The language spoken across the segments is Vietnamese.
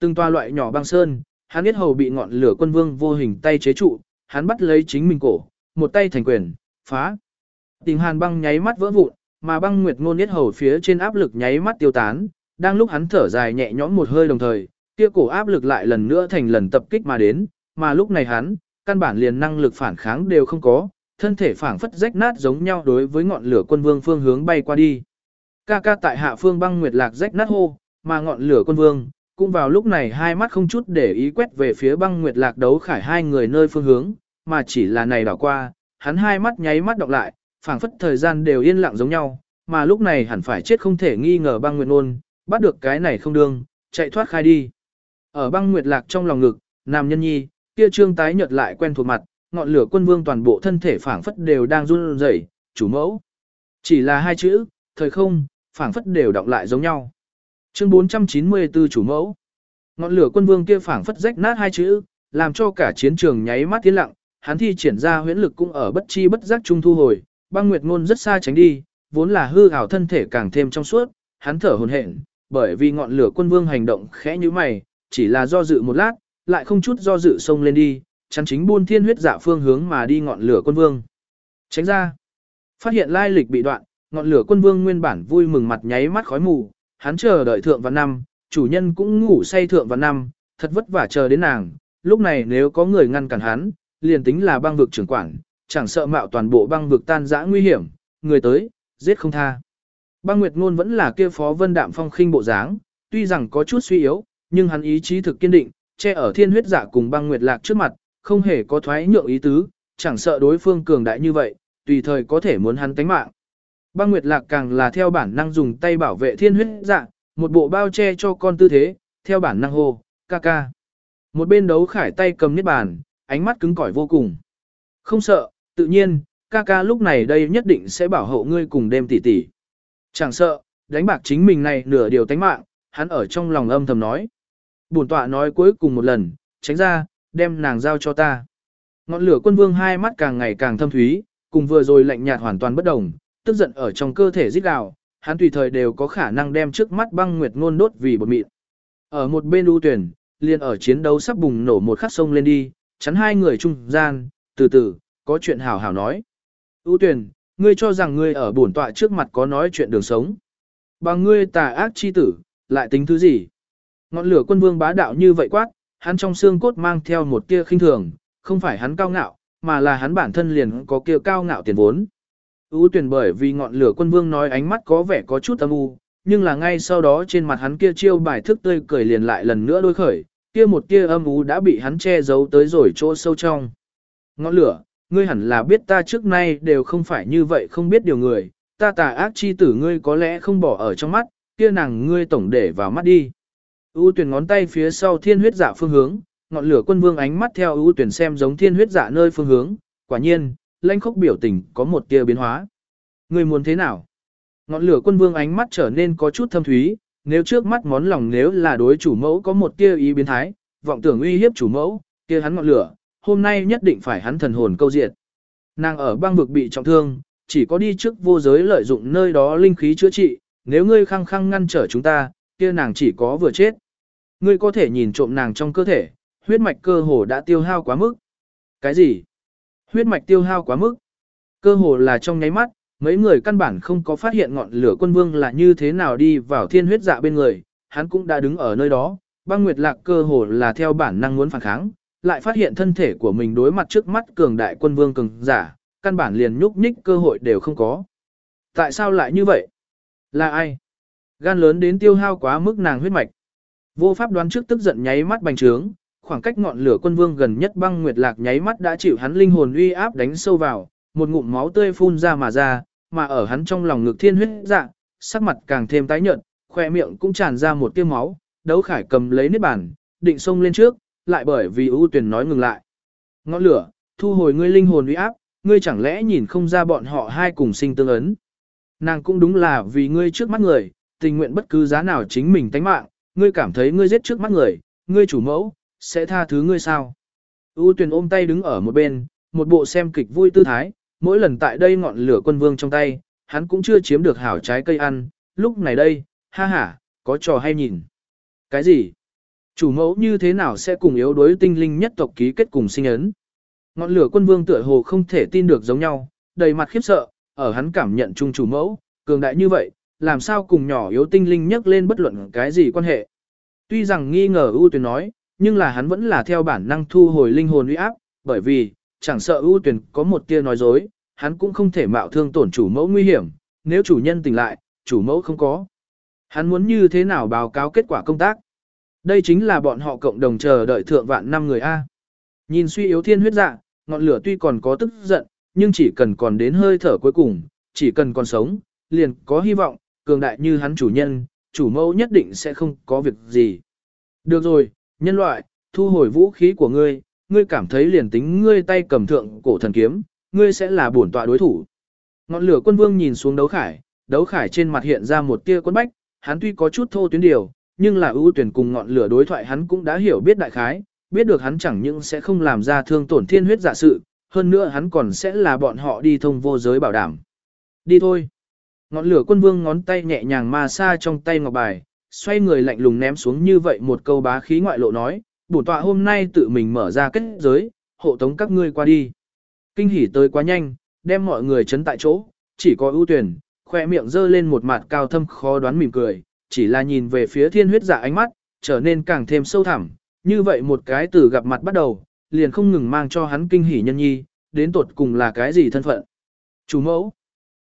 Từng toa loại nhỏ băng sơn, hắn biết hầu bị ngọn lửa quân vương vô hình tay chế trụ, hắn bắt lấy chính mình cổ, một tay thành quyền, phá. Tình hàn băng nháy mắt vỡ vụn, mà băng nguyệt ngôn biết hầu phía trên áp lực nháy mắt tiêu tán, đang lúc hắn thở dài nhẹ nhõm một hơi đồng thời, kia cổ áp lực lại lần nữa thành lần tập kích mà đến, mà lúc này hắn, căn bản liền năng lực phản kháng đều không có, thân thể phảng phất rách nát giống nhau đối với ngọn lửa quân vương phương hướng bay qua đi. Ca ca tại hạ phương băng nguyệt lạc rách nát hô, mà ngọn lửa quân vương, cũng vào lúc này hai mắt không chút để ý quét về phía băng nguyệt lạc đấu khải hai người nơi phương hướng, mà chỉ là này đảo qua, hắn hai mắt nháy mắt đọc lại, phảng phất thời gian đều yên lặng giống nhau, mà lúc này hẳn phải chết không thể nghi ngờ băng nguyệt nôn, bắt được cái này không đương, chạy thoát khai đi. Ở băng nguyệt lạc trong lòng ngực, nam nhân nhi, kia trương tái nhợt lại quen thuộc mặt, ngọn lửa quân vương toàn bộ thân thể phảng phất đều đang run rẩy, chủ mẫu. Chỉ là hai chữ, thời không, phảng phất đều đọc lại giống nhau. Chương 494 chủ mẫu. Ngọn lửa quân vương kia phảng phất rách nát hai chữ, làm cho cả chiến trường nháy mắt tiến lặng, hắn thi triển ra huyễn lực cũng ở bất chi bất giác trung thu hồi, băng nguyệt ngôn rất xa tránh đi, vốn là hư ảo thân thể càng thêm trong suốt, hắn thở hổn hển, bởi vì ngọn lửa quân vương hành động khẽ như mày, chỉ là do dự một lát, lại không chút do dự xông lên đi, chắn chính buôn thiên huyết dạ phương hướng mà đi ngọn lửa quân vương. Tránh ra. Phát hiện lai lịch bị đoạn, ngọn lửa quân vương nguyên bản vui mừng mặt nháy mắt khói mù, hắn chờ đợi thượng văn năm, chủ nhân cũng ngủ say thượng văn năm, thật vất vả chờ đến nàng, lúc này nếu có người ngăn cản hắn, liền tính là băng vực trưởng quản, chẳng sợ mạo toàn bộ băng vực tan rã nguy hiểm, người tới, giết không tha. Băng Nguyệt Ngôn vẫn là kia phó vân đạm phong khinh bộ dáng, tuy rằng có chút suy yếu, nhưng hắn ý chí thực kiên định, che ở thiên huyết giả cùng băng Nguyệt Lạc trước mặt, không hề có thoái nhượng ý tứ, chẳng sợ đối phương cường đại như vậy, tùy thời có thể muốn hắn tánh mạng. Băng Nguyệt Lạc càng là theo bản năng dùng tay bảo vệ thiên huyết dạ, một bộ bao che cho con tư thế, theo bản năng hô, ca ca. Một bên đấu khải tay cầm niết bàn, ánh mắt cứng cỏi vô cùng. Không sợ, tự nhiên, ca ca lúc này đây nhất định sẽ bảo hộ ngươi cùng đêm tỷ tỷ. Chẳng sợ, đánh bạc chính mình này nửa điều tánh mạng, hắn ở trong lòng âm thầm nói. Bổn tọa nói cuối cùng một lần, tránh ra, đem nàng giao cho ta. Ngọn lửa quân vương hai mắt càng ngày càng thâm thúy, cùng vừa rồi lạnh nhạt hoàn toàn bất đồng, tức giận ở trong cơ thể rít gào, hắn tùy thời đều có khả năng đem trước mắt băng nguyệt ngôn đốt vì bột mịn. Ở một bên ưu tuyển, liền ở chiến đấu sắp bùng nổ một khắc sông lên đi, chắn hai người trung gian, từ từ, có chuyện hảo hảo nói. ưu tuyển, ngươi cho rằng ngươi ở bổn tọa trước mặt có nói chuyện đường sống. Bằng ngươi tà ác chi tử, lại tính thứ gì? Ngọn lửa quân vương bá đạo như vậy quát, hắn trong xương cốt mang theo một tia khinh thường, không phải hắn cao ngạo, mà là hắn bản thân liền có kia cao ngạo tiền vốn. Ú tuyển bởi vì ngọn lửa quân vương nói ánh mắt có vẻ có chút âm u, nhưng là ngay sau đó trên mặt hắn kia chiêu bài thức tươi cười liền lại lần nữa đôi khởi, kia một kia âm u đã bị hắn che giấu tới rồi chỗ sâu trong. Ngọn lửa, ngươi hẳn là biết ta trước nay đều không phải như vậy không biết điều người, ta tà ác chi tử ngươi có lẽ không bỏ ở trong mắt, kia nàng ngươi tổng để vào mắt đi. U tuyển ngón tay phía sau thiên huyết giả phương hướng, ngọn lửa quân vương ánh mắt theo ưu tuyển xem giống thiên huyết giả nơi phương hướng, quả nhiên, lãnh khốc biểu tình có một tia biến hóa. Người muốn thế nào? Ngọn lửa quân vương ánh mắt trở nên có chút thâm thúy, nếu trước mắt món lòng nếu là đối chủ mẫu có một tia ý biến thái, vọng tưởng uy hiếp chủ mẫu, kia hắn ngọn lửa, hôm nay nhất định phải hắn thần hồn câu diệt. Nàng ở băng vực bị trọng thương, chỉ có đi trước vô giới lợi dụng nơi đó linh khí chữa trị, nếu ngươi khăng khăng ngăn trở chúng ta, kia nàng chỉ có vừa chết. Ngươi có thể nhìn trộm nàng trong cơ thể, huyết mạch cơ hồ đã tiêu hao quá mức. Cái gì? Huyết mạch tiêu hao quá mức. Cơ hồ là trong nháy mắt, mấy người căn bản không có phát hiện ngọn lửa quân vương là như thế nào đi vào thiên huyết dạ bên người, hắn cũng đã đứng ở nơi đó, băng nguyệt lạc cơ hồ là theo bản năng muốn phản kháng, lại phát hiện thân thể của mình đối mặt trước mắt cường đại quân vương cường giả, căn bản liền nhúc nhích cơ hội đều không có. Tại sao lại như vậy? Là ai? Gan lớn đến tiêu hao quá mức nàng huyết mạch. Vô pháp đoán trước tức giận nháy mắt bành trướng, khoảng cách ngọn lửa quân vương gần nhất băng nguyệt lạc nháy mắt đã chịu hắn linh hồn uy áp đánh sâu vào, một ngụm máu tươi phun ra mà ra, mà ở hắn trong lòng ngực thiên huyết dạ, sắc mặt càng thêm tái nhợt, khoe miệng cũng tràn ra một tia máu, đấu khải cầm lấy nếp bàn, định xông lên trước, lại bởi vì ưu tuyển nói ngừng lại. Ngọn lửa, thu hồi ngươi linh hồn uy áp, ngươi chẳng lẽ nhìn không ra bọn họ hai cùng sinh tương ấn. Nàng cũng đúng là vì ngươi trước mắt người, tình nguyện bất cứ giá nào chính mình tánh mạng, ngươi cảm thấy ngươi giết trước mắt người, ngươi chủ mẫu, sẽ tha thứ ngươi sao? U Tuyền ôm tay đứng ở một bên, một bộ xem kịch vui tư thái, mỗi lần tại đây ngọn lửa quân vương trong tay, hắn cũng chưa chiếm được hảo trái cây ăn, lúc này đây, ha ha, có trò hay nhìn. Cái gì? Chủ mẫu như thế nào sẽ cùng yếu đối tinh linh nhất tộc ký kết cùng sinh ấn? Ngọn lửa quân vương tựa hồ không thể tin được giống nhau, đầy mặt khiếp sợ, ở hắn cảm nhận chung chủ mẫu, cường đại như vậy, làm sao cùng nhỏ yếu tinh linh nhắc lên bất luận cái gì quan hệ. Tuy rằng nghi ngờ ưu tuyển nói, nhưng là hắn vẫn là theo bản năng thu hồi linh hồn uy áp, bởi vì, chẳng sợ ưu tuyển có một tia nói dối, hắn cũng không thể mạo thương tổn chủ mẫu nguy hiểm, nếu chủ nhân tỉnh lại, chủ mẫu không có. Hắn muốn như thế nào báo cáo kết quả công tác. Đây chính là bọn họ cộng đồng chờ đợi thượng vạn năm người A. Nhìn suy yếu thiên huyết dạ, ngọn lửa tuy còn có tức giận, nhưng chỉ cần còn đến hơi thở cuối cùng, chỉ cần còn sống, liền có hy vọng, cường đại như hắn chủ nhân, chủ mẫu nhất định sẽ không có việc gì. Được rồi, nhân loại, thu hồi vũ khí của ngươi, ngươi cảm thấy liền tính ngươi tay cầm thượng cổ thần kiếm, ngươi sẽ là bổn tọa đối thủ. Ngọn lửa quân vương nhìn xuống đấu khải, đấu khải trên mặt hiện ra một tia quân bách, hắn tuy có chút thô tuyến điều, nhưng là ưu tuyển cùng ngọn lửa đối thoại hắn cũng đã hiểu biết đại khái, biết được hắn chẳng những sẽ không làm ra thương tổn thiên huyết giả sự, hơn nữa hắn còn sẽ là bọn họ đi thông vô giới bảo đảm. Đi thôi. Ngọn lửa quân vương ngón tay nhẹ nhàng ma xa trong tay ngọc bài, xoay người lạnh lùng ném xuống như vậy một câu bá khí ngoại lộ nói, bổn tọa hôm nay tự mình mở ra kết giới, hộ tống các ngươi qua đi. Kinh hỉ tới quá nhanh, đem mọi người chấn tại chỗ, chỉ có ưu tuyển, khoe miệng dơ lên một mặt cao thâm khó đoán mỉm cười, chỉ là nhìn về phía thiên huyết giả ánh mắt, trở nên càng thêm sâu thẳm, như vậy một cái từ gặp mặt bắt đầu, liền không ngừng mang cho hắn kinh hỉ nhân nhi, đến tột cùng là cái gì thân phận. Chủ mẫu,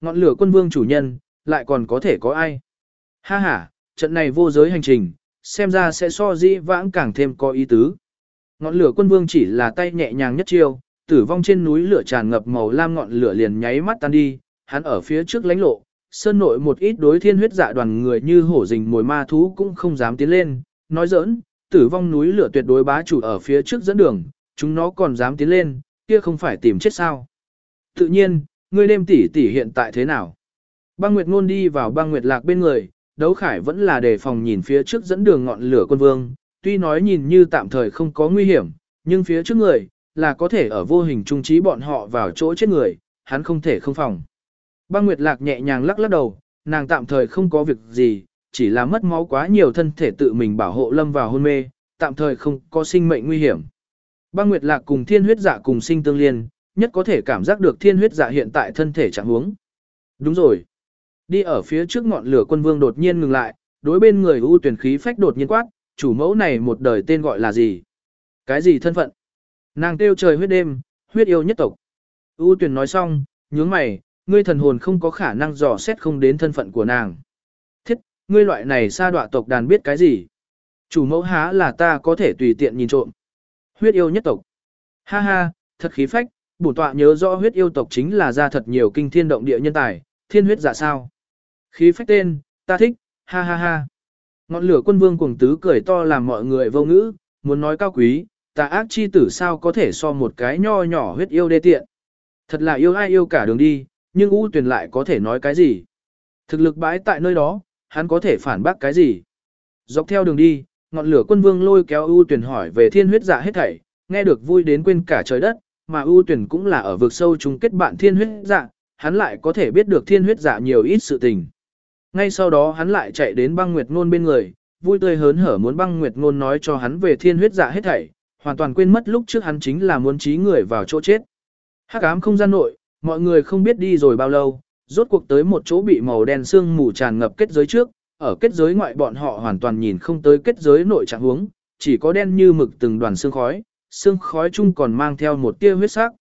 ngọn lửa quân vương chủ nhân, lại còn có thể có ai? Ha ha, trận này vô giới hành trình, xem ra sẽ so di vãng càng thêm có ý tứ. Ngọn lửa quân vương chỉ là tay nhẹ nhàng nhất chiêu, tử vong trên núi lửa tràn ngập màu lam ngọn lửa liền nháy mắt tan đi, hắn ở phía trước lánh lộ, sơn nội một ít đối thiên huyết dạ đoàn người như hổ rình mồi ma thú cũng không dám tiến lên, nói giỡn, tử vong núi lửa tuyệt đối bá chủ ở phía trước dẫn đường, chúng nó còn dám tiến lên, kia không phải tìm chết sao. Tự nhiên, ngươi đêm tỷ tỷ hiện tại thế nào? Băng Nguyệt Ngôn đi vào băng Nguyệt Lạc bên người, đấu khải vẫn là đề phòng nhìn phía trước dẫn đường ngọn lửa quân vương, tuy nói nhìn như tạm thời không có nguy hiểm, nhưng phía trước người, là có thể ở vô hình trung trí bọn họ vào chỗ chết người, hắn không thể không phòng. Băng Nguyệt Lạc nhẹ nhàng lắc lắc đầu, nàng tạm thời không có việc gì, chỉ là mất máu quá nhiều thân thể tự mình bảo hộ lâm vào hôn mê, tạm thời không có sinh mệnh nguy hiểm. Băng Nguyệt Lạc cùng thiên huyết dạ cùng sinh tương liên, nhất có thể cảm giác được thiên huyết dạ hiện tại thân thể trạng huống. Đúng rồi. Đi ở phía trước ngọn lửa quân vương đột nhiên ngừng lại, đối bên người ưu tuyển khí phách đột nhiên quát, chủ mẫu này một đời tên gọi là gì? Cái gì thân phận? Nàng kêu trời huyết đêm, huyết yêu nhất tộc. ưu tuyển nói xong, nhướng mày, ngươi thần hồn không có khả năng dò xét không đến thân phận của nàng. Thiết, ngươi loại này xa đọa tộc đàn biết cái gì? Chủ mẫu há là ta có thể tùy tiện nhìn trộm. Huyết yêu nhất tộc. Ha ha, thật khí phách, bổn tọa nhớ rõ huyết yêu tộc chính là ra thật nhiều kinh thiên động địa nhân tài, thiên huyết giả sao. Khí phách tên, ta thích, ha ha ha. Ngọn lửa quân vương cuồng tứ cười to làm mọi người vô ngữ, muốn nói cao quý, ta ác chi tử sao có thể so một cái nho nhỏ huyết yêu đê tiện. Thật là yêu ai yêu cả đường đi, nhưng U tuyển lại có thể nói cái gì? Thực lực bãi tại nơi đó, hắn có thể phản bác cái gì? Dọc theo đường đi, ngọn lửa quân vương lôi kéo U tuyển hỏi về thiên huyết dạ hết thảy, nghe được vui đến quên cả trời đất, mà U tuyển cũng là ở vực sâu chung kết bạn thiên huyết dạ, hắn lại có thể biết được thiên huyết dạ nhiều ít sự tình. Ngay sau đó hắn lại chạy đến băng nguyệt ngôn bên người, vui tươi hớn hở muốn băng nguyệt ngôn nói cho hắn về thiên huyết dạ hết thảy, hoàn toàn quên mất lúc trước hắn chính là muốn trí người vào chỗ chết. Hắc ám không gian nội, mọi người không biết đi rồi bao lâu, rốt cuộc tới một chỗ bị màu đen sương mù tràn ngập kết giới trước, ở kết giới ngoại bọn họ hoàn toàn nhìn không tới kết giới nội trạng huống, chỉ có đen như mực từng đoàn sương khói, sương khói chung còn mang theo một tia huyết sắc.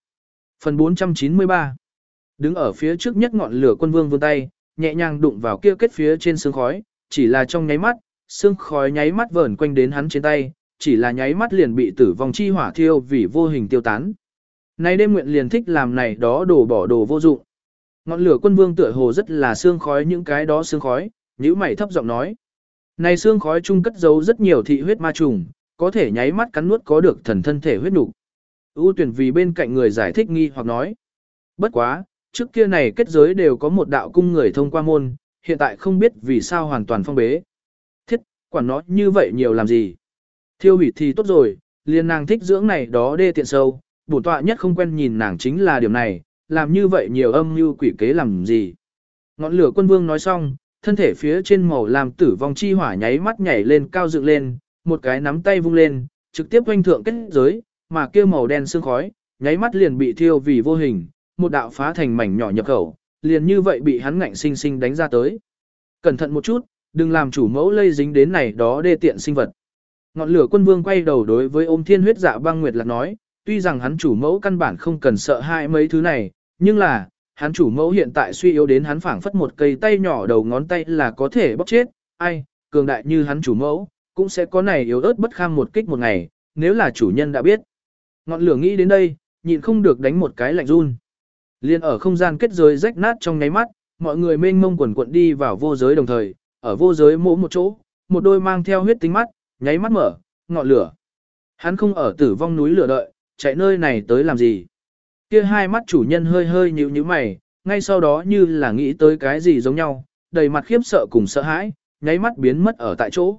Phần 493 Đứng ở phía trước nhất ngọn lửa quân vương vươn tay, nhẹ nhàng đụng vào kia kết phía trên xương khói, chỉ là trong nháy mắt, xương khói nháy mắt vờn quanh đến hắn trên tay, chỉ là nháy mắt liền bị tử vong chi hỏa thiêu vì vô hình tiêu tán. nay đêm nguyện liền thích làm này đó đổ bỏ đồ vô dụng. Ngọn lửa quân vương tựa hồ rất là xương khói những cái đó xương khói, nhíu mày thấp giọng nói. Này xương khói chung cất giấu rất nhiều thị huyết ma trùng, có thể nháy mắt cắn nuốt có được thần thân thể huyết nục. u tuyển vì bên cạnh người giải thích nghi hoặc nói. Bất quá, trước kia này kết giới đều có một đạo cung người thông qua môn, hiện tại không biết vì sao hoàn toàn phong bế. Thiết, quản nó như vậy nhiều làm gì. Thiêu hủy thì tốt rồi, liền nàng thích dưỡng này đó đê tiện sâu, bổn tọa nhất không quen nhìn nàng chính là điểm này, làm như vậy nhiều âm mưu quỷ kế làm gì. Ngọn lửa quân vương nói xong, thân thể phía trên màu làm tử vong chi hỏa nháy mắt nhảy lên cao dựng lên, một cái nắm tay vung lên, trực tiếp quanh thượng kết giới, mà kia màu đen sương khói, nháy mắt liền bị thiêu vì vô hình, một đạo phá thành mảnh nhỏ nhập khẩu, liền như vậy bị hắn ngạnh sinh sinh đánh ra tới. Cẩn thận một chút, đừng làm chủ mẫu lây dính đến này đó đê tiện sinh vật. Ngọn lửa quân vương quay đầu đối với ôm thiên huyết dạ băng nguyệt lạc nói, tuy rằng hắn chủ mẫu căn bản không cần sợ hãi mấy thứ này, nhưng là, hắn chủ mẫu hiện tại suy yếu đến hắn phảng phất một cây tay nhỏ đầu ngón tay là có thể bóc chết, ai, cường đại như hắn chủ mẫu, cũng sẽ có này yếu ớt bất kham một kích một ngày, nếu là chủ nhân đã biết. Ngọn lửa nghĩ đến đây, nhịn không được đánh một cái lạnh run. Liên ở không gian kết giới rách nát trong nháy mắt, mọi người mênh mông quần quận đi vào vô giới đồng thời, ở vô giới mỗ một chỗ, một đôi mang theo huyết tính mắt, nháy mắt mở, ngọn lửa. Hắn không ở tử vong núi lửa đợi, chạy nơi này tới làm gì. Kia hai mắt chủ nhân hơi hơi nhíu nhíu mày, ngay sau đó như là nghĩ tới cái gì giống nhau, đầy mặt khiếp sợ cùng sợ hãi, nháy mắt biến mất ở tại chỗ.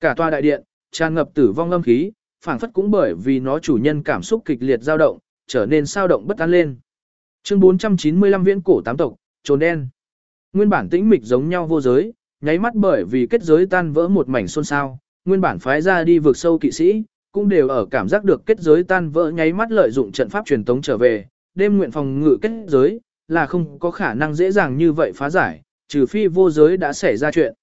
Cả tòa đại điện, tràn ngập tử vong âm khí, phảng phất cũng bởi vì nó chủ nhân cảm xúc kịch liệt dao động, trở nên sao động bất an lên. Chương 495 viễn cổ tám tộc, trồn đen. Nguyên bản tĩnh mịch giống nhau vô giới, nháy mắt bởi vì kết giới tan vỡ một mảnh xôn xao, nguyên bản phái ra đi vượt sâu kỵ sĩ, cũng đều ở cảm giác được kết giới tan vỡ nháy mắt lợi dụng trận pháp truyền tống trở về, đêm nguyện phòng ngự kết giới, là không có khả năng dễ dàng như vậy phá giải, trừ phi vô giới đã xảy ra chuyện.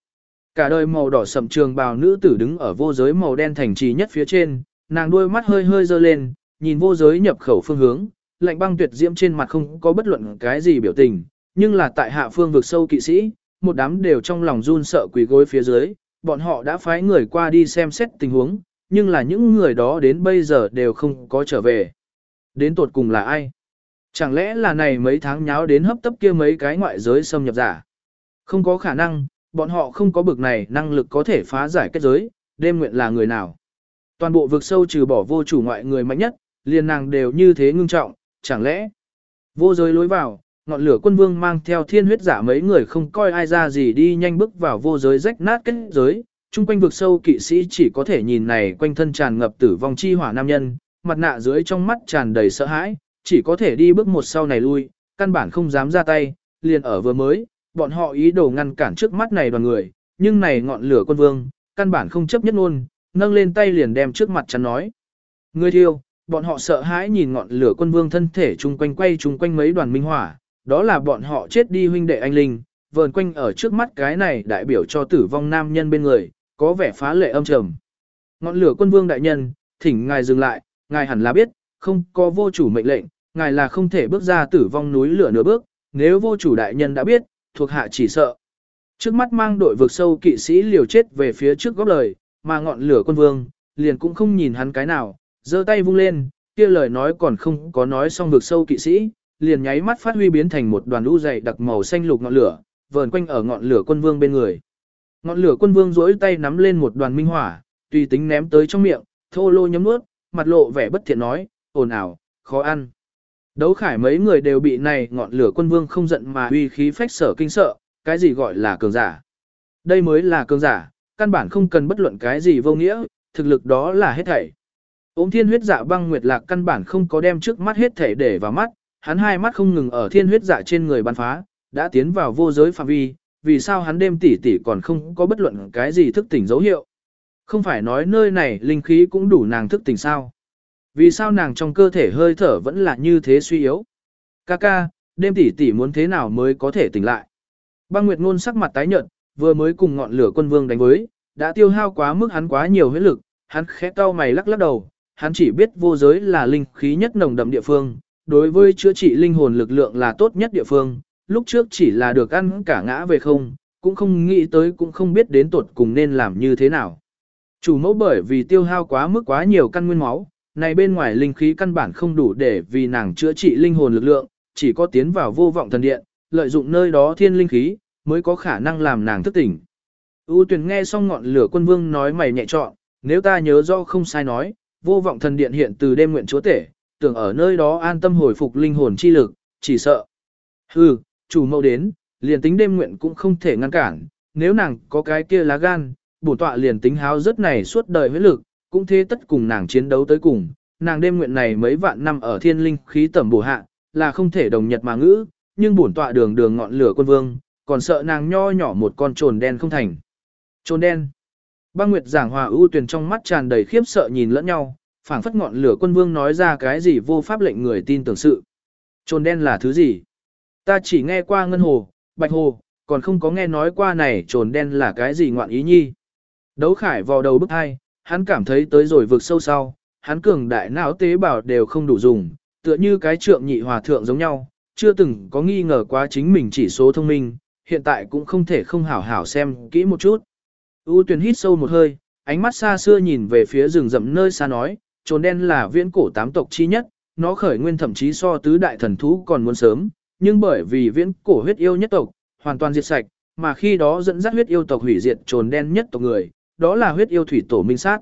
Cả đời màu đỏ sậm trường bào nữ tử đứng ở vô giới màu đen thành trì nhất phía trên, nàng đôi mắt hơi hơi dơ lên, nhìn vô giới nhập khẩu phương hướng, lạnh băng tuyệt diễm trên mặt không có bất luận cái gì biểu tình, nhưng là tại hạ phương vực sâu kỵ sĩ, một đám đều trong lòng run sợ quỳ gối phía dưới, bọn họ đã phái người qua đi xem xét tình huống, nhưng là những người đó đến bây giờ đều không có trở về. Đến tột cùng là ai? Chẳng lẽ là này mấy tháng nháo đến hấp tấp kia mấy cái ngoại giới xâm nhập giả? Không có khả năng, bọn họ không có bực này năng lực có thể phá giải kết giới, đêm nguyện là người nào? Toàn bộ vực sâu trừ bỏ vô chủ ngoại người mạnh nhất, liền nàng đều như thế ngưng trọng, chẳng lẽ? Vô giới lối vào, ngọn lửa quân vương mang theo thiên huyết giả mấy người không coi ai ra gì đi nhanh bước vào vô giới rách nát kết giới, chung quanh vực sâu kỵ sĩ chỉ có thể nhìn này quanh thân tràn ngập tử vong chi hỏa nam nhân, mặt nạ dưới trong mắt tràn đầy sợ hãi, chỉ có thể đi bước một sau này lui, căn bản không dám ra tay, liền ở vừa mới, bọn họ ý đồ ngăn cản trước mắt này đoàn người, nhưng này ngọn lửa quân vương, căn bản không chấp nhất luôn, nâng lên tay liền đem trước mặt chắn nói. Người thiêu, bọn họ sợ hãi nhìn ngọn lửa quân vương thân thể chung quanh quay chung quanh mấy đoàn minh hỏa, đó là bọn họ chết đi huynh đệ anh linh, vờn quanh ở trước mắt cái này đại biểu cho tử vong nam nhân bên người, có vẻ phá lệ âm trầm. Ngọn lửa quân vương đại nhân, thỉnh ngài dừng lại, ngài hẳn là biết, không có vô chủ mệnh lệnh, ngài là không thể bước ra tử vong núi lửa nửa bước, nếu vô chủ đại nhân đã biết, thuộc hạ chỉ sợ. Trước mắt mang đội vực sâu kỵ sĩ liều chết về phía trước góp lời, mà ngọn lửa quân vương, liền cũng không nhìn hắn cái nào, giơ tay vung lên, kia lời nói còn không có nói xong vực sâu kỵ sĩ, liền nháy mắt phát huy biến thành một đoàn lũ dày đặc màu xanh lục ngọn lửa, vờn quanh ở ngọn lửa quân vương bên người. Ngọn lửa quân vương duỗi tay nắm lên một đoàn minh hỏa, tùy tính ném tới trong miệng, thô lô nhấm nuốt, mặt lộ vẻ bất thiện nói, ồn ào, khó ăn. Đấu khải mấy người đều bị này ngọn lửa quân vương không giận mà uy khí phách sở kinh sợ, cái gì gọi là cường giả. Đây mới là cường giả, căn bản không cần bất luận cái gì vô nghĩa, thực lực đó là hết thảy. Ôm thiên huyết dạ băng nguyệt lạc căn bản không có đem trước mắt hết thể để vào mắt, hắn hai mắt không ngừng ở thiên huyết dạ trên người bắn phá, đã tiến vào vô giới phạm vi, vì sao hắn đêm tỉ tỉ còn không có bất luận cái gì thức tỉnh dấu hiệu. Không phải nói nơi này linh khí cũng đủ nàng thức tỉnh sao. Vì sao nàng trong cơ thể hơi thở vẫn là như thế suy yếu. Kaka, đêm tỉ tỉ muốn thế nào mới có thể tỉnh lại. Băng Nguyệt Ngôn sắc mặt tái nhợt, vừa mới cùng ngọn lửa quân vương đánh với, đã tiêu hao quá mức hắn quá nhiều huyết lực, hắn khẽ cau mày lắc lắc đầu, hắn chỉ biết vô giới là linh khí nhất nồng đậm địa phương, đối với chữa trị linh hồn lực lượng là tốt nhất địa phương, lúc trước chỉ là được ăn cả ngã về không, cũng không nghĩ tới cũng không biết đến tuột cùng nên làm như thế nào. Chủ mẫu bởi vì tiêu hao quá mức quá nhiều căn nguyên máu, này bên ngoài linh khí căn bản không đủ để vì nàng chữa trị linh hồn lực lượng, chỉ có tiến vào vô vọng thần điện, lợi dụng nơi đó thiên linh khí, mới có khả năng làm nàng thức tỉnh. U tuyển nghe xong ngọn lửa quân vương nói mày nhẹ trọn, nếu ta nhớ do không sai nói, vô vọng thần điện hiện từ đêm nguyện chúa tể, tưởng ở nơi đó an tâm hồi phục linh hồn chi lực, chỉ sợ. Hừ, chủ mẫu đến, liền tính đêm nguyện cũng không thể ngăn cản, nếu nàng có cái kia lá gan, bổ tọa liền tính háo rất này suốt đời huyết lực, cũng thế tất cùng nàng chiến đấu tới cùng, nàng đêm nguyện này mấy vạn năm ở thiên linh khí tẩm bổ hạ, là không thể đồng nhật mà ngữ, nhưng bổn tọa đường đường ngọn lửa quân vương, còn sợ nàng nho nhỏ một con trồn đen không thành. Trồn đen. Băng Nguyệt giảng hòa ưu tuyển trong mắt tràn đầy khiếp sợ nhìn lẫn nhau, phảng phất ngọn lửa quân vương nói ra cái gì vô pháp lệnh người tin tưởng sự. Trồn đen là thứ gì? Ta chỉ nghe qua ngân hồ, bạch hồ, còn không có nghe nói qua này trồn đen là cái gì ngoạn ý nhi. Đấu khải vào đầu bức hai, hắn cảm thấy tới rồi vực sâu sau, hắn cường đại não tế bào đều không đủ dùng, tựa như cái trượng nhị hòa thượng giống nhau, chưa từng có nghi ngờ quá chính mình chỉ số thông minh, hiện tại cũng không thể không hảo hảo xem kỹ một chút. U tuyển hít sâu một hơi, ánh mắt xa xưa nhìn về phía rừng rậm nơi xa nói, trồn đen là viễn cổ tám tộc chi nhất, nó khởi nguyên thậm chí so tứ đại thần thú còn muốn sớm, nhưng bởi vì viễn cổ huyết yêu nhất tộc, hoàn toàn diệt sạch, mà khi đó dẫn dắt huyết yêu tộc hủy diệt trồn đen nhất tộc người, đó là huyết yêu thủy tổ minh sát.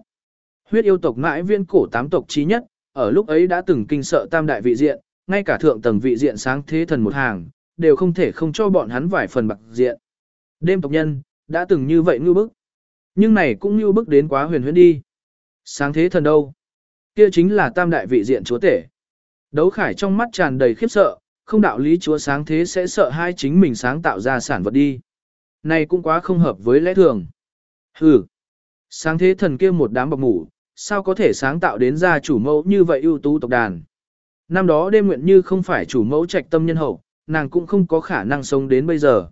Huyết yêu tộc mãi viễn cổ tám tộc chí nhất, ở lúc ấy đã từng kinh sợ tam đại vị diện, ngay cả thượng tầng vị diện sáng thế thần một hàng, đều không thể không cho bọn hắn vài phần bạc diện. Đêm tộc nhân, đã từng như vậy ngư bức. Nhưng này cũng như bước đến quá huyền huyễn đi. Sáng thế thần đâu? Kia chính là tam đại vị diện chúa tể. Đấu khải trong mắt tràn đầy khiếp sợ, không đạo lý chúa sáng thế sẽ sợ hai chính mình sáng tạo ra sản vật đi. Này cũng quá không hợp với lẽ thường. Hừ. Sáng thế thần kia một đám bọc ngủ, sao có thể sáng tạo đến ra chủ mẫu như vậy ưu tú tộc đàn. Năm đó đêm nguyện như không phải chủ mẫu trạch tâm nhân hậu, nàng cũng không có khả năng sống đến bây giờ.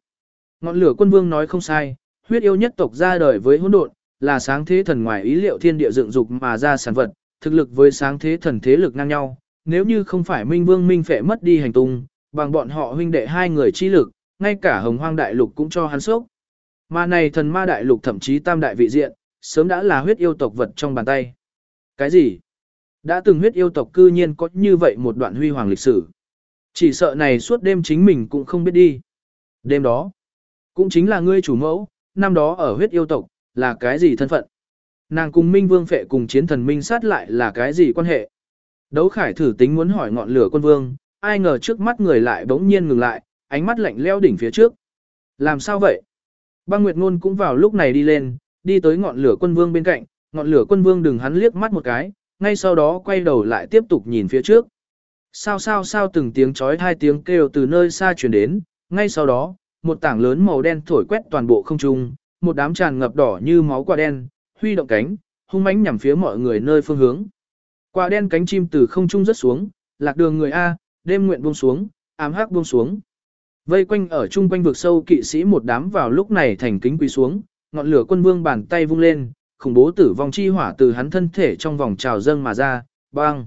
Ngọn lửa quân vương nói không sai, huyết yêu nhất tộc ra đời với hỗn độn, là sáng thế thần ngoài ý liệu thiên địa dựng dục mà ra sản vật, thực lực với sáng thế thần thế lực ngang nhau, nếu như không phải Minh Vương Minh Phệ mất đi hành tung, bằng bọn họ huynh đệ hai người chi lực, ngay cả Hồng Hoang đại lục cũng cho hắn sốc. Mà này thần ma đại lục thậm chí tam đại vị diện, sớm đã là huyết yêu tộc vật trong bàn tay. Cái gì? Đã từng huyết yêu tộc cư nhiên có như vậy một đoạn huy hoàng lịch sử. Chỉ sợ này suốt đêm chính mình cũng không biết đi. Đêm đó, cũng chính là ngươi chủ mẫu, năm đó ở huyết yêu tộc, là cái gì thân phận? Nàng cùng Minh Vương Phệ cùng chiến thần Minh sát lại là cái gì quan hệ? Đấu khải thử tính muốn hỏi ngọn lửa quân vương, ai ngờ trước mắt người lại bỗng nhiên ngừng lại, ánh mắt lạnh leo đỉnh phía trước. Làm sao vậy? Băng Nguyệt Ngôn cũng vào lúc này đi lên, đi tới ngọn lửa quân vương bên cạnh, ngọn lửa quân vương đừng hắn liếc mắt một cái, ngay sau đó quay đầu lại tiếp tục nhìn phía trước. Sao sao sao từng tiếng chói hai tiếng kêu từ nơi xa truyền đến, ngay sau đó, một tảng lớn màu đen thổi quét toàn bộ không trung, một đám tràn ngập đỏ như máu quả đen, huy động cánh, hung mãnh nhằm phía mọi người nơi phương hướng. Quả đen cánh chim từ không trung rất xuống, lạc đường người A, đêm nguyện buông xuống, ám hắc buông xuống. Vây quanh ở trung quanh vực sâu kỵ sĩ một đám vào lúc này thành kính quỳ xuống, ngọn lửa quân vương bàn tay vung lên, khủng bố tử vong chi hỏa từ hắn thân thể trong vòng trào dâng mà ra, bang,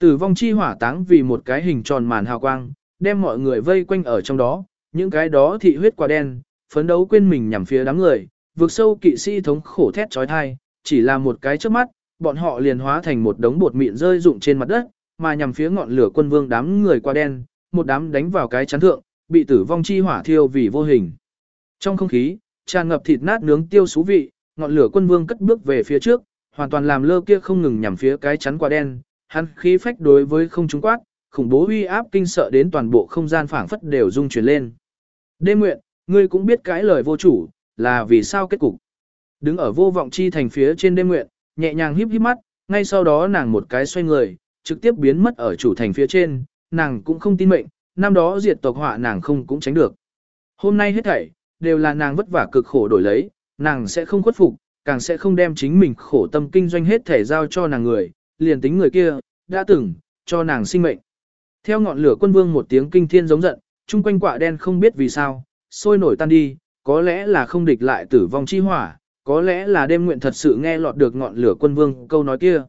Tử vong chi hỏa táng vì một cái hình tròn màn hào quang, đem mọi người vây quanh ở trong đó, những cái đó thị huyết quả đen, phấn đấu quên mình nhằm phía đám người, vượt sâu kỵ sĩ thống khổ thét trói thai, chỉ là một cái trước mắt, bọn họ liền hóa thành một đống bột mịn rơi rụng trên mặt đất, mà nhằm phía ngọn lửa quân vương đám người qua đen, một đám đánh vào cái chắn thượng, bị tử vong chi hỏa thiêu vì vô hình. Trong không khí, tràn ngập thịt nát nướng tiêu xú vị, ngọn lửa quân vương cất bước về phía trước, hoàn toàn làm lơ kia không ngừng nhằm phía cái chắn quả đen, hắn khí phách đối với không trung quát, khủng bố uy áp kinh sợ đến toàn bộ không gian phảng phất đều rung chuyển lên. Đêm nguyện, ngươi cũng biết cái lời vô chủ, là vì sao kết cục. Đứng ở vô vọng chi thành phía trên đêm nguyện, nhẹ nhàng híp híp mắt, ngay sau đó nàng một cái xoay người, trực tiếp biến mất ở chủ thành phía trên, nàng cũng không tin mệnh, năm đó diệt tộc họa nàng không cũng tránh được. Hôm nay hết thảy, đều là nàng vất vả cực khổ đổi lấy, nàng sẽ không khuất phục, càng sẽ không đem chính mình khổ tâm kinh doanh hết thể giao cho nàng người, liền tính người kia, đã từng, cho nàng sinh mệnh. Theo ngọn lửa quân vương một tiếng kinh thiên giống giận, chung quanh quạ đen không biết vì sao, sôi nổi tan đi, có lẽ là không địch lại tử vong chi hỏa, có lẽ là đêm nguyện thật sự nghe lọt được ngọn lửa quân vương câu nói kia.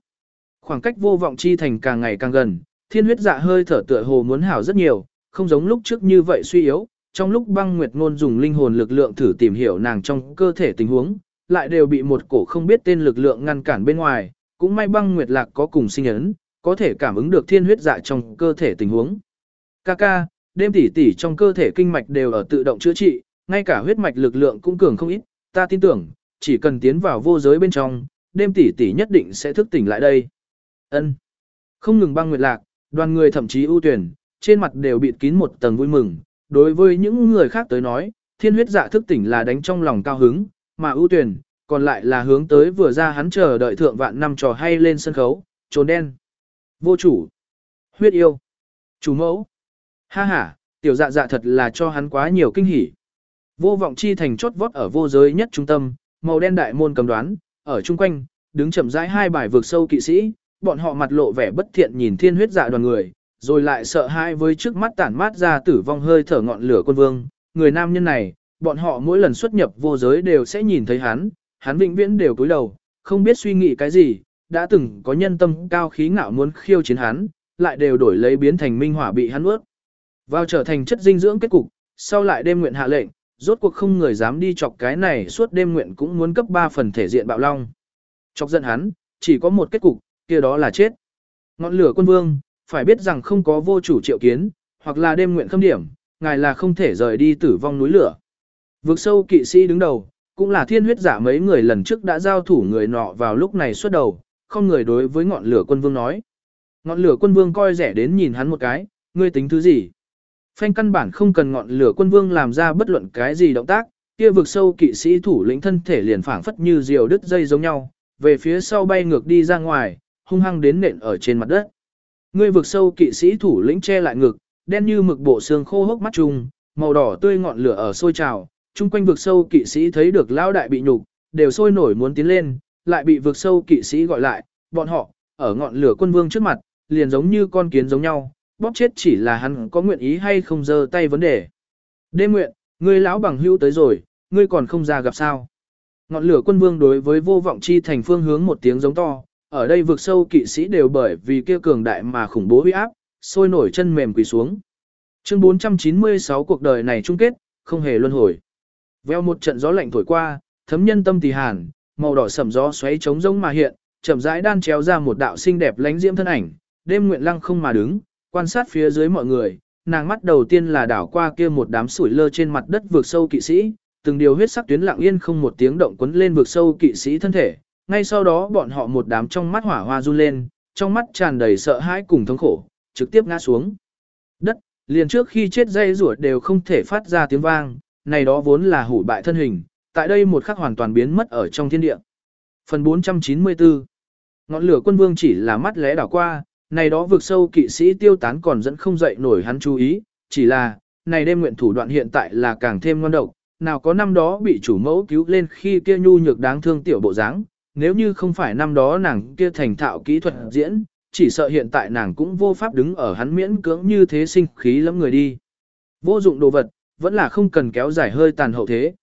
Khoảng cách vô vọng chi thành càng ngày càng gần, thiên huyết dạ hơi thở tựa hồ muốn hảo rất nhiều, không giống lúc trước như vậy suy yếu, trong lúc băng nguyệt ngôn dùng linh hồn lực lượng thử tìm hiểu nàng trong cơ thể tình huống, lại đều bị một cổ không biết tên lực lượng ngăn cản bên ngoài, cũng may băng nguyệt lạc có cùng sinh ấn, có thể cảm ứng được thiên huyết dạ trong cơ thể tình huống. Kaka, đêm tỷ tỷ trong cơ thể kinh mạch đều ở tự động chữa trị, ngay cả huyết mạch lực lượng cũng cường không ít, ta tin tưởng, chỉ cần tiến vào vô giới bên trong, đêm tỷ tỷ nhất định sẽ thức tỉnh lại đây. Ân. Không ngừng băng nguyệt lạc, đoàn người thậm chí ưu tuyển, trên mặt đều bịt kín một tầng vui mừng, đối với những người khác tới nói, thiên huyết dạ thức tỉnh là đánh trong lòng cao hứng, mà ưu tuyển, còn lại là hướng tới vừa ra hắn chờ đợi thượng vạn năm trò hay lên sân khấu, trốn đen. Vô chủ. Huyết yêu. Chủ mẫu. Ha ha, tiểu dạ dạ thật là cho hắn quá nhiều kinh hỉ. Vô vọng chi thành chốt vót ở vô giới nhất trung tâm, màu đen đại môn cầm đoán, ở chung quanh, đứng chậm rãi hai bài vượt sâu kỵ sĩ, bọn họ mặt lộ vẻ bất thiện nhìn thiên huyết dạ đoàn người, rồi lại sợ hãi với trước mắt tản mát ra tử vong hơi thở ngọn lửa quân vương, người nam nhân này, bọn họ mỗi lần xuất nhập vô giới đều sẽ nhìn thấy hắn, hắn vĩnh viễn đều cúi đầu, không biết suy nghĩ cái gì, đã từng có nhân tâm cao khí ngạo muốn khiêu chiến hắn, lại đều đổi lấy biến thành minh hỏa bị hắn ướt. Vào trở thành chất dinh dưỡng kết cục, sau lại đêm nguyện hạ lệnh, rốt cuộc không người dám đi chọc cái này suốt đêm nguyện cũng muốn cấp 3 phần thể diện bạo long. Chọc giận hắn, chỉ có một kết cục, kia đó là chết. Ngọn lửa quân vương, phải biết rằng không có vô chủ triệu kiến, hoặc là đêm nguyện khâm điểm, ngài là không thể rời đi tử vong núi lửa. Vực sâu kỵ sĩ đứng đầu, cũng là thiên huyết giả mấy người lần trước đã giao thủ người nọ vào lúc này xuất đầu, không người đối với ngọn lửa quân vương nói. Ngọn lửa quân vương coi rẻ đến nhìn hắn một cái, ngươi tính thứ gì? Phanh căn bản không cần ngọn lửa quân vương làm ra bất luận cái gì động tác, kia vực sâu kỵ sĩ thủ lĩnh thân thể liền phảng phất như diều đứt dây giống nhau, về phía sau bay ngược đi ra ngoài, hung hăng đến nện ở trên mặt đất. Ngươi vực sâu kỵ sĩ thủ lĩnh che lại ngực, đen như mực bộ xương khô hốc mắt trùng, màu đỏ tươi ngọn lửa ở sôi trào, chung quanh vực sâu kỵ sĩ thấy được lão đại bị nhục, đều sôi nổi muốn tiến lên, lại bị vực sâu kỵ sĩ gọi lại, bọn họ, ở ngọn lửa quân vương trước mặt, liền giống như con kiến giống nhau, bóp chết chỉ là hắn có nguyện ý hay không giơ tay vấn đề. Đêm nguyện, ngươi lão bằng hữu tới rồi, ngươi còn không ra gặp sao. Ngọn lửa quân vương đối với vô vọng chi thành phương hướng một tiếng giống to, ở đây vực sâu kỵ sĩ đều bởi vì kia cường đại mà khủng bố huy áp, sôi nổi chân mềm quỳ xuống. Chương 496 cuộc đời này chung kết, không hề luân hồi. Veo một trận gió lạnh thổi qua, thấm nhân tâm tỳ hàn, màu đỏ sầm gió xoáy trống rỗng mà hiện, chậm rãi đan chéo ra một đạo xinh đẹp lánh diễm thân ảnh, đêm nguyện lăng không mà đứng, quan sát phía dưới mọi người, nàng mắt đầu tiên là đảo qua kia một đám sủi lơ trên mặt đất vượt sâu kỵ sĩ, từng điều huyết sắc tuyến lặng yên không một tiếng động quấn lên vượt sâu kỵ sĩ thân thể, ngay sau đó bọn họ một đám trong mắt hỏa hoa run lên, trong mắt tràn đầy sợ hãi cùng thống khổ, trực tiếp ngã xuống. Đất, liền trước khi chết dây ruột đều không thể phát ra tiếng vang, này đó vốn là hủ bại thân hình, tại đây một khắc hoàn toàn biến mất ở trong thiên địa. Phần 494 Ngọn lửa quân vương chỉ là mắt lẽ đảo qua, này đó vượt sâu kỵ sĩ tiêu tán còn dẫn không dậy nổi hắn chú ý, chỉ là, này đêm nguyện thủ đoạn hiện tại là càng thêm ngon độc, nào có năm đó bị chủ mẫu cứu lên khi kia nhu nhược đáng thương tiểu bộ dáng, nếu như không phải năm đó nàng kia thành thạo kỹ thuật diễn, chỉ sợ hiện tại nàng cũng vô pháp đứng ở hắn miễn cưỡng như thế sinh khí lắm người đi. Vô dụng đồ vật, vẫn là không cần kéo dài hơi tàn hậu thế.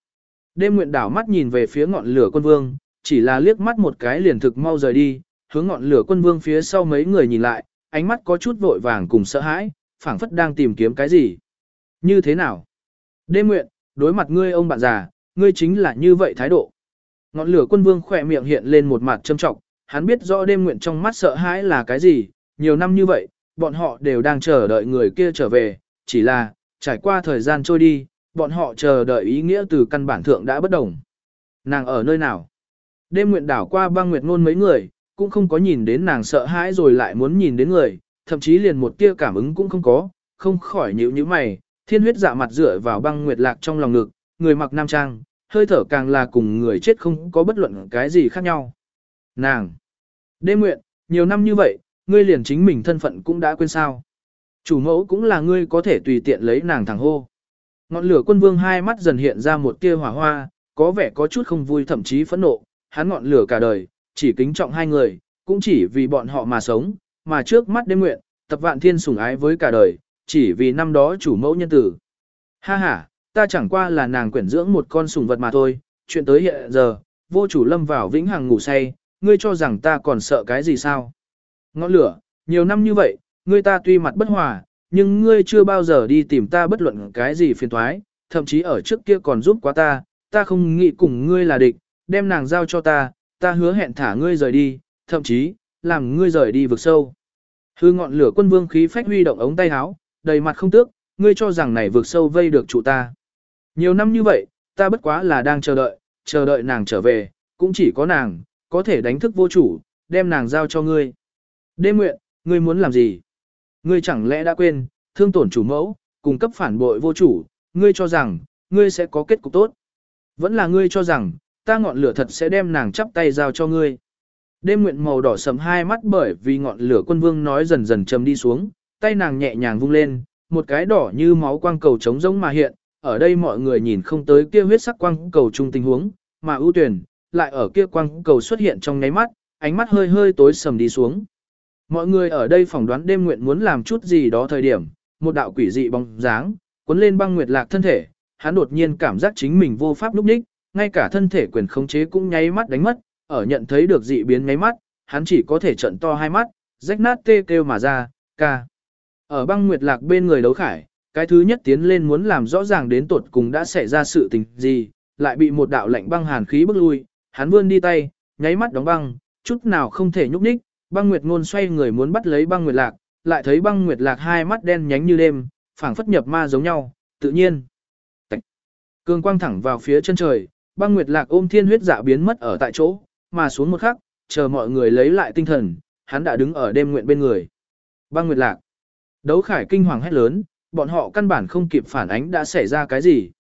Đêm nguyện đảo mắt nhìn về phía ngọn lửa quân vương, chỉ là liếc mắt một cái liền thực mau rời đi, hướng ngọn lửa quân vương phía sau mấy người nhìn lại, ánh mắt có chút vội vàng cùng sợ hãi, phảng phất đang tìm kiếm cái gì. Như thế nào? Đêm nguyện, đối mặt ngươi ông bạn già, ngươi chính là như vậy thái độ. Ngọn lửa quân vương khỏe miệng hiện lên một mặt châm trọng, hắn biết rõ đêm nguyện trong mắt sợ hãi là cái gì, nhiều năm như vậy, bọn họ đều đang chờ đợi người kia trở về, chỉ là, trải qua thời gian trôi đi, bọn họ chờ đợi ý nghĩa từ căn bản thượng đã bất đồng. Nàng ở nơi nào? Đêm nguyện đảo qua băng nguyệt ngôn mấy người, cũng không có nhìn đến nàng sợ hãi rồi lại muốn nhìn đến người, thậm chí liền một tia cảm ứng cũng không có, không khỏi nhíu nhíu mày, thiên huyết dạ mặt dựa vào băng nguyệt lạc trong lòng ngực, người mặc nam trang, hơi thở càng là cùng người chết không có bất luận cái gì khác nhau. Nàng! Đêm nguyện, nhiều năm như vậy, ngươi liền chính mình thân phận cũng đã quên sao. Chủ mẫu cũng là ngươi có thể tùy tiện lấy nàng thẳng hô. Ngọn lửa quân vương hai mắt dần hiện ra một tia hỏa hoa, có vẻ có chút không vui thậm chí phẫn nộ, hắn ngọn lửa cả đời, chỉ kính trọng hai người, cũng chỉ vì bọn họ mà sống, mà trước mắt đêm nguyện, tập vạn thiên sủng ái với cả đời, chỉ vì năm đó chủ mẫu nhân tử. Ha ha, ta chẳng qua là nàng quyển dưỡng một con sủng vật mà thôi, chuyện tới hiện giờ, vô chủ lâm vào vĩnh hằng ngủ say, ngươi cho rằng ta còn sợ cái gì sao? Ngọn lửa, nhiều năm như vậy, ngươi ta tuy mặt bất hòa, nhưng ngươi chưa bao giờ đi tìm ta bất luận cái gì phiền thoái, thậm chí ở trước kia còn giúp quá ta, ta không nghĩ cùng ngươi là địch, đem nàng giao cho ta, ta hứa hẹn thả ngươi rời đi, thậm chí, làm ngươi rời đi vực sâu. Hư ngọn lửa quân vương khí phách huy động ống tay áo, đầy mặt không tước, ngươi cho rằng này vực sâu vây được chủ ta. Nhiều năm như vậy, ta bất quá là đang chờ đợi, chờ đợi nàng trở về, cũng chỉ có nàng, có thể đánh thức vô chủ, đem nàng giao cho ngươi. Đêm nguyện, ngươi muốn làm gì? Ngươi chẳng lẽ đã quên, thương tổn chủ mẫu, cung cấp phản bội vô chủ, ngươi cho rằng, ngươi sẽ có kết cục tốt. Vẫn là ngươi cho rằng, ta ngọn lửa thật sẽ đem nàng chắp tay giao cho ngươi. Đêm nguyện màu đỏ sầm hai mắt bởi vì ngọn lửa quân vương nói dần dần chầm đi xuống, tay nàng nhẹ nhàng vung lên, một cái đỏ như máu quang cầu trống rỗng mà hiện, ở đây mọi người nhìn không tới kia huyết sắc quang cầu chung tình huống, mà ưu tuyển, lại ở kia quang cầu xuất hiện trong nháy mắt, ánh mắt hơi hơi tối sầm đi xuống. Mọi người ở đây phỏng đoán đêm nguyện muốn làm chút gì đó thời điểm, một đạo quỷ dị bóng dáng, cuốn lên băng nguyệt lạc thân thể, hắn đột nhiên cảm giác chính mình vô pháp lúc ních, ngay cả thân thể quyền khống chế cũng nháy mắt đánh mất, ở nhận thấy được dị biến nháy mắt, hắn chỉ có thể trận to hai mắt, rách nát tê kêu mà ra, ca. Ở băng nguyệt lạc bên người đấu khải, cái thứ nhất tiến lên muốn làm rõ ràng đến tột cùng đã xảy ra sự tình gì, lại bị một đạo lạnh băng hàn khí bức lui, hắn vươn đi tay, nháy mắt đóng băng, chút nào không thể nhúc nhích, băng nguyệt ngôn xoay người muốn bắt lấy băng nguyệt lạc, lại thấy băng nguyệt lạc hai mắt đen nhánh như đêm, phảng phất nhập ma giống nhau, tự nhiên. cương quang thẳng vào phía chân trời, băng nguyệt lạc ôm thiên huyết dạ biến mất ở tại chỗ, mà xuống một khắc, chờ mọi người lấy lại tinh thần, hắn đã đứng ở đêm nguyện bên người. Băng nguyệt lạc. Đấu khải kinh hoàng hét lớn, bọn họ căn bản không kịp phản ánh đã xảy ra cái gì.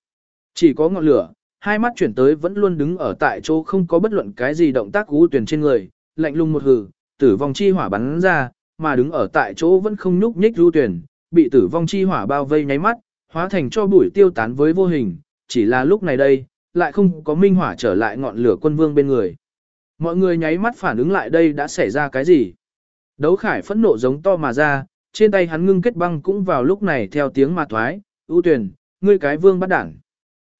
Chỉ có ngọn lửa, hai mắt chuyển tới vẫn luôn đứng ở tại chỗ không có bất luận cái gì động tác cú tuyển trên người, lạnh lùng một hừ, tử vong chi hỏa bắn ra, mà đứng ở tại chỗ vẫn không nhúc nhích du tuyển, bị tử vong chi hỏa bao vây nháy mắt, hóa thành cho bụi tiêu tán với vô hình, chỉ là lúc này đây, lại không có minh hỏa trở lại ngọn lửa quân vương bên người. Mọi người nháy mắt phản ứng lại đây đã xảy ra cái gì. Đấu khải phẫn nộ giống to mà ra, trên tay hắn ngưng kết băng cũng vào lúc này theo tiếng mà thoái, ưu tuyển, ngươi cái vương bắt đảng.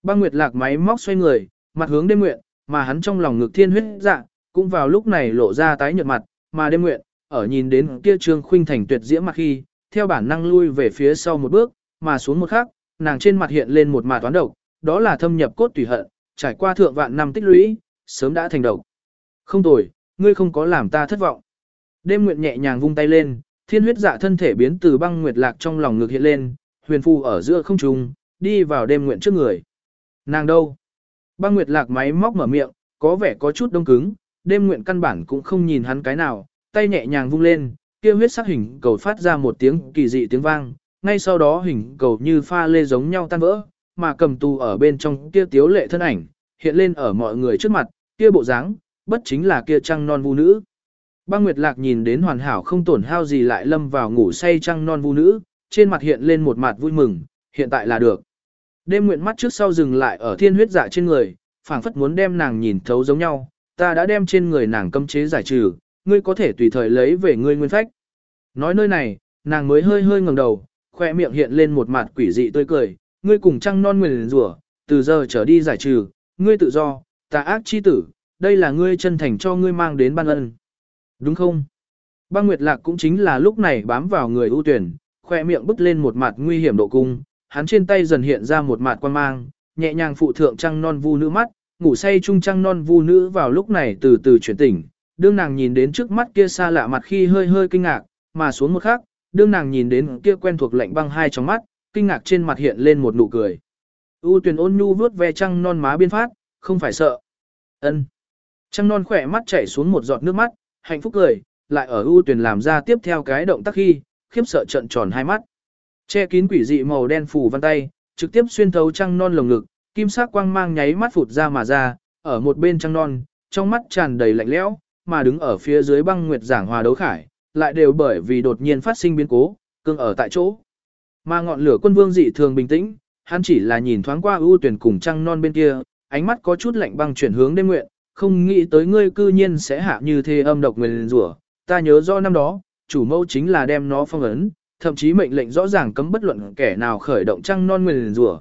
Băng nguyệt lạc máy móc xoay người, mặt hướng đêm nguyện, mà hắn trong lòng ngực thiên huyết dạ, cũng vào lúc này lộ ra tái nhợt mặt, mà đêm nguyện, ở nhìn đến kia trương khuynh thành tuyệt diễm mặt khi, theo bản năng lui về phía sau một bước, mà xuống một khắc, nàng trên mặt hiện lên một mạt toán độc, đó là thâm nhập cốt tùy hận, trải qua thượng vạn năm tích lũy, sớm đã thành độc. Không tồi, ngươi không có làm ta thất vọng. Đêm nguyện nhẹ nhàng vung tay lên, thiên huyết dạ thân thể biến từ băng nguyệt lạc trong lòng ngực hiện lên, huyền phù ở giữa không trung, đi vào đêm nguyện trước người. Nàng đâu? Băng nguyệt lạc máy móc mở miệng, có vẻ có chút đông cứng, đêm nguyện căn bản cũng không nhìn hắn cái nào, tay nhẹ nhàng vung lên, kia huyết sắc hình cầu phát ra một tiếng kỳ dị tiếng vang, ngay sau đó hình cầu như pha lê giống nhau tan vỡ, mà cầm tù ở bên trong kia tiếu lệ thân ảnh, hiện lên ở mọi người trước mặt, kia bộ dáng, bất chính là kia trăng non vu nữ. Băng Nguyệt Lạc nhìn đến hoàn hảo không tổn hao gì lại lâm vào ngủ say trăng non vu nữ, trên mặt hiện lên một mặt vui mừng, hiện tại là được. Đêm nguyện mắt trước sau dừng lại ở thiên huyết dạ trên người, phảng phất muốn đem nàng nhìn thấu giống nhau, ta đã đem trên người nàng cấm chế giải trừ, ngươi có thể tùy thời lấy về ngươi nguyên phách. Nói nơi này, nàng mới hơi hơi ngẩng đầu, khoe miệng hiện lên một mặt quỷ dị tươi cười, ngươi cùng trăng non nguyền rủa, từ giờ trở đi giải trừ, ngươi tự do, tà ác chi tử, đây là ngươi chân thành cho ngươi mang đến ban ân. Đúng không? Băng Nguyệt Lạc cũng chính là lúc này bám vào người ưu tuyển, khoe miệng bứt lên một mặt nguy hiểm độ cung, hắn trên tay dần hiện ra một mặt quan mang, nhẹ nhàng phụ thượng trăng non vu nữ mắt, ngủ say chung trăng non vu nữ vào lúc này từ từ chuyển tỉnh, đương nàng nhìn đến trước mắt kia xa lạ mặt khi hơi hơi kinh ngạc, mà xuống một khắc, đương nàng nhìn đến kia quen thuộc lạnh băng hai trong mắt, kinh ngạc trên mặt hiện lên một nụ cười. U tuyển ôn nhu vuốt ve trăng non má biên phát, không phải sợ. ân Trăng non khỏe mắt chảy xuống một giọt nước mắt, hạnh phúc cười, lại ở U tuyển làm ra tiếp theo cái động tác khi, khiếp sợ trận tròn hai mắt. Che kín quỷ dị màu đen phủ văn tay, trực tiếp xuyên thấu trăng non lồng ngực, kim sắc quang mang nháy mắt phụt ra mà ra, ở một bên trăng non, trong mắt tràn đầy lạnh lẽo, mà đứng ở phía dưới băng nguyệt giảng hòa đấu khải, lại đều bởi vì đột nhiên phát sinh biến cố, cương ở tại chỗ. Mà ngọn lửa quân vương dị thường bình tĩnh, hắn chỉ là nhìn thoáng qua ưu tuyển cùng trăng non bên kia, ánh mắt có chút lạnh băng chuyển hướng đêm nguyện, không nghĩ tới ngươi cư nhiên sẽ hạ như thế âm độc nguyền rủa. Ta nhớ do năm đó, chủ mâu chính là đem nó phong ấn, thậm chí mệnh lệnh rõ ràng cấm bất luận kẻ nào khởi động trăng non nguyền rủa.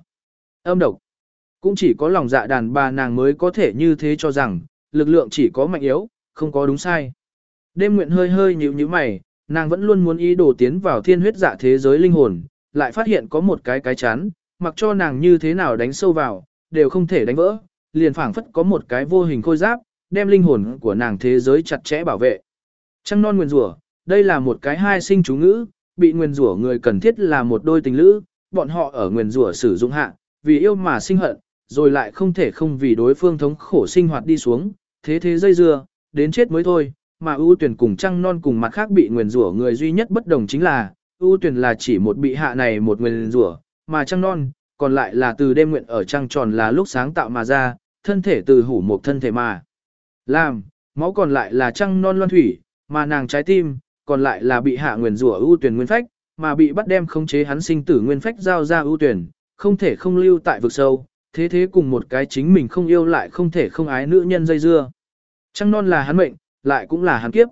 Âm độc. Cũng chỉ có lòng dạ đàn bà nàng mới có thể như thế cho rằng, lực lượng chỉ có mạnh yếu, không có đúng sai. Đêm nguyện hơi hơi nhíu nhíu mày, nàng vẫn luôn muốn ý đồ tiến vào thiên huyết dạ thế giới linh hồn, lại phát hiện có một cái cái chán, mặc cho nàng như thế nào đánh sâu vào, đều không thể đánh vỡ, liền phảng phất có một cái vô hình khôi giáp, đem linh hồn của nàng thế giới chặt chẽ bảo vệ. Trăng non nguyên rủa, đây là một cái hai sinh chú ngữ, bị nguyên rủa người cần thiết là một đôi tình lữ, bọn họ ở nguyên rủa sử dụng hạ, vì yêu mà sinh hận, rồi lại không thể không vì đối phương thống khổ sinh hoạt đi xuống, thế thế dây dưa, đến chết mới thôi, mà ưu tuyển cùng trăng non cùng mặt khác bị nguyền rủa người duy nhất bất đồng chính là, ưu tuyển là chỉ một bị hạ này một nguyên rủa, mà trăng non, còn lại là từ đêm nguyện ở trăng tròn là lúc sáng tạo mà ra, thân thể từ hủ một thân thể mà. Làm, máu còn lại là trăng non loan thủy, mà nàng trái tim, còn lại là bị hạ nguyền rủa ưu tuyển nguyên phách, mà bị bắt đem khống chế hắn sinh tử nguyên phách giao ra ưu tuyển, không thể không lưu tại vực sâu, thế thế cùng một cái chính mình không yêu lại không thể không ái nữ nhân dây dưa. Trăng non là hắn mệnh, lại cũng là hắn kiếp.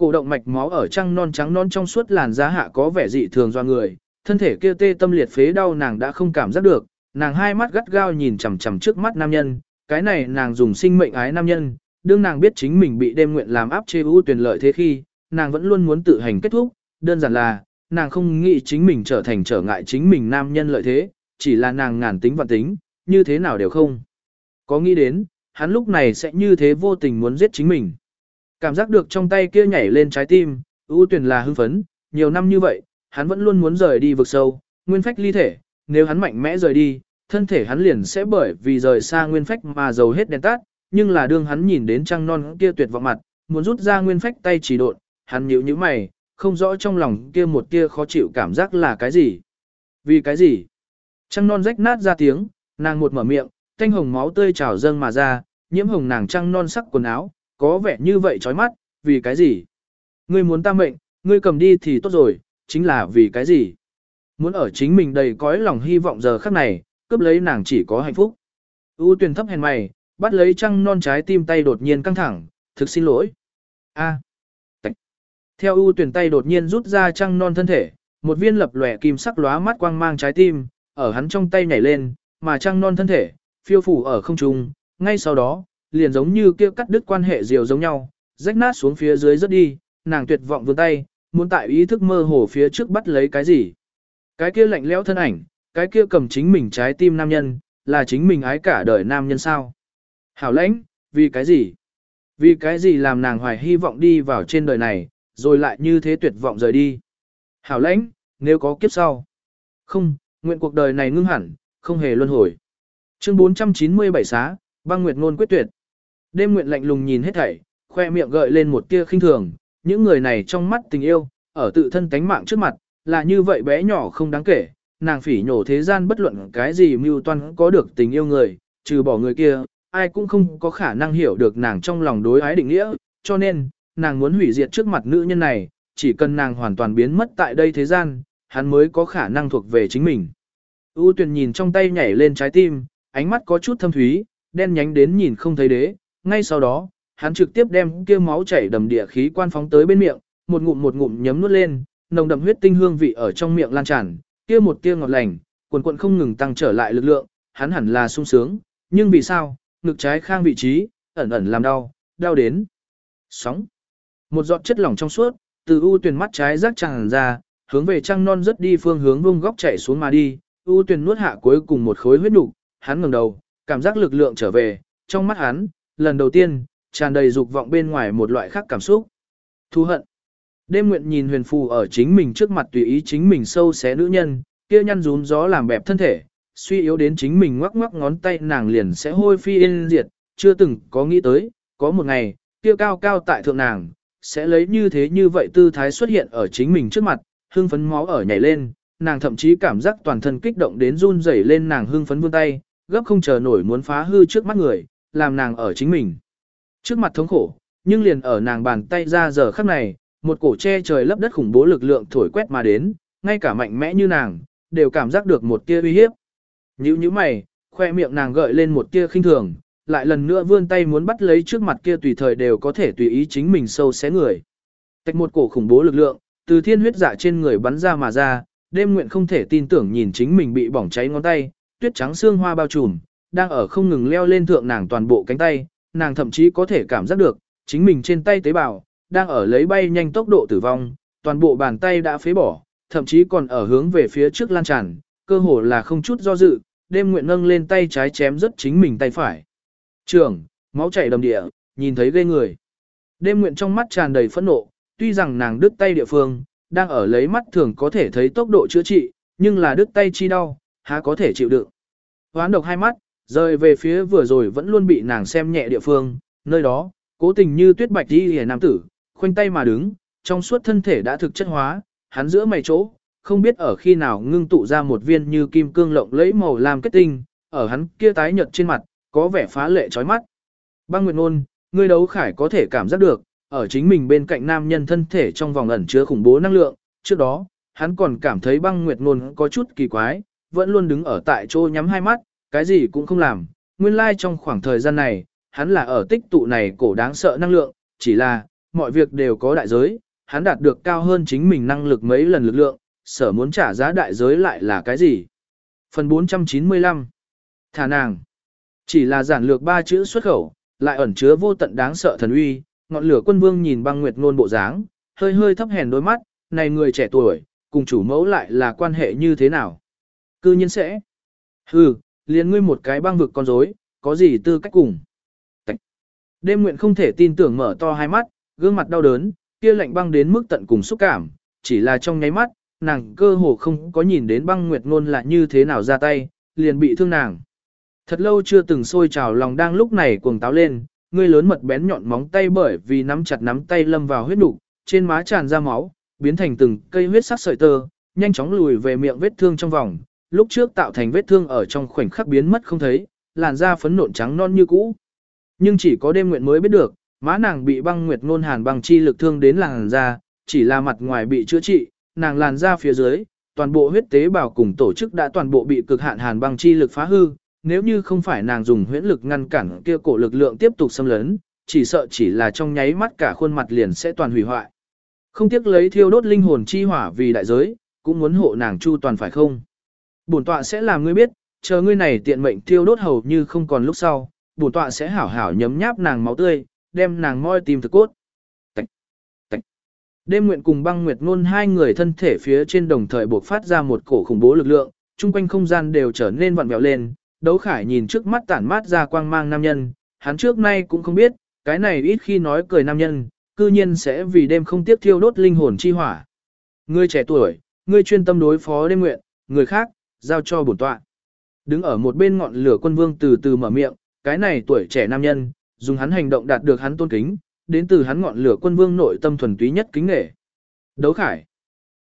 Cổ động mạch máu ở trăng non trắng non trong suốt làn da hạ có vẻ dị thường do người, thân thể kia tê tâm liệt phế đau nàng đã không cảm giác được, nàng hai mắt gắt gao nhìn chằm chằm trước mắt nam nhân, cái này nàng dùng sinh mệnh ái nam nhân, đương nàng biết chính mình bị đêm nguyện làm áp chế ưu tuyển lợi thế khi, nàng vẫn luôn muốn tự hành kết thúc, đơn giản là, nàng không nghĩ chính mình trở thành trở ngại chính mình nam nhân lợi thế, chỉ là nàng ngàn tính vạn tính, như thế nào đều không. Có nghĩ đến, hắn lúc này sẽ như thế vô tình muốn giết chính mình. Cảm giác được trong tay kia nhảy lên trái tim, ưu tuyển là hưng phấn, nhiều năm như vậy, hắn vẫn luôn muốn rời đi vực sâu, nguyên phách ly thể, nếu hắn mạnh mẽ rời đi, thân thể hắn liền sẽ bởi vì rời xa nguyên phách mà dầu hết đèn tắt, nhưng là đương hắn nhìn đến trăng non kia tuyệt vọng mặt, muốn rút ra nguyên phách tay chỉ độn, hắn nhíu nhíu mày, không rõ trong lòng kia một kia khó chịu cảm giác là cái gì. Vì cái gì? Trăng non rách nát ra tiếng, nàng một mở miệng, thanh hồng máu tươi trào dâng mà ra, nhiễm hồng nàng trăng non sắc quần áo, có vẻ như vậy chói mắt, vì cái gì? Ngươi muốn ta mệnh, ngươi cầm đi thì tốt rồi, chính là vì cái gì? Muốn ở chính mình đầy cõi lòng hy vọng giờ khắc này, cướp lấy nàng chỉ có hạnh phúc. U tuyển thấp hèn mày, bắt lấy trăng non trái tim tay đột nhiên căng thẳng, thực xin lỗi. A. Theo U tuyển tay đột nhiên rút ra trăng non thân thể, một viên lập lòe kim sắc lóa mắt quang mang trái tim, ở hắn trong tay nhảy lên, mà trăng non thân thể, phiêu phủ ở không trung, ngay sau đó, liền giống như kia cắt đứt quan hệ diều giống nhau, rách nát xuống phía dưới rất đi, nàng tuyệt vọng vươn tay, muốn tại ý thức mơ hồ phía trước bắt lấy cái gì. Cái kia lạnh lẽo thân ảnh, cái kia cầm chính mình trái tim nam nhân, là chính mình ái cả đời nam nhân sao. Hảo lãnh, vì cái gì? Vì cái gì làm nàng hoài hy vọng đi vào trên đời này, rồi lại như thế tuyệt vọng rời đi. Hảo lãnh, nếu có kiếp sau. Không, nguyện cuộc đời này ngưng hẳn, không hề luân hồi. Chương 497 xá, băng nguyệt ngôn quyết tuyệt. Đêm nguyện lạnh lùng nhìn hết thảy, khoe miệng gợi lên một tia khinh thường, những người này trong mắt tình yêu, ở tự thân tánh mạng trước mặt, là như vậy bé nhỏ không đáng kể, nàng phỉ nhổ thế gian bất luận cái gì mưu toan có được tình yêu người, trừ bỏ người kia, ai cũng không có khả năng hiểu được nàng trong lòng đối ái định nghĩa, cho nên, nàng muốn hủy diệt trước mặt nữ nhân này, chỉ cần nàng hoàn toàn biến mất tại đây thế gian, hắn mới có khả năng thuộc về chính mình. U tuyền nhìn trong tay nhảy lên trái tim, ánh mắt có chút thâm thúy, đen nhánh đến nhìn không thấy đế, ngay sau đó, hắn trực tiếp đem kia máu chảy đầm địa khí quan phóng tới bên miệng, một ngụm một ngụm nhấm nuốt lên, nồng đậm huyết tinh hương vị ở trong miệng lan tràn, kia một tia ngọt lành, quần quần không ngừng tăng trở lại lực lượng, hắn hẳn là sung sướng, nhưng vì sao, ngực trái khang vị trí, ẩn ẩn làm đau, đau đến. Sóng. Một giọt chất lỏng trong suốt, từ u tuyển mắt trái rác tràn ra, hướng về trăng non rất đi phương hướng vung góc chạy xuống mà đi, u tuyển nuốt hạ cuối cùng một khối huyết đủ, hắn ngẩng đầu, cảm giác lực lượng trở về, trong mắt hắn, lần đầu tiên, tràn đầy dục vọng bên ngoài một loại khác cảm xúc. Thu hận. Đêm nguyện nhìn huyền phù ở chính mình trước mặt tùy ý chính mình sâu xé nữ nhân, kia nhăn rún gió làm bẹp thân thể, suy yếu đến chính mình ngoắc ngoắc ngón tay nàng liền sẽ hôi phi yên diệt, chưa từng có nghĩ tới, có một ngày, kia cao cao tại thượng nàng, sẽ lấy như thế như vậy tư thái xuất hiện ở chính mình trước mặt, hưng phấn máu ở nhảy lên, nàng thậm chí cảm giác toàn thân kích động đến run rẩy lên nàng hưng phấn vươn tay, gấp không chờ nổi muốn phá hư trước mắt người, làm nàng ở chính mình. Trước mặt thống khổ, nhưng liền ở nàng bàn tay ra giờ khắc này, một cổ che trời lấp đất khủng bố lực lượng thổi quét mà đến, ngay cả mạnh mẽ như nàng, đều cảm giác được một tia uy hiếp. Nhữ như mày, khoe miệng nàng gợi lên một tia khinh thường, lại lần nữa vươn tay muốn bắt lấy trước mặt kia tùy thời đều có thể tùy ý chính mình sâu xé người. Tạch một cổ khủng bố lực lượng, từ thiên huyết dạ trên người bắn ra mà ra, đêm nguyện không thể tin tưởng nhìn chính mình bị bỏng cháy ngón tay, tuyết trắng xương hoa bao trùm, đang ở không ngừng leo lên thượng nàng toàn bộ cánh tay, nàng thậm chí có thể cảm giác được, chính mình trên tay tế bào, đang ở lấy bay nhanh tốc độ tử vong, toàn bộ bàn tay đã phế bỏ, thậm chí còn ở hướng về phía trước lan tràn, cơ hồ là không chút do dự, đêm nguyện nâng lên tay trái chém rất chính mình tay phải. Trường, máu chảy đầm địa, nhìn thấy ghê người. Đêm nguyện trong mắt tràn đầy phẫn nộ, tuy rằng nàng đứt tay địa phương, đang ở lấy mắt thường có thể thấy tốc độ chữa trị, nhưng là đứt tay chi đau, há có thể chịu đựng. Hoán độc hai mắt, rời về phía vừa rồi vẫn luôn bị nàng xem nhẹ địa phương, nơi đó, cố tình như tuyết bạch đi hề nam tử, khoanh tay mà đứng, trong suốt thân thể đã thực chất hóa, hắn giữa mày chỗ, không biết ở khi nào ngưng tụ ra một viên như kim cương lộng lẫy màu làm kết tinh, ở hắn kia tái nhợt trên mặt, có vẻ phá lệ chói mắt. Băng Nguyệt Nôn, ngươi đấu khải có thể cảm giác được, ở chính mình bên cạnh nam nhân thân thể trong vòng ẩn chứa khủng bố năng lượng, trước đó, hắn còn cảm thấy băng Nguyệt Nôn có chút kỳ quái, vẫn luôn đứng ở tại chỗ nhắm hai mắt, cái gì cũng không làm, nguyên lai trong khoảng thời gian này, hắn là ở tích tụ này cổ đáng sợ năng lượng, chỉ là, mọi việc đều có đại giới, hắn đạt được cao hơn chính mình năng lực mấy lần lực lượng, sở muốn trả giá đại giới lại là cái gì? Phần 495 Thả nàng Chỉ là giản lược ba chữ xuất khẩu, lại ẩn chứa vô tận đáng sợ thần uy, ngọn lửa quân vương nhìn băng nguyệt ngôn bộ dáng, hơi hơi thấp hèn đôi mắt, này người trẻ tuổi, cùng chủ mẫu lại là quan hệ như thế nào? Cư nhiên sẽ. Hừ, liền ngươi một cái băng vực con rối, có gì tư cách cùng? Tạch. Đêm nguyện không thể tin tưởng mở to hai mắt, gương mặt đau đớn, kia lạnh băng đến mức tận cùng xúc cảm, chỉ là trong nháy mắt, nàng cơ hồ không có nhìn đến băng nguyệt ngôn là như thế nào ra tay, liền bị thương nàng. Thật lâu chưa từng sôi trào lòng đang lúc này cuồng táo lên, ngươi lớn mật bén nhọn móng tay bởi vì nắm chặt nắm tay lâm vào huyết nục, trên má tràn ra máu, biến thành từng cây huyết sắc sợi tơ, nhanh chóng lùi về miệng vết thương trong vòng, lúc trước tạo thành vết thương ở trong khoảnh khắc biến mất không thấy, làn da phấn nộn trắng non như cũ. Nhưng chỉ có đêm nguyện mới biết được, má nàng bị băng nguyệt ngôn hàn bằng chi lực thương đến làn da, chỉ là mặt ngoài bị chữa trị, nàng làn da phía dưới, toàn bộ huyết tế bào cùng tổ chức đã toàn bộ bị cực hạn hàn băng chi lực phá hư, nếu như không phải nàng dùng huyễn lực ngăn cản kia cổ lực lượng tiếp tục xâm lấn, chỉ sợ chỉ là trong nháy mắt cả khuôn mặt liền sẽ toàn hủy hoại. Không tiếc lấy thiêu đốt linh hồn chi hỏa vì đại giới, cũng muốn hộ nàng chu toàn phải không? Bổn tọa sẽ làm ngươi biết, chờ ngươi này tiện mệnh thiêu đốt hầu như không còn lúc sau, bổn tọa sẽ hảo hảo nhấm nháp nàng máu tươi, đem nàng moi tìm thực cốt. Tạch, tạch. Đêm nguyện cùng băng nguyệt ngôn hai người thân thể phía trên đồng thời buộc phát ra một cổ khủng bố lực lượng, chung quanh không gian đều trở nên vặn vẹo lên, đấu khải nhìn trước mắt tản mát ra quang mang nam nhân, hắn trước nay cũng không biết, cái này ít khi nói cười nam nhân, cư nhiên sẽ vì đêm không tiếp thiêu đốt linh hồn chi hỏa. Ngươi trẻ tuổi, ngươi chuyên tâm đối phó đêm nguyện, người khác, giao cho bổn tọa. Đứng ở một bên ngọn lửa quân vương từ từ mở miệng, cái này tuổi trẻ nam nhân, dùng hắn hành động đạt được hắn tôn kính, đến từ hắn ngọn lửa quân vương nội tâm thuần túy nhất kính nghệ. Đấu khải.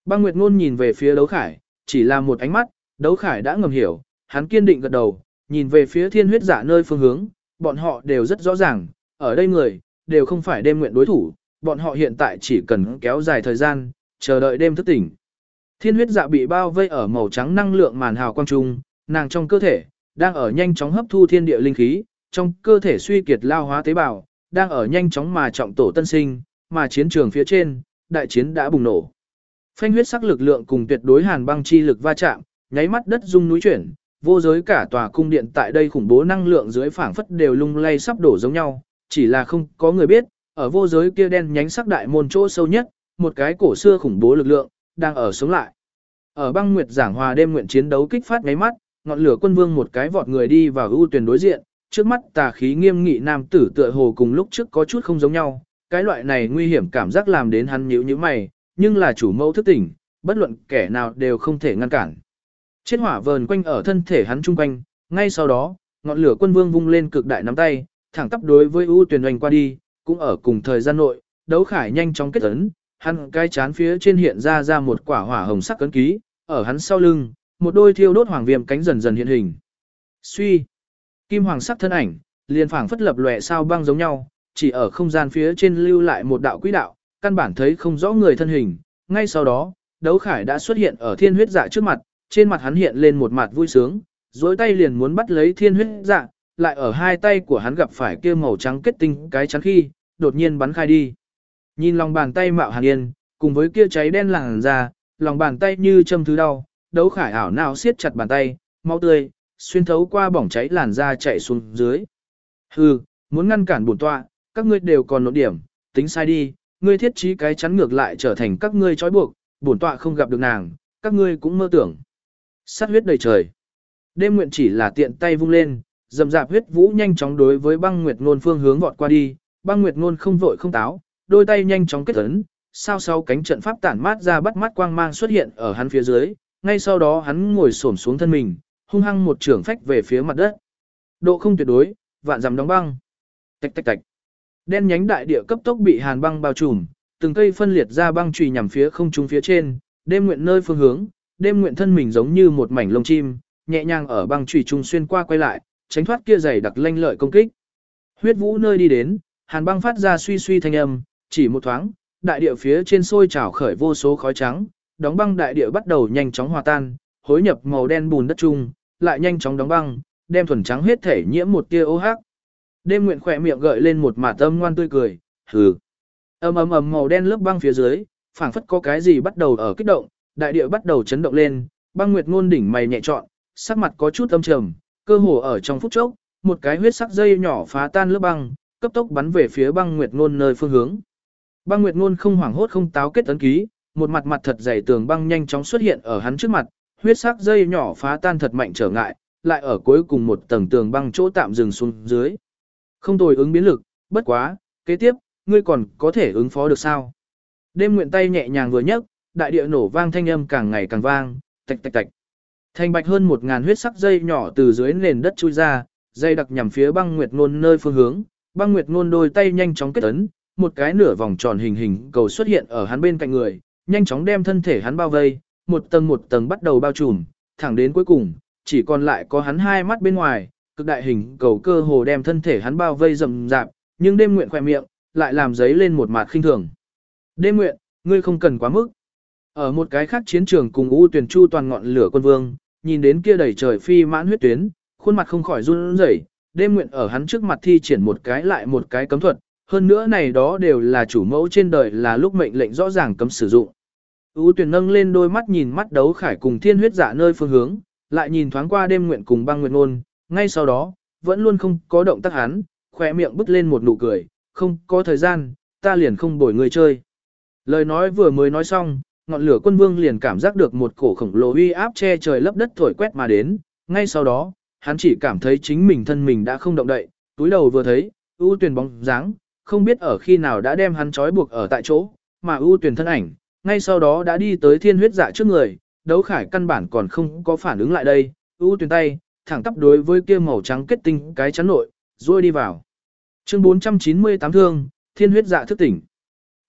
Băng Nguyệt Ngôn nhìn về phía đấu khải, chỉ là một ánh mắt, đấu khải đã ngầm hiểu, hắn kiên định gật đầu, nhìn về phía thiên huyết giả nơi phương hướng, bọn họ đều rất rõ ràng, ở đây người, đều không phải đêm nguyện đối thủ, bọn họ hiện tại chỉ cần kéo dài thời gian, chờ đợi đêm thức tỉnh. Thiên huyết dạ bị bao vây ở màu trắng năng lượng màn hào quang trung, nàng trong cơ thể, đang ở nhanh chóng hấp thu thiên địa linh khí, trong cơ thể suy kiệt lao hóa tế bào, đang ở nhanh chóng mà trọng tổ tân sinh, mà chiến trường phía trên, đại chiến đã bùng nổ. Phanh huyết sắc lực lượng cùng tuyệt đối hàn băng chi lực va chạm, nháy mắt đất rung núi chuyển, vô giới cả tòa cung điện tại đây khủng bố năng lượng dưới phảng phất đều lung lay sắp đổ giống nhau, chỉ là không có người biết, ở vô giới kia đen nhánh sắc đại môn chỗ sâu nhất, một cái cổ xưa khủng bố lực lượng, đang ở sống lại. Ở băng nguyệt giảng hòa đêm nguyện chiến đấu kích phát ngáy mắt, ngọn lửa quân vương một cái vọt người đi vào ưu tuyển đối diện, trước mắt tà khí nghiêm nghị nam tử tựa hồ cùng lúc trước có chút không giống nhau, cái loại này nguy hiểm cảm giác làm đến hắn nhíu nhíu mày, nhưng là chủ mẫu thức tỉnh, bất luận kẻ nào đều không thể ngăn cản. Chết hỏa vờn quanh ở thân thể hắn trung quanh, ngay sau đó, ngọn lửa quân vương vung lên cực đại nắm tay, thẳng tắp đối với ưu tuyển oanh qua đi, cũng ở cùng thời gian nội, đấu khải nhanh chóng kết ấn, hắn cái chán phía trên hiện ra ra một quả hỏa hồng sắc cấn ký, ở hắn sau lưng, một đôi thiêu đốt hoàng viêm cánh dần dần hiện hình. Suy, kim hoàng sắc thân ảnh, liền phảng phất lập lòe sao băng giống nhau, chỉ ở không gian phía trên lưu lại một đạo quỹ đạo, căn bản thấy không rõ người thân hình. Ngay sau đó, đấu khải đã xuất hiện ở thiên huyết dạ trước mặt, trên mặt hắn hiện lên một mặt vui sướng, dối tay liền muốn bắt lấy thiên huyết dạ, lại ở hai tay của hắn gặp phải kia màu trắng kết tinh cái trắng khi, đột nhiên bắn khai đi. Nhìn lòng bàn tay mạo hàn yên, cùng với kia cháy đen làng ra, lòng bàn tay như châm thứ đau, đấu khải ảo nào siết chặt bàn tay, máu tươi, xuyên thấu qua bỏng cháy làn da chạy xuống dưới. Hừ, muốn ngăn cản bổn tọa, các ngươi đều còn nỗ điểm, tính sai đi, ngươi thiết trí cái chắn ngược lại trở thành các ngươi trói buộc, bổn tọa không gặp được nàng, các ngươi cũng mơ tưởng. Sát huyết đầy trời. Đêm nguyện chỉ là tiện tay vung lên, dầm dạp huyết vũ nhanh chóng đối với băng nguyệt ngôn phương hướng vọt qua đi, băng nguyệt ngôn không vội không táo, đôi tay nhanh chóng kết ấn, sao sau cánh trận pháp tản mát ra bắt mắt quang mang xuất hiện ở hắn phía dưới, ngay sau đó hắn ngồi xổm xuống thân mình, hung hăng một trường phách về phía mặt đất. Độ không tuyệt đối, vạn dằm đóng băng. Tạch tạch tạch. Đen nhánh đại địa cấp tốc bị hàn băng bao trùm, từng cây phân liệt ra băng chùy nhằm phía không trung phía trên, đêm nguyện nơi phương hướng, đêm nguyện thân mình giống như một mảnh lông chim, nhẹ nhàng ở băng chùy trung xuyên qua quay lại, tránh thoát kia dày đặc lanh lợi công kích. Huyết vũ nơi đi đến, hàn băng phát ra suy suy thanh âm, chỉ một thoáng, đại địa phía trên sôi trào khởi vô số khói trắng, đóng băng đại địa bắt đầu nhanh chóng hòa tan, hối nhập màu đen bùn đất chung, lại nhanh chóng đóng băng, đem thuần trắng hết thể nhiễm một tia ô hắc. Đêm nguyện khỏe miệng gợi lên một mả tâm ngoan tươi cười, hừ. Ầm ầm ầm màu đen lớp băng phía dưới, phảng phất có cái gì bắt đầu ở kích động, đại địa bắt đầu chấn động lên, băng nguyệt ngôn đỉnh mày nhẹ trọn, sắc mặt có chút âm trầm, cơ hồ ở trong phút chốc, một cái huyết sắc dây nhỏ phá tan lớp băng, cấp tốc bắn về phía băng nguyệt ngôn nơi phương hướng. Băng nguyệt ngôn không hoảng hốt không táo kết ấn ký, một mặt mặt thật dày tường băng nhanh chóng xuất hiện ở hắn trước mặt, huyết sắc dây nhỏ phá tan thật mạnh trở ngại, lại ở cuối cùng một tầng tường băng chỗ tạm dừng xuống dưới. Không tồi ứng biến lực, bất quá, kế tiếp, ngươi còn có thể ứng phó được sao? Đêm nguyện tay nhẹ nhàng vừa nhấc, đại địa nổ vang thanh âm càng ngày càng vang, tạch tạch tạch. Thanh bạch hơn một ngàn huyết sắc dây nhỏ từ dưới nền đất chui ra, dây đặc nhằm phía băng nguyệt ngôn nơi phương hướng, băng nguyệt ngôn đôi tay nhanh chóng kết ấn, một cái nửa vòng tròn hình hình cầu xuất hiện ở hắn bên cạnh người, nhanh chóng đem thân thể hắn bao vây, một tầng một tầng bắt đầu bao trùm, thẳng đến cuối cùng, chỉ còn lại có hắn hai mắt bên ngoài, cực đại hình cầu cơ hồ đem thân thể hắn bao vây rầm rạp, nhưng đêm nguyện khỏe miệng, lại làm giấy lên một mặt khinh thường. Đêm nguyện, ngươi không cần quá mức. Ở một cái khác chiến trường cùng U tuyển chu toàn ngọn lửa quân vương, nhìn đến kia đầy trời phi mãn huyết tuyến, khuôn mặt không khỏi run rẩy. Đêm nguyện ở hắn trước mặt thi triển một cái lại một cái cấm thuật, hơn nữa này đó đều là chủ mẫu trên đời là lúc mệnh lệnh rõ ràng cấm sử dụng. U tuyển nâng lên đôi mắt nhìn mắt đấu khải cùng thiên huyết dạ nơi phương hướng, lại nhìn thoáng qua đêm nguyện cùng băng nguyện ngôn, ngay sau đó, vẫn luôn không có động tác hắn, khỏe miệng bứt lên một nụ cười, không có thời gian, ta liền không bồi người chơi. Lời nói vừa mới nói xong, ngọn lửa quân vương liền cảm giác được một cổ khổng lồ uy áp che trời lấp đất thổi quét mà đến, ngay sau đó, hắn chỉ cảm thấy chính mình thân mình đã không động đậy, túi đầu vừa thấy, ưu tuyển bóng dáng, không biết ở khi nào đã đem hắn trói buộc ở tại chỗ, mà ưu tuyển thân ảnh, ngay sau đó đã đi tới thiên huyết dạ trước người, đấu khải căn bản còn không có phản ứng lại đây, ưu tuyển tay, thẳng tắp đối với kia màu trắng kết tinh cái chắn nội, rồi đi vào. Chương 498 thương, thiên huyết dạ thức tỉnh.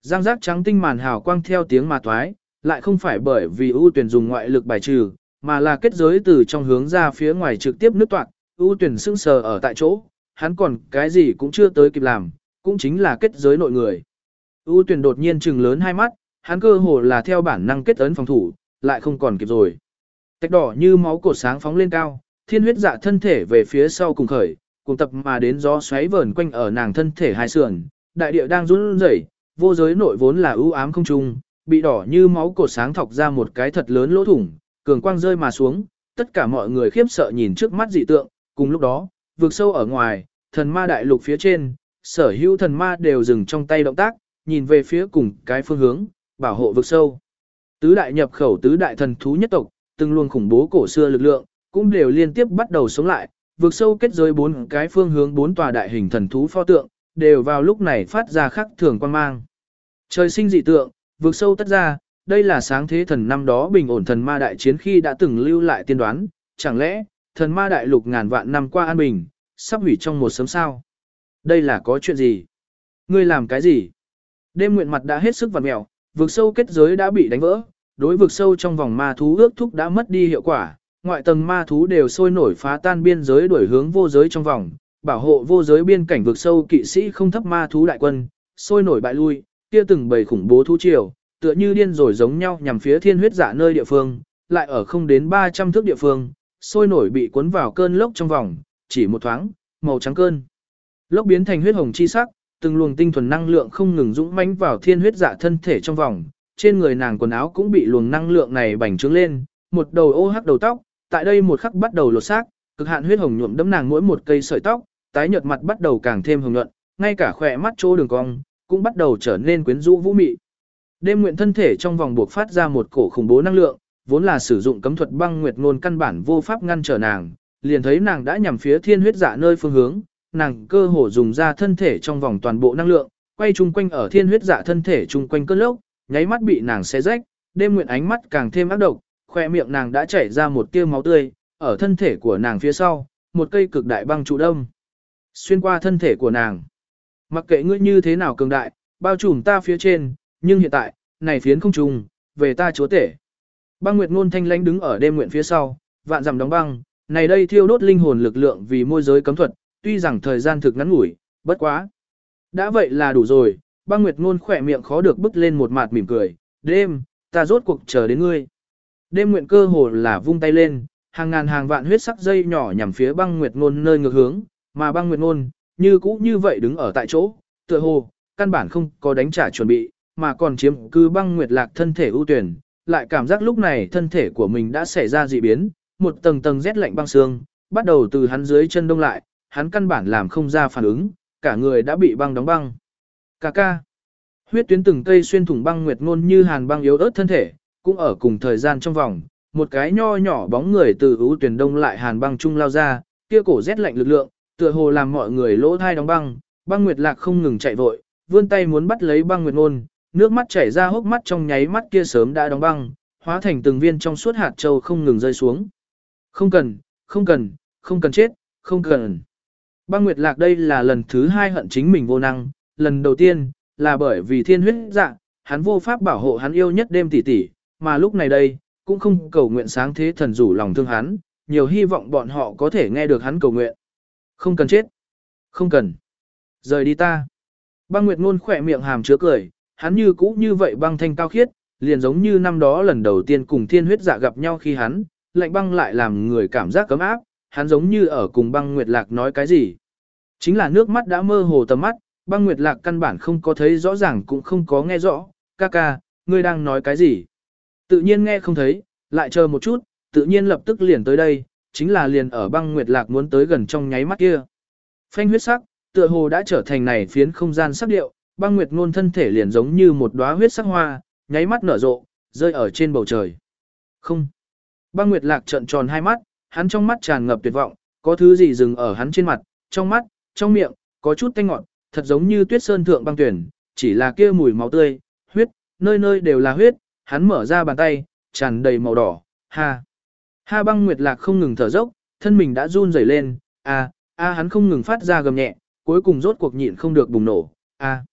Giang giác trắng tinh màn hào quang theo tiếng mà toái, lại không phải bởi vì ưu tuyển dùng ngoại lực bài trừ, mà là kết giới từ trong hướng ra phía ngoài trực tiếp nứt toạc, ưu tuyển sững sờ ở tại chỗ, hắn còn cái gì cũng chưa tới kịp làm, cũng chính là kết giới nội người. ưu tuyển đột nhiên trừng lớn hai mắt, hắn cơ hồ là theo bản năng kết ấn phòng thủ, lại không còn kịp rồi. Tạch đỏ như máu cột sáng phóng lên cao, thiên huyết dạ thân thể về phía sau cùng khởi, cùng tập mà đến gió xoáy vờn quanh ở nàng thân thể hai sườn, đại địa đang run rẩy, vô giới nội vốn là ưu ám không trung, bị đỏ như máu cột sáng thọc ra một cái thật lớn lỗ thủng, cường quang rơi mà xuống, tất cả mọi người khiếp sợ nhìn trước mắt dị tượng, cùng lúc đó, vượt sâu ở ngoài, thần ma đại lục phía trên, sở hữu thần ma đều dừng trong tay động tác, nhìn về phía cùng cái phương hướng, bảo hộ vực sâu. Tứ đại nhập khẩu tứ đại thần thú nhất tộc, từng luôn khủng bố cổ xưa lực lượng, cũng đều liên tiếp bắt đầu sống lại, vượt sâu kết giới bốn cái phương hướng bốn tòa đại hình thần thú pho tượng, đều vào lúc này phát ra khắc thường quan mang. Trời sinh dị tượng, vượt sâu tất ra, đây là sáng thế thần năm đó bình ổn thần ma đại chiến khi đã từng lưu lại tiên đoán, chẳng lẽ, thần ma đại lục ngàn vạn năm qua an bình, sắp hủy trong một sớm sao? Đây là có chuyện gì? Ngươi làm cái gì? Đêm nguyện mặt đã hết sức vặn mẹo, vực sâu kết giới đã bị đánh vỡ, đối vực sâu trong vòng ma thú ước thúc đã mất đi hiệu quả, ngoại tầng ma thú đều sôi nổi phá tan biên giới đuổi hướng vô giới trong vòng, bảo hộ vô giới biên cảnh vực sâu kỵ sĩ không thấp ma thú đại quân, sôi nổi bại lui, kia từng bầy khủng bố thú triều, tựa như điên rồi giống nhau nhằm phía thiên huyết dạ nơi địa phương, lại ở không đến 300 thước địa phương, sôi nổi bị cuốn vào cơn lốc trong vòng, chỉ một thoáng, màu trắng cơn. Lốc biến thành huyết hồng chi sắc, từng luồng tinh thuần năng lượng không ngừng dũng mãnh vào thiên huyết dạ thân thể trong vòng, trên người nàng quần áo cũng bị luồng năng lượng này bành trướng lên, một đầu ô hắc đầu tóc, tại đây một khắc bắt đầu lột xác, cực hạn huyết hồng nhuộm đẫm nàng mỗi một cây sợi tóc, tái nhợt mặt bắt đầu càng thêm hồng nhuận, ngay cả khỏe mắt chỗ đường cong cũng bắt đầu trở nên quyến rũ vũ mị. Đêm nguyện thân thể trong vòng buộc phát ra một cổ khủng bố năng lượng, vốn là sử dụng cấm thuật băng nguyệt ngôn căn bản vô pháp ngăn trở nàng, liền thấy nàng đã nhằm phía thiên huyết dạ nơi phương hướng, nàng cơ hồ dùng ra thân thể trong vòng toàn bộ năng lượng, quay chung quanh ở thiên huyết dạ thân thể chung quanh cơn lốc, nháy mắt bị nàng xé rách, đêm nguyện ánh mắt càng thêm ác độc, khoe miệng nàng đã chảy ra một tia máu tươi, ở thân thể của nàng phía sau, một cây cực đại băng trụ đông. Xuyên qua thân thể của nàng. Mặc kệ ngươi như thế nào cường đại, bao trùm ta phía trên, nhưng hiện tại, này phiến không trùng, về ta chúa tể. Băng Nguyệt Ngôn thanh lãnh đứng ở đêm nguyện phía sau, vạn dặm đóng băng, này đây thiêu đốt linh hồn lực lượng vì môi giới cấm thuật, tuy rằng thời gian thực ngắn ngủi, bất quá. Đã vậy là đủ rồi, băng Nguyệt Ngôn khỏe miệng khó được bứt lên một mặt mỉm cười, đêm, ta rốt cuộc chờ đến ngươi. Đêm nguyện cơ hồ là vung tay lên, hàng ngàn hàng vạn huyết sắc dây nhỏ nhằm phía băng nguyệt ngôn nơi ngược hướng, mà băng nguyệt ngôn, như cũ như vậy đứng ở tại chỗ, tựa hồ, căn bản không có đánh trả chuẩn bị, mà còn chiếm cứ băng nguyệt lạc thân thể ưu tuyển, lại cảm giác lúc này thân thể của mình đã xảy ra dị biến, một tầng tầng rét lạnh băng xương, bắt đầu từ hắn dưới chân đông lại, hắn căn bản làm không ra phản ứng, cả người đã bị băng đóng băng. Cà ca. Huyết tuyến từng cây xuyên thủng băng nguyệt ngôn như hàn băng yếu ớt thân thể, cũng ở cùng thời gian trong vòng, một cái nho nhỏ bóng người từ ưu tuyển đông lại hàn băng trung lao ra, kia cổ rét lạnh lực lượng, tựa hồ làm mọi người lỗ thai đóng băng, băng nguyệt lạc không ngừng chạy vội, vươn tay muốn bắt lấy băng nguyệt ngôn, nước mắt chảy ra hốc mắt trong nháy mắt kia sớm đã đóng băng, hóa thành từng viên trong suốt hạt châu không ngừng rơi xuống. Không cần, không cần, không cần chết, không cần. Băng Nguyệt Lạc đây là lần thứ hai hận chính mình vô năng, lần đầu tiên, là bởi vì thiên huyết dạ, hắn vô pháp bảo hộ hắn yêu nhất đêm tỷ tỷ, mà lúc này đây, cũng không cầu nguyện sáng thế thần rủ lòng thương hắn, nhiều hy vọng bọn họ có thể nghe được hắn cầu nguyện. Không cần chết. Không cần. Rời đi ta. Băng Nguyệt Ngôn khỏe miệng hàm chứa cười, hắn như cũ như vậy băng thanh cao khiết, liền giống như năm đó lần đầu tiên cùng thiên huyết dạ gặp nhau khi hắn, lạnh băng lại làm người cảm giác cấm áp, hắn giống như ở cùng băng Nguyệt Lạc nói cái gì. Chính là nước mắt đã mơ hồ tầm mắt, băng Nguyệt Lạc căn bản không có thấy rõ ràng cũng không có nghe rõ, ca ca, ngươi đang nói cái gì. Tự nhiên nghe không thấy, lại chờ một chút, tự nhiên lập tức liền tới đây, chính là liền ở băng Nguyệt Lạc muốn tới gần trong nháy mắt kia. Phanh huyết sắc, tựa hồ đã trở thành này phiến không gian sắc điệu, băng nguyệt ngôn thân thể liền giống như một đóa huyết sắc hoa, nháy mắt nở rộ, rơi ở trên bầu trời. Không. Băng nguyệt lạc trợn tròn hai mắt, hắn trong mắt tràn ngập tuyệt vọng, có thứ gì dừng ở hắn trên mặt, trong mắt, trong miệng, có chút tanh ngọt, thật giống như tuyết sơn thượng băng tuyển, chỉ là kia mùi máu tươi, huyết, nơi nơi đều là huyết, hắn mở ra bàn tay, tràn đầy màu đỏ, ha. Ha băng nguyệt lạc không ngừng thở dốc, thân mình đã run rẩy lên, a, a hắn không ngừng phát ra gầm nhẹ, cuối cùng rốt cuộc nhịn không được bùng nổ, a.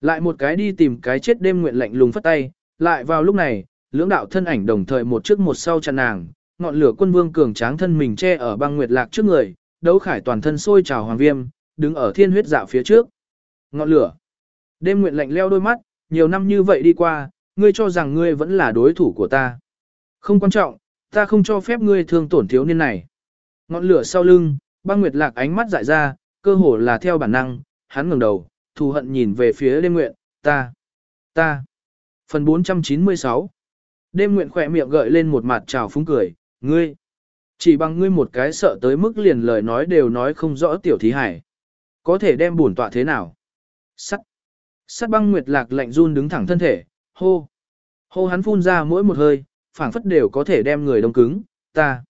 Lại một cái đi tìm cái chết đêm nguyện lạnh lùng phất tay, lại vào lúc này, lưỡng đạo thân ảnh đồng thời một trước một sau chặn nàng, ngọn lửa quân vương cường tráng thân mình che ở băng nguyệt lạc trước người, đấu khải toàn thân sôi trào hoàng viêm, đứng ở thiên huyết dạo phía trước. Ngọn lửa. Đêm nguyện lạnh leo đôi mắt, nhiều năm như vậy đi qua, ngươi cho rằng ngươi vẫn là đối thủ của ta. Không quan trọng, ta không cho phép ngươi thương tổn thiếu niên này. Ngọn lửa sau lưng, băng nguyệt lạc ánh mắt dại ra, cơ hồ là theo bản năng, hắn ngẩng đầu, thù hận nhìn về phía đêm nguyện, ta, ta. Phần 496 Đêm nguyện khỏe miệng gợi lên một mặt trào phúng cười, ngươi. Chỉ bằng ngươi một cái sợ tới mức liền lời nói đều nói không rõ tiểu thí hải. Có thể đem bổn tọa thế nào? Sắt. Sắt băng nguyệt lạc lạnh run đứng thẳng thân thể, hô. Hô hắn phun ra mỗi một hơi, phảng phất đều có thể đem người đông cứng, ta.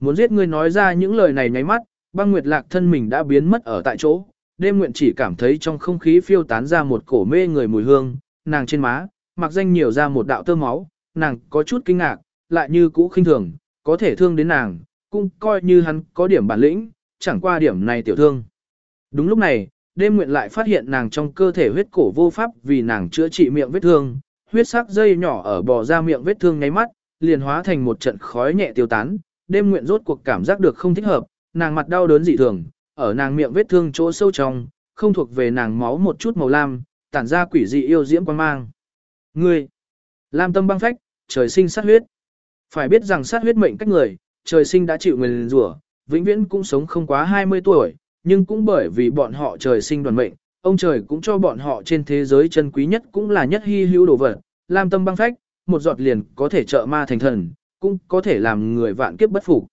Muốn giết ngươi nói ra những lời này nháy mắt, băng nguyệt lạc thân mình đã biến mất ở tại chỗ, đêm nguyện chỉ cảm thấy trong không khí phiêu tán ra một cổ mê người mùi hương, nàng trên má, mặc danh nhiều ra một đạo tơ máu, nàng có chút kinh ngạc, lại như cũ khinh thường, có thể thương đến nàng, cũng coi như hắn có điểm bản lĩnh, chẳng qua điểm này tiểu thương. Đúng lúc này, đêm nguyện lại phát hiện nàng trong cơ thể huyết cổ vô pháp vì nàng chữa trị miệng vết thương, huyết sắc dây nhỏ ở bò ra miệng vết thương nháy mắt, liền hóa thành một trận khói nhẹ tiêu tán, đêm nguyện rốt cuộc cảm giác được không thích hợp, nàng mặt đau đớn dị thường, ở nàng miệng vết thương chỗ sâu trong, không thuộc về nàng máu một chút màu lam, tản ra quỷ dị yêu diễm quan mang. Ngươi, lam tâm băng phách, trời sinh sát huyết. Phải biết rằng sát huyết mệnh cách người, trời sinh đã chịu nguyền rủa, vĩnh viễn cũng sống không quá 20 tuổi, nhưng cũng bởi vì bọn họ trời sinh đoàn mệnh, ông trời cũng cho bọn họ trên thế giới chân quý nhất cũng là nhất hy hữu đồ vật, lam tâm băng phách, một giọt liền có thể trợ ma thành thần, cũng có thể làm người vạn kiếp bất phục.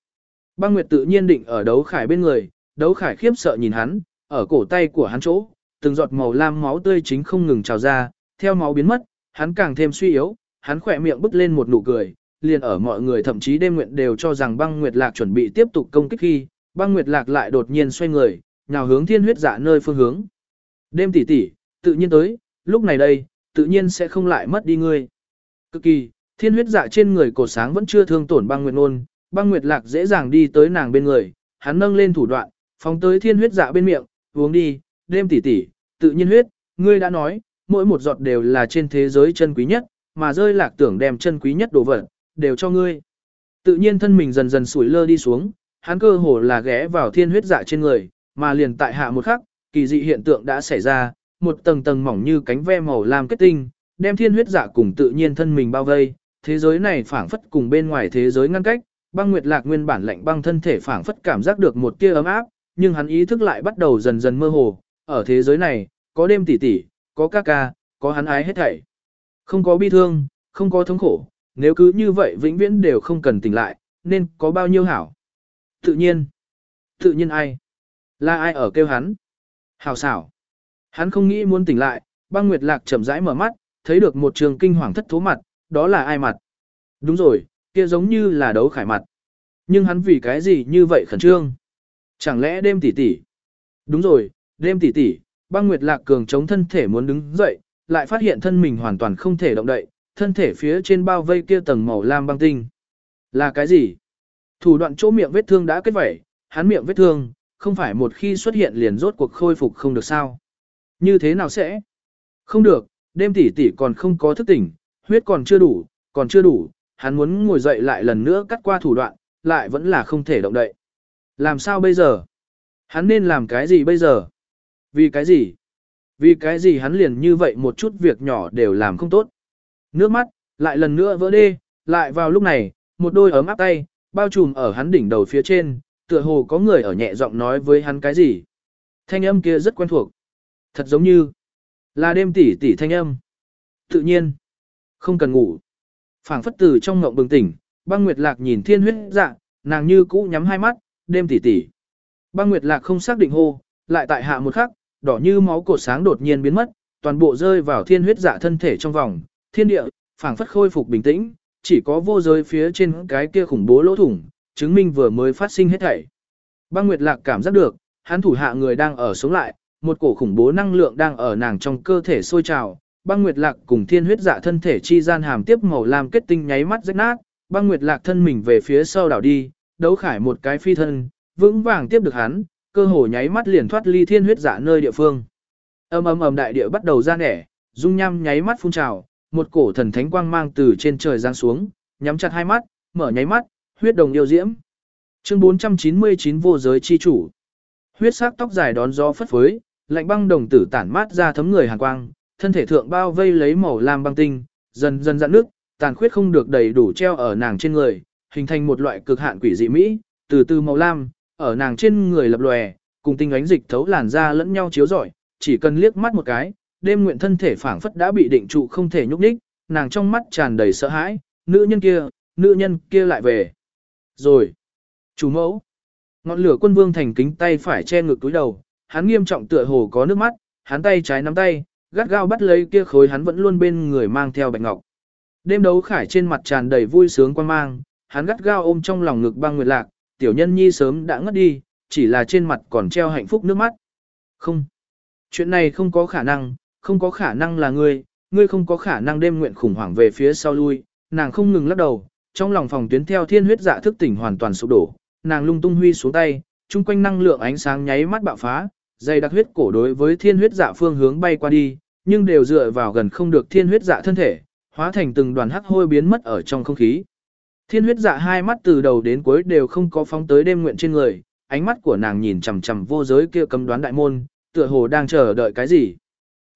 Băng Nguyệt tự nhiên định ở đấu khải bên người, đấu khải khiếp sợ nhìn hắn, ở cổ tay của hắn chỗ, từng giọt màu lam máu tươi chính không ngừng trào ra, theo máu biến mất, hắn càng thêm suy yếu, hắn khỏe miệng bứt lên một nụ cười, liền ở mọi người thậm chí đêm nguyện đều cho rằng băng nguyệt lạc chuẩn bị tiếp tục công kích khi, băng nguyệt lạc lại đột nhiên xoay người, nhào hướng thiên huyết dạ nơi phương hướng. Đêm tỷ tỷ, tự nhiên tới, lúc này đây, tự nhiên sẽ không lại mất đi ngươi. Cực kỳ, thiên huyết dạ trên người cổ sáng vẫn chưa thương tổn băng nguyệt nôn, băng nguyệt lạc dễ dàng đi tới nàng bên người, hắn nâng lên thủ đoạn, phóng tới thiên huyết dạ bên miệng, uống đi, đêm tỷ tỷ tự nhiên huyết, ngươi đã nói, mỗi một giọt đều là trên thế giới chân quý nhất, mà rơi lạc tưởng đem chân quý nhất đồ vật, đều cho ngươi. Tự nhiên thân mình dần dần sủi lơ đi xuống, hắn cơ hồ là ghé vào thiên huyết dạ trên người, mà liền tại hạ một khắc, kỳ dị hiện tượng đã xảy ra, một tầng tầng mỏng như cánh ve màu lam kết tinh, đem thiên huyết dạ cùng tự nhiên thân mình bao vây, thế giới này phảng phất cùng bên ngoài thế giới ngăn cách, băng nguyệt lạc nguyên bản lạnh băng thân thể phảng phất cảm giác được một tia ấm áp, nhưng hắn ý thức lại bắt đầu dần dần mơ hồ, ở thế giới này, có đêm tỷ tỷ, có ca ca, có hắn ái hết thảy. Không có bi thương, không có thống khổ, nếu cứ như vậy vĩnh viễn đều không cần tỉnh lại, nên có bao nhiêu hảo. Tự nhiên. Tự nhiên ai? Là ai ở kêu hắn? Hảo xảo. Hắn không nghĩ muốn tỉnh lại, băng nguyệt lạc chậm rãi mở mắt, thấy được một trường kinh hoàng thất thố mặt, đó là ai mặt? Đúng rồi, kia giống như là đấu khải mặt. Nhưng hắn vì cái gì như vậy khẩn trương? Chẳng lẽ đêm tỷ tỷ? Đúng rồi, đêm tỷ tỷ, băng nguyệt lạc cường chống thân thể muốn đứng dậy, lại phát hiện thân mình hoàn toàn không thể động đậy, thân thể phía trên bao vây kia tầng màu lam băng tinh. Là cái gì? Thủ đoạn chỗ miệng vết thương đã kết vẩy, hắn miệng vết thương, không phải một khi xuất hiện liền rốt cuộc khôi phục không được sao. Như thế nào sẽ? Không được, đêm tỷ tỷ còn không có thức tỉnh, huyết còn chưa đủ, còn chưa đủ, hắn muốn ngồi dậy lại lần nữa cắt qua thủ đoạn, lại vẫn là không thể động đậy. Làm sao bây giờ? Hắn nên làm cái gì bây giờ? Vì cái gì? Vì cái gì hắn liền như vậy một chút việc nhỏ đều làm không tốt. Nước mắt, lại lần nữa vỡ đê, lại vào lúc này, một đôi ấm áp tay, bao trùm ở hắn đỉnh đầu phía trên, tựa hồ có người ở nhẹ giọng nói với hắn cái gì. Thanh âm kia rất quen thuộc. Thật giống như là đêm tỷ tỷ thanh âm. Tự nhiên, không cần ngủ. phảng phất từ trong ngộng bừng tỉnh, băng nguyệt lạc nhìn thiên huyết dạ, nàng như cũ nhắm hai mắt, đêm tỷ tỷ. Băng nguyệt lạc không xác định hô, lại tại hạ một khắc, đỏ như máu cột sáng đột nhiên biến mất, toàn bộ rơi vào thiên huyết dạ thân thể trong vòng, thiên địa, phảng phất khôi phục bình tĩnh, chỉ có vô giới phía trên cái kia khủng bố lỗ thủng, chứng minh vừa mới phát sinh hết thảy. Băng Nguyệt Lạc cảm giác được, hắn thủ hạ người đang ở sống lại, một cổ khủng bố năng lượng đang ở nàng trong cơ thể sôi trào. Băng Nguyệt Lạc cùng Thiên Huyết Dạ thân thể chi gian hàm tiếp màu lam kết tinh nháy mắt rách nát, Băng Nguyệt Lạc thân mình về phía sau đảo đi, đấu khải một cái phi thân, vững vàng tiếp được hắn, cơ hồ nháy mắt liền thoát ly Thiên Huyết Dạ nơi địa phương. Ầm ầm ầm đại địa bắt đầu ra nẻ, dung nham nháy mắt phun trào, một cổ thần thánh quang mang từ trên trời giáng xuống, nhắm chặt hai mắt, mở nháy mắt, huyết đồng yêu diễm. Chương 499 vô giới chi chủ. Huyết sắc tóc dài đón gió phất phới, lạnh băng đồng tử tản mát ra thấm người hàn quang, thân thể thượng bao vây lấy màu lam băng tinh, dần dần dạn nước, tàn khuyết không được đầy đủ treo ở nàng trên người, hình thành một loại cực hạn quỷ dị mỹ, từ từ màu lam, ở nàng trên người lập lòe, cùng tinh ánh dịch thấu làn da lẫn nhau chiếu rọi, chỉ cần liếc mắt một cái, đêm nguyện thân thể phảng phất đã bị định trụ không thể nhúc nhích, nàng trong mắt tràn đầy sợ hãi, nữ nhân kia, nữ nhân kia lại về. Rồi, chủ mẫu, ngọn lửa quân vương thành kính tay phải che ngực túi đầu, hắn nghiêm trọng tựa hồ có nước mắt, hắn tay trái nắm tay, gắt gao bắt lấy kia khối hắn vẫn luôn bên người mang theo bạch ngọc. Đêm đấu khải trên mặt tràn đầy vui sướng quan mang, hắn gắt gao ôm trong lòng ngực băng nguyệt lạc, tiểu nhân nhi sớm đã ngất đi, chỉ là trên mặt còn treo hạnh phúc nước mắt. Không, chuyện này không có khả năng, không có khả năng là ngươi, ngươi không có khả năng đêm nguyện khủng hoảng về phía sau lui, nàng không ngừng lắc đầu, trong lòng phòng tuyến theo thiên huyết dạ thức tỉnh hoàn toàn sụp đổ, nàng lung tung huy xuống tay, chung quanh năng lượng ánh sáng nháy mắt bạo phá, dây đặc huyết cổ đối với thiên huyết dạ phương hướng bay qua đi, nhưng đều dựa vào gần không được thiên huyết dạ thân thể, hóa thành từng đoàn hắc hôi biến mất ở trong không khí. Thiên huyết dạ hai mắt từ đầu đến cuối đều không có phóng tới đêm nguyện trên người, ánh mắt của nàng nhìn chằm chằm vô giới kia cấm đoán đại môn, tựa hồ đang chờ đợi cái gì.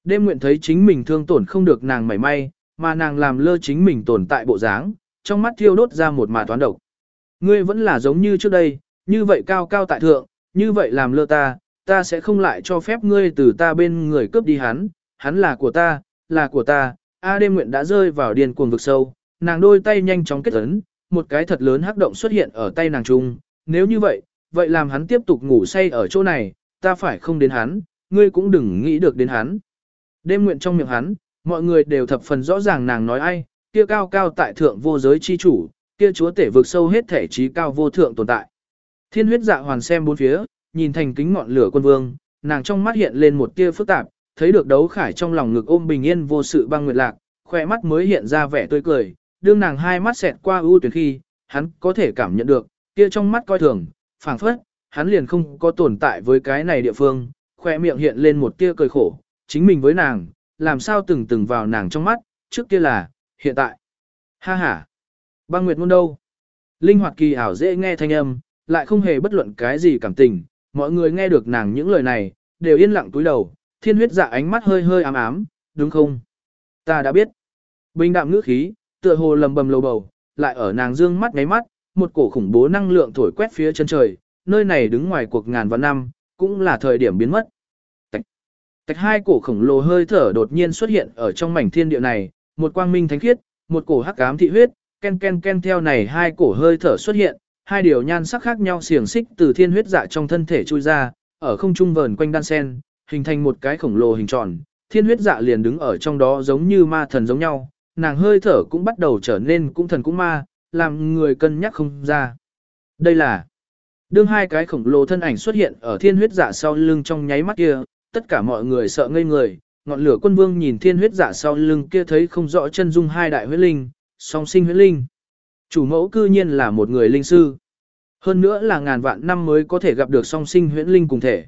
Đêm nguyện thấy chính mình thương tổn không được nàng mảy may, mà nàng làm lơ chính mình tồn tại bộ dáng, trong mắt thiêu đốt ra một mà toán độc. Ngươi vẫn là giống như trước đây, như vậy cao cao tại thượng, như vậy làm lơ ta, ta sẽ không lại cho phép ngươi từ ta bên người cướp đi hắn, hắn là của ta, là của ta. A đêm nguyện đã rơi vào điên cuồng vực sâu, nàng đôi tay nhanh chóng kết ấn, một cái thật lớn hắc động xuất hiện ở tay nàng trung. Nếu như vậy, vậy làm hắn tiếp tục ngủ say ở chỗ này, ta phải không đến hắn, ngươi cũng đừng nghĩ được đến hắn. Đêm nguyện trong miệng hắn, mọi người đều thập phần rõ ràng nàng nói ai, kia cao cao tại thượng vô giới chi chủ, kia chúa tể vực sâu hết thể trí cao vô thượng tồn tại. Thiên huyết dạ hoàn xem bốn phía, nhìn thành kính ngọn lửa quân vương, nàng trong mắt hiện lên một tia phức tạp, thấy được đấu khải trong lòng ngực ôm bình yên vô sự băng nguyệt lạc, khỏe mắt mới hiện ra vẻ tươi cười, đương nàng hai mắt xẹt qua ưu tuyển khi, hắn có thể cảm nhận được, kia trong mắt coi thường, phảng phất, hắn liền không có tồn tại với cái này địa phương, khỏe miệng hiện lên một tia cười khổ, chính mình với nàng, làm sao từng từng vào nàng trong mắt, trước kia là, hiện tại. Ha ha. Băng Nguyệt ngôn đâu? Linh hoạt kỳ ảo dễ nghe thanh âm, lại không hề bất luận cái gì cảm tình, mọi người nghe được nàng những lời này, đều yên lặng túi đầu, thiên huyết dạ ánh mắt hơi hơi ám ám, đúng không? Ta đã biết. Bình đạm ngữ khí, tựa hồ lầm bầm lầu bầu, lại ở nàng dương mắt ngáy mắt, một cổ khủng bố năng lượng thổi quét phía chân trời, nơi này đứng ngoài cuộc ngàn vạn năm, cũng là thời điểm biến mất. Tạch, hai cổ khổng lồ hơi thở đột nhiên xuất hiện ở trong mảnh thiên địa này, một quang minh thánh khiết, một cổ hắc ám thị huyết, ken ken ken theo này hai cổ hơi thở xuất hiện, hai điều nhan sắc khác nhau xiềng xích từ thiên huyết dạ trong thân thể chui ra, ở không trung vờn quanh đan sen, hình thành một cái khổng lồ hình tròn, thiên huyết dạ liền đứng ở trong đó giống như ma thần giống nhau, nàng hơi thở cũng bắt đầu trở nên cũng thần cũng ma, làm người cân nhắc không ra. Đây là đương hai cái khổng lồ thân ảnh xuất hiện ở thiên huyết dạ sau lưng trong nháy mắt kia, tất cả mọi người sợ ngây người, ngọn lửa quân vương nhìn thiên huyết giả sau lưng kia thấy không rõ chân dung hai đại huyết linh, song sinh huyết linh. Chủ mẫu cư nhiên là một người linh sư. Hơn nữa là ngàn vạn năm mới có thể gặp được song sinh huyễn linh cùng thể.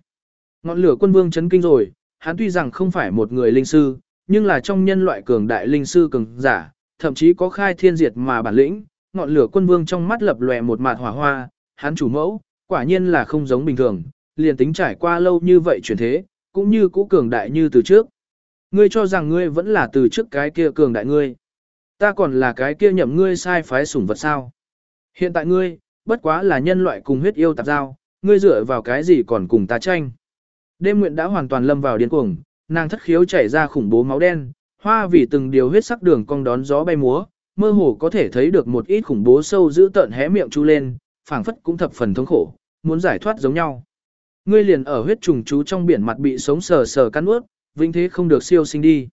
Ngọn lửa quân vương chấn kinh rồi, hắn tuy rằng không phải một người linh sư, nhưng là trong nhân loại cường đại linh sư cường giả, thậm chí có khai thiên diệt mà bản lĩnh, ngọn lửa quân vương trong mắt lập lòe một mạt hỏa hoa, hắn chủ mẫu, quả nhiên là không giống bình thường, liền tính trải qua lâu như vậy chuyển thế, cũng như cũ cường đại như từ trước. Ngươi cho rằng ngươi vẫn là từ trước cái kia cường đại ngươi. Ta còn là cái kia nhậm ngươi sai phái sủng vật sao. Hiện tại ngươi, bất quá là nhân loại cùng huyết yêu tạp giao, ngươi dựa vào cái gì còn cùng ta tranh. Đêm nguyện đã hoàn toàn lâm vào điên cuồng, nàng thất khiếu chảy ra khủng bố máu đen, hoa vì từng điều huyết sắc đường cong đón gió bay múa, mơ hồ có thể thấy được một ít khủng bố sâu giữ tợn hé miệng chu lên, phảng phất cũng thập phần thống khổ, muốn giải thoát giống nhau. Ngươi liền ở huyết trùng chú trong biển mặt bị sống sờ sờ cắn ướt, vĩnh thế không được siêu sinh đi.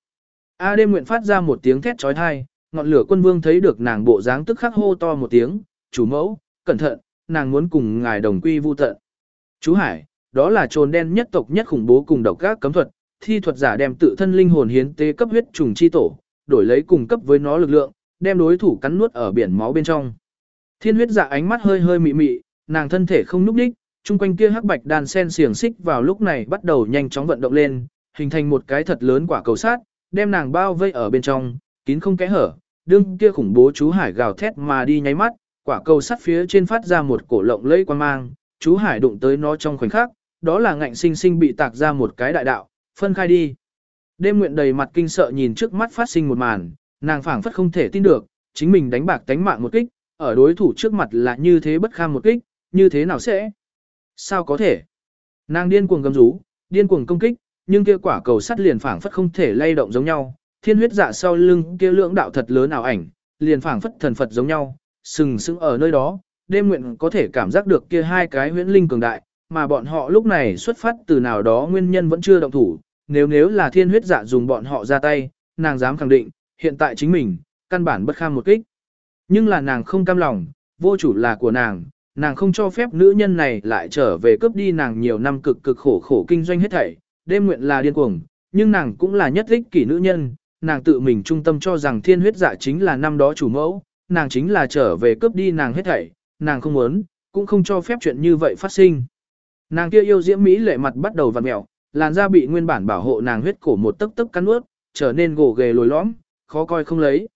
A đêm nguyện phát ra một tiếng thét trói thai, ngọn lửa quân vương thấy được nàng bộ dáng tức khắc hô to một tiếng, chủ mẫu, cẩn thận, nàng muốn cùng ngài đồng quy vu tận. Chú Hải, đó là trồn đen nhất tộc nhất khủng bố cùng độc các cấm thuật, thi thuật giả đem tự thân linh hồn hiến tế cấp huyết trùng chi tổ, đổi lấy cùng cấp với nó lực lượng, đem đối thủ cắn nuốt ở biển máu bên trong. Thiên huyết dạ ánh mắt hơi hơi mị mị, nàng thân thể không núp đích, Trung quanh kia hắc bạch đàn sen xiềng xích vào lúc này bắt đầu nhanh chóng vận động lên, hình thành một cái thật lớn quả cầu sát, đem nàng bao vây ở bên trong, kín không kẽ hở, đương kia khủng bố chú hải gào thét mà đi nháy mắt, quả cầu sắt phía trên phát ra một cổ lộng lẫy quan mang, chú hải đụng tới nó trong khoảnh khắc, đó là ngạnh sinh sinh bị tạc ra một cái đại đạo, phân khai đi. Đêm nguyện đầy mặt kinh sợ nhìn trước mắt phát sinh một màn, nàng phảng phất không thể tin được, chính mình đánh bạc tánh mạng một kích, ở đối thủ trước mặt là như thế bất kham một kích, như thế nào sẽ? Sao có thể? Nàng điên cuồng gầm rú, điên cuồng công kích, nhưng kia quả cầu sắt liền phảng phất không thể lay động giống nhau, thiên huyết dạ sau lưng kia lưỡng đạo thật lớn ảo ảnh, liền phảng phất thần Phật giống nhau, sừng sững ở nơi đó, đêm nguyện có thể cảm giác được kia hai cái huyễn linh cường đại, mà bọn họ lúc này xuất phát từ nào đó nguyên nhân vẫn chưa động thủ, nếu nếu là thiên huyết dạ dùng bọn họ ra tay, nàng dám khẳng định, hiện tại chính mình, căn bản bất kham một kích. Nhưng là nàng không cam lòng, vô chủ là của nàng, nàng không cho phép nữ nhân này lại trở về cướp đi nàng nhiều năm cực cực khổ khổ kinh doanh hết thảy, đêm nguyện là điên cuồng, nhưng nàng cũng là nhất ích kỷ nữ nhân, nàng tự mình trung tâm cho rằng thiên huyết dạ chính là năm đó chủ mẫu, nàng chính là trở về cướp đi nàng hết thảy, nàng không muốn, cũng không cho phép chuyện như vậy phát sinh. Nàng kia yêu diễm mỹ lệ mặt bắt đầu vặn mẹo, làn da bị nguyên bản bảo hộ nàng huyết cổ một tấc tấc cắn ướt, trở nên gồ ghề lồi lõm, khó coi không lấy.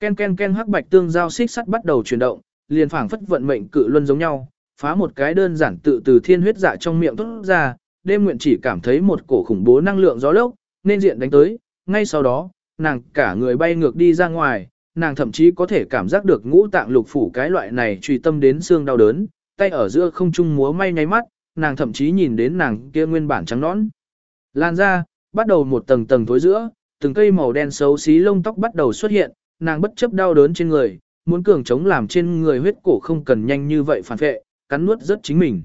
Ken ken ken hắc bạch tương giao xích sắt bắt đầu chuyển động, liền phảng phất vận mệnh cự luân giống nhau, phá một cái đơn giản tự từ thiên huyết dạ trong miệng tốt ra, đêm nguyện chỉ cảm thấy một cổ khủng bố năng lượng gió lốc, nên diện đánh tới, ngay sau đó, nàng cả người bay ngược đi ra ngoài, nàng thậm chí có thể cảm giác được ngũ tạng lục phủ cái loại này truy tâm đến xương đau đớn, tay ở giữa không trung múa may nháy mắt, nàng thậm chí nhìn đến nàng kia nguyên bản trắng nõn. Lan ra, bắt đầu một tầng tầng thối giữa, từng cây màu đen xấu xí lông tóc bắt đầu xuất hiện, nàng bất chấp đau đớn trên người, muốn cường chống làm trên người huyết cổ không cần nhanh như vậy phản vệ, cắn nuốt rất chính mình.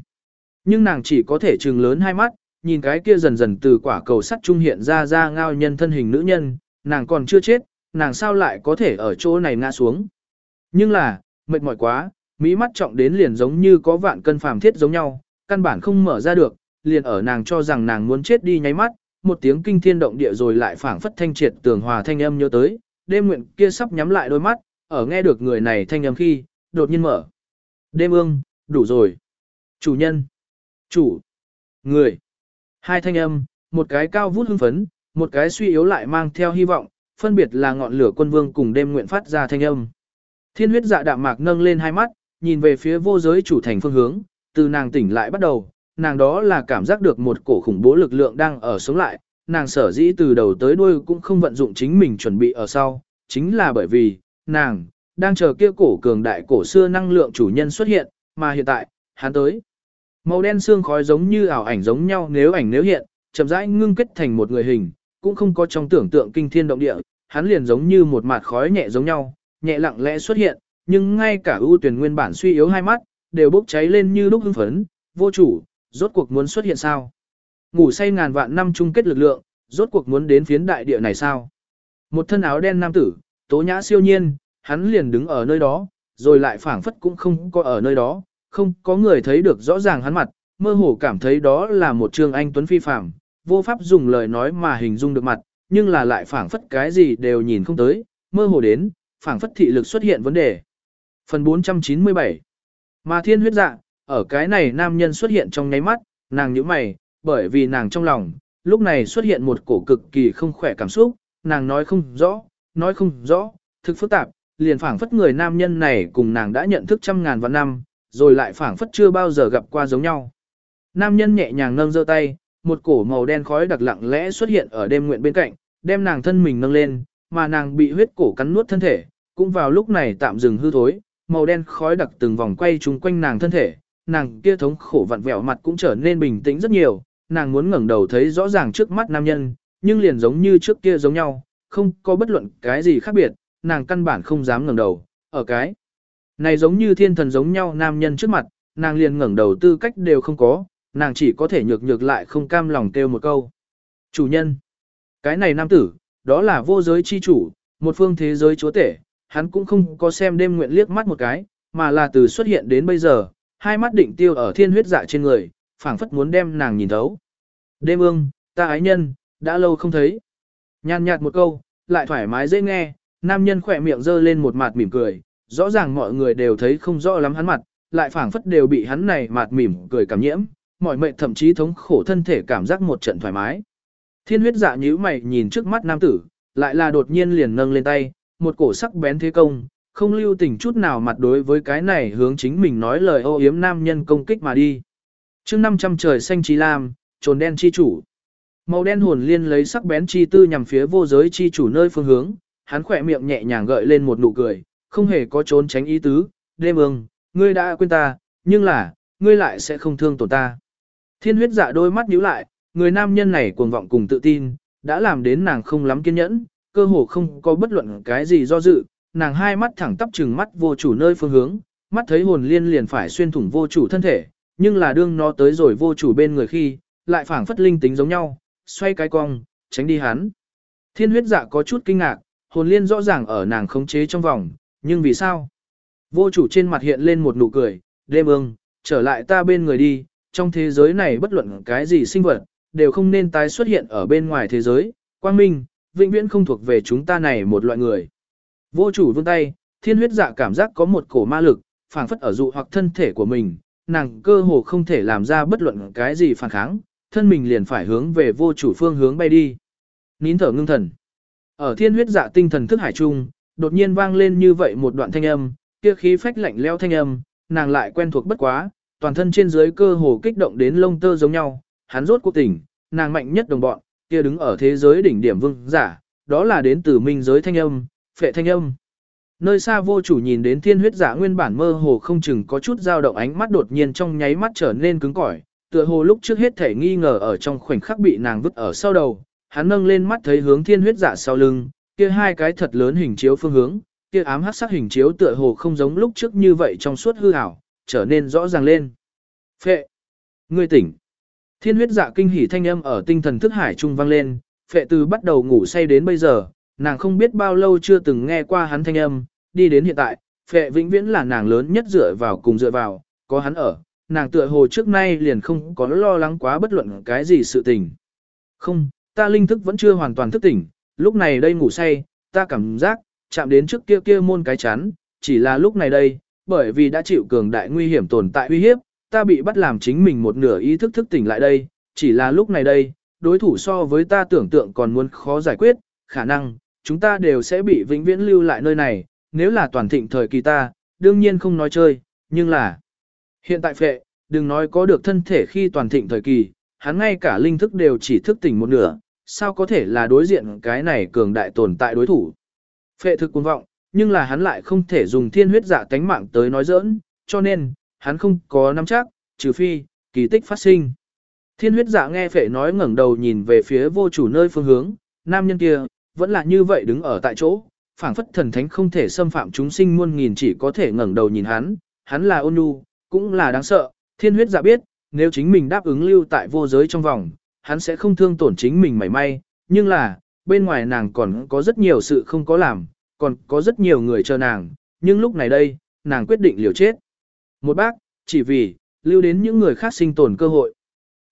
Nhưng nàng chỉ có thể trừng lớn hai mắt, nhìn cái kia dần dần từ quả cầu sắt trung hiện ra ra ngao nhân thân hình nữ nhân, nàng còn chưa chết, nàng sao lại có thể ở chỗ này ngã xuống. Nhưng là, mệt mỏi quá, mỹ mắt trọng đến liền giống như có vạn cân phàm thiết giống nhau, căn bản không mở ra được, liền ở nàng cho rằng nàng muốn chết đi nháy mắt, một tiếng kinh thiên động địa rồi lại phảng phất thanh triệt tường hòa thanh âm nhớ tới, đêm nguyện kia sắp nhắm lại đôi mắt, ở nghe được người này thanh âm khi, đột nhiên mở. Đêm ương, đủ rồi. Chủ nhân. Chủ. Người. Hai thanh âm, một cái cao vút hưng phấn, một cái suy yếu lại mang theo hy vọng, phân biệt là ngọn lửa quân vương cùng đêm nguyện phát ra thanh âm. Thiên huyết dạ đạm mạc nâng lên hai mắt, nhìn về phía vô giới chủ thành phương hướng, từ nàng tỉnh lại bắt đầu, nàng đó là cảm giác được một cổ khủng bố lực lượng đang ở sống lại, nàng sở dĩ từ đầu tới đuôi cũng không vận dụng chính mình chuẩn bị ở sau, chính là bởi vì, nàng, đang chờ kia cổ cường đại cổ xưa năng lượng chủ nhân xuất hiện, mà hiện tại, hắn tới. Màu đen xương khói giống như ảo ảnh giống nhau nếu ảnh nếu hiện, chậm rãi ngưng kết thành một người hình, cũng không có trong tưởng tượng kinh thiên động địa, hắn liền giống như một mạt khói nhẹ giống nhau, nhẹ lặng lẽ xuất hiện, nhưng ngay cả ưu tuyển nguyên bản suy yếu hai mắt, đều bốc cháy lên như lúc hưng phấn, vô chủ, rốt cuộc muốn xuất hiện sao? Ngủ say ngàn vạn năm chung kết lực lượng, rốt cuộc muốn đến phiến đại địa này sao? Một thân áo đen nam tử, tố nhã siêu nhiên, hắn liền đứng ở nơi đó, rồi lại phảng phất cũng không có ở nơi đó, không có người thấy được rõ ràng hắn mặt, mơ hồ cảm thấy đó là một trương anh tuấn phi phàm, vô pháp dùng lời nói mà hình dung được mặt, nhưng là lại phảng phất cái gì đều nhìn không tới, mơ hồ đến, phảng phất thị lực xuất hiện vấn đề. Phần 497 Mà thiên huyết dạ, ở cái này nam nhân xuất hiện trong nháy mắt, nàng nhíu mày, bởi vì nàng trong lòng, lúc này xuất hiện một cổ cực kỳ không khỏe cảm xúc, nàng nói không rõ, nói không rõ, thực phức tạp, liền phảng phất người nam nhân này cùng nàng đã nhận thức trăm ngàn vạn năm, rồi lại phảng phất chưa bao giờ gặp qua giống nhau. Nam nhân nhẹ nhàng nâng giơ tay, một cổ màu đen khói đặc lặng lẽ xuất hiện ở đêm nguyện bên cạnh, đem nàng thân mình nâng lên, mà nàng bị huyết cổ cắn nuốt thân thể, cũng vào lúc này tạm dừng hư thối, màu đen khói đặc từng vòng quay chung quanh nàng thân thể, nàng kia thống khổ vặn vẹo mặt cũng trở nên bình tĩnh rất nhiều, nàng muốn ngẩng đầu thấy rõ ràng trước mắt nam nhân, nhưng liền giống như trước kia giống nhau, không có bất luận cái gì khác biệt, nàng căn bản không dám ngẩng đầu, ở cái này giống như thiên thần giống nhau nam nhân trước mặt, nàng liền ngẩng đầu tư cách đều không có, nàng chỉ có thể nhược nhược lại không cam lòng kêu một câu. Chủ nhân, cái này nam tử, đó là vô giới chi chủ, một phương thế giới chúa tể, hắn cũng không có xem đêm nguyện liếc mắt một cái, mà là từ xuất hiện đến bây giờ, hai mắt định tiêu ở thiên huyết dạ trên người, phảng phất muốn đem nàng nhìn thấu. Đêm ương, ta ái nhân, đã lâu không thấy. Nhàn nhạt một câu, lại thoải mái dễ nghe, nam nhân khỏe miệng giơ lên một mặt mỉm cười, rõ ràng mọi người đều thấy không rõ lắm hắn mặt, lại phảng phất đều bị hắn này mặt mỉm cười cảm nhiễm, mọi mệnh thậm chí thống khổ thân thể cảm giác một trận thoải mái. Thiên huyết dạ nhíu mày nhìn trước mắt nam tử, lại là đột nhiên liền nâng lên tay, một cổ sắc bén thế công, không lưu tình chút nào mặt đối với cái này hướng chính mình nói lời ô yếm nam nhân công kích mà đi. chương 500 trời xanh trí lam, trồn đen chi chủ. Màu đen hồn liên lấy sắc bén chi tư nhằm phía vô giới chi chủ nơi phương hướng, hắn khỏe miệng nhẹ nhàng gợi lên một nụ cười, không hề có trốn tránh ý tứ, đêm ương, ngươi đã quên ta, nhưng là, ngươi lại sẽ không thương tổn ta. Thiên huyết dạ đôi mắt nhíu lại, người nam nhân này cuồng vọng cùng tự tin, đã làm đến nàng không lắm kiên nhẫn, cơ hồ không có bất luận cái gì do dự, nàng hai mắt thẳng tắp trừng mắt vô chủ nơi phương hướng, mắt thấy hồn liên liền phải xuyên thủng vô chủ thân thể, nhưng là đương nó tới rồi vô chủ bên người khi, lại phảng phất linh tính giống nhau, xoay cái cong, tránh đi hắn. Thiên huyết dạ có chút kinh ngạc, hồn liên rõ ràng ở nàng khống chế trong vòng, nhưng vì sao? Vô chủ trên mặt hiện lên một nụ cười, đêm ương, trở lại ta bên người đi, trong thế giới này bất luận cái gì sinh vật, đều không nên tái xuất hiện ở bên ngoài thế giới, quang minh, vĩnh viễn không thuộc về chúng ta này một loại người. Vô chủ vươn tay, thiên huyết dạ cảm giác có một cổ ma lực, phảng phất ở dụ hoặc thân thể của mình, nàng cơ hồ không thể làm ra bất luận cái gì phản kháng, thân mình liền phải hướng về vô chủ phương hướng bay đi. Nín thở ngưng thần. Ở thiên huyết dạ tinh thần thức hải trung, đột nhiên vang lên như vậy một đoạn thanh âm, kia khí phách lạnh leo thanh âm, nàng lại quen thuộc bất quá, toàn thân trên dưới cơ hồ kích động đến lông tơ giống nhau, hắn rốt cuộc tỉnh, nàng mạnh nhất đồng bọn, kia đứng ở thế giới đỉnh điểm vương giả, đó là đến từ minh giới thanh âm, phệ thanh âm. Nơi xa vô chủ nhìn đến thiên huyết giả nguyên bản mơ hồ không chừng có chút dao động ánh mắt đột nhiên trong nháy mắt trở nên cứng cỏi, tựa hồ lúc trước hết thể nghi ngờ ở trong khoảnh khắc bị nàng vứt ở sau đầu, hắn nâng lên mắt thấy hướng thiên huyết dạ sau lưng, kia hai cái thật lớn hình chiếu phương hướng, kia ám hắc sắc hình chiếu tựa hồ không giống lúc trước như vậy trong suốt hư ảo, trở nên rõ ràng lên. Phệ! Ngươi tỉnh! Thiên huyết dạ kinh hỉ thanh âm ở tinh thần thức hải trung vang lên, phệ từ bắt đầu ngủ say đến bây giờ, nàng không biết bao lâu chưa từng nghe qua hắn thanh âm, đi đến hiện tại, phệ vĩnh viễn là nàng lớn nhất dựa vào cùng dựa vào, có hắn ở, nàng tựa hồ trước nay liền không có lo lắng quá bất luận cái gì sự tình. Không, ta linh thức vẫn chưa hoàn toàn thức tỉnh, lúc này đây ngủ say, ta cảm giác, chạm đến trước kia kia môn cái chắn, chỉ là lúc này đây, bởi vì đã chịu cường đại nguy hiểm tồn tại uy hiếp, ta bị bắt làm chính mình một nửa ý thức thức tỉnh lại đây, chỉ là lúc này đây, đối thủ so với ta tưởng tượng còn muốn khó giải quyết, khả năng, chúng ta đều sẽ bị vĩnh viễn lưu lại nơi này, nếu là toàn thịnh thời kỳ ta, đương nhiên không nói chơi, nhưng là hiện tại phệ, đừng nói có được thân thể khi toàn thịnh thời kỳ, hắn ngay cả linh thức đều chỉ thức tỉnh một nửa, sao có thể là đối diện cái này cường đại tồn tại đối thủ. Phệ thực cuồng vọng, nhưng là hắn lại không thể dùng thiên huyết giả tánh mạng tới nói giỡn, cho nên, hắn không có nắm chắc, trừ phi, kỳ tích phát sinh. Thiên huyết giả nghe phệ nói ngẩng đầu nhìn về phía vô chủ nơi phương hướng, nam nhân kia, vẫn là như vậy đứng ở tại chỗ, phảng phất thần thánh không thể xâm phạm chúng sinh muôn nghìn chỉ có thể ngẩng đầu nhìn hắn, hắn là ôn nhu, cũng là đáng sợ, thiên huyết dạ biết, nếu chính mình đáp ứng lưu tại vô giới trong vòng, hắn sẽ không thương tổn chính mình mảy may, nhưng là, bên ngoài nàng còn có rất nhiều sự không có làm, còn có rất nhiều người chờ nàng, nhưng lúc này đây, nàng quyết định liều chết. Một bác, chỉ vì, lưu đến những người khác sinh tồn cơ hội.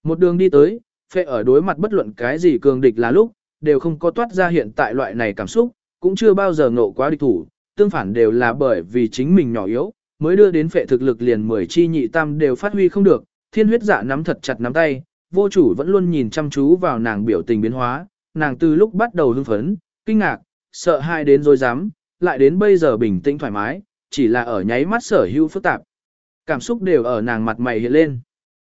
Một đường đi tới, phệ ở đối mặt bất luận cái gì cường địch là lúc, đều không có toát ra hiện tại loại này cảm xúc, cũng chưa bao giờ ngộ quá địch thủ, tương phản đều là bởi vì chính mình nhỏ yếu, mới đưa đến phệ thực lực liền mười chi nhị tam đều phát huy không được, thiên huyết dạ nắm thật chặt nắm tay, vô chủ vẫn luôn nhìn chăm chú vào nàng biểu tình biến hóa, nàng từ lúc bắt đầu hưng phấn, kinh ngạc, sợ hãi đến rồi dám, lại đến bây giờ bình tĩnh thoải mái, chỉ là ở nháy mắt sở hữu phức tạp. Cảm xúc đều ở nàng mặt mày hiện lên.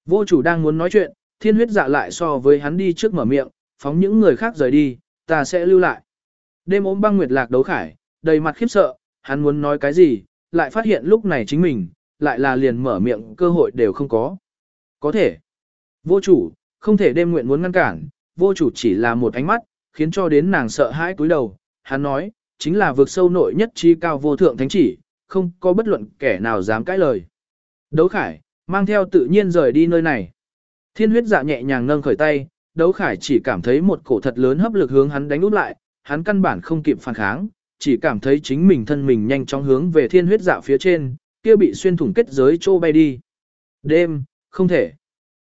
Vô chủ đang muốn nói chuyện, thiên huyết dạ lại so với hắn đi trước mở miệng, phóng những người khác rời đi, ta sẽ lưu lại. Đêm ốm băng nguyệt lạc đấu khải, đầy mặt khiếp sợ, hắn muốn nói cái gì, lại phát hiện lúc này chính mình, lại là liền mở miệng cơ hội đều không có. Có thể. Vô chủ, không thể đêm nguyện muốn ngăn cản, vô chủ chỉ là một ánh mắt, khiến cho đến nàng sợ hãi cúi đầu. Hắn nói, chính là vượt sâu nội nhất trí cao vô thượng thánh chỉ, không có bất luận kẻ nào dám cãi lời. Đấu khải, mang theo tự nhiên rời đi nơi này. Thiên huyết dạ nhẹ nhàng nâng khởi tay, đấu khải chỉ cảm thấy một cổ thật lớn hấp lực hướng hắn đánh út lại, hắn căn bản không kịp phản kháng, chỉ cảm thấy chính mình thân mình nhanh chóng hướng về thiên huyết dạ phía trên, kia bị xuyên thủng kết giới trô bay đi. Đêm, không thể.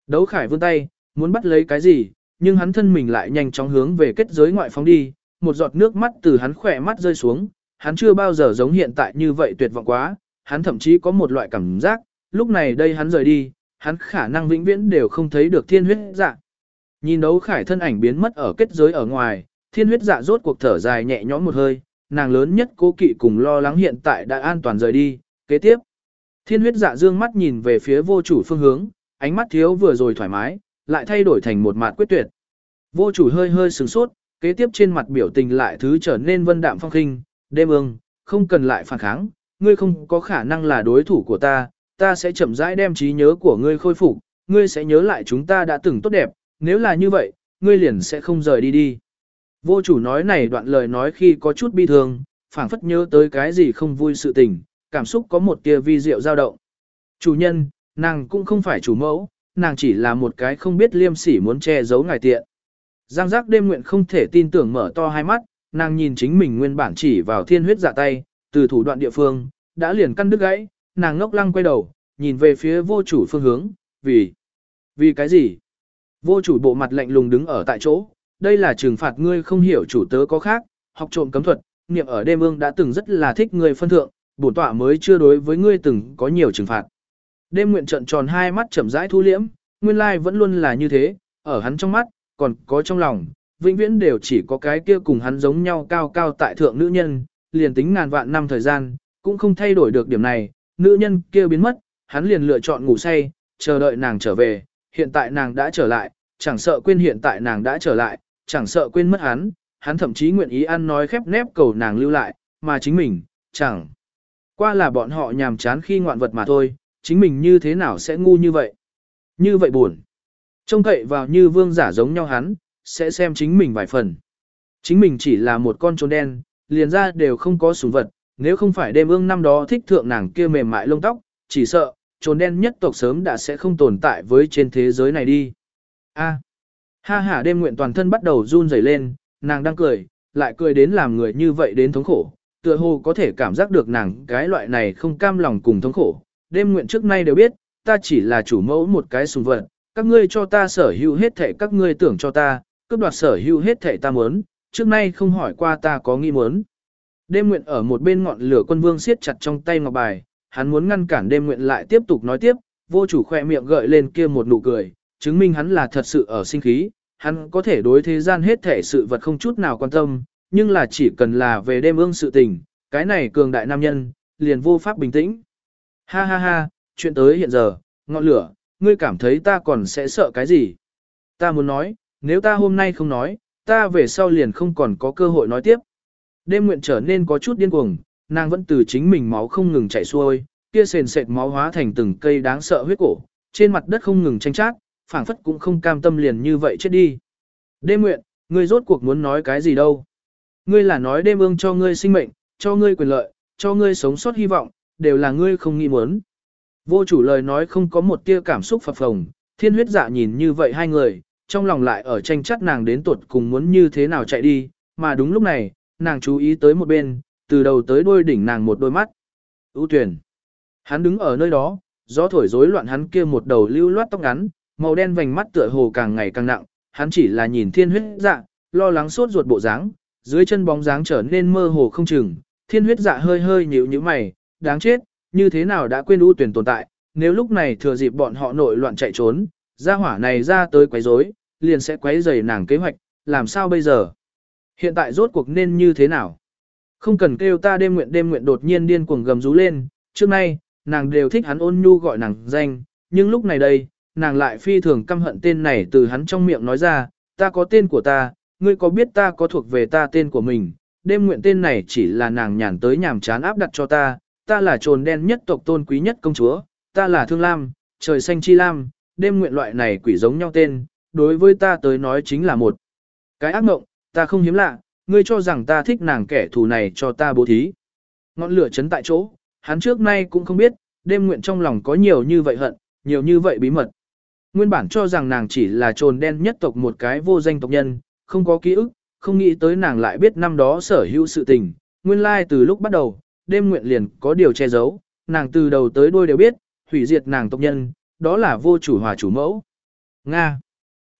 Đấu khải vươn tay, muốn bắt lấy cái gì, nhưng hắn thân mình lại nhanh chóng hướng về kết giới ngoại phóng đi, một giọt nước mắt từ hắn khỏe mắt rơi xuống, hắn chưa bao giờ giống hiện tại như vậy tuyệt vọng quá, hắn thậm chí có một loại cảm giác, lúc này đây hắn rời đi, hắn khả năng vĩnh viễn đều không thấy được thiên huyết dạ. Nhìn đấu khải thân ảnh biến mất ở kết giới ở ngoài, thiên huyết dạ rốt cuộc thở dài nhẹ nhõm một hơi, nàng lớn nhất cố kỵ cùng lo lắng hiện tại đã an toàn rời đi, kế tiếp. Thiên huyết dạ dương mắt nhìn về phía vô chủ phương hướng, ánh mắt thiếu vừa rồi thoải mái, lại thay đổi thành một mặt quyết tuyệt. Vô chủ hơi hơi sừng sốt, kế tiếp trên mặt biểu tình lại thứ trở nên vân đạm phong khinh, đêm ương, không cần lại phản kháng, ngươi không có khả năng là đối thủ của ta, ta sẽ chậm rãi đem trí nhớ của ngươi khôi phục, ngươi sẽ nhớ lại chúng ta đã từng tốt đẹp, nếu là như vậy, ngươi liền sẽ không rời đi đi. Vô chủ nói này đoạn lời nói khi có chút bi thương, phảng phất nhớ tới cái gì không vui sự tình, cảm xúc có một tia vi diệu dao động. Chủ nhân, nàng cũng không phải chủ mẫu, nàng chỉ là một cái không biết liêm sỉ muốn che giấu ngài tiện. Giang giác đêm nguyện không thể tin tưởng mở to hai mắt, nàng nhìn chính mình nguyên bản chỉ vào thiên huyết giả tay, từ thủ đoạn địa phương, đã liền căn đứt gãy, nàng ngốc lăng quay đầu, nhìn về phía vô chủ phương hướng, vì, vì cái gì? Vô chủ bộ mặt lạnh lùng đứng ở tại chỗ, đây là trừng phạt ngươi không hiểu chủ tớ có khác, học trộm cấm thuật, niệm ở đêm ương đã từng rất là thích ngươi phân thượng, bổn tọa mới chưa đối với ngươi từng có nhiều trừng phạt. Đêm nguyện trận tròn hai mắt chậm rãi thu liễm, nguyên lai vẫn luôn là như thế, ở hắn trong mắt, còn có trong lòng, vĩnh viễn đều chỉ có cái kia cùng hắn giống nhau cao cao tại thượng nữ nhân, liền tính ngàn vạn năm thời gian, cũng không thay đổi được điểm này, nữ nhân kia biến mất, hắn liền lựa chọn ngủ say, chờ đợi nàng trở về, hiện tại nàng đã trở lại, chẳng sợ quên hiện tại nàng đã trở lại, chẳng sợ quên mất hắn, hắn thậm chí nguyện ý ăn nói khép nép cầu nàng lưu lại, mà chính mình, chẳng qua là bọn họ nhàm chán khi ngoạn vật mà thôi, chính mình như thế nào sẽ ngu như vậy? Như vậy buồn. Trông cậy vào như vương giả giống nhau hắn, sẽ xem chính mình vài phần. Chính mình chỉ là một con trốn đen, liền ra đều không có sủng vật, nếu không phải đêm ương năm đó thích thượng nàng kia mềm mại lông tóc, chỉ sợ, trốn đen nhất tộc sớm đã sẽ không tồn tại với trên thế giới này đi. A. Ha ha đêm nguyện toàn thân bắt đầu run rẩy lên, nàng đang cười, lại cười đến làm người như vậy đến thống khổ, tựa hồ có thể cảm giác được nàng cái loại này không cam lòng cùng thống khổ. Đêm nguyện trước nay đều biết, ta chỉ là chủ mẫu một cái sùng vật, các ngươi cho ta sở hữu hết thảy các ngươi tưởng cho ta, cướp đoạt sở hữu hết thảy ta muốn, trước nay không hỏi qua ta có nghi muốn. Đêm nguyện ở một bên ngọn lửa quân vương siết chặt trong tay ngọc bài, hắn muốn ngăn cản đêm nguyện lại tiếp tục nói tiếp, vô chủ khoe miệng gợi lên kia một nụ cười, chứng minh hắn là thật sự ở sinh khí, hắn có thể đối thế gian hết thể sự vật không chút nào quan tâm, nhưng là chỉ cần là về đêm ương sự tình, cái này cường đại nam nhân, liền vô pháp bình tĩnh. Ha ha ha, chuyện tới hiện giờ, ngọn lửa, ngươi cảm thấy ta còn sẽ sợ cái gì? Ta muốn nói, nếu ta hôm nay không nói, ta về sau liền không còn có cơ hội nói tiếp. Đêm nguyện trở nên có chút điên cuồng, nàng vẫn từ chính mình máu không ngừng chảy xuôi, kia sền sệt máu hóa thành từng cây đáng sợ huyết cổ, trên mặt đất không ngừng tranh chát, phảng phất cũng không cam tâm liền như vậy chết đi. Đêm nguyện, ngươi rốt cuộc muốn nói cái gì đâu? Ngươi là nói đêm ương cho ngươi sinh mệnh, cho ngươi quyền lợi, cho ngươi sống sót hy vọng, đều là ngươi không nghĩ muốn. Vô chủ lời nói không có một tia cảm xúc phập phồng, thiên huyết dạ nhìn như vậy hai người, trong lòng lại ở tranh chấp nàng đến tuột cùng muốn như thế nào chạy đi, mà đúng lúc này, nàng chú ý tới một bên, từ đầu tới đuôi đỉnh nàng một đôi mắt. ưu tuyển. Hắn đứng ở nơi đó, gió thổi rối loạn hắn kia một đầu lưu loát tóc ngắn, màu đen vành mắt tựa hồ càng ngày càng nặng, hắn chỉ là nhìn thiên huyết dạ, lo lắng sốt ruột bộ dáng, dưới chân bóng dáng trở nên mơ hồ không chừng, thiên huyết dạ hơi hơi nhíu nhíu mày, đáng chết, như thế nào đã quên ưu tuyển tồn tại, nếu lúc này thừa dịp bọn họ nội loạn chạy trốn, gia hỏa này ra tới quấy rối, liền sẽ quấy rầy nàng kế hoạch, làm sao bây giờ? Hiện tại rốt cuộc nên như thế nào? Không cần kêu ta đêm nguyện đêm nguyện đột nhiên điên cuồng gầm rú lên, trước nay, nàng đều thích hắn ôn nhu gọi nàng danh, nhưng lúc này đây, nàng lại phi thường căm hận tên này từ hắn trong miệng nói ra, ta có tên của ta, ngươi có biết ta có thuộc về ta tên của mình, đêm nguyện tên này chỉ là nàng nhàn tới nhàm chán áp đặt cho ta, ta là trồn đen nhất tộc tôn quý nhất công chúa, ta là thương lam, trời xanh chi lam, đêm nguyện loại này quỷ giống nhau tên, đối với ta tới nói chính là một cái ác mộng, ta không hiếm lạ, ngươi cho rằng ta thích nàng kẻ thù này cho ta bố thí. Ngọn lửa chấn tại chỗ, hắn trước nay cũng không biết, đêm nguyện trong lòng có nhiều như vậy hận, nhiều như vậy bí mật. Nguyên bản cho rằng nàng chỉ là trồn đen nhất tộc một cái vô danh tộc nhân, không có ký ức, không nghĩ tới nàng lại biết năm đó sở hữu sự tình. Nguyên lai like từ lúc bắt đầu, đêm nguyện liền có điều che giấu, nàng từ đầu tới đuôi đều biết, hủy diệt nàng tộc nhân, đó là vô chủ hòa chủ mẫu. Nga.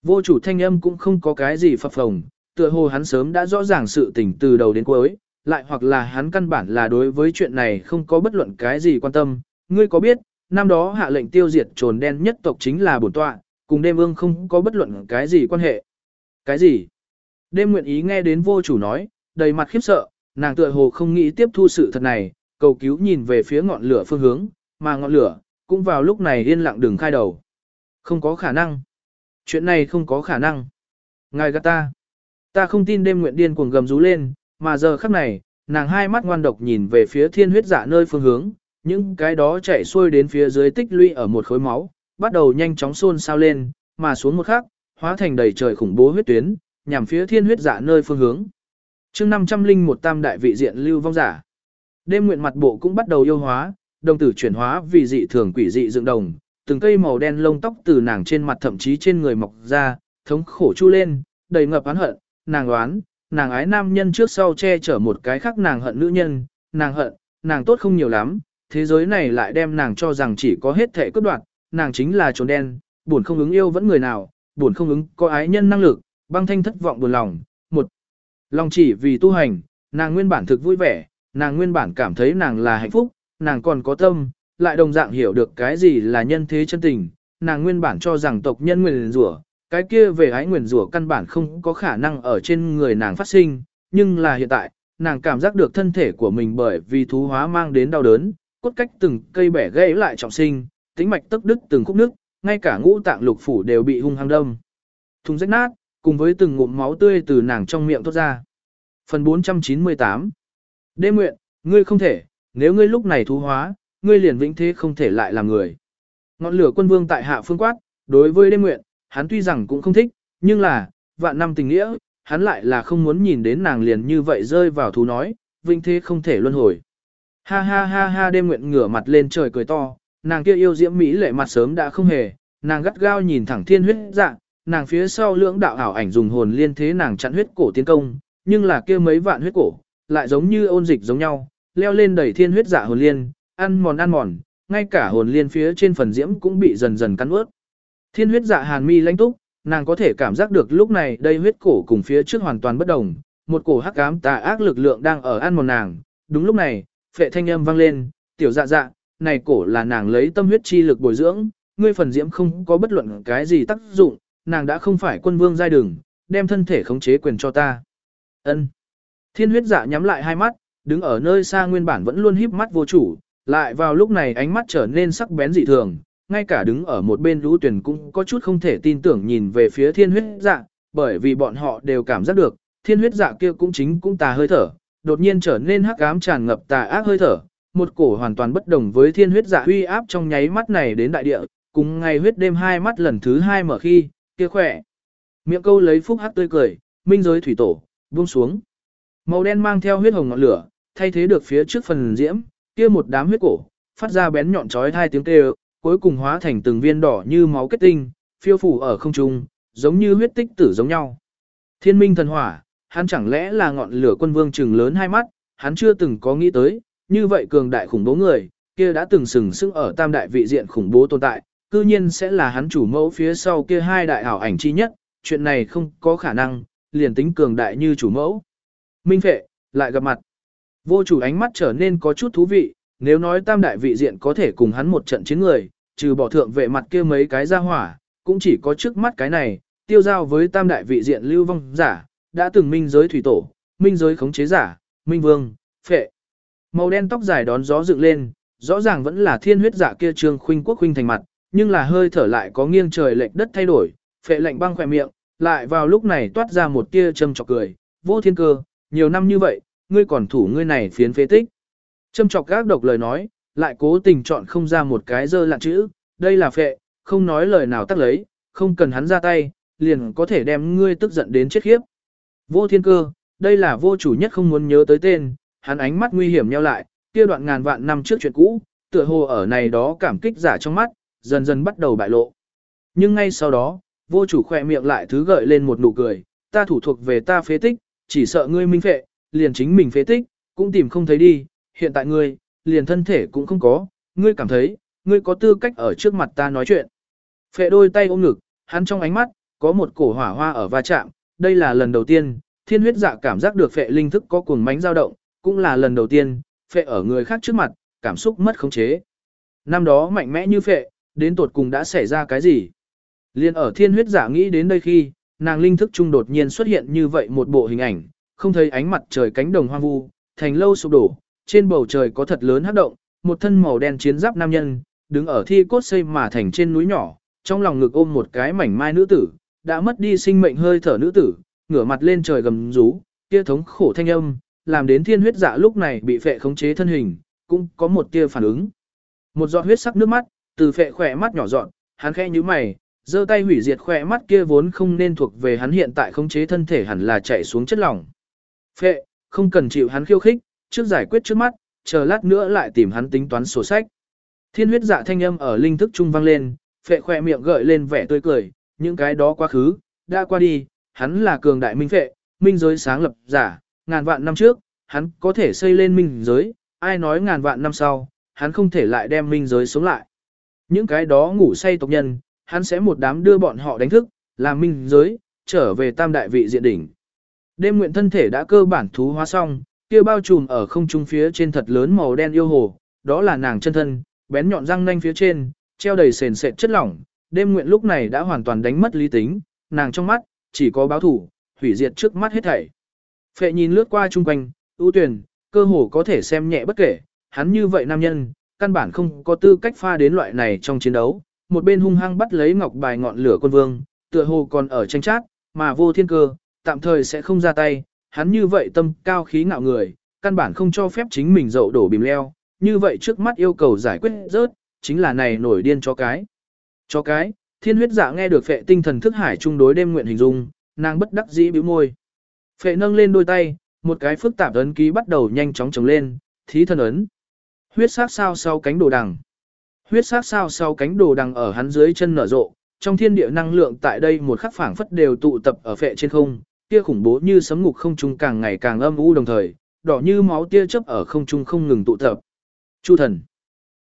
Vô chủ thanh âm cũng không có cái gì phập phồng, tựa hồ hắn sớm đã rõ ràng sự tình từ đầu đến cuối, lại hoặc là hắn căn bản là đối với chuyện này không có bất luận cái gì quan tâm. Ngươi có biết, năm đó hạ lệnh tiêu diệt trồn đen nhất tộc chính là bổn tọa, cùng đêm ương không có bất luận cái gì quan hệ. Cái gì? Đêm nguyện ý nghe đến vô chủ nói, đầy mặt khiếp sợ, nàng tựa hồ không nghĩ tiếp thu sự thật này, cầu cứu nhìn về phía ngọn lửa phương hướng, mà ngọn lửa, cũng vào lúc này yên lặng đừng khai đầu. Không có khả năng. Chuyện này không có khả năng. Ngài gắt ta. Ta không tin đêm nguyện điên cuồng gầm rú lên, mà giờ khắc này, nàng hai mắt ngoan độc nhìn về phía thiên huyết dạ nơi phương hướng, những cái đó chạy xuôi đến phía dưới tích lũy ở một khối máu, bắt đầu nhanh chóng xôn xao lên, mà xuống một khắc, hóa thành đầy trời khủng bố huyết tuyến, nhằm phía thiên huyết dạ nơi phương hướng. chương 500 linh một tam đại vị diện lưu vong giả. Đêm nguyện mặt bộ cũng bắt đầu yêu hóa, đồng tử chuyển hóa vì dị thường quỷ dị dựng đồng, từng cây màu đen lông tóc từ nàng trên mặt thậm chí trên người mọc ra, thống khổ chu lên, đầy ngập oán hận, nàng oán nàng ái nam nhân trước sau che chở một cái khác nàng hận nữ nhân, nàng hận, nàng tốt không nhiều lắm, thế giới này lại đem nàng cho rằng chỉ có hết thể cướp đoạt, nàng chính là trốn đen, buồn không ứng yêu vẫn người nào, buồn không ứng có ái nhân năng lực, băng thanh thất vọng buồn lòng, một lòng chỉ vì tu hành, nàng nguyên bản thực vui vẻ, nàng nguyên bản cảm thấy nàng là hạnh phúc, nàng còn có tâm, lại đồng dạng hiểu được cái gì là nhân thế chân tình, nàng nguyên bản cho rằng tộc nhân nguyền rủa, cái kia về ái nguyền rủa căn bản không có khả năng ở trên người nàng phát sinh, nhưng là hiện tại, nàng cảm giác được thân thể của mình bởi vì thú hóa mang đến đau đớn, cốt cách từng cây bẻ gãy lại trọng sinh, tính mạch tức đứt từng khúc nước, ngay cả ngũ tạng lục phủ đều bị hung hăng đâm. Thùng rách nát, cùng với từng ngụm máu tươi từ nàng trong miệng thoát ra. Phần 498 Đêm nguyện, ngươi không thể, nếu ngươi lúc này thú hóa, ngươi liền vĩnh thế không thể lại làm người. Ngọn lửa quân vương tại hạ phương quát, đối với đêm nguyện, hắn tuy rằng cũng không thích, nhưng là, vạn năm tình nghĩa, hắn lại là không muốn nhìn đến nàng liền như vậy rơi vào thú nói, vĩnh thế không thể luân hồi. Ha ha ha ha đêm nguyện ngửa mặt lên trời cười to, nàng kia yêu diễm mỹ lệ mặt sớm đã không hề, nàng gắt gao nhìn thẳng thiên huyết dạ, nàng phía sau lưỡng đạo ảo ảnh dùng hồn liên thế nàng chặn huyết cổ tiến công, nhưng là kia mấy vạn huyết cổ, lại giống như ôn dịch giống nhau, leo lên đẩy thiên huyết dạ hồn liên, ăn mòn ăn mòn, ngay cả hồn liên phía trên phần diễm cũng bị dần dần cắn ướt. Thiên huyết dạ hàn mi lãnh túc, nàng có thể cảm giác được lúc này đây huyết cổ cùng phía trước hoàn toàn bất đồng, một cổ hắc ám tà ác lực lượng đang ở ăn mòn nàng. Đúng lúc này, phệ thanh âm vang lên, tiểu dạ dạ, này cổ là nàng lấy tâm huyết chi lực bồi dưỡng, ngươi phần diễm không có bất luận cái gì tác dụng, nàng đã không phải quân vương giai đường, đem thân thể khống chế quyền cho ta. Ân. Thiên huyết dạ nhắm lại hai mắt, đứng ở nơi xa nguyên bản vẫn luôn híp mắt vô chủ, lại vào lúc này ánh mắt trở nên sắc bén dị thường, ngay cả đứng ở một bên lũ tuyển cũng có chút không thể tin tưởng nhìn về phía thiên huyết dạ, bởi vì bọn họ đều cảm giác được, thiên huyết dạ kia cũng chính cũng tà hơi thở, đột nhiên trở nên hắc ám tràn ngập tà ác hơi thở, một cổ hoàn toàn bất đồng với thiên huyết dạ huy áp trong nháy mắt này đến đại địa, cùng ngày huyết đêm hai mắt lần thứ hai mở khi, kia khỏe. Miệng câu lấy phúc hắc tươi cười, minh giới thủy tổ, buông xuống. Màu đen mang theo huyết hồng ngọn lửa, thay thế được phía trước phần diễm, kia một đám huyết cổ, phát ra bén nhọn chói hai tiếng kêu, cuối cùng hóa thành từng viên đỏ như máu kết tinh, phiêu phủ ở không trung, giống như huyết tích tử giống nhau. Thiên minh thần hỏa, hắn chẳng lẽ là ngọn lửa quân vương trừng lớn hai mắt, hắn chưa từng có nghĩ tới, như vậy cường đại khủng bố người, kia đã từng sừng sững ở tam đại vị diện khủng bố tồn tại, cư nhiên sẽ là hắn chủ mẫu phía sau kia hai đại ảo ảnh chi nhất, chuyện này không có khả năng, liền tính cường đại như chủ mẫu. Minh Phệ, lại gặp mặt. Vô chủ ánh mắt trở nên có chút thú vị, nếu nói tam đại vị diện có thể cùng hắn một trận chiến người, trừ bỏ thượng vệ mặt kia mấy cái ra hỏa, cũng chỉ có trước mắt cái này, tiêu giao với tam đại vị diện lưu vong giả, đã từng minh giới thủy tổ, minh giới khống chế giả, minh vương, phệ. Màu đen tóc dài đón gió dựng lên, rõ ràng vẫn là thiên huyết giả kia trương khuynh quốc khuynh thành mặt, nhưng là hơi thở lại có nghiêng trời lệch đất thay đổi, phệ lạnh băng khỏe miệng, lại vào lúc này toát ra một tia châm chọc cười, vô thiên cơ, nhiều năm như vậy, ngươi còn thủ ngươi này phiến phế tích. Châm chọc gác độc lời nói, lại cố tình chọn không ra một cái dơ lạn chữ, đây là phệ, không nói lời nào tắt lấy, không cần hắn ra tay, liền có thể đem ngươi tức giận đến chết khiếp. Vô thiên cơ, đây là vô chủ nhất không muốn nhớ tới tên, hắn ánh mắt nguy hiểm nheo lại, kia đoạn ngàn vạn năm trước chuyện cũ, tựa hồ ở này đó cảm kích giả trong mắt, dần dần bắt đầu bại lộ. Nhưng ngay sau đó, vô chủ khỏe miệng lại thứ gợi lên một nụ cười, ta thủ thuộc về ta phế tích, chỉ sợ ngươi minh phệ, liền chính mình phế tích, cũng tìm không thấy đi, hiện tại ngươi, liền thân thể cũng không có, ngươi cảm thấy, ngươi có tư cách ở trước mặt ta nói chuyện. Phệ đôi tay ôm ngực, hắn trong ánh mắt, có một cổ hỏa hoa ở va chạm, đây là lần đầu tiên, thiên huyết dạ cảm giác được phệ linh thức có cuồng mánh dao động, cũng là lần đầu tiên, phệ ở người khác trước mặt, cảm xúc mất khống chế. Năm đó mạnh mẽ như phệ, đến tột cùng đã xảy ra cái gì? Liên ở thiên huyết giả nghĩ đến đây khi, nàng linh thức trung đột nhiên xuất hiện như vậy một bộ hình ảnh, không thấy ánh mặt trời cánh đồng hoang vu, thành lâu sụp đổ, trên bầu trời có thật lớn hấp động, một thân màu đen chiến giáp nam nhân, đứng ở thi cốt xây mà thành trên núi nhỏ, trong lòng ngực ôm một cái mảnh mai nữ tử, đã mất đi sinh mệnh hơi thở nữ tử, ngửa mặt lên trời gầm rú, kia thống khổ thanh âm, làm đến thiên huyết dạ lúc này bị phệ khống chế thân hình, cũng có một tia phản ứng. Một giọt huyết sắc nước mắt, từ phệ khỏe mắt nhỏ dọn, hắn khẽ nhíu mày, giơ tay hủy diệt khỏe mắt kia vốn không nên thuộc về hắn hiện tại khống chế thân thể hẳn là chạy xuống chất lỏng. Phệ, không cần chịu hắn khiêu khích, trước giải quyết trước mắt, chờ lát nữa lại tìm hắn tính toán sổ sách. Thiên huyết dạ thanh âm ở linh thức trung vang lên, phệ khỏe miệng gợi lên vẻ tươi cười, những cái đó quá khứ, đã qua đi, hắn là cường đại minh phệ, minh giới sáng lập giả, ngàn vạn năm trước, hắn có thể xây lên minh giới, ai nói ngàn vạn năm sau, hắn không thể lại đem minh giới sống lại. Những cái đó ngủ say tộc nhân, hắn sẽ một đám đưa bọn họ đánh thức, làm minh giới, trở về tam đại vị diện đỉnh. Đêm nguyện thân thể đã cơ bản thú hóa xong, kia bao trùm ở không trung phía trên thật lớn màu đen yêu hồ, đó là nàng chân thân, bén nhọn răng nanh phía trên, treo đầy sền sệt chất lỏng, đêm nguyện lúc này đã hoàn toàn đánh mất lý tính, nàng trong mắt, chỉ có báo thủ, hủy diệt trước mắt hết thảy. Phệ nhìn lướt qua chung quanh, ưu tuyển, cơ hồ có thể xem nhẹ bất kể, hắn như vậy nam nhân, căn bản không có tư cách pha đến loại này trong chiến đấu. Một bên hung hăng bắt lấy ngọc bài ngọn lửa quân vương, tựa hồ còn ở tranh chát, mà vô thiên cơ, tạm thời sẽ không ra tay, hắn như vậy tâm cao khí ngạo người, căn bản không cho phép chính mình dậu đổ bìm leo, như vậy trước mắt yêu cầu giải quyết rớt, chính là này nổi điên cho cái. Cho cái, thiên huyết dạ nghe được phệ tinh thần thức hải chung đối đêm nguyện hình dung, nàng bất đắc dĩ bĩu môi. Phệ nâng lên đôi tay, một cái phức tạp ấn ký bắt đầu nhanh chóng trồng lên, thí thần ấn. Huyết sắc sao sau cánh đồ đằng. Huyết sắc sao sau cánh đồ đằng ở hắn dưới chân nở rộ, trong thiên địa năng lượng tại đây một khắc phảng phất đều tụ tập ở phệ trên không, kia khủng bố như sấm ngục không trung càng ngày càng âm u đồng thời, đỏ như máu tia chớp ở không trung không ngừng tụ tập. Chu thần.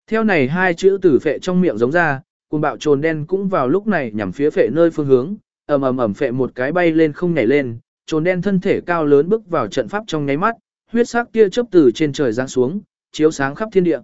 Theo này hai chữ từ phệ trong miệng giống ra, cuồng bạo trồn đen cũng vào lúc này nhằm phía phệ nơi phương hướng, ầm ầm ầm phệ một cái bay lên không nhảy lên, trồn đen thân thể cao lớn bước vào trận pháp trong nháy mắt, huyết sắc tia chớp từ trên trời giáng xuống, chiếu sáng khắp thiên địa.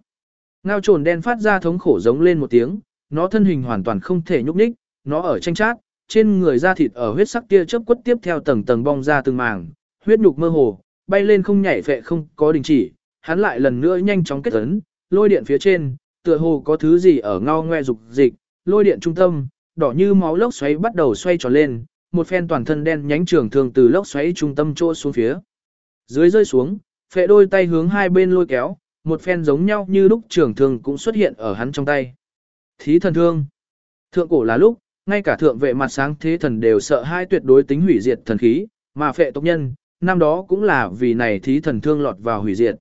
Ngao trồn đen phát ra thống khổ giống lên một tiếng, nó thân hình hoàn toàn không thể nhúc nhích, nó ở tranh chát, trên người da thịt ở huyết sắc tia chớp quất tiếp theo tầng tầng bong ra từng màng, huyết nhục mơ hồ, bay lên không nhảy phệ không có đình chỉ, hắn lại lần nữa nhanh chóng kết ấn, lôi điện phía trên, tựa hồ có thứ gì ở ngao ngoe dục dịch, lôi điện trung tâm, đỏ như máu lốc xoáy bắt đầu xoay tròn lên, một phen toàn thân đen nhánh trường thường từ lốc xoáy trung tâm chỗ xuống phía. Dưới rơi xuống, phệ đôi tay hướng hai bên lôi kéo, một phen giống nhau như lúc trường thường cũng xuất hiện ở hắn trong tay. Thí thần thương. Thượng cổ là lúc, ngay cả thượng vệ mặt sáng thế thần đều sợ hai tuyệt đối tính hủy diệt thần khí, mà phệ tộc nhân, năm đó cũng là vì này thí thần thương lọt vào hủy diệt.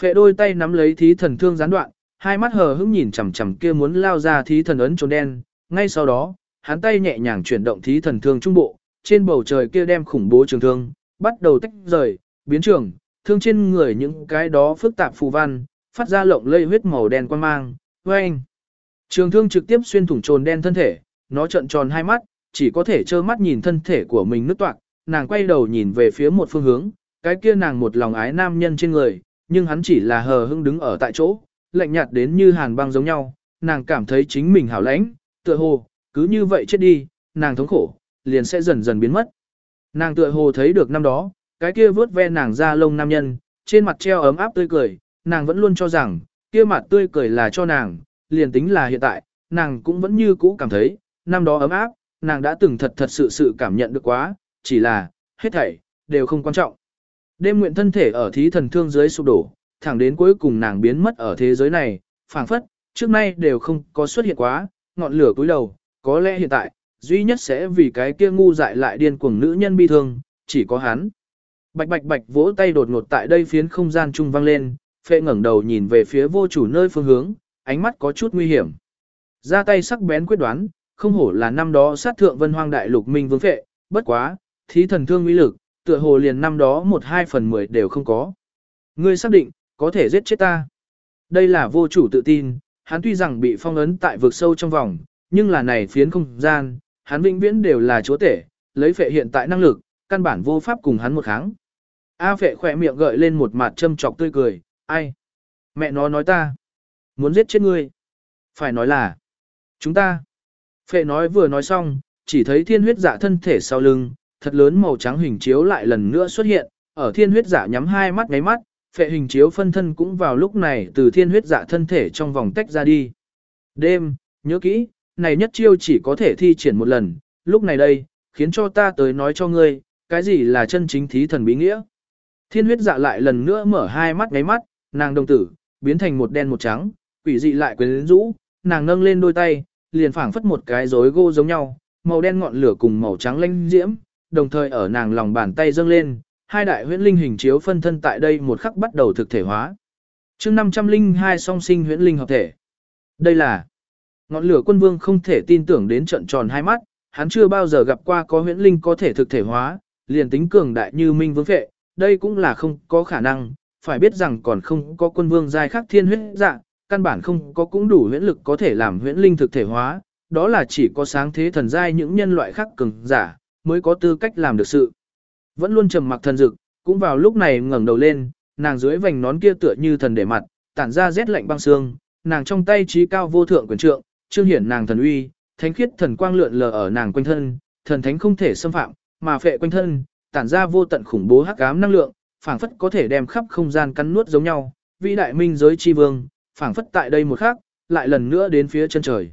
Phệ đôi tay nắm lấy thí thần thương gián đoạn, hai mắt hờ hững nhìn chằm chằm kia muốn lao ra thí thần ấn trốn đen, ngay sau đó, hắn tay nhẹ nhàng chuyển động thí thần thương trung bộ, trên bầu trời kia đem khủng bố trường thương, bắt đầu tách rời, biến trường, thương trên người những cái đó phức tạp phù văn, phát ra lộng lây huyết màu đen quan mang, oanh. Trường thương trực tiếp xuyên thủng trồn đen thân thể, nó trợn tròn hai mắt, chỉ có thể trơ mắt nhìn thân thể của mình nứt toạc, nàng quay đầu nhìn về phía một phương hướng, cái kia nàng một lòng ái nam nhân trên người, nhưng hắn chỉ là hờ hững đứng ở tại chỗ, lạnh nhạt đến như hàn băng giống nhau, nàng cảm thấy chính mình hảo lãnh, tựa hồ, cứ như vậy chết đi, nàng thống khổ, liền sẽ dần dần biến mất. Nàng tựa hồ thấy được năm đó, cái kia vớt ve nàng ra lông nam nhân, trên mặt treo ấm áp tươi cười, nàng vẫn luôn cho rằng, kia mặt tươi cười là cho nàng, liền tính là hiện tại, nàng cũng vẫn như cũ cảm thấy, năm đó ấm áp, nàng đã từng thật thật sự sự cảm nhận được quá, chỉ là, hết thảy, đều không quan trọng. Đêm nguyện thân thể ở thí thần thương dưới sụp đổ, thẳng đến cuối cùng nàng biến mất ở thế giới này, phảng phất, trước nay đều không có xuất hiện quá, ngọn lửa cúi đầu, có lẽ hiện tại, duy nhất sẽ vì cái kia ngu dại lại điên cuồng nữ nhân bi thương, chỉ có hắn. Bạch bạch bạch vỗ tay đột ngột tại đây phiến không gian trung vang lên, phệ ngẩng đầu nhìn về phía vô chủ nơi phương hướng, ánh mắt có chút nguy hiểm. Ra tay sắc bén quyết đoán, không hổ là năm đó sát thượng vân hoang đại lục minh vương phệ, bất quá, thí thần thương uy lực, tựa hồ liền năm đó một hai phần mười đều không có. Ngươi xác định, có thể giết chết ta. Đây là vô chủ tự tin, hắn tuy rằng bị phong ấn tại vực sâu trong vòng, nhưng là này phiến không gian, hắn vĩnh viễn đều là chúa tể, lấy phệ hiện tại năng lực, căn bản vô pháp cùng hắn một kháng. A phệ khỏe miệng gợi lên một mặt châm chọc tươi cười, ai? Mẹ nó nói ta, muốn giết chết ngươi. Phải nói là, chúng ta. Phệ nói vừa nói xong, chỉ thấy thiên huyết dạ thân thể sau lưng, thật lớn màu trắng hình chiếu lại lần nữa xuất hiện, ở thiên huyết dạ nhắm hai mắt ngáy mắt, phệ hình chiếu phân thân cũng vào lúc này từ thiên huyết dạ thân thể trong vòng tách ra đi. Đêm, nhớ kỹ, này nhất chiêu chỉ có thể thi triển một lần, lúc này đây, khiến cho ta tới nói cho ngươi, cái gì là chân chính thí thần bí nghĩa. Thiên huyết dạ lại lần nữa mở hai mắt ngáy mắt, nàng đồng tử, biến thành một đen một trắng, quỷ dị lại quyến rũ, nàng nâng lên đôi tay, liền phảng phất một cái rối gô giống nhau, màu đen ngọn lửa cùng màu trắng lanh diễm, đồng thời ở nàng lòng bàn tay dâng lên, hai đại huyễn linh hình chiếu phân thân tại đây một khắc bắt đầu thực thể hóa. chương 502 song sinh huyễn linh hợp thể. Đây là ngọn lửa quân vương không thể tin tưởng đến trận tròn hai mắt, hắn chưa bao giờ gặp qua có huyễn linh có thể thực thể hóa, liền tính cường đại như minh vương phệ, đây cũng là không có khả năng, phải biết rằng còn không có quân vương giai khắc thiên huyết dạng, căn bản không có cũng đủ huyễn lực có thể làm huyễn linh thực thể hóa, đó là chỉ có sáng thế thần giai những nhân loại khác cường giả, mới có tư cách làm được sự. Vẫn luôn trầm mặc thần dực, cũng vào lúc này ngẩng đầu lên, nàng dưới vành nón kia tựa như thần để mặt, tản ra rét lạnh băng xương, nàng trong tay trí cao vô thượng quyền trượng, trương hiển nàng thần uy, thánh khiết thần quang lượn lờ ở nàng quanh thân, thần thánh không thể xâm phạm, mà phệ quanh thân, tản ra vô tận khủng bố hắc ám năng lượng, phảng phất có thể đem khắp không gian cắn nuốt giống nhau, vĩ đại minh giới chi vương, phảng phất tại đây một khắc, lại lần nữa đến phía chân trời.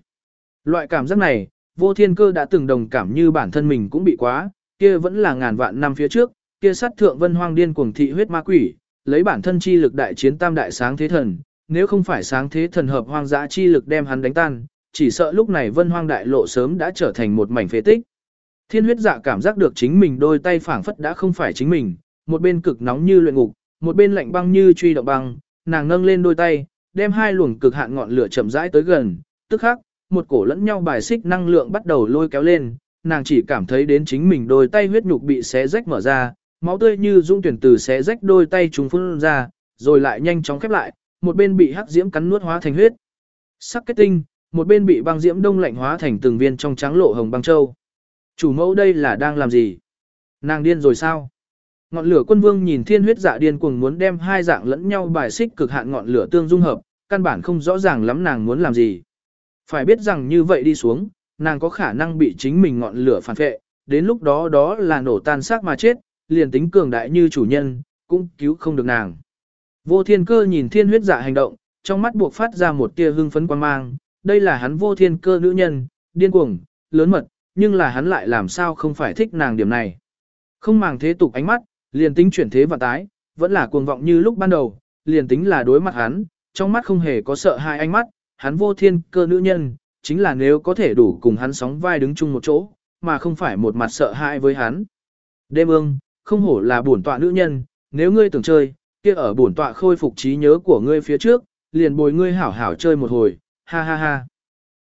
Loại cảm giác này, vô thiên cơ đã từng đồng cảm như bản thân mình cũng bị quá, kia vẫn là ngàn vạn năm phía trước, kia sát thượng vân hoang điên cuồng thị huyết ma quỷ, lấy bản thân chi lực đại chiến tam đại sáng thế thần, nếu không phải sáng thế thần hợp hoang dã chi lực đem hắn đánh tan, chỉ sợ lúc này vân hoang đại lộ sớm đã trở thành một mảnh phế tích. Thiên huyết dạ cảm giác được chính mình đôi tay phảng phất đã không phải chính mình, một bên cực nóng như luyện ngục, một bên lạnh băng như truy động băng, nàng nâng lên đôi tay, đem hai luồng cực hạn ngọn lửa chậm rãi tới gần, tức khắc, một cổ lẫn nhau bài xích năng lượng bắt đầu lôi kéo lên, nàng chỉ cảm thấy đến chính mình đôi tay huyết nhục bị xé rách mở ra, máu tươi như dung tuyển từ xé rách đôi tay trùng phun ra, rồi lại nhanh chóng khép lại, một bên bị hắc diễm cắn nuốt hóa thành huyết. Sắc kết tinh, một bên bị băng diễm đông lạnh hóa thành từng viên trong trắng lộ hồng băng châu. Chủ mẫu đây là đang làm gì? Nàng điên rồi sao? Ngọn lửa quân vương nhìn thiên huyết dạ điên cuồng muốn đem hai dạng lẫn nhau bài xích cực hạn ngọn lửa tương dung hợp, căn bản không rõ ràng lắm nàng muốn làm gì. Phải biết rằng như vậy đi xuống, nàng có khả năng bị chính mình ngọn lửa phản vệ, đến lúc đó đó là nổ tan xác mà chết, liền tính cường đại như chủ nhân, cũng cứu không được nàng. Vô thiên cơ nhìn thiên huyết dạ hành động, trong mắt buộc phát ra một tia hưng phấn quan mang, đây là hắn vô thiên cơ nữ nhân, điên cuồng, lớn mật, nhưng là hắn lại làm sao không phải thích nàng điểm này. Không màng thế tục ánh mắt, liền tính chuyển thế và tái, vẫn là cuồng vọng như lúc ban đầu, liền tính là đối mặt hắn, trong mắt không hề có sợ hai ánh mắt, hắn vô thiên cơ nữ nhân, chính là nếu có thể đủ cùng hắn sóng vai đứng chung một chỗ, mà không phải một mặt sợ hãi với hắn. Đêm ương, không hổ là bổn tọa nữ nhân, nếu ngươi tưởng chơi, kia ở bổn tọa khôi phục trí nhớ của ngươi phía trước, liền bồi ngươi hảo hảo chơi một hồi, ha ha ha.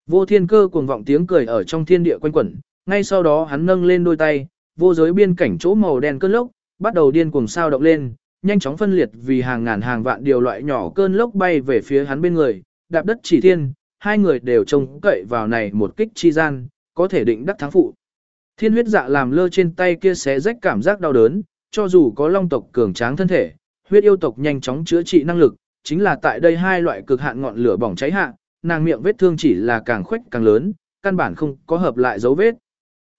Vô thiên cơ cuồng vọng tiếng cười ở trong thiên địa quanh quẩn, ngay sau đó hắn nâng lên đôi tay, vô giới biên cảnh chỗ màu đen cơn lốc, bắt đầu điên cuồng sao động lên, nhanh chóng phân liệt vì hàng ngàn hàng vạn điều loại nhỏ cơn lốc bay về phía hắn bên người, đạp đất chỉ thiên, hai người đều trông cậy vào này một kích chi gian, có thể định đắc thắng phụ. Thiên huyết dạ làm lơ trên tay kia xé rách cảm giác đau đớn, cho dù có long tộc cường tráng thân thể, huyết yêu tộc nhanh chóng chữa trị năng lực, chính là tại đây hai loại cực hạn ngọn lửa bỏng cháy hạ, nàng miệng vết thương chỉ là càng khuếch càng lớn, căn bản không có hợp lại dấu vết.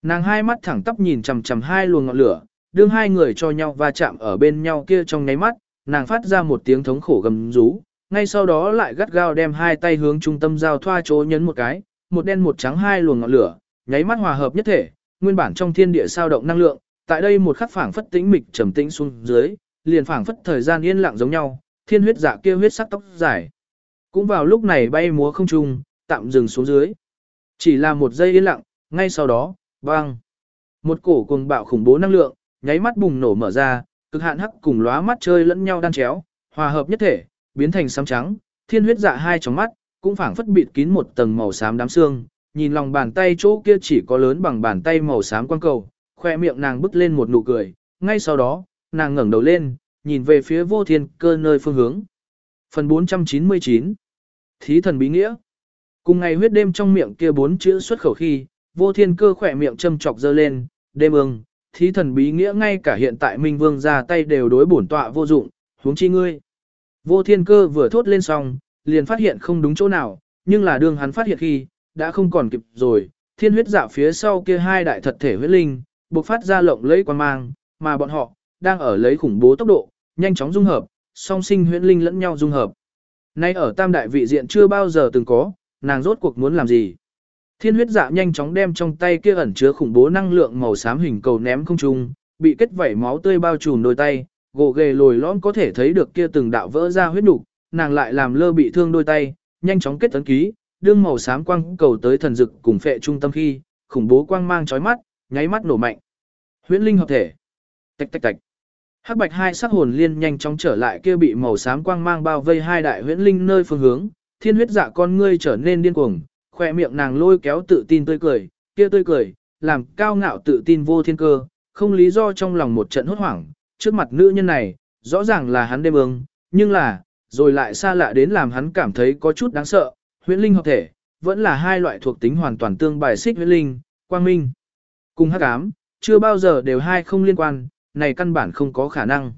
Nàng hai mắt thẳng tắp nhìn chằm chằm hai luồng ngọn lửa, đương hai người cho nhau va chạm ở bên nhau kia trong nháy mắt, nàng phát ra một tiếng thống khổ gầm rú, ngay sau đó lại gắt gao đem hai tay hướng trung tâm giao thoa chỗ nhấn một cái, một đen một trắng hai luồng ngọn lửa, nháy mắt hòa hợp nhất thể, nguyên bản trong thiên địa sao động năng lượng, tại đây một khắc phảng phất tĩnh mịch trầm tĩnh xuống dưới, liền phảng phất thời gian yên lặng giống nhau, thiên huyết dạ kia huyết sắc tóc dài. Cũng vào lúc này bay múa không trung, tạm dừng xuống dưới. Chỉ là một giây yên lặng, ngay sau đó, bang. Một cổ cuồng bạo khủng bố năng lượng, nháy mắt bùng nổ mở ra, cực hạn hắc cùng lóa mắt chơi lẫn nhau đan chéo, hòa hợp nhất thể, biến thành xám trắng, thiên huyết dạ hai trong mắt, cũng phảng phất bịt kín một tầng màu xám đám xương, nhìn lòng bàn tay chỗ kia chỉ có lớn bằng bàn tay màu xám quang cầu, khoe miệng nàng bứt lên một nụ cười, ngay sau đó, nàng ngẩng đầu lên, nhìn về phía vô thiên cơ nơi phương hướng. Phần 499 Thí thần bí nghĩa Cùng ngày huyết đêm trong miệng kia bốn chữ xuất khẩu khi, vô thiên cơ khỏe miệng châm chọc dơ lên, đêm ương, thí thần bí nghĩa ngay cả hiện tại Minh Vương ra tay đều đối bổn tọa vô dụng, huống chi ngươi. Vô thiên cơ vừa thốt lên xong, liền phát hiện không đúng chỗ nào, nhưng là đương hắn phát hiện khi, đã không còn kịp rồi, thiên huyết dạ phía sau kia hai đại thật thể huyết linh, bộc phát ra lộng lẫy quan mang, mà bọn họ, đang ở lấy khủng bố tốc độ, nhanh chóng dung hợp, song sinh huyễn linh lẫn nhau dung hợp. Nay ở tam đại vị diện chưa bao giờ từng có, nàng rốt cuộc muốn làm gì? Thiên huyết dạ nhanh chóng đem trong tay kia ẩn chứa khủng bố năng lượng màu xám hình cầu ném không trung, bị kết vảy máu tươi bao trùm đôi tay, gỗ ghề lồi lõm có thể thấy được kia từng đạo vỡ ra huyết nục, nàng lại làm lơ bị thương đôi tay, nhanh chóng kết ấn ký, đương màu xám quang cầu tới thần dực cùng phệ trung tâm khi, khủng bố quang mang chói mắt, nháy mắt nổ mạnh. Huyễn linh hợp thể. Tạch tạch tạch. Hắc bạch hai sắc hồn liên nhanh chóng trở lại kia bị màu xám quang mang bao vây hai đại huyễn linh nơi phương hướng, thiên huyết dạ con ngươi trở nên điên cuồng, khoe miệng nàng lôi kéo tự tin tươi cười, kia tươi cười, làm cao ngạo tự tin vô thiên cơ, không lý do trong lòng một trận hốt hoảng, trước mặt nữ nhân này, rõ ràng là hắn đêm ương, nhưng là, rồi lại xa lạ đến làm hắn cảm thấy có chút đáng sợ, huyễn linh hợp thể, vẫn là hai loại thuộc tính hoàn toàn tương bài xích huyễn linh, quang minh, cùng hắc ám, chưa bao giờ đều hai không liên quan, này căn bản không có khả năng.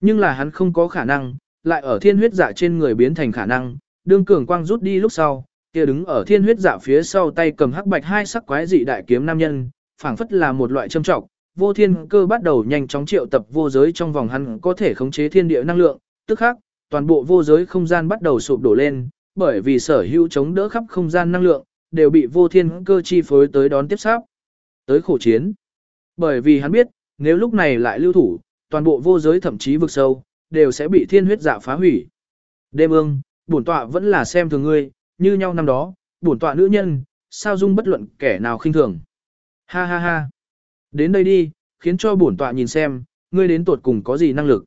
Nhưng là hắn không có khả năng, lại ở thiên huyết dạ trên người biến thành khả năng, đương cường quang rút đi lúc sau, kia đứng ở thiên huyết dạ phía sau tay cầm hắc bạch hai sắc quái dị đại kiếm nam nhân, phảng phất là một loại châm trọng, vô thiên cơ bắt đầu nhanh chóng triệu tập vô giới trong vòng hắn có thể khống chế thiên địa năng lượng, tức khác, toàn bộ vô giới không gian bắt đầu sụp đổ lên, bởi vì sở hữu chống đỡ khắp không gian năng lượng, đều bị vô thiên cơ chi phối tới đón tiếp sáp. Tới khổ chiến. Bởi vì hắn biết, nếu lúc này lại lưu thủ, toàn bộ vô giới thậm chí vực sâu, đều sẽ bị thiên huyết dạ phá hủy. Đêm ương, bổn tọa vẫn là xem thường ngươi, như nhau năm đó, bổn tọa nữ nhân, sao dung bất luận kẻ nào khinh thường. Ha ha ha. Đến đây đi, khiến cho bổn tọa nhìn xem, ngươi đến tuột cùng có gì năng lực.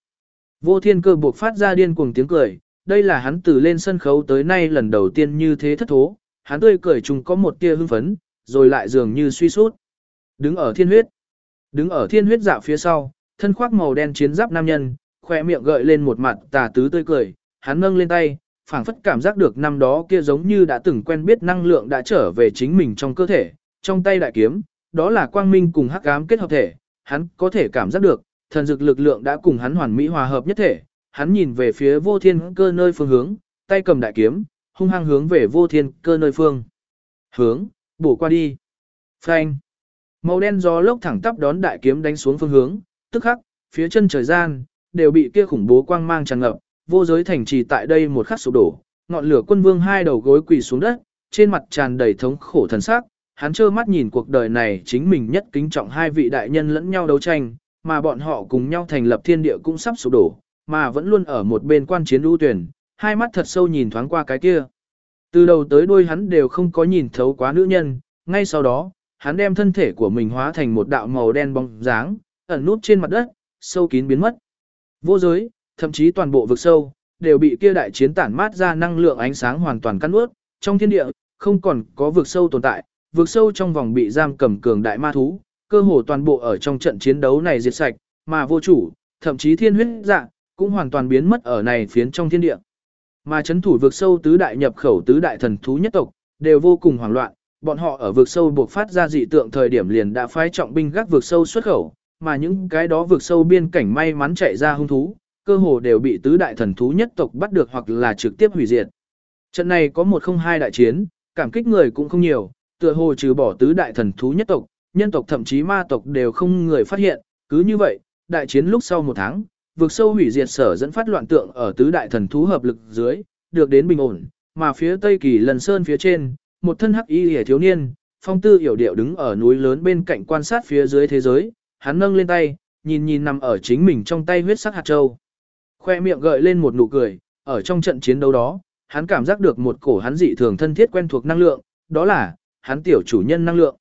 Vô thiên cơ buộc phát ra điên cuồng tiếng cười, đây là hắn từ lên sân khấu tới nay lần đầu tiên như thế thất thố, hắn tươi cười trùng có một tia hưng phấn, rồi lại dường như suy sút. Đứng ở thiên huyết, đứng ở thiên huyết dạo phía sau, thân khoác màu đen chiến giáp nam nhân, khoe miệng gợi lên một mặt tà tứ tươi cười, hắn nâng lên tay, phảng phất cảm giác được năm đó kia giống như đã từng quen biết năng lượng đã trở về chính mình trong cơ thể, trong tay đại kiếm, đó là quang minh cùng hắc ám kết hợp thể, hắn có thể cảm giác được, thần dực lực lượng đã cùng hắn hoàn mỹ hòa hợp nhất thể, hắn nhìn về phía vô thiên cơ nơi phương hướng, tay cầm đại kiếm, hung hăng hướng về vô thiên cơ nơi phương. Hướng, bổ qua đi. Phanh. Màu đen gió lốc thẳng tắp đón đại kiếm đánh xuống phương hướng, tức khắc, phía chân trời gian, đều bị kia khủng bố quang mang tràn ngập, vô giới thành trì tại đây một khắc sụp đổ, ngọn lửa quân vương hai đầu gối quỳ xuống đất, trên mặt tràn đầy thống khổ thần sắc, hắn trơ mắt nhìn cuộc đời này chính mình nhất kính trọng hai vị đại nhân lẫn nhau đấu tranh, mà bọn họ cùng nhau thành lập thiên địa cũng sắp sụp đổ, mà vẫn luôn ở một bên quan chiến ưu tuyển, hai mắt thật sâu nhìn thoáng qua cái kia. Từ đầu tới đuôi hắn đều không có nhìn thấu quá nữ nhân, ngay sau đó, hắn đem thân thể của mình hóa thành một đạo màu đen bóng dáng, ẩn nút trên mặt đất, sâu kín biến mất. Vô giới, thậm chí toàn bộ vực sâu, đều bị kia đại chiến tản mát ra năng lượng ánh sáng hoàn toàn cắt nuốt, trong thiên địa, không còn có vực sâu tồn tại, Vượt sâu trong vòng bị giam cầm cường đại ma thú, cơ hồ toàn bộ ở trong trận chiến đấu này diệt sạch, mà vô chủ, thậm chí thiên huyết dạ, cũng hoàn toàn biến mất ở này phiến trong thiên địa. Mà chấn thủ vượt sâu tứ đại nhập khẩu tứ đại thần thú nhất tộc, đều vô cùng hoảng loạn, bọn họ ở vượt sâu buộc phát ra dị tượng thời điểm liền đã phái trọng binh gác vượt sâu xuất khẩu, mà những cái đó vượt sâu biên cảnh may mắn chạy ra hung thú, cơ hồ đều bị tứ đại thần thú nhất tộc bắt được hoặc là trực tiếp hủy diệt. Trận này có một không hai đại chiến, cảm kích người cũng không nhiều, tựa hồ trừ bỏ tứ đại thần thú nhất tộc, nhân tộc thậm chí ma tộc đều không người phát hiện, cứ như vậy, đại chiến lúc sau một tháng, vực sâu hủy diệt sở dẫn phát loạn tượng ở tứ đại thần thú hợp lực dưới, được đến bình ổn, mà phía tây kỳ lần sơn phía trên, một thân hắc y hề thiếu niên, phong tư hiểu điệu đứng ở núi lớn bên cạnh quan sát phía dưới thế giới, hắn nâng lên tay, nhìn nhìn nằm ở chính mình trong tay huyết sắc hạt châu. Khoe miệng gợi lên một nụ cười, ở trong trận chiến đấu đó, hắn cảm giác được một cổ hắn dị thường thân thiết quen thuộc năng lượng, đó là, hắn tiểu chủ nhân năng lượng.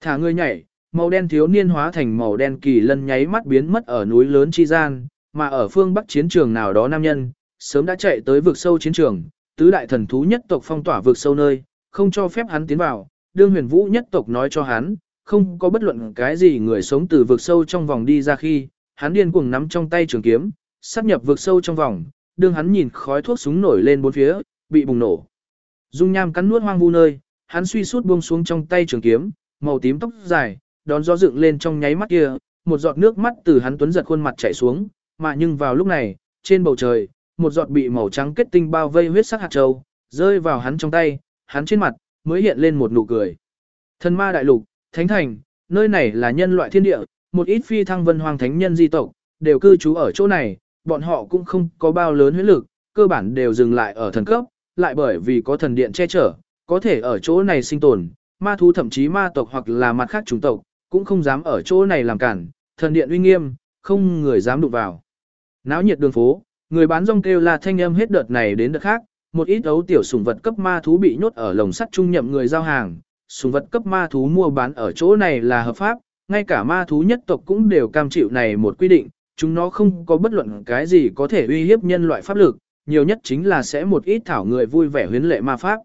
Thả người nhảy, màu đen thiếu niên hóa thành màu đen kỳ lân nháy mắt biến mất ở núi lớn chi gian, mà ở phương bắc chiến trường nào đó nam nhân, sớm đã chạy tới vực sâu chiến trường, tứ đại thần thú nhất tộc phong tỏa vực sâu nơi, không cho phép hắn tiến vào, đương huyền vũ nhất tộc nói cho hắn, không có bất luận cái gì người sống từ vực sâu trong vòng đi ra khi, hắn điên cuồng nắm trong tay trường kiếm, sát nhập vực sâu trong vòng, đương hắn nhìn khói thuốc súng nổi lên bốn phía, bị bùng nổ. Dung nham cắn nuốt hoang vu nơi, hắn suy sút buông xuống trong tay trường kiếm, màu tím tóc dài, đón gió dựng lên trong nháy mắt kia, một giọt nước mắt từ hắn tuấn giật khuôn mặt chảy xuống, mà nhưng vào lúc này, trên bầu trời, một giọt bị màu trắng kết tinh bao vây huyết sắc hạt châu, rơi vào hắn trong tay, hắn trên mặt mới hiện lên một nụ cười. Thần ma đại lục, thánh thành, nơi này là nhân loại thiên địa, một ít phi thăng vân hoàng thánh nhân di tộc, đều cư trú ở chỗ này, bọn họ cũng không có bao lớn huyết lực, cơ bản đều dừng lại ở thần cấp, lại bởi vì có thần điện che chở, có thể ở chỗ này sinh tồn, ma thú thậm chí ma tộc hoặc là mặt khác chủng tộc, cũng không dám ở chỗ này làm cản, thần điện uy nghiêm, không người dám đụng vào. Náo nhiệt đường phố, người bán rong kêu là thanh âm hết đợt này đến đợt khác, một ít ấu tiểu sùng vật cấp ma thú bị nhốt ở lồng sắt trung nhậm người giao hàng, sùng vật cấp ma thú mua bán ở chỗ này là hợp pháp, ngay cả ma thú nhất tộc cũng đều cam chịu này một quy định, chúng nó không có bất luận cái gì có thể uy hiếp nhân loại pháp lực, nhiều nhất chính là sẽ một ít thảo người vui vẻ huyến lệ ma pháp.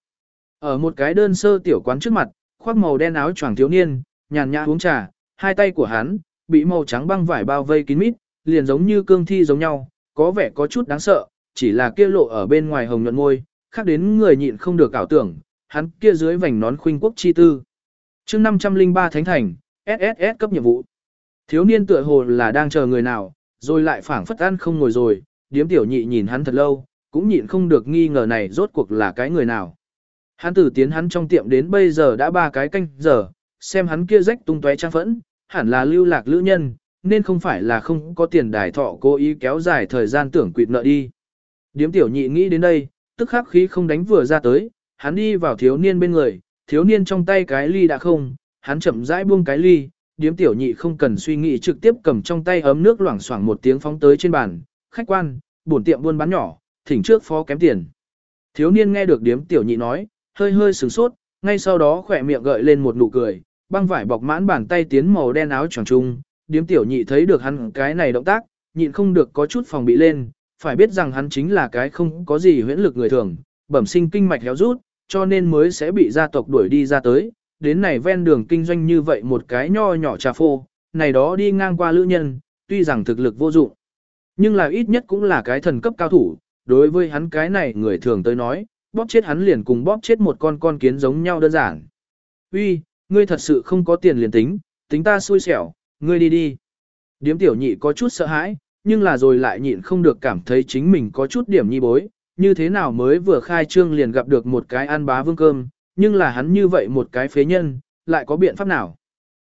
Ở một cái đơn sơ tiểu quán trước mặt, khoác màu đen áo choàng thiếu niên, nhàn nhã uống trà, hai tay của hắn bị màu trắng băng vải bao vây kín mít, liền giống như cương thi giống nhau, có vẻ có chút đáng sợ, chỉ là kia lộ ở bên ngoài hồng nhuận môi, khác đến người nhịn không được ảo tưởng, hắn kia dưới vành nón khuynh quốc chi tư. chương 503 Thánh Thành, SSS cấp nhiệm vụ. Thiếu niên tựa hồ là đang chờ người nào, rồi lại phảng phất ăn không ngồi rồi, điếm tiểu nhị nhìn hắn thật lâu, cũng nhịn không được nghi ngờ này rốt cuộc là cái người nào. Hắn tử tiến hắn trong tiệm đến bây giờ đã ba cái canh giờ, xem hắn kia rách tung tóe trang phẫn, hẳn là lưu lạc lữ nhân, nên không phải là không có tiền đài thọ cố ý kéo dài thời gian tưởng quỵt nợ đi. Điếm tiểu nhị nghĩ đến đây, tức khắc khí không đánh vừa ra tới, hắn đi vào thiếu niên bên người, thiếu niên trong tay cái ly đã không, hắn chậm rãi buông cái ly, điếm tiểu nhị không cần suy nghĩ trực tiếp cầm trong tay ấm nước loảng xoảng một tiếng phóng tới trên bàn, khách quan, bổn tiệm buôn bán nhỏ, thỉnh trước phó kém tiền. Thiếu niên nghe được điếm tiểu nhị nói, hơi hơi sửng sốt, ngay sau đó khỏe miệng gợi lên một nụ cười, băng vải bọc mãn bàn tay tiến màu đen áo tròn trung, điếm tiểu nhị thấy được hắn cái này động tác, nhịn không được có chút phòng bị lên, phải biết rằng hắn chính là cái không có gì huyễn lực người thường, bẩm sinh kinh mạch héo rút, cho nên mới sẽ bị gia tộc đuổi đi ra tới, đến này ven đường kinh doanh như vậy một cái nho nhỏ trà phô, này đó đi ngang qua lữ nhân, tuy rằng thực lực vô dụng, nhưng là ít nhất cũng là cái thần cấp cao thủ, đối với hắn cái này người thường tới nói, bóp chết hắn liền cùng bóp chết một con con kiến giống nhau đơn giản. Uy, ngươi thật sự không có tiền liền tính, tính ta xui xẻo, ngươi đi đi. Điếm tiểu nhị có chút sợ hãi, nhưng là rồi lại nhịn không được cảm thấy chính mình có chút điểm nhi bối, như thế nào mới vừa khai trương liền gặp được một cái ăn bá vương cơm, nhưng là hắn như vậy một cái phế nhân, lại có biện pháp nào.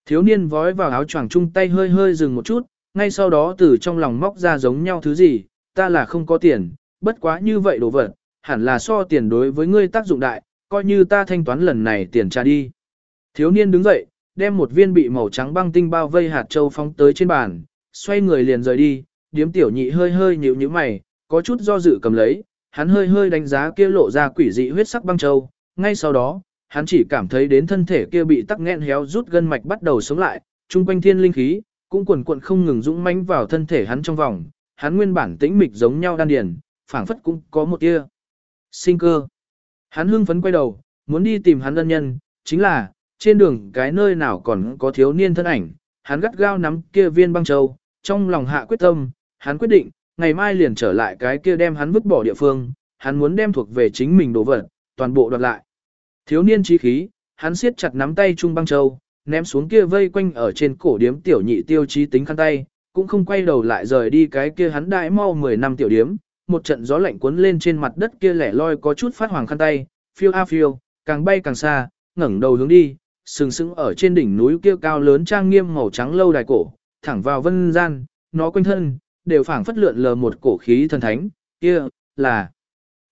Thiếu niên vói vào áo choàng chung tay hơi hơi dừng một chút, ngay sau đó từ trong lòng móc ra giống nhau thứ gì, ta là không có tiền, bất quá như vậy đồ vật, hẳn là so tiền đối với ngươi tác dụng đại, coi như ta thanh toán lần này tiền trả đi. Thiếu niên đứng dậy, đem một viên bị màu trắng băng tinh bao vây hạt châu phóng tới trên bàn, xoay người liền rời đi, điếm tiểu nhị hơi hơi nhíu nhíu mày, có chút do dự cầm lấy, hắn hơi hơi đánh giá kia lộ ra quỷ dị huyết sắc băng châu, ngay sau đó, hắn chỉ cảm thấy đến thân thể kia bị tắc nghẽn héo rút gân mạch bắt đầu sống lại, trung quanh thiên linh khí cũng quần cuộn không ngừng dũng mãnh vào thân thể hắn trong vòng, hắn nguyên bản tĩnh mịch giống nhau đan điền, phảng phất cũng có một tia sinh cơ. Hắn hưng phấn quay đầu, muốn đi tìm hắn ân nhân, chính là, trên đường cái nơi nào còn có thiếu niên thân ảnh, hắn gắt gao nắm kia viên băng châu, trong lòng hạ quyết tâm, hắn quyết định, ngày mai liền trở lại cái kia đem hắn vứt bỏ địa phương, hắn muốn đem thuộc về chính mình đồ vật, toàn bộ đoạt lại. Thiếu niên trí khí, hắn siết chặt nắm tay Trung băng châu, ném xuống kia vây quanh ở trên cổ điếm tiểu nhị tiêu chí tính khăn tay, cũng không quay đầu lại rời đi cái kia hắn đại mau 10 năm tiểu điếm, một trận gió lạnh cuốn lên trên mặt đất kia lẻ loi có chút phát hoàng khăn tay, phiêu a phiêu, càng bay càng xa, ngẩng đầu hướng đi, sừng sững ở trên đỉnh núi kia cao lớn trang nghiêm màu trắng lâu đài cổ, thẳng vào vân gian, nó quanh thân, đều phảng phất lượn lờ một cổ khí thần thánh, kia, là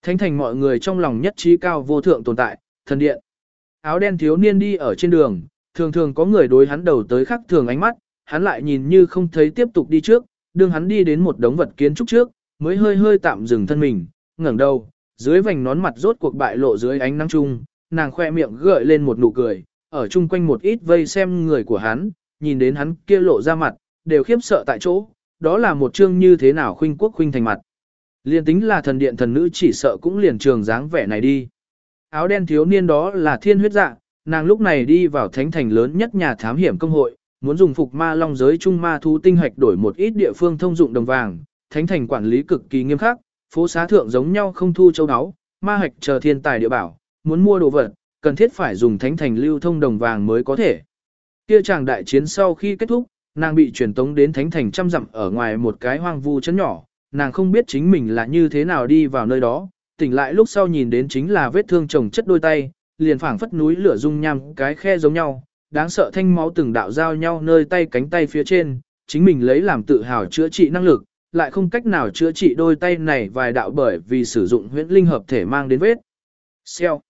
thánh thành mọi người trong lòng nhất trí cao vô thượng tồn tại, thần điện. Áo đen thiếu niên đi ở trên đường, thường thường có người đối hắn đầu tới khắc thường ánh mắt, hắn lại nhìn như không thấy tiếp tục đi trước, đương hắn đi đến một đống vật kiến trúc trước, mới hơi hơi tạm dừng thân mình, ngẩng đầu, dưới vành nón mặt rốt cuộc bại lộ dưới ánh nắng chung, nàng khoe miệng gợi lên một nụ cười, ở chung quanh một ít vây xem người của hắn, nhìn đến hắn kia lộ ra mặt, đều khiếp sợ tại chỗ, đó là một chương như thế nào khuynh quốc khuynh thành mặt. Liên tính là thần điện thần nữ chỉ sợ cũng liền trường dáng vẻ này đi. Áo đen thiếu niên đó là thiên huyết dạ, nàng lúc này đi vào thánh thành lớn nhất nhà thám hiểm công hội, muốn dùng phục ma long giới trung ma thú tinh hạch đổi một ít địa phương thông dụng đồng vàng, thánh thành quản lý cực kỳ nghiêm khắc, phố xá thượng giống nhau không thu châu áo, ma hạch chờ thiên tài địa bảo, muốn mua đồ vật, cần thiết phải dùng thánh thành lưu thông đồng vàng mới có thể. Kia chàng đại chiến sau khi kết thúc, nàng bị truyền tống đến thánh thành trăm dặm ở ngoài một cái hoang vu chấn nhỏ, nàng không biết chính mình là như thế nào đi vào nơi đó, tỉnh lại lúc sau nhìn đến chính là vết thương chồng chất đôi tay, liền phảng phất núi lửa dung nham cái khe giống nhau, đáng sợ thanh máu từng đạo giao nhau nơi tay cánh tay phía trên, chính mình lấy làm tự hào chữa trị năng lực, lại không cách nào chữa trị đôi tay này vài đạo bởi vì sử dụng huyễn linh hợp thể mang đến vết. Xeo.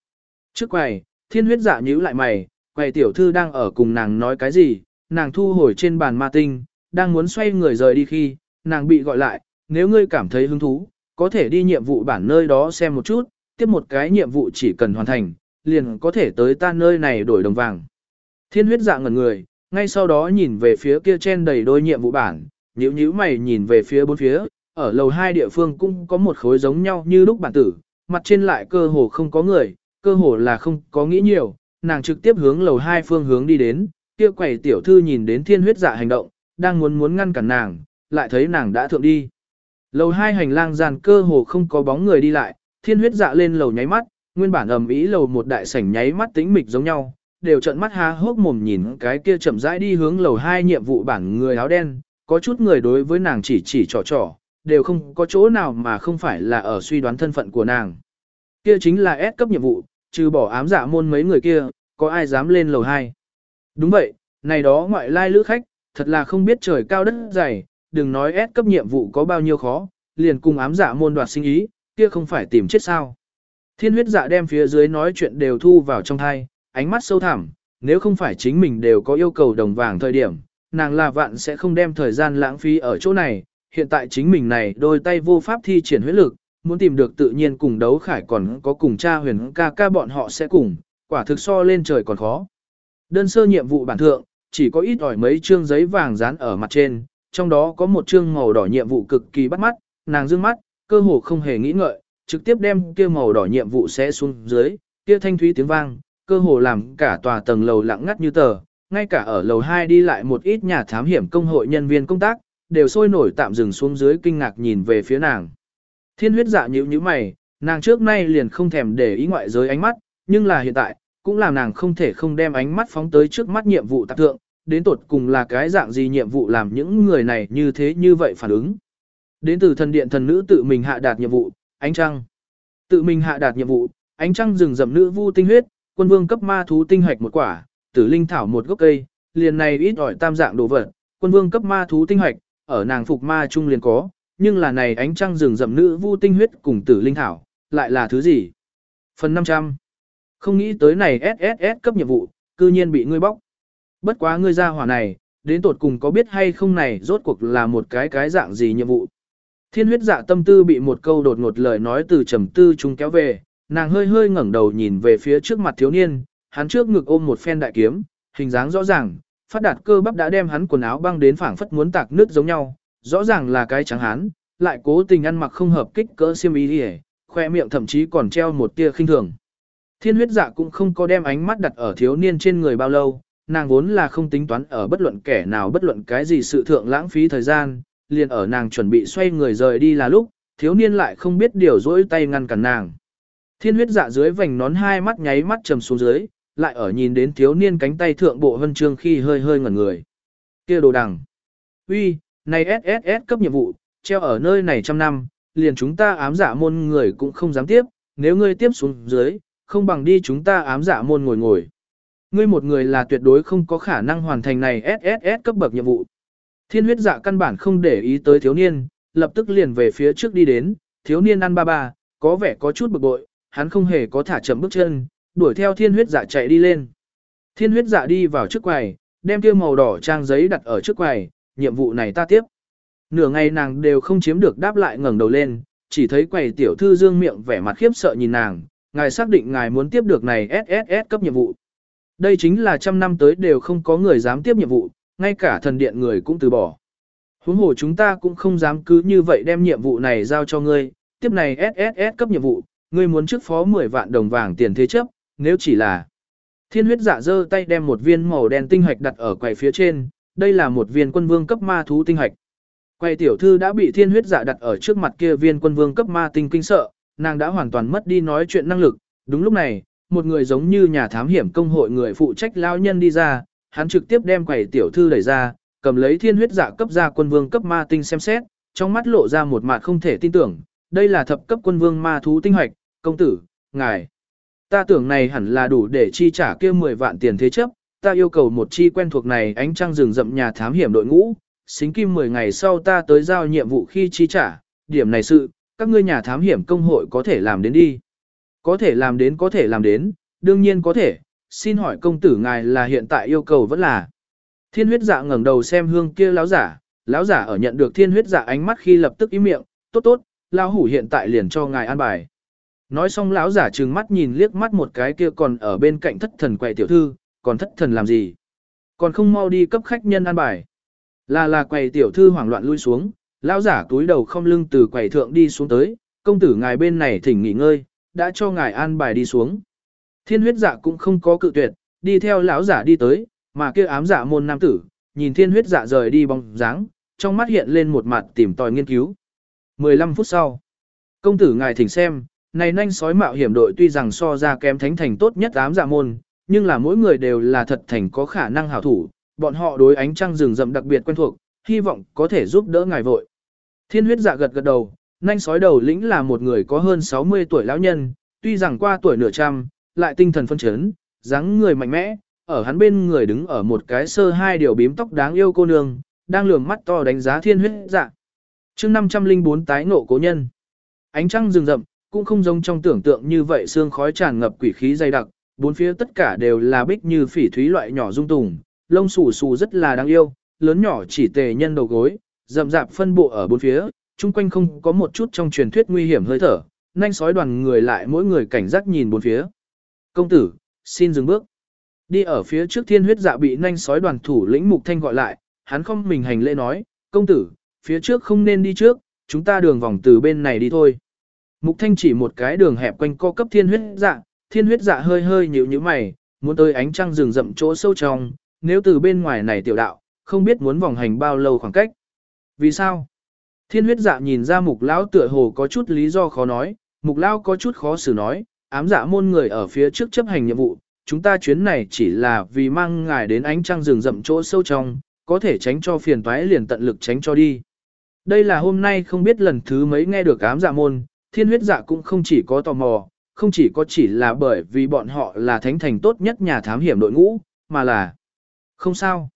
Trước quầy, thiên huyết dạ nhíu lại mày, quầy tiểu thư đang ở cùng nàng nói cái gì, nàng thu hồi trên bàn ma tinh, đang muốn xoay người rời đi khi, nàng bị gọi lại, nếu ngươi cảm thấy hứng thú, có thể đi nhiệm vụ bản nơi đó xem một chút, tiếp một cái nhiệm vụ chỉ cần hoàn thành, liền có thể tới ta nơi này đổi đồng vàng. Thiên huyết dạ ngẩn người, ngay sau đó nhìn về phía kia trên đầy đôi nhiệm vụ bản, nhíu nhíu mày nhìn về phía bốn phía, ở lầu hai địa phương cũng có một khối giống nhau như lúc bản tử, mặt trên lại cơ hồ không có người, cơ hồ là không có nghĩ nhiều, nàng trực tiếp hướng lầu hai phương hướng đi đến, kia quầy tiểu thư nhìn đến thiên huyết dạ hành động, đang muốn muốn ngăn cản nàng, lại thấy nàng đã thượng đi. Lầu hai hành lang gian cơ hồ không có bóng người đi lại, thiên huyết dạ lên lầu nháy mắt, nguyên bản ầm ĩ lầu một đại sảnh nháy mắt tĩnh mịch giống nhau, đều trợn mắt há hốc mồm nhìn cái kia chậm rãi đi hướng lầu hai nhiệm vụ bản người áo đen, có chút người đối với nàng chỉ chỉ trò trò, đều không có chỗ nào mà không phải là ở suy đoán thân phận của nàng. Kia chính là S cấp nhiệm vụ, trừ bỏ ám dạ môn mấy người kia, có ai dám lên lầu 2. Đúng vậy, này đó ngoại lai lữ khách, thật là không biết trời cao đất dày, đừng nói S cấp nhiệm vụ có bao nhiêu khó, liền cùng ám dạ môn đoạt sinh ý, kia không phải tìm chết sao. Thiên huyết dạ đem phía dưới nói chuyện đều thu vào trong thai, ánh mắt sâu thẳm, nếu không phải chính mình đều có yêu cầu đồng vàng thời điểm, nàng là vạn sẽ không đem thời gian lãng phí ở chỗ này, hiện tại chính mình này đôi tay vô pháp thi triển huyết lực, muốn tìm được tự nhiên cùng đấu khải còn có cùng cha huyền ca ca bọn họ sẽ cùng, quả thực so lên trời còn khó. Đơn sơ nhiệm vụ bản thượng, chỉ có ít ỏi mấy chương giấy vàng dán ở mặt trên, trong đó có một chương màu đỏ nhiệm vụ cực kỳ bắt mắt, nàng dương mắt, cơ hồ không hề nghĩ ngợi, trực tiếp đem kia màu đỏ nhiệm vụ sẽ xuống dưới, kia thanh thúy tiếng vang, cơ hồ làm cả tòa tầng lầu lặng ngắt như tờ, ngay cả ở lầu 2 đi lại một ít nhà thám hiểm công hội nhân viên công tác, đều sôi nổi tạm dừng xuống dưới kinh ngạc nhìn về phía nàng. Thiên huyết dạ nhíu nhíu mày, nàng trước nay liền không thèm để ý ngoại giới ánh mắt, nhưng là hiện tại, cũng làm nàng không thể không đem ánh mắt phóng tới trước mắt nhiệm vụ tạp thượng, đến tột cùng là cái dạng gì nhiệm vụ làm những người này như thế như vậy phản ứng. Đến từ thần điện thần nữ tự mình hạ đạt nhiệm vụ, ánh trăng. Tự mình hạ đạt nhiệm vụ, ánh trăng rừng rậm nữ vu tinh huyết, quân vương cấp ma thú tinh hạch một quả, tử linh thảo một gốc cây, liền này ít ỏi tam dạng đồ vật, quân vương cấp ma thú tinh hoạch, ở nàng phục ma trung liền có, nhưng là này ánh trăng rừng rậm nữ vu tinh huyết cùng tử linh thảo, lại là thứ gì? Phần 500. Không nghĩ tới này SSS cấp nhiệm vụ, cư nhiên bị ngươi bóc. Bất quá ngươi ra hỏa này, đến tột cùng có biết hay không này rốt cuộc là một cái cái dạng gì nhiệm vụ. Thiên huyết dạ tâm tư bị một câu đột ngột lời nói từ trầm tư chúng kéo về, nàng hơi hơi ngẩng đầu nhìn về phía trước mặt thiếu niên, hắn trước ngực ôm một phen đại kiếm, hình dáng rõ ràng, phát đạt cơ bắp đã đem hắn quần áo băng đến phảng phất muốn tạc nước giống nhau, rõ ràng là cái trắng hắn, lại cố tình ăn mặc không hợp kích cỡ xiêm y đi khoe miệng thậm chí còn treo một tia khinh thường. Thiên huyết dạ cũng không có đem ánh mắt đặt ở thiếu niên trên người bao lâu, nàng vốn là không tính toán ở bất luận kẻ nào bất luận cái gì sự thượng lãng phí thời gian, liền ở nàng chuẩn bị xoay người rời đi là lúc, thiếu niên lại không biết điều dỗi tay ngăn cản nàng. Thiên huyết dạ dưới vành nón hai mắt nháy mắt trầm xuống dưới, lại ở nhìn đến thiếu niên cánh tay thượng bộ hân trương khi hơi hơi ngẩn người. kia đồ đằng. uy, này SSS cấp nhiệm vụ, treo ở nơi này trăm năm, liền chúng ta ám giả môn người cũng không dám tiếp, nếu ngươi tiếp xuống dưới, không bằng đi chúng ta ám giả môn ngồi ngồi. Ngươi một người là tuyệt đối không có khả năng hoàn thành này SSS cấp bậc nhiệm vụ. Thiên huyết dạ căn bản không để ý tới thiếu niên, lập tức liền về phía trước đi đến, thiếu niên ăn ba ba, có vẻ có chút bực bội, hắn không hề có thả chậm bước chân, đuổi theo thiên huyết dạ chạy đi lên. Thiên huyết dạ đi vào trước quầy, đem kia màu đỏ trang giấy đặt ở trước quầy, nhiệm vụ này ta tiếp. Nửa ngày nàng đều không chiếm được đáp lại ngẩng đầu lên, chỉ thấy quầy tiểu thư dương miệng vẻ mặt khiếp sợ nhìn nàng, ngài xác định ngài muốn tiếp được này SSS cấp nhiệm vụ. Đây chính là trăm năm tới đều không có người dám tiếp nhiệm vụ, ngay cả thần điện người cũng từ bỏ. Huống hồ chúng ta cũng không dám cứ như vậy đem nhiệm vụ này giao cho ngươi, tiếp này SSS cấp nhiệm vụ, ngươi muốn trước phó 10 vạn đồng vàng tiền thế chấp, nếu chỉ là Thiên huyết dạ giơ tay đem một viên màu đen tinh hạch đặt ở quầy phía trên, đây là một viên quân vương cấp ma thú tinh hạch. Quầy tiểu thư đã bị thiên huyết dạ đặt ở trước mặt kia viên quân vương cấp ma tinh kinh sợ, nàng đã hoàn toàn mất đi nói chuyện năng lực. Đúng lúc này, một người giống như nhà thám hiểm công hội người phụ trách lao nhân đi ra, hắn trực tiếp đem quầy tiểu thư đẩy ra, cầm lấy thiên huyết dạ cấp ra quân vương cấp ma tinh xem xét, trong mắt lộ ra một mặt không thể tin tưởng, đây là thập cấp quân vương ma thú tinh hạch công tử, ngài. Ta tưởng này hẳn là đủ để chi trả kia 10 vạn tiền thế chấp, ta yêu cầu một chi quen thuộc này ánh trăng rừng rậm nhà thám hiểm đội ngũ, xính kim 10 ngày sau ta tới giao nhiệm vụ khi chi trả, điểm này sự, các ngươi nhà thám hiểm công hội có thể làm đến đi. Có thể làm đến có thể làm đến, đương nhiên có thể, xin hỏi công tử ngài là hiện tại yêu cầu vẫn là. Thiên huyết dạ ngẩng đầu xem hương kia lão giả, lão giả ở nhận được thiên huyết dạ ánh mắt khi lập tức ý miệng, tốt tốt, lão hủ hiện tại liền cho ngài an bài. Nói xong lão giả trừng mắt nhìn liếc mắt một cái kia còn ở bên cạnh thất thần quầy tiểu thư, còn thất thần làm gì? Còn không mau đi cấp khách nhân an bài. Là là quầy tiểu thư hoảng loạn lui xuống, lão giả túi đầu không lưng từ quầy thượng đi xuống tới, công tử ngài bên này thỉnh nghỉ ngơi, đã cho ngài an bài đi xuống. Thiên huyết giả cũng không có cự tuyệt, đi theo lão giả đi tới, mà kia ám giả môn nam tử, nhìn thiên huyết dạ rời đi bóng dáng, trong mắt hiện lên một mặt tìm tòi nghiên cứu. 15 phút sau, công tử ngài thỉnh xem, này nhanh sói mạo hiểm đội tuy rằng so ra kém thánh thành tốt nhất ám giả môn, nhưng là mỗi người đều là thật thành có khả năng hảo thủ, bọn họ đối ánh trăng rừng rậm đặc biệt quen thuộc, hy vọng có thể giúp đỡ ngài vội. Thiên huyết dạ gật gật đầu, nhanh sói đầu lĩnh là một người có hơn 60 tuổi lão nhân, tuy rằng qua tuổi nửa trăm, lại tinh thần phân chấn, dáng người mạnh mẽ, ở hắn bên người đứng ở một cái sơ hai điều bím tóc đáng yêu cô nương, đang lườm mắt to đánh giá thiên huyết dạ. chương 504 tái ngộ cố nhân. Ánh trăng rừng rậm, cũng không giống trong tưởng tượng như vậy xương khói tràn ngập quỷ khí dày đặc, bốn phía tất cả đều là bích như phỉ thúy loại nhỏ dung tùng, lông xù xù rất là đáng yêu, lớn nhỏ chỉ tề nhân đầu gối, rậm rạp phân bộ ở bốn phía, chung quanh không có một chút trong truyền thuyết nguy hiểm hơi thở, nhanh sói đoàn người lại mỗi người cảnh giác nhìn bốn phía. Công tử, xin dừng bước. Đi ở phía trước thiên huyết dạ bị nhanh sói đoàn thủ lĩnh mục thanh gọi lại, hắn không mình hành lễ nói, công tử, phía trước không nên đi trước, chúng ta đường vòng từ bên này đi thôi. Mục thanh chỉ một cái đường hẹp quanh co cấp thiên huyết dạ, thiên huyết dạ hơi hơi nhíu nhíu mày, muốn tới ánh trăng rừng rậm chỗ sâu trong, nếu từ bên ngoài này tiểu đạo, không biết muốn vòng hành bao lâu khoảng cách. Vì sao? Thiên huyết dạ nhìn ra mục lão tựa hồ có chút lý do khó nói, mục lão có chút khó xử nói, ám dạ môn người ở phía trước chấp hành nhiệm vụ, chúng ta chuyến này chỉ là vì mang ngài đến ánh trăng rừng rậm chỗ sâu trong, có thể tránh cho phiền toái liền tận lực tránh cho đi. Đây là hôm nay không biết lần thứ mấy nghe được ám dạ môn, thiên huyết dạ cũng không chỉ có tò mò, không chỉ có chỉ là bởi vì bọn họ là thánh thành tốt nhất nhà thám hiểm đội ngũ, mà là không sao.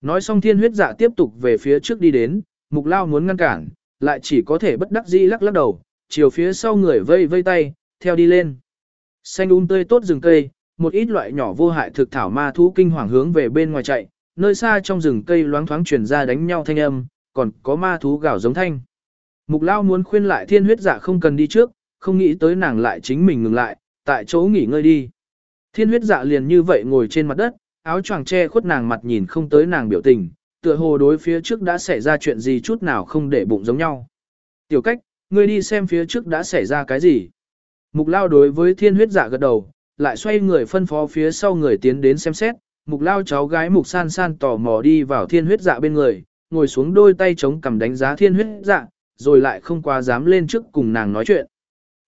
Nói xong thiên huyết dạ tiếp tục về phía trước đi đến, mục lao muốn ngăn cản, lại chỉ có thể bất đắc dĩ lắc lắc đầu, chiều phía sau người vây vây tay, theo đi lên. Xanh un tươi tốt rừng cây, một ít loại nhỏ vô hại thực thảo ma thú kinh hoàng hướng về bên ngoài chạy, nơi xa trong rừng cây loáng thoáng truyền ra đánh nhau thanh âm, còn có ma thú gào giống thanh. Mục Lao muốn khuyên lại thiên huyết dạ không cần đi trước, không nghĩ tới nàng lại chính mình ngừng lại, tại chỗ nghỉ ngơi đi. Thiên huyết dạ liền như vậy ngồi trên mặt đất, áo choàng che khuất nàng mặt nhìn không tới nàng biểu tình, tựa hồ đối phía trước đã xảy ra chuyện gì chút nào không để bụng giống nhau. Tiểu cách, ngươi đi xem phía trước đã xảy ra cái gì. Mục lao đối với thiên huyết dạ gật đầu, lại xoay người phân phó phía sau người tiến đến xem xét, mục lao cháu gái mục san san tò mò đi vào thiên huyết dạ bên người, ngồi xuống đôi tay chống cầm đánh giá thiên huyết dạ, rồi lại không quá dám lên trước cùng nàng nói chuyện.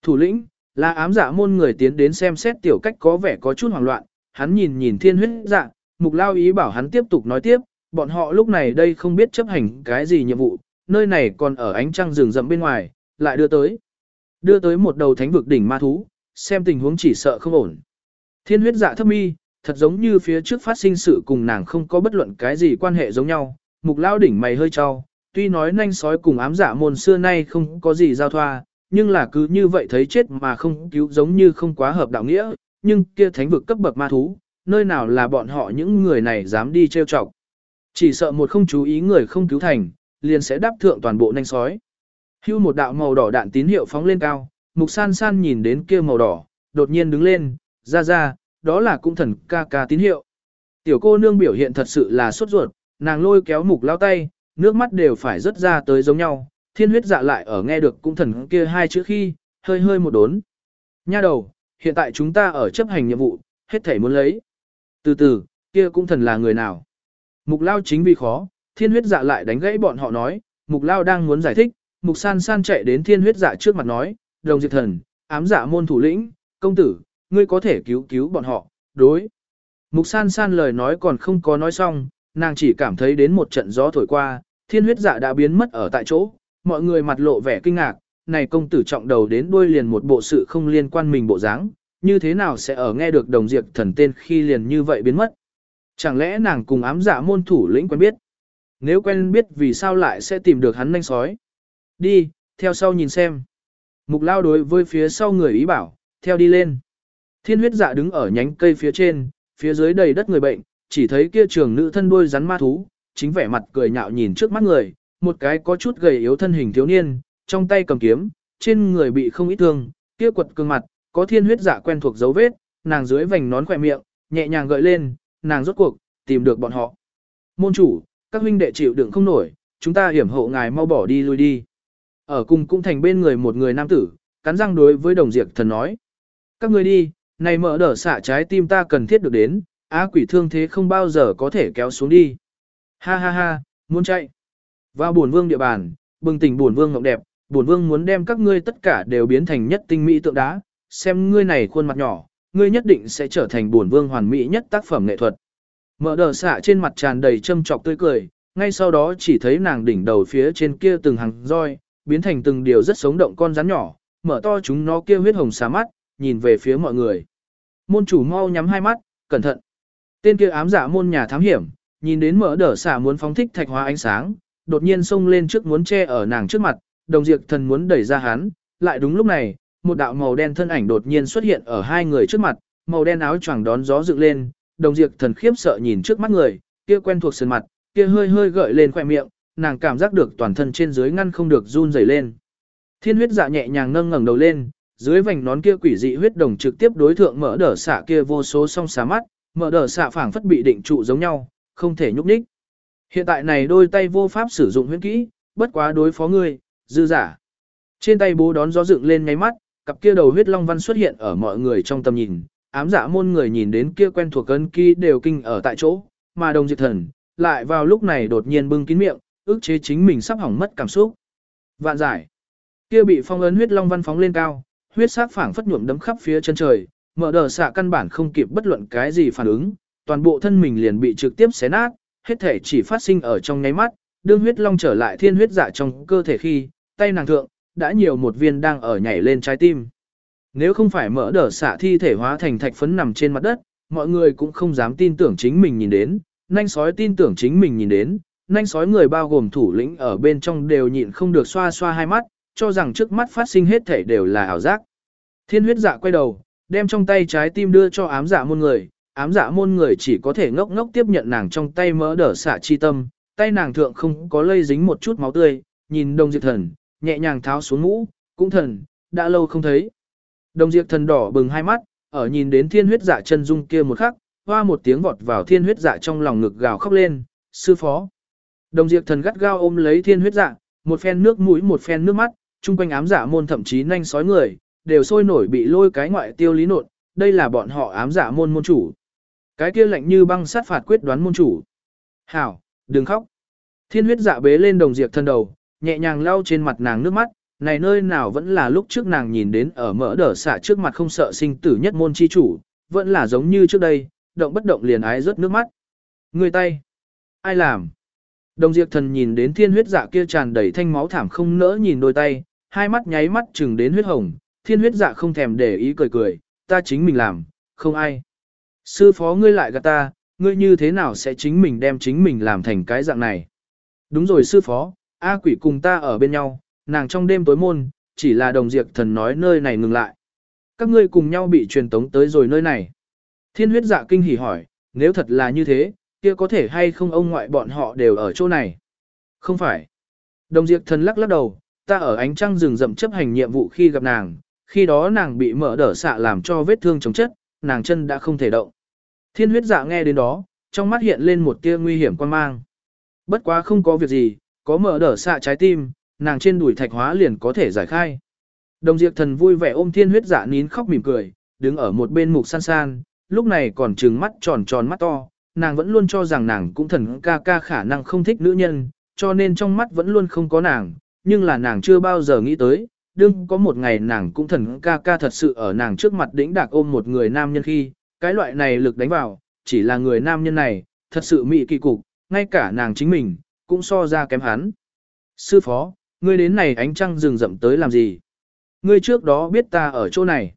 Thủ lĩnh, là ám dạ môn người tiến đến xem xét tiểu cách có vẻ có chút hoảng loạn, hắn nhìn nhìn thiên huyết dạ, mục lao ý bảo hắn tiếp tục nói tiếp, bọn họ lúc này đây không biết chấp hành cái gì nhiệm vụ, nơi này còn ở ánh trăng rừng rậm bên ngoài, lại đưa tới. Đưa tới một đầu thánh vực đỉnh ma thú, xem tình huống chỉ sợ không ổn. Thiên huyết dạ thấp mi, thật giống như phía trước phát sinh sự cùng nàng không có bất luận cái gì quan hệ giống nhau, mục lao đỉnh mày hơi trao, tuy nói nhanh sói cùng ám giả môn xưa nay không có gì giao thoa, nhưng là cứ như vậy thấy chết mà không cứu giống như không quá hợp đạo nghĩa, nhưng kia thánh vực cấp bậc ma thú, nơi nào là bọn họ những người này dám đi trêu chọc. Chỉ sợ một không chú ý người không cứu thành, liền sẽ đáp thượng toàn bộ nhanh sói. Hưu một đạo màu đỏ đạn tín hiệu phóng lên cao, mục san san nhìn đến kia màu đỏ, đột nhiên đứng lên, ra ra, đó là cũng thần ca ca tín hiệu. Tiểu cô nương biểu hiện thật sự là sốt ruột, nàng lôi kéo mục lao tay, nước mắt đều phải rớt ra tới giống nhau, thiên huyết dạ lại ở nghe được cung thần kia hai chữ khi, hơi hơi một đốn. Nha đầu, hiện tại chúng ta ở chấp hành nhiệm vụ, hết thể muốn lấy. Từ từ, kia cung thần là người nào? Mục lao chính vì khó, thiên huyết dạ lại đánh gãy bọn họ nói, mục lao đang muốn giải thích, mục san san chạy đến thiên huyết dạ trước mặt nói, đồng diệt thần, ám dạ môn thủ lĩnh, công tử, ngươi có thể cứu cứu bọn họ, đối. Mục san san lời nói còn không có nói xong, nàng chỉ cảm thấy đến một trận gió thổi qua, thiên huyết dạ đã biến mất ở tại chỗ, mọi người mặt lộ vẻ kinh ngạc, này công tử trọng đầu đến đuôi liền một bộ sự không liên quan mình bộ dáng, như thế nào sẽ ở nghe được đồng diệt thần tên khi liền như vậy biến mất. Chẳng lẽ nàng cùng ám dạ môn thủ lĩnh quen biết? Nếu quen biết vì sao lại sẽ tìm được hắn nhanh sói? Đi, theo sau nhìn xem. Mục lao đối với phía sau người ý bảo, theo đi lên. Thiên huyết dạ đứng ở nhánh cây phía trên, phía dưới đầy đất người bệnh, chỉ thấy kia trường nữ thân đuôi rắn ma thú, chính vẻ mặt cười nhạo nhìn trước mắt người, một cái có chút gầy yếu thân hình thiếu niên, trong tay cầm kiếm, trên người bị không ít thương, kia quật cương mặt, có thiên huyết dạ quen thuộc dấu vết, nàng dưới vành nón khỏe miệng, nhẹ nhàng gợi lên, nàng rốt cuộc, tìm được bọn họ. Môn chủ, các huynh đệ chịu đựng không nổi, chúng ta hiểm hộ ngài mau bỏ đi lui đi. Ở cùng cũng thành bên người một người nam tử, cắn răng đối với đồng diệt thần nói. Các ngươi đi, này mở đỡ xạ trái tim ta cần thiết được đến, á quỷ thương thế không bao giờ có thể kéo xuống đi. Ha ha ha, muốn chạy. Vào buồn vương địa bàn, bừng tỉnh buồn vương ngọc đẹp, buồn vương muốn đem các ngươi tất cả đều biến thành nhất tinh mỹ tượng đá, xem ngươi này khuôn mặt nhỏ, ngươi nhất định sẽ trở thành buồn vương hoàn mỹ nhất tác phẩm nghệ thuật. Mở đờ xạ trên mặt tràn đầy châm trọc tươi cười, ngay sau đó chỉ thấy nàng đỉnh đầu phía trên kia từng hàng roi, biến thành từng điều rất sống động con rắn nhỏ, mở to chúng nó kia huyết hồng xá mắt, nhìn về phía mọi người. Môn chủ mau nhắm hai mắt, cẩn thận. Tên kia ám giả môn nhà thám hiểm, nhìn đến mở đờ xả muốn phóng thích thạch hóa ánh sáng, đột nhiên xông lên trước muốn che ở nàng trước mặt, đồng diệt thần muốn đẩy ra hắn, lại đúng lúc này, một đạo màu đen thân ảnh đột nhiên xuất hiện ở hai người trước mặt, màu đen áo choàng đón gió dựng lên, đồng diệt thần khiếp sợ nhìn trước mắt người, kia quen thuộc sườn mặt, kia hơi hơi gợi lên khoẻ miệng, nàng cảm giác được toàn thân trên dưới ngăn không được run rẩy lên. Thiên huyết dạ nhẹ nhàng nâng ngẩng đầu lên, dưới vành nón kia quỷ dị huyết đồng trực tiếp đối thượng mở đỡ xạ kia vô số song xá mắt, mở đỡ xạ phảng phất bị định trụ giống nhau, không thể nhúc nhích. Hiện tại này đôi tay vô pháp sử dụng huyễn kỹ, bất quá đối phó ngươi, dư giả. Trên tay bố đón gió dựng lên ngay mắt, cặp kia đầu huyết long văn xuất hiện ở mọi người trong tầm nhìn, ám giả môn người nhìn đến kia quen thuộc cân ký đều kinh ở tại chỗ, mà đồng diệt thần, lại vào lúc này đột nhiên bưng kín miệng, ức chế chính mình sắp hỏng mất cảm xúc. Vạn giải, kia bị phong ấn huyết long văn phóng lên cao, huyết sắc phảng phất nhuộm đấm khắp phía chân trời, mở đờ xạ căn bản không kịp bất luận cái gì phản ứng, toàn bộ thân mình liền bị trực tiếp xé nát, hết thể chỉ phát sinh ở trong nháy mắt, đương huyết long trở lại thiên huyết dạ trong cơ thể khi, tay nàng thượng, đã nhiều một viên đang ở nhảy lên trái tim. Nếu không phải mỡ đở xạ thi thể hóa thành thạch phấn nằm trên mặt đất, mọi người cũng không dám tin tưởng chính mình nhìn đến, nanh sói tin tưởng chính mình nhìn đến, nanh sói người bao gồm thủ lĩnh ở bên trong đều nhịn không được xoa xoa hai mắt, cho rằng trước mắt phát sinh hết thể đều là ảo giác. Thiên huyết dạ quay đầu, đem trong tay trái tim đưa cho ám dạ môn người, ám dạ môn người chỉ có thể ngốc ngốc tiếp nhận nàng trong tay mỡ đỡ xạ chi tâm, tay nàng thượng không có lây dính một chút máu tươi, nhìn đồng diệt thần, nhẹ nhàng tháo xuống mũ, cũng thần, đã lâu không thấy. Đồng diệt thần đỏ bừng hai mắt, ở nhìn đến thiên huyết dạ chân dung kia một khắc, hoa một tiếng vọt vào thiên huyết dạ trong lòng ngực gào khóc lên, sư phó. Đồng diệt thần gắt gao ôm lấy thiên huyết dạ, một phen nước mũi một phen nước mắt, chung quanh ám dạ môn thậm chí nhanh sói người, đều sôi nổi bị lôi cái ngoại tiêu lý nột, đây là bọn họ ám dạ môn môn chủ. Cái kia lạnh như băng sát phạt quyết đoán môn chủ. Hảo, đừng khóc. Thiên huyết dạ bế lên đồng diệp thân đầu, nhẹ nhàng lau trên mặt nàng nước mắt, này nơi nào vẫn là lúc trước nàng nhìn đến ở mỡ đở xạ trước mặt không sợ sinh tử nhất môn chi chủ, vẫn là giống như trước đây, động bất động liền ái rớt nước mắt. Người tay. Ai làm? Đồng diệp thần nhìn đến thiên huyết dạ kia tràn đầy thanh máu thảm không nỡ nhìn đôi tay, hai mắt nháy mắt chừng đến huyết hồng, thiên huyết dạ không thèm để ý cười cười, ta chính mình làm, không ai. Sư phó ngươi lại gạt ta, ngươi như thế nào sẽ chính mình đem chính mình làm thành cái dạng này? Đúng rồi sư phó, A quỷ cùng ta ở bên nhau, nàng trong đêm tối môn, chỉ là đồng diệt thần nói nơi này ngừng lại. Các ngươi cùng nhau bị truyền tống tới rồi nơi này. Thiên huyết dạ kinh hỉ hỏi, nếu thật là như thế, kia có thể hay không ông ngoại bọn họ đều ở chỗ này? Không phải. Đồng diệt thần lắc lắc đầu, ta ở ánh trăng rừng rậm chấp hành nhiệm vụ khi gặp nàng, khi đó nàng bị mở đỡ xạ làm cho vết thương chống chất, nàng chân đã không thể động. Thiên huyết dạ nghe đến đó, trong mắt hiện lên một tia nguy hiểm quan mang. Bất quá không có việc gì, có mở đỡ xạ trái tim, nàng trên đùi thạch hóa liền có thể giải khai. Đồng diệt thần vui vẻ ôm thiên huyết dạ nín khóc mỉm cười, đứng ở một bên mục san san, lúc này còn trừng mắt tròn tròn mắt to, nàng vẫn luôn cho rằng nàng cũng thần ca ca khả năng không thích nữ nhân, cho nên trong mắt vẫn luôn không có nàng, nhưng là nàng chưa bao giờ nghĩ tới, đương có một ngày nàng cũng thần ca ca thật sự ở nàng trước mặt đĩnh đạc ôm một người nam nhân khi, cái loại này lực đánh vào, chỉ là người nam nhân này, thật sự mị kỳ cục, ngay cả nàng chính mình, cũng so ra kém hắn. Sư phó, ngươi đến này ánh trăng rừng rậm tới làm gì? Ngươi trước đó biết ta ở chỗ này.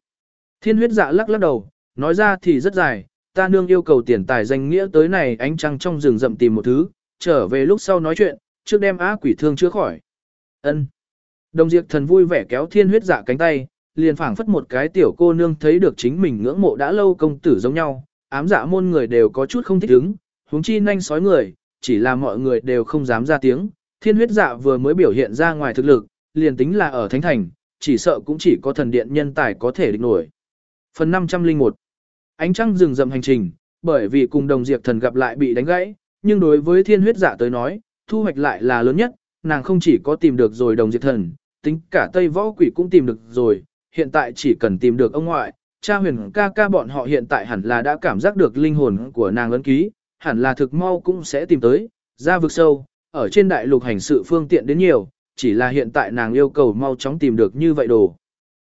Thiên huyết dạ lắc lắc đầu, nói ra thì rất dài, ta nương yêu cầu tiền tài danh nghĩa tới này ánh trăng trong rừng rậm tìm một thứ, trở về lúc sau nói chuyện, trước đem á quỷ thương chữa khỏi. Ân. Đồng diệt thần vui vẻ kéo thiên huyết dạ cánh tay, liền phảng phất một cái tiểu cô nương thấy được chính mình ngưỡng mộ đã lâu công tử giống nhau, ám dạ môn người đều có chút không thích ứng, huống chi nhanh sói người, chỉ là mọi người đều không dám ra tiếng, thiên huyết dạ vừa mới biểu hiện ra ngoài thực lực, liền tính là ở thánh thành, chỉ sợ cũng chỉ có thần điện nhân tài có thể địch nổi. Phần 501 Ánh trăng rừng rậm hành trình, bởi vì cùng đồng diệt thần gặp lại bị đánh gãy, nhưng đối với thiên huyết dạ tới nói, thu hoạch lại là lớn nhất, nàng không chỉ có tìm được rồi đồng diệt thần, tính cả Tây Võ Quỷ cũng tìm được rồi, hiện tại chỉ cần tìm được ông ngoại, cha huyền ca ca bọn họ hiện tại hẳn là đã cảm giác được linh hồn của nàng ấn ký, hẳn là thực mau cũng sẽ tìm tới, ra vực sâu, ở trên đại lục hành sự phương tiện đến nhiều, chỉ là hiện tại nàng yêu cầu mau chóng tìm được như vậy đồ.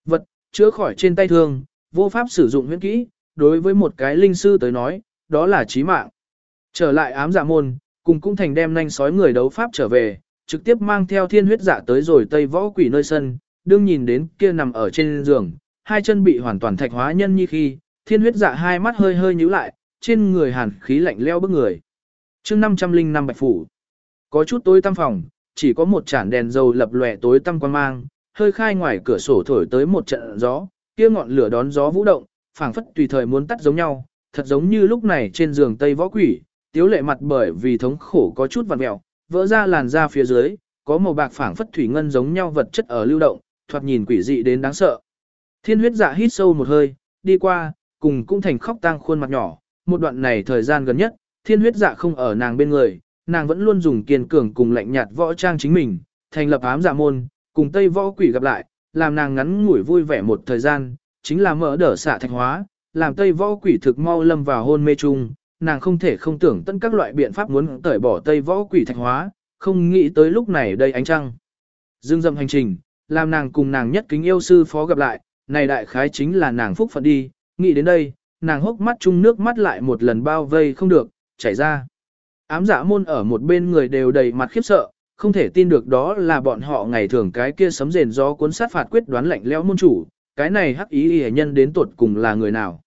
Vật, chữa khỏi trên tay thương, vô pháp sử dụng huyễn kỹ, đối với một cái linh sư tới nói, đó là chí mạng. Trở lại ám dạ môn, cùng cũng thành đem nhanh sói người đấu pháp trở về, trực tiếp mang theo thiên huyết dạ tới rồi tây võ quỷ nơi sân, đương nhìn đến kia nằm ở trên giường, hai chân bị hoàn toàn thạch hóa nhân như khi, thiên huyết dạ hai mắt hơi hơi nhíu lại, trên người hàn khí lạnh leo bức người. chương 505 bạch phủ, có chút tối tăm phòng, chỉ có một chản đèn dầu lập lòe tối tăm quan mang, hơi khai ngoài cửa sổ thổi tới một trận gió, kia ngọn lửa đón gió vũ động, phảng phất tùy thời muốn tắt giống nhau, thật giống như lúc này trên giường tây võ quỷ, tiếu lệ mặt bởi vì thống khổ có chút vặn mẹo, vỡ ra làn da phía dưới, có màu bạc phảng phất thủy ngân giống nhau vật chất ở lưu động, thoạt nhìn quỷ dị đến đáng sợ. Thiên huyết dạ hít sâu một hơi, đi qua, cùng cũng thành khóc tang khuôn mặt nhỏ, một đoạn này thời gian gần nhất, thiên huyết dạ không ở nàng bên người, nàng vẫn luôn dùng kiên cường cùng lạnh nhạt võ trang chính mình, thành lập ám dạ môn, cùng tây võ quỷ gặp lại, làm nàng ngắn ngủi vui vẻ một thời gian, chính là mở đở xạ thạch hóa, làm tây võ quỷ thực mau lâm vào hôn mê chung, nàng không thể không tưởng tận các loại biện pháp muốn tởi bỏ tây võ quỷ thạch hóa, không nghĩ tới lúc này đây ánh trăng. Dương dâm hành trình, làm nàng cùng nàng nhất kính yêu sư phó gặp lại, này đại khái chính là nàng phúc phận đi, nghĩ đến đây, nàng hốc mắt chung nước mắt lại một lần bao vây không được, chảy ra. Ám dạ môn ở một bên người đều đầy mặt khiếp sợ, không thể tin được đó là bọn họ ngày thường cái kia sấm rền gió cuốn sát phạt quyết đoán lạnh lẽo môn chủ, cái này hắc ý hề nhân đến tuột cùng là người nào.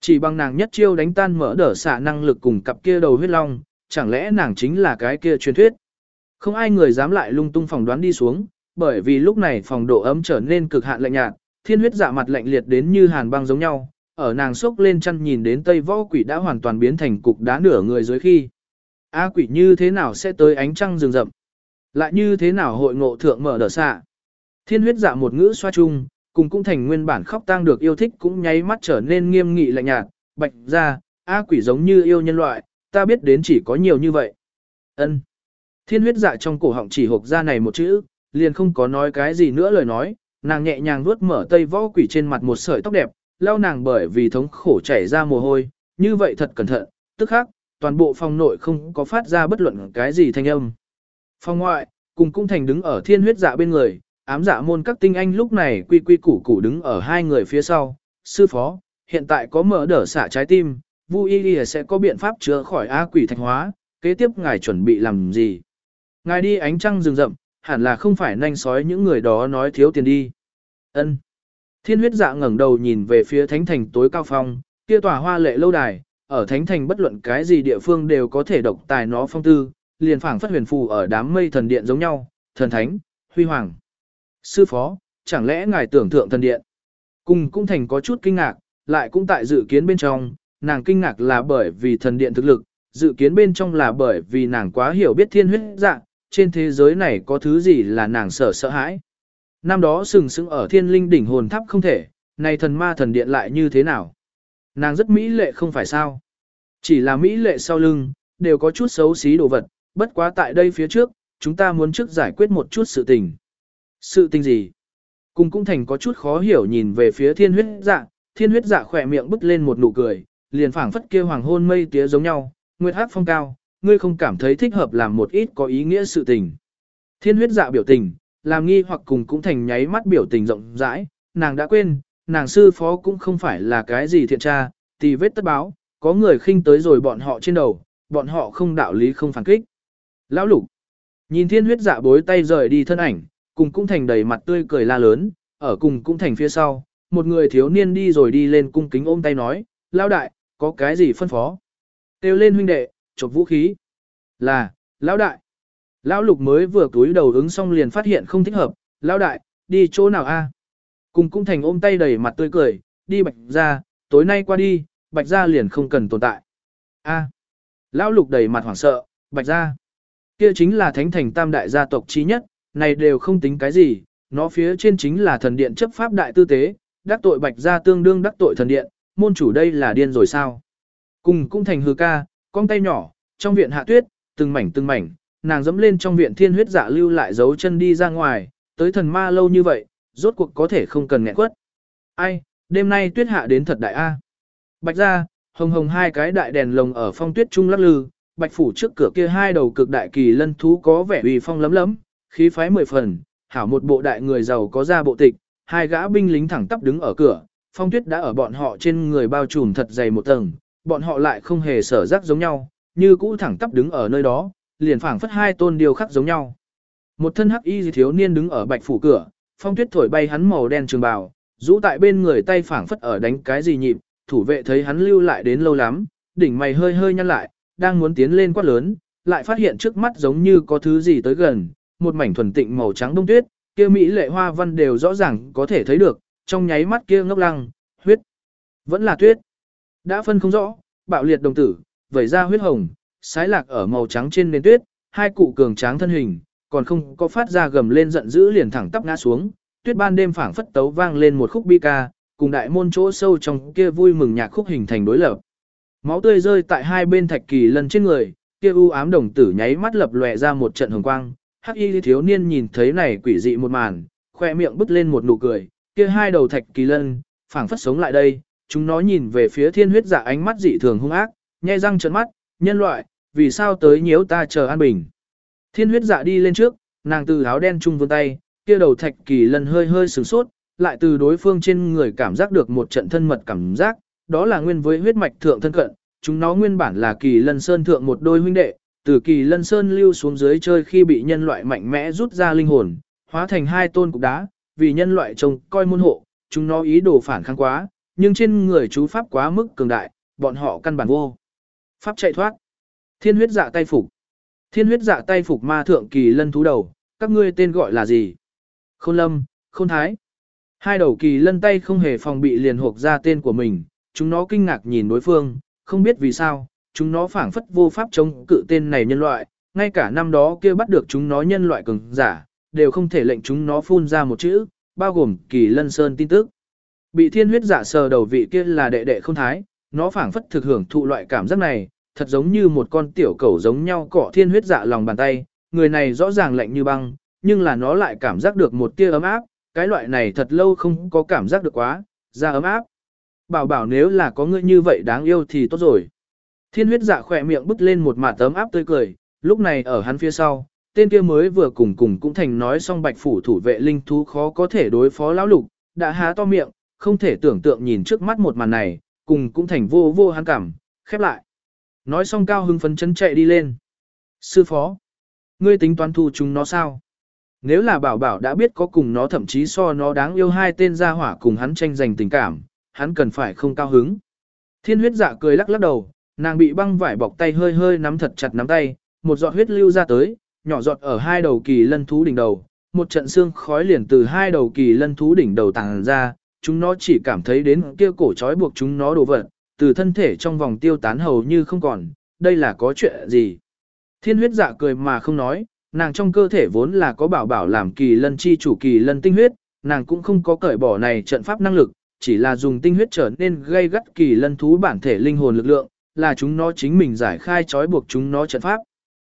Chỉ bằng nàng nhất chiêu đánh tan mở đỡ xạ năng lực cùng cặp kia đầu huyết long, chẳng lẽ nàng chính là cái kia truyền thuyết. Không ai người dám lại lung tung phỏng đoán đi xuống, bởi vì lúc này phòng độ ấm trở nên cực hạn lạnh nhạt, thiên huyết dạ mặt lạnh liệt đến như hàn băng giống nhau, ở nàng sốc lên chăn nhìn đến tây võ quỷ đã hoàn toàn biến thành cục đá nửa người dưới khi. A quỷ như thế nào sẽ tới ánh trăng rừng rậm? Lại như thế nào hội ngộ thượng mở đờ xạ? Thiên huyết dạ một ngữ xoa chung, cùng cũng thành nguyên bản khóc tang được yêu thích cũng nháy mắt trở nên nghiêm nghị lạnh nhạt, bạch ra, A quỷ giống như yêu nhân loại, ta biết đến chỉ có nhiều như vậy. ân Thiên huyết dạ trong cổ họng chỉ hộp ra này một chữ, liền không có nói cái gì nữa lời nói, nàng nhẹ nhàng vuốt mở tây võ quỷ trên mặt một sợi tóc đẹp, lau nàng bởi vì thống khổ chảy ra mồ hôi, như vậy thật cẩn thận, tức khắc, toàn bộ phòng nội không có phát ra bất luận cái gì thanh âm. Phòng ngoại, cùng cung thành đứng ở thiên huyết dạ bên người, ám dạ môn các tinh anh lúc này quy quy củ củ đứng ở hai người phía sau, sư phó, hiện tại có mở đỡ xả trái tim, Vu Y Y sẽ có biện pháp chữa khỏi A quỷ thạch hóa, kế tiếp ngài chuẩn bị làm gì? Ngài đi ánh trăng rừng rậm, hẳn là không phải nhanh sói những người đó nói thiếu tiền đi. Ân. Thiên huyết dạ ngẩng đầu nhìn về phía thánh thành tối cao phong, kia tòa hoa lệ lâu đài, ở thánh thành bất luận cái gì địa phương đều có thể độc tài nó phong tư, liền phảng phất huyền phù ở đám mây thần điện giống nhau, thần thánh, huy hoàng. Sư phó, chẳng lẽ ngài tưởng thượng thần điện? Cùng cũng thành có chút kinh ngạc, lại cũng tại dự kiến bên trong, nàng kinh ngạc là bởi vì thần điện thực lực, dự kiến bên trong là bởi vì nàng quá hiểu biết thiên huyết dạ, trên thế giới này có thứ gì là nàng sợ sợ hãi. Năm đó sừng sững ở thiên linh đỉnh hồn tháp không thể, này thần ma thần điện lại như thế nào? Nàng rất mỹ lệ không phải sao? Chỉ là mỹ lệ sau lưng, đều có chút xấu xí đồ vật, bất quá tại đây phía trước, chúng ta muốn trước giải quyết một chút sự tình. Sự tình gì? Cùng cũng thành có chút khó hiểu nhìn về phía thiên huyết dạ, thiên huyết dạ khỏe miệng bứt lên một nụ cười, liền phảng phất kia hoàng hôn mây tía giống nhau, nguyệt hát phong cao, ngươi không cảm thấy thích hợp làm một ít có ý nghĩa sự tình. Thiên huyết dạ biểu tình, làm nghi hoặc cùng cũng thành nháy mắt biểu tình rộng rãi, nàng đã quên, nàng sư phó cũng không phải là cái gì thiện tra, tì vết tất báo, có người khinh tới rồi bọn họ trên đầu, bọn họ không đạo lý không phản kích. Lão lục, nhìn thiên huyết dạ bối tay rời đi thân ảnh, cùng cũng thành đầy mặt tươi cười la lớn, ở cùng cũng thành phía sau, một người thiếu niên đi rồi đi lên cung kính ôm tay nói, lão đại, có cái gì phân phó? Têu lên huynh đệ, chộp vũ khí. Là, lão đại. Lão lục mới vừa túi đầu ứng xong liền phát hiện không thích hợp, lão đại, đi chỗ nào a? Cùng cung thành ôm tay đầy mặt tươi cười, đi bạch ra, tối nay qua đi, bạch ra liền không cần tồn tại. A. Lão lục đầy mặt hoảng sợ, bạch ra. Kia chính là thánh thành tam đại gia tộc trí nhất, này đều không tính cái gì, nó phía trên chính là thần điện chấp pháp đại tư tế, đắc tội bạch ra tương đương đắc tội thần điện, môn chủ đây là điên rồi sao. Cùng cung thành hư ca, con tay nhỏ, trong viện hạ tuyết, từng mảnh từng mảnh, nàng dẫm lên trong viện thiên huyết dạ lưu lại dấu chân đi ra ngoài, tới thần ma lâu như vậy, rốt cuộc có thể không cần nghẹn quất. Ai, đêm nay tuyết hạ đến thật đại A. Bạch ra, hồng hồng hai cái đại đèn lồng ở phong tuyết trung lắc lư, bạch phủ trước cửa kia hai đầu cực đại kỳ lân thú có vẻ uy phong lấm lấm, khí phái mười phần, hảo một bộ đại người giàu có ra bộ tịch, hai gã binh lính thẳng tắp đứng ở cửa, phong tuyết đã ở bọn họ trên người bao trùm thật dày một tầng, bọn họ lại không hề sở rắc giống nhau, như cũ thẳng tắp đứng ở nơi đó, liền phảng phất hai tôn điều khắc giống nhau. Một thân hắc y thiếu niên đứng ở bạch phủ cửa, phong tuyết thổi bay hắn màu đen trường bào, rũ tại bên người tay phảng phất ở đánh cái gì nhịp, thủ vệ thấy hắn lưu lại đến lâu lắm, đỉnh mày hơi hơi nhăn lại, đang muốn tiến lên quát lớn, lại phát hiện trước mắt giống như có thứ gì tới gần, một mảnh thuần tịnh màu trắng đông tuyết, kia mỹ lệ hoa văn đều rõ ràng có thể thấy được, trong nháy mắt kia ngốc lăng, huyết, vẫn là tuyết. Đã phân không rõ, bạo liệt đồng tử, vẩy ra huyết hồng, sái lạc ở màu trắng trên nền tuyết, hai cụ cường tráng thân hình, còn không có phát ra gầm lên giận dữ liền thẳng tắp ngã xuống, tuyết ban đêm phảng phất tấu vang lên một khúc bi ca, cùng đại môn chỗ sâu trong kia vui mừng nhạc khúc hình thành đối lập. Máu tươi rơi tại hai bên thạch kỳ lần trên người, kia u ám đồng tử nháy mắt lập lòe ra một trận hồng quang, hắc y thiếu niên nhìn thấy này quỷ dị một màn, khoe miệng bứt lên một nụ cười, kia hai đầu thạch kỳ lân, phảng phất sống lại đây, chúng nó nhìn về phía thiên huyết dạ ánh mắt dị thường hung ác, nhai răng trợn mắt, nhân loại, vì sao tới nhiễu ta chờ an bình. Thiên huyết dạ đi lên trước, nàng từ áo đen trung vươn tay, kia đầu thạch kỳ lân hơi hơi sửng sốt, lại từ đối phương trên người cảm giác được một trận thân mật cảm giác, đó là nguyên với huyết mạch thượng thân cận, chúng nó nguyên bản là kỳ lân sơn thượng một đôi huynh đệ, từ kỳ lân sơn lưu xuống dưới chơi khi bị nhân loại mạnh mẽ rút ra linh hồn, hóa thành hai tôn cục đá, vì nhân loại trông coi môn hộ, chúng nó ý đồ phản kháng quá, nhưng trên người chú pháp quá mức cường đại, bọn họ căn bản vô. Pháp chạy thoát. Thiên huyết dạ tay phục. Thiên huyết dạ tay phục ma thượng kỳ lân thú đầu, các ngươi tên gọi là gì? Khôn lâm, khôn thái. Hai đầu kỳ lân tay không hề phòng bị liền hộp ra tên của mình, chúng nó kinh ngạc nhìn đối phương, không biết vì sao, chúng nó phảng phất vô pháp chống cự tên này nhân loại, ngay cả năm đó kia bắt được chúng nó nhân loại cường giả, đều không thể lệnh chúng nó phun ra một chữ, bao gồm kỳ lân sơn tin tức. Bị thiên huyết Dạ sờ đầu vị kia là đệ đệ không thái, nó phảng phất thực hưởng thụ loại cảm giác này, thật giống như một con tiểu cẩu giống nhau cọ thiên huyết dạ lòng bàn tay, người này rõ ràng lạnh như băng, nhưng là nó lại cảm giác được một tia ấm áp, cái loại này thật lâu không có cảm giác được quá, ra ấm áp. Bảo bảo nếu là có người như vậy đáng yêu thì tốt rồi. Thiên huyết dạ khỏe miệng bứt lên một mạt tấm áp tươi cười, lúc này ở hắn phía sau, tên kia mới vừa cùng cùng cũng thành nói xong bạch phủ thủ vệ linh thú khó có thể đối phó lão lục, đã há to miệng, không thể tưởng tượng nhìn trước mắt một màn này, cùng cũng thành vô vô hắn cảm, khép lại. Nói xong cao hưng phấn chấn chạy đi lên. Sư phó, ngươi tính toán thu chúng nó sao? Nếu là bảo bảo đã biết có cùng nó thậm chí so nó đáng yêu hai tên gia hỏa cùng hắn tranh giành tình cảm, hắn cần phải không cao hứng. Thiên huyết dạ cười lắc lắc đầu, nàng bị băng vải bọc tay hơi hơi nắm thật chặt nắm tay, một giọt huyết lưu ra tới, nhỏ giọt ở hai đầu kỳ lân thú đỉnh đầu, một trận xương khói liền từ hai đầu kỳ lân thú đỉnh đầu tàng ra, chúng nó chỉ cảm thấy đến kia cổ trói buộc chúng nó đổ vật, từ thân thể trong vòng tiêu tán hầu như không còn, đây là có chuyện gì. Thiên huyết dạ cười mà không nói, nàng trong cơ thể vốn là có bảo bảo làm kỳ lân chi chủ kỳ lân tinh huyết, nàng cũng không có cởi bỏ này trận pháp năng lực, chỉ là dùng tinh huyết trở nên gây gắt kỳ lân thú bản thể linh hồn lực lượng, là chúng nó chính mình giải khai trói buộc chúng nó trận pháp.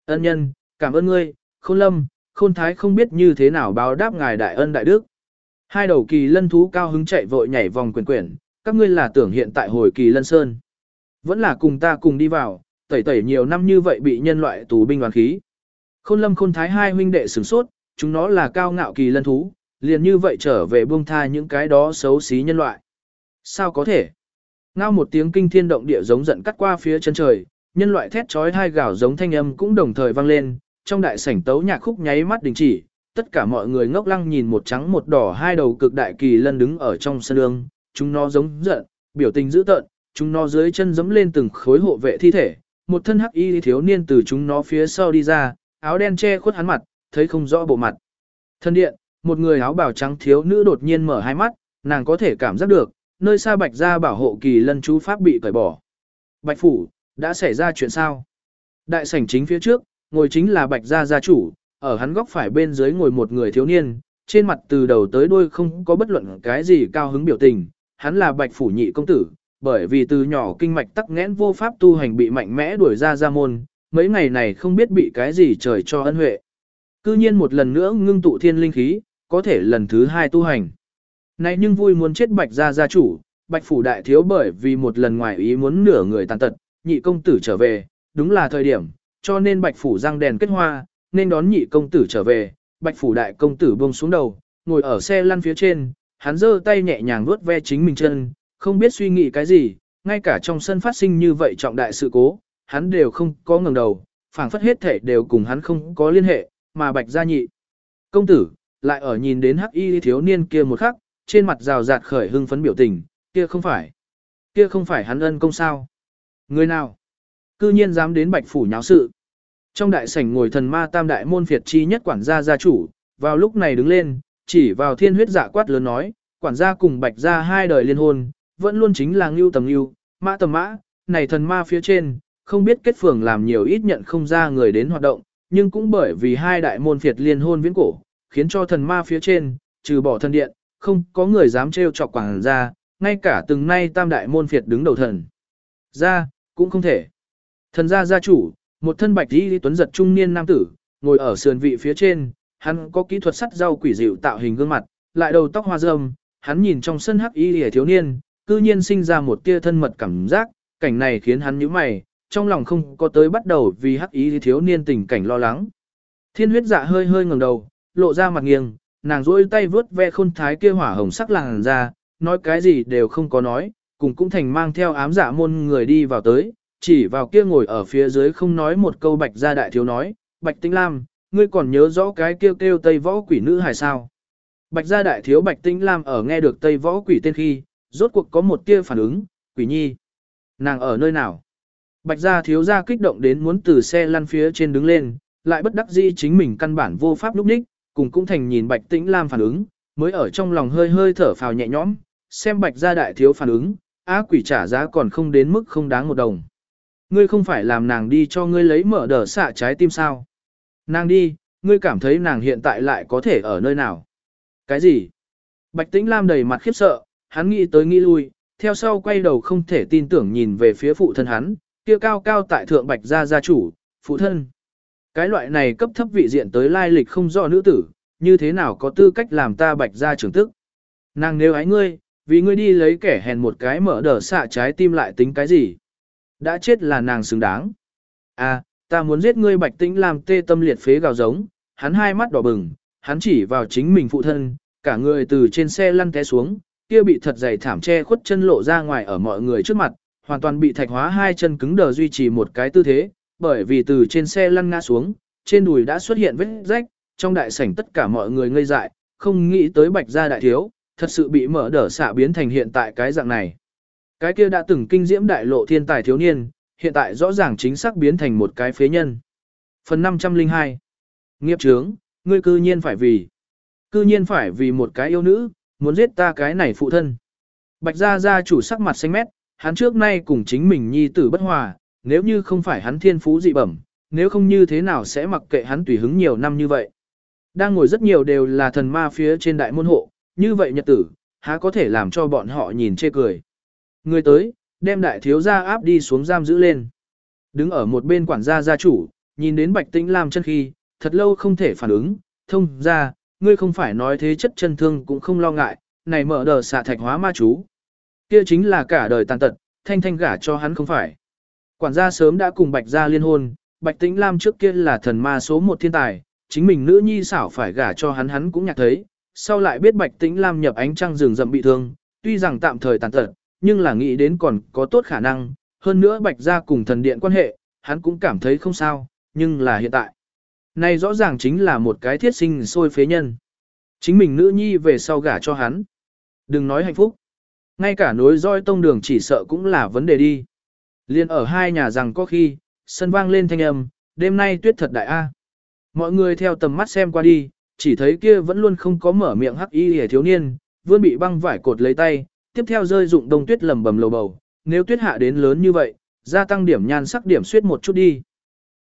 Ân nhân, cảm ơn ngươi, khôn lâm, khôn thái không biết như thế nào báo đáp ngài đại ân đại đức. Hai đầu kỳ lân thú cao hứng chạy vội nhảy vòng quyền quyển, các ngươi là tưởng hiện tại hồi kỳ lân sơn. Vẫn là cùng ta cùng đi vào, tẩy tẩy nhiều năm như vậy bị nhân loại tù binh đoàn khí. Khôn lâm khôn thái hai huynh đệ sửng sốt, chúng nó là cao ngạo kỳ lân thú, liền như vậy trở về buông tha những cái đó xấu xí nhân loại. Sao có thể? Ngao một tiếng kinh thiên động địa giống giận cắt qua phía chân trời, nhân loại thét chói hai gào giống thanh âm cũng đồng thời vang lên, trong đại sảnh tấu nhạc khúc nháy mắt đình chỉ, tất cả mọi người ngốc lăng nhìn một trắng một đỏ hai đầu cực đại kỳ lân đứng ở trong sân đường, chúng nó giống giận, biểu tình dữ tợn, chúng nó dưới chân giẫm lên từng khối hộ vệ thi thể, một thân hắc y thiếu niên từ chúng nó phía sau đi ra, áo đen che khuất hắn mặt, thấy không rõ bộ mặt. Thân điện, một người áo bào trắng thiếu nữ đột nhiên mở hai mắt, nàng có thể cảm giác được, nơi xa bạch gia bảo hộ kỳ lân chú pháp bị cởi bỏ. Bạch phủ, đã xảy ra chuyện sao? Đại sảnh chính phía trước, ngồi chính là bạch gia gia chủ, ở hắn góc phải bên dưới ngồi một người thiếu niên, trên mặt từ đầu tới đuôi không có bất luận cái gì cao hứng biểu tình, hắn là bạch phủ nhị công tử, bởi vì từ nhỏ kinh mạch tắc nghẽn vô pháp tu hành bị mạnh mẽ đuổi ra ra môn, mấy ngày này không biết bị cái gì trời cho ân huệ. Cư nhiên một lần nữa ngưng tụ thiên linh khí, có thể lần thứ hai tu hành. Này nhưng vui muốn chết bạch gia gia chủ, bạch phủ đại thiếu bởi vì một lần ngoài ý muốn nửa người tàn tật, nhị công tử trở về, đúng là thời điểm, cho nên bạch phủ răng đèn kết hoa, nên đón nhị công tử trở về, bạch phủ đại công tử buông xuống đầu, ngồi ở xe lăn phía trên, hắn giơ tay nhẹ nhàng vuốt ve chính mình chân, không biết suy nghĩ cái gì, ngay cả trong sân phát sinh như vậy trọng đại sự cố, hắn đều không có ngẩng đầu, phảng phất hết thể đều cùng hắn không có liên hệ, mà bạch gia nhị. Công tử, lại ở nhìn đến hắc y thiếu niên kia một khắc, trên mặt rào rạt khởi hưng phấn biểu tình, kia không phải, kia không phải hắn ân công sao. Người nào? Cư nhiên dám đến bạch phủ nháo sự. Trong đại sảnh ngồi thần ma tam đại môn phiệt chi nhất quản gia gia chủ, vào lúc này đứng lên, chỉ vào thiên huyết dạ quát lớn nói, quản gia cùng bạch gia hai đời liên hôn, vẫn luôn chính là ngưu tầm ngưu, mã tầm mã, này thần ma phía trên, không biết kết phường làm nhiều ít nhận không ra người đến hoạt động, nhưng cũng bởi vì hai đại môn phiệt liên hôn viễn cổ, khiến cho thần ma phía trên, trừ bỏ thần điện, không có người dám trêu chọc quản gia, ngay cả từng nay tam đại môn phiệt đứng đầu thần. Ra, cũng không thể. Thần gia gia chủ, một thân bạch y tuấn giật trung niên nam tử, ngồi ở sườn vị phía trên, hắn có kỹ thuật sắt rau quỷ dịu tạo hình gương mặt, lại đầu tóc hoa râm, hắn nhìn trong sân hắc y lìa thiếu niên, cư nhiên sinh ra một tia thân mật cảm giác, cảnh này khiến hắn nhíu mày, trong lòng không có tới bắt đầu vì hắc y thiếu niên tình cảnh lo lắng. Thiên huyết dạ hơi hơi ngẩng đầu, lộ ra mặt nghiêng, nàng duỗi tay vướt ve khôn thái kia hỏa hồng sắc làng ra, nói cái gì đều không có nói, cùng cũng thành mang theo ám dạ môn người đi vào tới, chỉ vào kia ngồi ở phía dưới không nói một câu bạch gia đại thiếu nói, bạch tinh lam, ngươi còn nhớ rõ cái kêu kêu tây võ quỷ nữ hài sao. Bạch gia đại thiếu bạch tinh lam ở nghe được tây võ quỷ tên khi, rốt cuộc có một tia phản ứng, quỷ nhi. Nàng ở nơi nào? Bạch gia thiếu gia kích động đến muốn từ xe lăn phía trên đứng lên, lại bất đắc dĩ chính mình căn bản vô pháp lúc ních, cùng cũng thành nhìn bạch tĩnh lam phản ứng, mới ở trong lòng hơi hơi thở phào nhẹ nhõm, xem bạch gia đại thiếu phản ứng, á quỷ trả giá còn không đến mức không đáng một đồng. Ngươi không phải làm nàng đi cho ngươi lấy mở đờ xạ trái tim sao. Nàng đi, ngươi cảm thấy nàng hiện tại lại có thể ở nơi nào. Cái gì? Bạch Tĩnh Lam đầy mặt khiếp sợ, hắn nghĩ tới nghĩ lui, theo sau quay đầu không thể tin tưởng nhìn về phía phụ thân hắn, kia cao cao tại thượng Bạch gia gia chủ, phụ thân. Cái loại này cấp thấp vị diện tới lai lịch không rõ nữ tử, như thế nào có tư cách làm ta Bạch gia trưởng tức. Nàng nếu ái ngươi, vì ngươi đi lấy kẻ hèn một cái mở đờ xạ trái tim lại tính cái gì? Đã chết là nàng xứng đáng. À, ta muốn giết ngươi Bạch Tĩnh làm tê tâm liệt phế gào giống, hắn hai mắt đỏ bừng, hắn chỉ vào chính mình phụ thân, cả người từ trên xe lăn té xuống, kia bị thật dày thảm che khuất chân lộ ra ngoài ở mọi người trước mặt, hoàn toàn bị thạch hóa hai chân cứng đờ duy trì một cái tư thế, bởi vì từ trên xe lăn ngã xuống, trên đùi đã xuất hiện vết rách, trong đại sảnh tất cả mọi người ngây dại, không nghĩ tới bạch gia đại thiếu, thật sự bị mở đở xạ biến thành hiện tại cái dạng này. Cái kia đã từng kinh diễm đại lộ thiên tài thiếu niên, hiện tại rõ ràng chính xác biến thành một cái phế nhân. Phần 502 Nghiệp trướng, ngươi cư nhiên phải vì cư nhiên phải vì một cái yêu nữ, muốn giết ta cái này phụ thân. Bạch gia gia chủ sắc mặt xanh mét, hắn trước nay cùng chính mình nhi tử bất hòa, nếu như không phải hắn thiên phú dị bẩm, nếu không như thế nào sẽ mặc kệ hắn tùy hứng nhiều năm như vậy. Đang ngồi rất nhiều đều là thần ma phía trên đại môn hộ, như vậy nhật tử, há có thể làm cho bọn họ nhìn chê cười. Người tới, đem đại thiếu gia áp đi xuống giam giữ lên. Đứng ở một bên quản gia gia chủ, nhìn đến bạch tĩnh Lam chân khi, thật lâu không thể phản ứng, thông ra, ngươi không phải nói thế chất chân thương cũng không lo ngại, này mở đờ xạ thạch hóa ma chú. Kia chính là cả đời tàn tật, thanh thanh gả cho hắn không phải. Quản gia sớm đã cùng Bạch gia liên hôn, Bạch Tĩnh Lam trước kia là thần ma số một thiên tài, chính mình nữ nhi xảo phải gả cho hắn hắn cũng nhạc thấy, sau lại biết Bạch Tĩnh Lam nhập ánh trăng rừng rậm bị thương, tuy rằng tạm thời tàn tật, nhưng là nghĩ đến còn có tốt khả năng, hơn nữa Bạch gia cùng thần điện quan hệ, hắn cũng cảm thấy không sao, nhưng là hiện tại. Này rõ ràng chính là một cái thiết sinh sôi phế nhân. Chính mình nữ nhi về sau gả cho hắn. Đừng nói hạnh phúc. Ngay cả nối roi tông đường chỉ sợ cũng là vấn đề đi. Liên ở hai nhà rằng có khi, sân vang lên thanh âm, đêm nay tuyết thật đại a. Mọi người theo tầm mắt xem qua đi, chỉ thấy kia vẫn luôn không có mở miệng hắc y hề thiếu niên, vươn bị băng vải cột lấy tay, tiếp theo rơi dụng đông tuyết lầm bầm lầu bầu, nếu tuyết hạ đến lớn như vậy, gia tăng điểm nhan sắc điểm suyết một chút đi.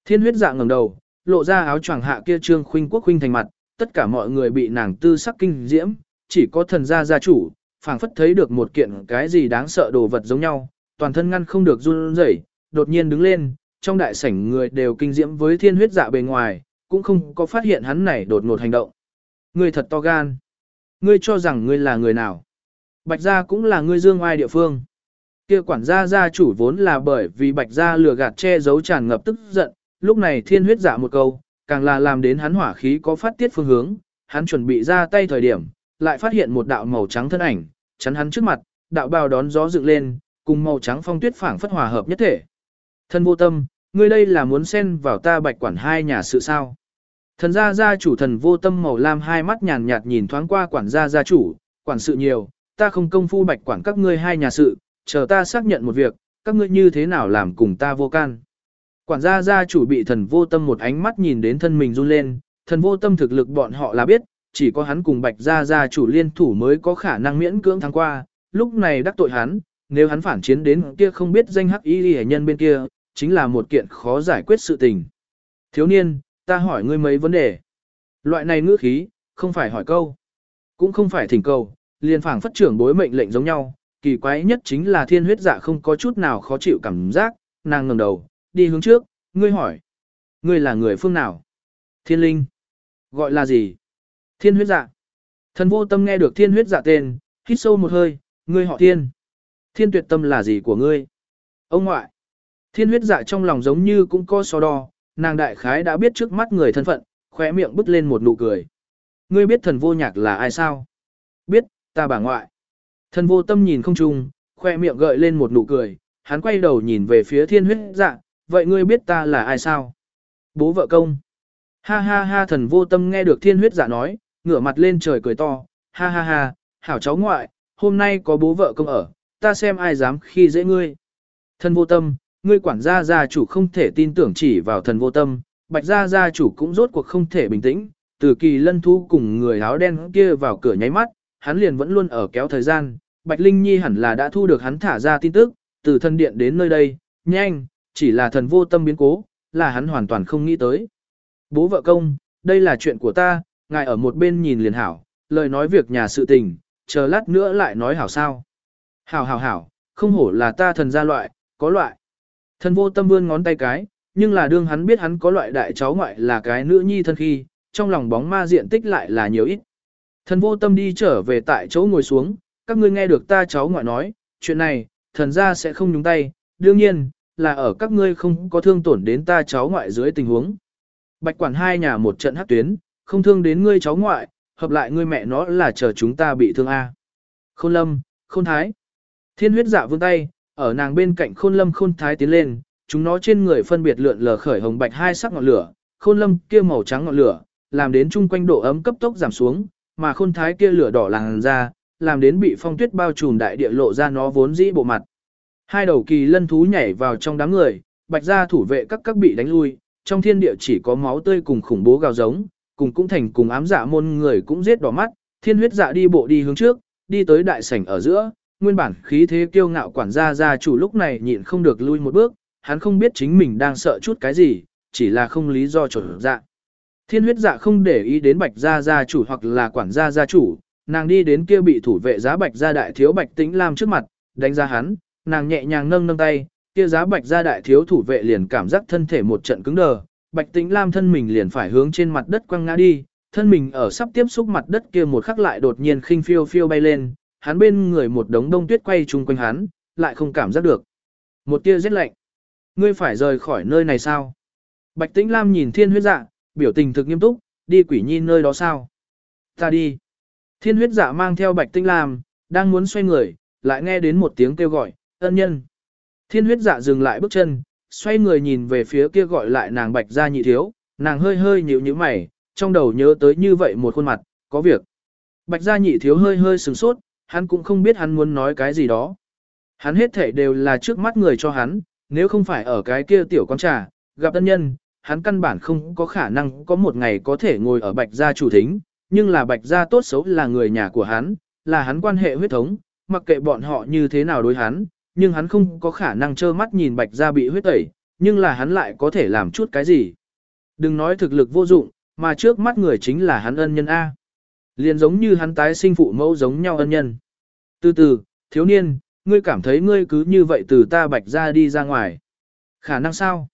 Thiên huyết dạ ngẩng đầu, lộ ra áo choàng hạ kia trương khuynh quốc khuynh thành mặt, tất cả mọi người bị nàng tư sắc kinh diễm, chỉ có thần gia gia chủ, phảng phất thấy được một kiện cái gì đáng sợ đồ vật giống nhau, toàn thân ngăn không được run rẩy, đột nhiên đứng lên, trong đại sảnh người đều kinh diễm với thiên huyết dạ bề ngoài, cũng không có phát hiện hắn này đột ngột hành động. Ngươi thật to gan. Ngươi cho rằng ngươi là người nào? Bạch gia cũng là ngươi dương oai địa phương. Kia quản gia gia chủ vốn là bởi vì bạch gia lừa gạt che giấu tràn ngập tức giận, lúc này thiên huyết giả một câu, càng là làm đến hắn hỏa khí có phát tiết phương hướng, hắn chuẩn bị ra tay thời điểm, lại phát hiện một đạo màu trắng thân ảnh, chắn hắn trước mặt, đạo bào đón gió dựng lên, cùng màu trắng phong tuyết phảng phất hòa hợp nhất thể. Thân vô tâm, ngươi đây là muốn xen vào ta bạch quản hai nhà sự sao? Thần gia gia chủ thần vô tâm màu lam hai mắt nhàn nhạt nhìn thoáng qua quản gia gia chủ, quản sự nhiều, ta không công phu bạch quản các ngươi hai nhà sự, chờ ta xác nhận một việc, các ngươi như thế nào làm cùng ta vô can. Quản gia gia chủ bị thần vô tâm một ánh mắt nhìn đến thân mình run lên, thần vô tâm thực lực bọn họ là biết, chỉ có hắn cùng bạch gia gia chủ liên thủ mới có khả năng miễn cưỡng thắng qua, lúc này đắc tội hắn, nếu hắn phản chiến đến kia không biết danh hắc y hệ nhân bên kia, chính là một kiện khó giải quyết sự tình. Thiếu niên, ta hỏi ngươi mấy vấn đề. Loại này ngữ khí, không phải hỏi câu, cũng không phải thỉnh cầu liền phảng phất trưởng bối mệnh lệnh giống nhau, kỳ quái nhất chính là thiên huyết dạ không có chút nào khó chịu cảm giác, nàng ngẩng đầu, đi hướng trước, ngươi hỏi. Ngươi là người phương nào? Thiên linh. Gọi là gì? Thiên huyết dạ. Thần vô tâm nghe được thiên huyết dạ tên, hít sâu một hơi, ngươi họ thiên. Thiên tuyệt tâm là gì của ngươi? Ông ngoại. Thiên huyết dạ trong lòng giống như cũng có so đo, nàng đại khái đã biết trước mắt người thân phận, khóe miệng bứt lên một nụ cười. Ngươi biết thần vô nhạc là ai sao? Biết, ta bà ngoại. Thần vô tâm nhìn không chung, khoe miệng gợi lên một nụ cười, hắn quay đầu nhìn về phía thiên huyết dạ, vậy ngươi biết ta là ai sao? Bố vợ công. Ha ha ha thần vô tâm nghe được thiên huyết dạ nói, ngửa mặt lên trời cười to, ha ha ha, hảo cháu ngoại, hôm nay có bố vợ công ở, ta xem ai dám khi dễ ngươi. Thần vô tâm, ngươi quản gia gia chủ không thể tin tưởng chỉ vào thần vô tâm, bạch gia gia chủ cũng rốt cuộc không thể bình tĩnh, từ kỳ lân thu cùng người áo đen kia vào cửa nháy mắt, hắn liền vẫn luôn ở kéo thời gian, Bạch Linh Nhi hẳn là đã thu được hắn thả ra tin tức, từ thân điện đến nơi đây, nhanh, chỉ là thần vô tâm biến cố, là hắn hoàn toàn không nghĩ tới. Bố vợ công, đây là chuyện của ta, ngài ở một bên nhìn liền hảo, lời nói việc nhà sự tình, chờ lát nữa lại nói hảo sao. Hảo hảo hảo, không hổ là ta thần gia loại, có loại. Thần vô tâm vươn ngón tay cái, nhưng là đương hắn biết hắn có loại đại cháu ngoại là cái nữ nhi thân khi, trong lòng bóng ma diện tích lại là nhiều ít. Thần vô tâm đi trở về tại chỗ ngồi xuống, các ngươi nghe được ta cháu ngoại nói, chuyện này, thần gia sẽ không nhúng tay, đương nhiên, là ở các ngươi không có thương tổn đến ta cháu ngoại dưới tình huống. Bạch quản hai nhà một trận hắc tuyến, không thương đến ngươi cháu ngoại, hợp lại ngươi mẹ nó là chờ chúng ta bị thương a. Khôn lâm, khôn thái. Thiên huyết dạ vươn tay, ở nàng bên cạnh khôn lâm khôn thái tiến lên, chúng nó trên người phân biệt lượn lờ khởi hồng bạch hai sắc ngọn lửa, khôn lâm kia màu trắng ngọn lửa, làm đến chung quanh độ ấm cấp tốc giảm xuống, mà khôn thái kia lửa đỏ làng ra, làm đến bị phong tuyết bao trùm đại địa lộ ra nó vốn dĩ bộ mặt. Hai đầu kỳ lân thú nhảy vào trong đám người, bạch gia thủ vệ các các bị đánh lui, trong thiên địa chỉ có máu tươi cùng khủng bố gào giống, cùng cũng thành cùng ám dạ môn người cũng giết đỏ mắt, thiên huyết dạ đi bộ đi hướng trước, đi tới đại sảnh ở giữa, nguyên bản khí thế kiêu ngạo quản gia gia chủ lúc này nhịn không được lui một bước, hắn không biết chính mình đang sợ chút cái gì, chỉ là không lý do trở dạ. Thiên huyết dạ không để ý đến bạch gia gia chủ hoặc là quản gia gia chủ, nàng đi đến kia bị thủ vệ giá bạch gia đại thiếu bạch tĩnh lam trước mặt, đánh ra hắn, nàng nhẹ nhàng nâng nâng tay, kia giá bạch gia đại thiếu thủ vệ liền cảm giác thân thể một trận cứng đờ, bạch tĩnh lam thân mình liền phải hướng trên mặt đất quăng ngã đi, thân mình ở sắp tiếp xúc mặt đất kia một khắc lại đột nhiên khinh phiêu phiêu bay lên, hắn bên người một đống đông tuyết quay chung quanh hắn, lại không cảm giác được. Một tia rét lạnh. Ngươi phải rời khỏi nơi này sao? Bạch Tĩnh Lam nhìn thiên huyết dạ, biểu tình thực nghiêm túc, đi quỷ nhi nơi đó sao? Ta đi. Thiên huyết dạ mang theo Bạch Tinh Lam, đang muốn xoay người, lại nghe đến một tiếng kêu gọi, ân nhân. Thiên huyết dạ dừng lại bước chân, xoay người nhìn về phía kia gọi lại nàng Bạch gia nhị thiếu, nàng hơi hơi nhíu nhíu mày, trong đầu nhớ tới như vậy một khuôn mặt, có việc. Bạch gia nhị thiếu hơi hơi sừng sốt, hắn cũng không biết hắn muốn nói cái gì đó. Hắn hết thể đều là trước mắt người cho hắn, nếu không phải ở cái kia tiểu con trà, gặp tân nhân, hắn căn bản không có khả năng có một ngày có thể ngồi ở bạch gia chủ thính, nhưng là bạch gia tốt xấu là người nhà của hắn, là hắn quan hệ huyết thống, mặc kệ bọn họ như thế nào đối hắn, nhưng hắn không có khả năng trơ mắt nhìn bạch gia bị huyết tẩy, nhưng là hắn lại có thể làm chút cái gì. Đừng nói thực lực vô dụng, mà trước mắt người chính là hắn ân nhân A. Liền giống như hắn tái sinh phụ mẫu giống nhau ân nhân. Từ từ, thiếu niên, ngươi cảm thấy ngươi cứ như vậy từ ta bạch ra đi ra ngoài. Khả năng sao?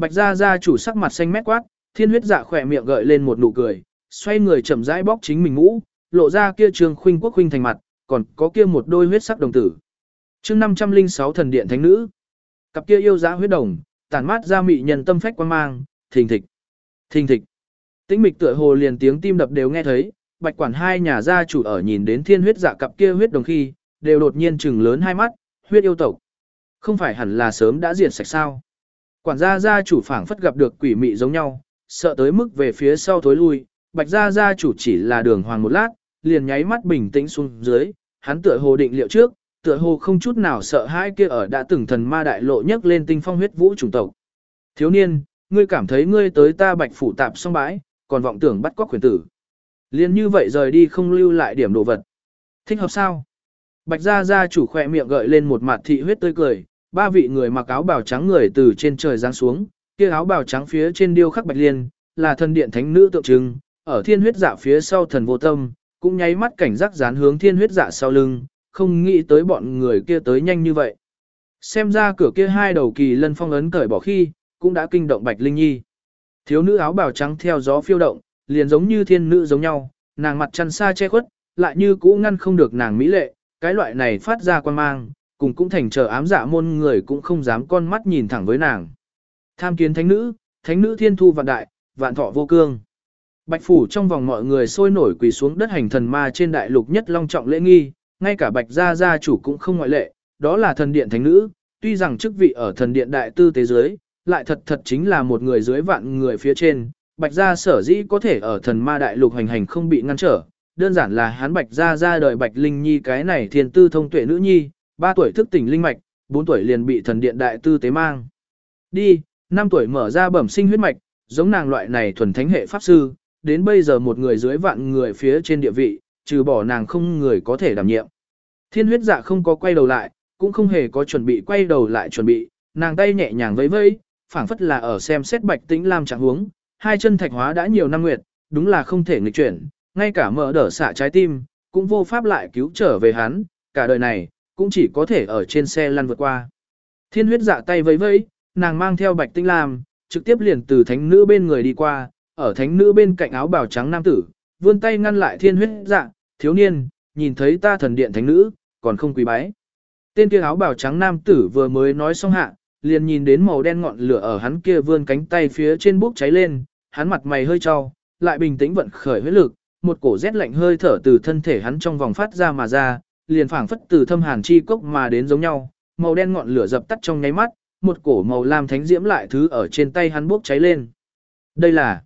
Bạch gia gia chủ sắc mặt xanh mét quát, thiên huyết dạ khỏe miệng gợi lên một nụ cười, xoay người chậm rãi bóc chính mình ngũ, lộ ra kia trường khuynh quốc khuynh thành mặt, còn có kia một đôi huyết sắc đồng tử. chương 506 thần điện thánh nữ, cặp kia yêu dã huyết đồng, tản mát ra mị nhân tâm phách quan mang, thình thịch, thình thịch. Tĩnh mịch tựa hồ liền tiếng tim đập đều nghe thấy, bạch quản hai nhà gia chủ ở nhìn đến thiên huyết dạ cặp kia huyết đồng khi, đều đột nhiên trừng lớn hai mắt, huyết yêu tộc. Không phải hẳn là sớm đã diệt sạch sao. Quản gia gia chủ phảng phất gặp được quỷ mị giống nhau, sợ tới mức về phía sau thối lui, bạch gia gia chủ chỉ là đường hoàng một lát, liền nháy mắt bình tĩnh xuống dưới, hắn tựa hồ định liệu trước, tựa hồ không chút nào sợ hãi kia ở đã từng thần ma đại lộ nhấc lên tinh phong huyết vũ chủng tộc. Thiếu niên, ngươi cảm thấy ngươi tới ta bạch phủ tạp xong bãi, còn vọng tưởng bắt cóc quyền tử. Liên như vậy rời đi không lưu lại điểm đồ vật. Thích hợp sao? Bạch gia gia chủ khỏe miệng gợi lên một mặt thị huyết tươi cười, ba vị người mặc áo bào trắng người từ trên trời giáng xuống, kia áo bào trắng phía trên điêu khắc bạch liên, là thần điện thánh nữ tượng trưng, ở thiên huyết dạ phía sau thần vô tâm, cũng nháy mắt cảnh giác dán hướng thiên huyết dạ sau lưng, không nghĩ tới bọn người kia tới nhanh như vậy. Xem ra cửa kia hai đầu kỳ lân phong ấn cởi bỏ khi, cũng đã kinh động bạch linh nhi. Thiếu nữ áo bào trắng theo gió phiêu động, liền giống như thiên nữ giống nhau, nàng mặt chăn xa che khuất, lại như cũ ngăn không được nàng mỹ lệ, cái loại này phát ra quan mang, cùng cũng thành chờ ám dạ môn người cũng không dám con mắt nhìn thẳng với nàng. Tham kiến thánh nữ, thánh nữ thiên thu vạn đại, vạn thọ vô cương. Bạch phủ trong vòng mọi người sôi nổi quỳ xuống đất hành thần ma trên đại lục nhất long trọng lễ nghi, ngay cả bạch gia gia chủ cũng không ngoại lệ, đó là thần điện thánh nữ, tuy rằng chức vị ở thần điện đại tư tế dưới, lại thật thật chính là một người dưới vạn người phía trên, bạch gia sở dĩ có thể ở thần ma đại lục hành hành không bị ngăn trở, đơn giản là hắn bạch gia ra đời bạch linh nhi cái này thiên tư thông tuệ nữ nhi, 3 tuổi thức tỉnh linh mạch, 4 tuổi liền bị thần điện đại tư tế mang. Đi, 5 tuổi mở ra bẩm sinh huyết mạch, giống nàng loại này thuần thánh hệ pháp sư, đến bây giờ một người dưới vạn người phía trên địa vị, trừ bỏ nàng không người có thể đảm nhiệm. Thiên huyết dạ không có quay đầu lại, cũng không hề có chuẩn bị quay đầu lại chuẩn bị, nàng tay nhẹ nhàng vẫy vẫy, phảng phất là ở xem xét bạch tĩnh lam trạng huống, hai chân thạch hóa đã nhiều năm nguyệt, đúng là không thể nghịch chuyển, ngay cả mở đỡ xạ trái tim, cũng vô pháp lại cứu trở về hắn, cả đời này, cũng chỉ có thể ở trên xe lăn vượt qua. Thiên huyết dạ tay vẫy vẫy, nàng mang theo bạch tinh lam, trực tiếp liền từ thánh nữ bên người đi qua, ở thánh nữ bên cạnh áo bào trắng nam tử, vươn tay ngăn lại thiên huyết dạ, thiếu niên, nhìn thấy ta thần điện thánh nữ, còn không quý bái. Tên kia áo bào trắng nam tử vừa mới nói xong hạ, liền nhìn đến màu đen ngọn lửa ở hắn kia vươn cánh tay phía trên bốc cháy lên, hắn mặt mày hơi trao, lại bình tĩnh vận khởi huyết lực, một cổ rét lạnh hơi thở từ thân thể hắn trong vòng phát ra mà ra, liền phảng phất từ thâm hàn chi cốc mà đến giống nhau, màu đen ngọn lửa dập tắt trong nháy mắt, một cổ màu lam thánh diễm lại thứ ở trên tay hắn bốc cháy lên. Đây là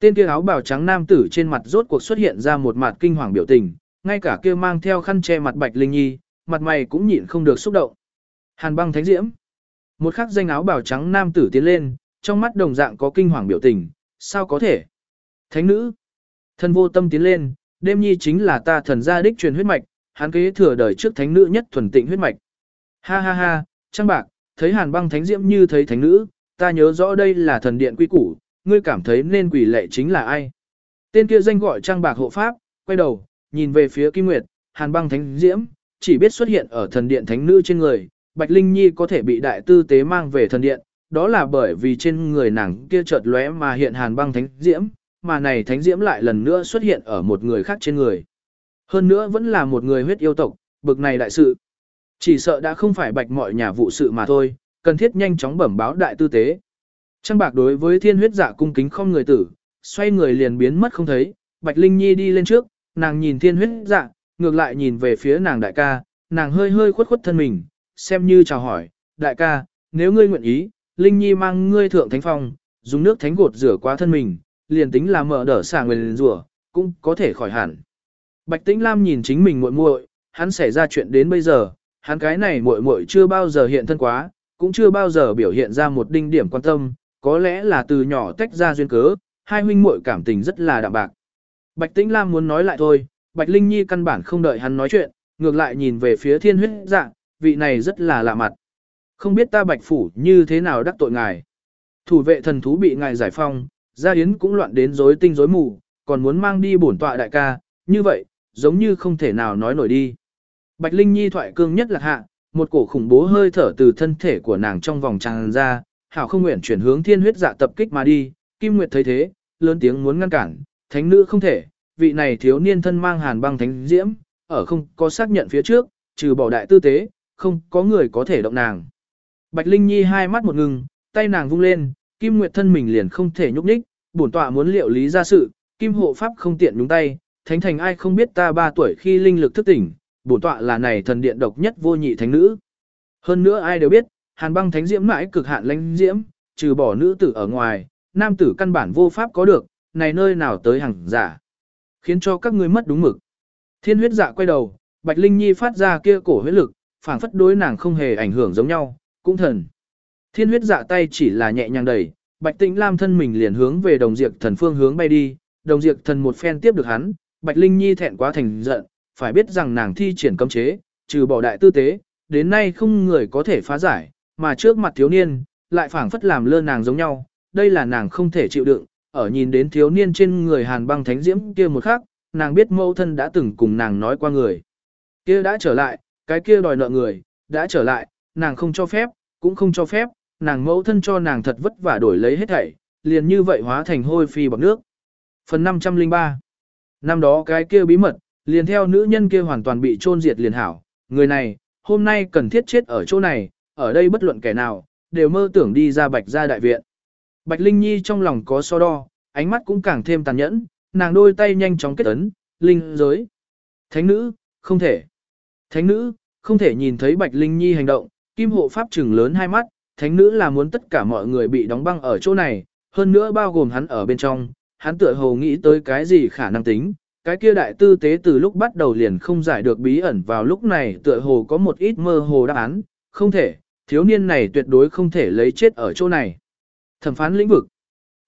Tên kia áo bào trắng nam tử trên mặt rốt cuộc xuất hiện ra một mặt kinh hoàng biểu tình, ngay cả kia mang theo khăn che mặt Bạch Linh Nhi, mặt mày cũng nhịn không được xúc động. Hàn băng thánh diễm. Một khắc danh áo bào trắng nam tử tiến lên, trong mắt đồng dạng có kinh hoàng biểu tình, sao có thể? Thánh nữ. Thân vô tâm tiến lên, đêm nhi chính là ta thần gia đích truyền huyết mạch, hắn kế thừa đời trước thánh nữ nhất thuần tịnh huyết mạch. Ha ha ha, Trang bạc, thấy hàn băng thánh diễm như thấy thánh nữ, ta nhớ rõ đây là thần điện quy củ, ngươi cảm thấy nên quỷ lệ chính là ai? Tên kia danh gọi trang bạc hộ pháp, quay đầu, nhìn về phía Kim Nguyệt, hàn băng thánh diễm, chỉ biết xuất hiện ở thần điện thánh nữ trên người, Bạch Linh Nhi có thể bị đại tư tế mang về thần điện, đó là bởi vì trên người nàng kia chợt lóe mà hiện hàn băng thánh diễm, mà này thánh diễm lại lần nữa xuất hiện ở một người khác trên người. Hơn nữa vẫn là một người huyết yêu tộc, bực này đại sự. Chỉ sợ đã không phải bạch mọi nhà vụ sự mà thôi, cần thiết nhanh chóng bẩm báo đại tư tế. Trăng bạc đối với thiên huyết dạ cung kính không người tử, xoay người liền biến mất không thấy, Bạch Linh Nhi đi lên trước, nàng nhìn thiên huyết dạ, ngược lại nhìn về phía nàng đại ca, nàng hơi hơi khuất khuất thân mình, xem như chào hỏi, đại ca, nếu ngươi nguyện ý, Linh Nhi mang ngươi thượng thánh phong, dùng nước thánh gột rửa qua thân mình, liền tính là mở đỡ xả người rửa, cũng có thể khỏi hẳn. Bạch Tĩnh Lam nhìn chính mình muội muội, hắn xảy ra chuyện đến bây giờ, hắn cái này muội muội chưa bao giờ hiện thân quá, cũng chưa bao giờ biểu hiện ra một đinh điểm quan tâm, có lẽ là từ nhỏ tách ra duyên cớ, hai huynh muội cảm tình rất là đạm bạc. Bạch Tĩnh Lam muốn nói lại thôi, Bạch Linh Nhi căn bản không đợi hắn nói chuyện, ngược lại nhìn về phía thiên huyết dạng, vị này rất là lạ mặt. Không biết ta Bạch Phủ như thế nào đắc tội ngài. Thủ vệ thần thú bị ngài giải phong, gia yến cũng loạn đến rối tinh rối mù, còn muốn mang đi bổn tọa đại ca, như vậy, giống như không thể nào nói nổi đi. Bạch Linh Nhi thoại cương nhất là hạ, một cổ khủng bố hơi thở từ thân thể của nàng trong vòng tràn ra, hảo không nguyện chuyển hướng thiên huyết dạ tập kích mà đi, Kim Nguyệt thấy thế, lớn tiếng muốn ngăn cản, thánh nữ không thể, vị này thiếu niên thân mang hàn băng thánh diễm, ở không có xác nhận phía trước, trừ bỏ đại tư tế, không có người có thể động nàng. Bạch Linh Nhi hai mắt một ngừng, tay nàng vung lên, Kim Nguyệt thân mình liền không thể nhúc nhích, bổn tọa muốn liệu lý ra sự, Kim hộ pháp không tiện nhúng tay, thánh thành ai không biết ta ba tuổi khi linh lực thức tỉnh, bổn tọa là này thần điện độc nhất vô nhị thánh nữ. Hơn nữa ai đều biết, hàn băng thánh diễm mãi cực hạn lãnh diễm, trừ bỏ nữ tử ở ngoài, nam tử căn bản vô pháp có được, này nơi nào tới hàng giả. Khiến cho các ngươi mất đúng mực. Thiên huyết dạ quay đầu, Bạch Linh Nhi phát ra kia cổ huyết lực, phảng phất đối nàng không hề ảnh hưởng giống nhau, cũng thần. Thiên huyết dạ tay chỉ là nhẹ nhàng đẩy, Bạch Tĩnh Lam thân mình liền hướng về đồng diệt thần phương hướng bay đi, đồng diệt thần một phen tiếp được hắn, Bạch Linh Nhi thẹn quá thành giận, phải biết rằng nàng thi triển cấm chế, trừ bỏ đại tư tế, đến nay không người có thể phá giải, mà trước mặt thiếu niên, lại phảng phất làm lơ nàng giống nhau, đây là nàng không thể chịu đựng, ở nhìn đến thiếu niên trên người hàn băng thánh diễm kia một khắc, nàng biết mẫu thân đã từng cùng nàng nói qua người. Kia đã trở lại, cái kia đòi nợ người, đã trở lại, nàng không cho phép, cũng không cho phép, nàng mẫu thân cho nàng thật vất vả đổi lấy hết thảy, liền như vậy hóa thành hôi phi bọc nước. Phần 503 Năm đó cái kia bí mật, liền theo nữ nhân kia hoàn toàn bị chôn diệt liền hảo, người này, hôm nay cần thiết chết ở chỗ này, ở đây bất luận kẻ nào, đều mơ tưởng đi ra bạch gia đại viện. Bạch Linh Nhi trong lòng có so đo, ánh mắt cũng càng thêm tàn nhẫn, nàng đôi tay nhanh chóng kết ấn, linh giới. Thánh nữ, không thể. Thánh nữ, không thể nhìn thấy Bạch Linh Nhi hành động, kim hộ pháp trừng lớn hai mắt, thánh nữ là muốn tất cả mọi người bị đóng băng ở chỗ này, hơn nữa bao gồm hắn ở bên trong, hắn tựa hồ nghĩ tới cái gì khả năng tính, cái kia đại tư tế từ lúc bắt đầu liền không giải được bí ẩn vào lúc này tựa hồ có một ít mơ hồ đáp án, không thể, thiếu niên này tuyệt đối không thể lấy chết ở chỗ này. Thẩm phán lĩnh vực.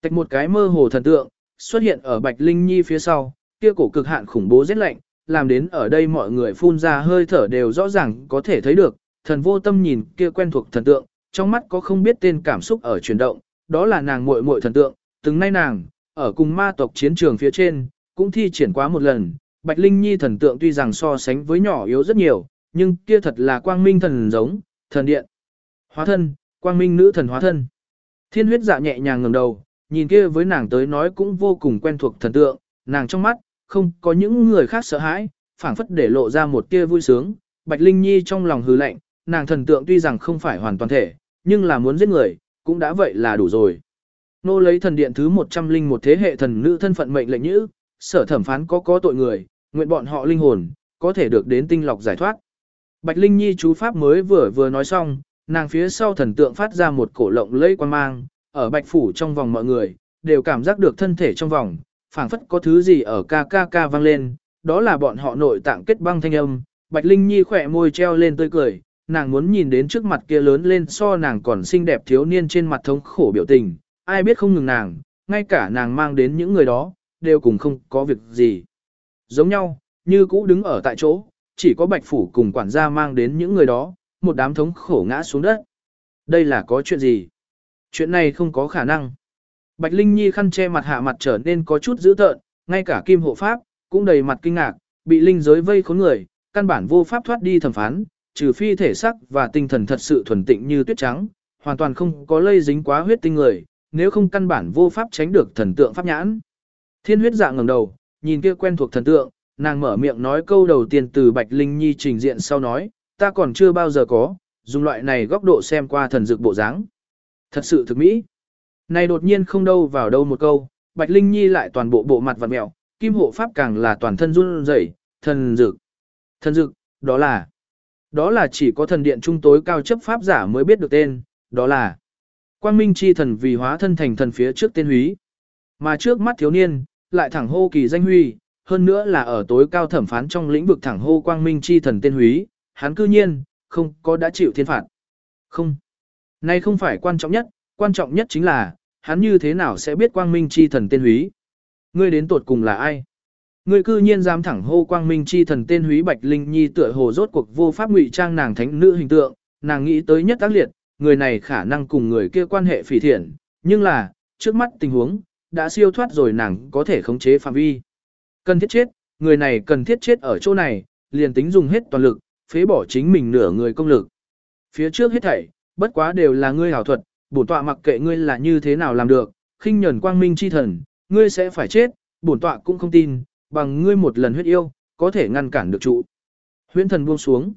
Tạch một cái mơ hồ thần tượng, xuất hiện ở Bạch Linh Nhi phía sau, kia cổ cực hạn khủng bố rét lạnh, làm đến ở đây mọi người phun ra hơi thở đều rõ ràng có thể thấy được, thần vô tâm nhìn kia quen thuộc thần tượng, trong mắt có không biết tên cảm xúc ở chuyển động, đó là nàng muội muội thần tượng, từng nay nàng, ở cùng ma tộc chiến trường phía trên, cũng thi triển quá một lần, Bạch Linh Nhi thần tượng tuy rằng so sánh với nhỏ yếu rất nhiều, nhưng kia thật là quang minh thần giống, thần điện. Hóa thân, quang minh nữ thần hóa thân. Thiên huyết dạ nhẹ nhàng ngẩng đầu, nhìn kia với nàng tới nói cũng vô cùng quen thuộc thần tượng, nàng trong mắt, không có những người khác sợ hãi, phảng phất để lộ ra một tia vui sướng. Bạch Linh Nhi trong lòng hừ lạnh, nàng thần tượng tuy rằng không phải hoàn toàn thể, nhưng là muốn giết người, cũng đã vậy là đủ rồi. Nô lấy thần điện thứ 101 thế hệ thần nữ thân phận mệnh lệnh nhữ, sở thẩm phán có có tội người, nguyện bọn họ linh hồn, có thể được đến tinh lọc giải thoát. Bạch Linh Nhi chú pháp mới vừa vừa nói xong, nàng phía sau thần tượng phát ra một cổ lộng lẫy quan mang, ở bạch phủ trong vòng mọi người, đều cảm giác được thân thể trong vòng, phảng phất có thứ gì ở ca ca ca vang lên, đó là bọn họ nội tạng kết băng thanh âm. Bạch Linh Nhi khỏe môi treo lên tươi cười, nàng muốn nhìn đến trước mặt kia lớn lên so nàng còn xinh đẹp thiếu niên trên mặt thống khổ biểu tình, ai biết không ngừng nàng, ngay cả nàng mang đến những người đó, đều cùng không có việc gì. Giống nhau, như cũ đứng ở tại chỗ, chỉ có bạch phủ cùng quản gia mang đến những người đó, một đám thống khổ ngã xuống đất. Đây là có chuyện gì? Chuyện này không có khả năng. Bạch Linh Nhi khăn che mặt hạ mặt trở nên có chút dữ tợn, ngay cả kim hộ pháp, cũng đầy mặt kinh ngạc, bị linh giới vây khốn người, căn bản vô pháp thoát đi thẩm phán, trừ phi thể sắc và tinh thần thật sự thuần tịnh như tuyết trắng, hoàn toàn không có lây dính quá huyết tinh người, nếu không căn bản vô pháp tránh được thần tượng pháp nhãn. Thiên huyết dạ ngẩng đầu, nhìn kia quen thuộc thần tượng, nàng mở miệng nói câu đầu tiên từ Bạch Linh Nhi trình diện sau nói, ta còn chưa bao giờ có, dùng loại này góc độ xem qua thần dược bộ dáng. Thật sự thực mỹ. Này đột nhiên không đâu vào đâu một câu, Bạch Linh Nhi lại toàn bộ bộ mặt vặn mẹo, kim hộ pháp càng là toàn thân run rẩy, thần dược. Thần dược, đó là đó là chỉ có thần điện trung tối cao chấp pháp giả mới biết được tên, đó là Quang Minh chi thần vì hóa thân thành thần phía trước tên húy. Mà trước mắt thiếu niên, lại thẳng hô kỳ danh huy, hơn nữa là ở tối cao thẩm phán trong lĩnh vực thẳng hô Quang Minh chi thần tên húy, hắn cư nhiên, không có đã chịu thiên phạt. Không. Này không phải quan trọng nhất, quan trọng nhất chính là, hắn như thế nào sẽ biết Quang Minh chi thần tên húy. Ngươi đến tột cùng là ai? Ngươi cư nhiên dám thẳng hô Quang Minh chi thần tên húy Bạch Linh Nhi tựa hồ rốt cuộc vô pháp ngụy trang nàng thánh nữ hình tượng, nàng nghĩ tới nhất tác liệt, người này khả năng cùng người kia quan hệ phỉ thiện, nhưng là, trước mắt tình huống, đã siêu thoát rồi nàng có thể khống chế phạm vi. Cần thiết chết, người này cần thiết chết ở chỗ này, liền tính dùng hết toàn lực, phế bỏ chính mình nửa người công lực. Phía trước hết thảy, bất quá đều là ngươi hảo thuật, bổn tọa mặc kệ ngươi là như thế nào làm được, khinh nhẫn quang minh chi thần, ngươi sẽ phải chết, bổn tọa cũng không tin, bằng ngươi một lần huyết yêu, có thể ngăn cản được trụ. Huyễn thần buông xuống.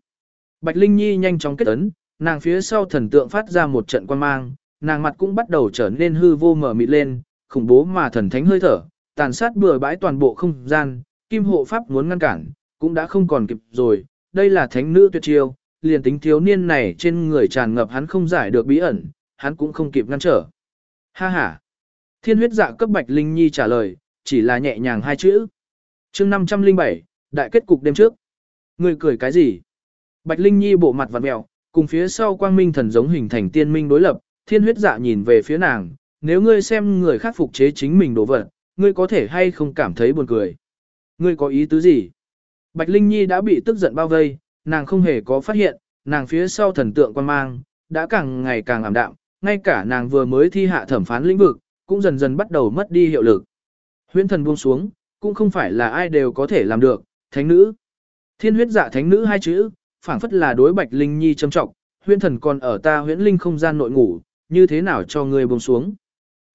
Bạch Linh Nhi nhanh chóng kết ấn, nàng phía sau thần tượng phát ra một trận quan mang, nàng mặt cũng bắt đầu trở nên hư vô mở mịt lên, khủng bố mà thần thánh hơi thở, tàn sát bừa bãi toàn bộ không gian, kim hộ pháp muốn ngăn cản, cũng đã không còn kịp rồi, đây là thánh nữ tuyệt chiêu, liền tính thiếu niên này trên người tràn ngập hắn không giải được bí ẩn, hắn cũng không kịp ngăn trở. Ha ha! Thiên huyết dạ cấp Bạch Linh Nhi trả lời, chỉ là nhẹ nhàng hai chữ. chương 507, đại kết cục đêm trước. Người cười cái gì? Bạch Linh Nhi bộ mặt vặn mèo, cùng phía sau quang minh thần giống hình thành tiên minh đối lập, thiên huyết dạ nhìn về phía nàng, nếu ngươi xem người khác phục chế chính mình đồ vật, ngươi có thể hay không cảm thấy buồn cười. Ngươi có ý tứ gì? Bạch Linh Nhi đã bị tức giận bao vây, nàng không hề có phát hiện, nàng phía sau thần tượng quan mang, đã càng ngày càng ảm đạm, ngay cả nàng vừa mới thi hạ thẩm phán lĩnh vực, cũng dần dần bắt đầu mất đi hiệu lực. Huyễn thần buông xuống, cũng không phải là ai đều có thể làm được, thánh nữ. Thiên huyết dạ thánh nữ hai chữ, phảng phất là đối Bạch Linh Nhi châm trọng, huyễn thần còn ở ta huyễn linh không gian nội ngủ, như thế nào cho ngươi buông xuống.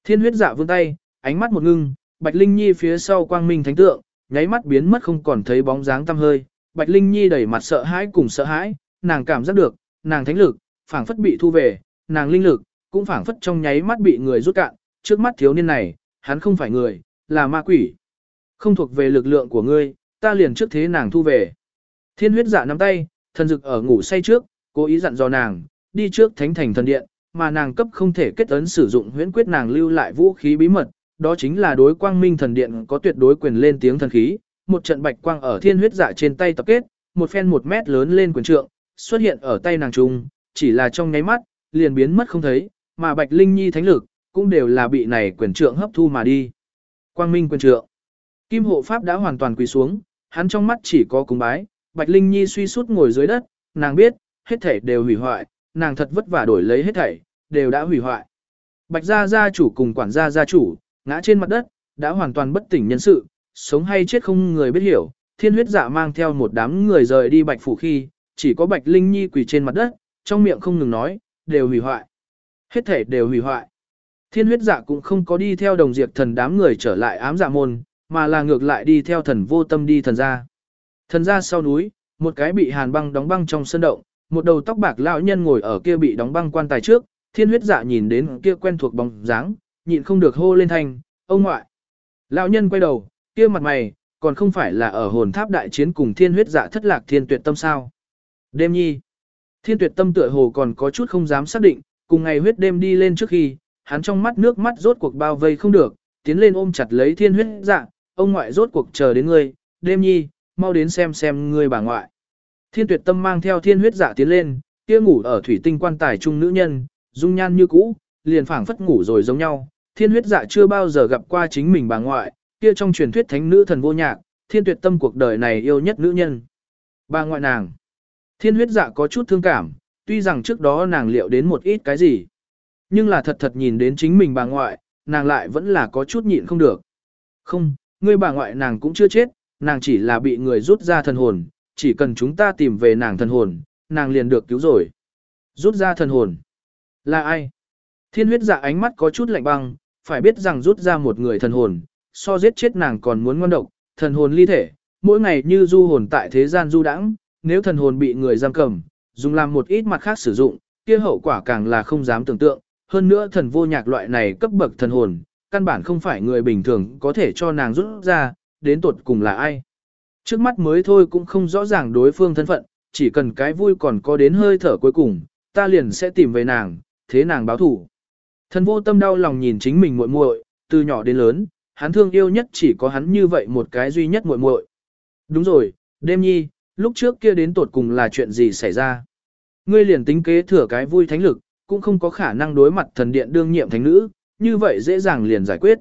Thiên huyết dạ vươn tay, ánh mắt một ngưng, Bạch Linh Nhi phía sau quang minh thánh tượng, nháy mắt biến mất không còn thấy bóng dáng tăm hơi. Bạch Linh Nhi đẩy mặt sợ hãi cùng sợ hãi, nàng cảm giác được, nàng thánh lực, phảng phất bị thu về, nàng linh lực, cũng phảng phất trong nháy mắt bị người rút cạn, trước mắt thiếu niên này, hắn không phải người, là ma quỷ. Không thuộc về lực lượng của ngươi, ta liền trước thế nàng thu về. Thiên huyết dạ nắm tay, thần dực ở ngủ say trước, cố ý dặn dò nàng, đi trước thánh thành thần điện, mà nàng cấp không thể kết ấn sử dụng huyễn quyết nàng lưu lại vũ khí bí mật, đó chính là đối quang minh thần điện có tuyệt đối quyền lên tiếng thần khí, một trận bạch quang ở thiên huyết dạ trên tay tập kết, một phen một mét lớn lên quyền trượng, xuất hiện ở tay nàng trung, chỉ là trong nháy mắt, liền biến mất không thấy, mà bạch linh nhi thánh lực, cũng đều là bị này quyền trượng hấp thu mà đi. Quang minh quyền trượng. Kim hộ pháp đã hoàn toàn quỳ xuống, hắn trong mắt chỉ có cúng bái, Bạch Linh Nhi suy sút ngồi dưới đất, nàng biết, hết thảy đều hủy hoại, nàng thật vất vả đổi lấy hết thảy, đều đã hủy hoại. Bạch gia gia chủ cùng quản gia gia chủ, ngã trên mặt đất, đã hoàn toàn bất tỉnh nhân sự, sống hay chết không người biết hiểu, thiên huyết dạ mang theo một đám người rời đi bạch phủ khi, chỉ có bạch linh nhi quỳ trên mặt đất, trong miệng không ngừng nói, đều hủy hoại. Hết thể đều hủy hoại. Thiên huyết dạ cũng không có đi theo đồng diệt thần đám người trở lại ám dạ môn, mà là ngược lại đi theo thần vô tâm đi thần gia. Thần gia sau núi, một cái bị hàn băng đóng băng trong sân động, một đầu tóc bạc lão nhân ngồi ở kia bị đóng băng quan tài trước, thiên huyết dạ nhìn đến kia quen thuộc bóng dáng, nhịn không được hô lên thanh, ông ngoại. Lão nhân quay đầu, kia mặt mày, còn không phải là ở hồn tháp đại chiến cùng thiên huyết dạ thất lạc thiên tuyệt tâm sao. Đêm nhi, thiên tuyệt tâm tựa hồ còn có chút không dám xác định, cùng ngày huyết đêm đi lên trước khi, hắn trong mắt nước mắt rốt cuộc bao vây không được, tiến lên ôm chặt lấy thiên huyết dạ, ông ngoại rốt cuộc chờ đến ngươi, đêm nhi, mau đến xem xem ngươi bà ngoại. Thiên tuyệt tâm mang theo thiên huyết dạ tiến lên, kia ngủ ở thủy tinh quan tài trung nữ nhân, dung nhan như cũ, liền phảng phất ngủ rồi giống nhau. Thiên huyết dạ chưa bao giờ gặp qua chính mình bà ngoại, kia trong truyền thuyết thánh nữ thần vô nhạc, thiên tuyệt tâm cuộc đời này yêu nhất nữ nhân. Bà ngoại nàng. Thiên huyết dạ có chút thương cảm, tuy rằng trước đó nàng liệu đến một ít cái gì. Nhưng là thật thật nhìn đến chính mình bà ngoại, nàng lại vẫn là có chút nhịn không được. Không, ngươi bà ngoại nàng cũng chưa chết, nàng chỉ là bị người rút ra thần hồn, chỉ cần chúng ta tìm về nàng thần hồn, nàng liền được cứu rồi. Rút ra thần hồn. Là ai? Thiên huyết dạ ánh mắt có chút lạnh băng, phải biết rằng rút ra một người thần hồn, so giết chết nàng còn muốn ngon độc, thần hồn ly thể, mỗi ngày như du hồn tại thế gian du đãng, nếu thần hồn bị người giam cầm, dùng làm một ít mặt khác sử dụng, kia hậu quả càng là không dám tưởng tượng, hơn nữa thần vô nhạc loại này cấp bậc thần hồn, căn bản không phải người bình thường có thể cho nàng rút ra, đến tuột cùng là ai. Trước mắt mới thôi cũng không rõ ràng đối phương thân phận, chỉ cần cái vui còn có đến hơi thở cuối cùng, ta liền sẽ tìm về nàng, thế nàng báo thủ. Thần vô tâm đau lòng nhìn chính mình muội muội, từ nhỏ đến lớn, hắn thương yêu nhất chỉ có hắn như vậy một cái duy nhất muội muội. Đúng rồi, đêm nhi, lúc trước kia đến tột cùng là chuyện gì xảy ra? Ngươi liền tính kế thừa cái vui thánh lực, cũng không có khả năng đối mặt thần điện đương nhiệm thánh nữ, như vậy dễ dàng liền giải quyết.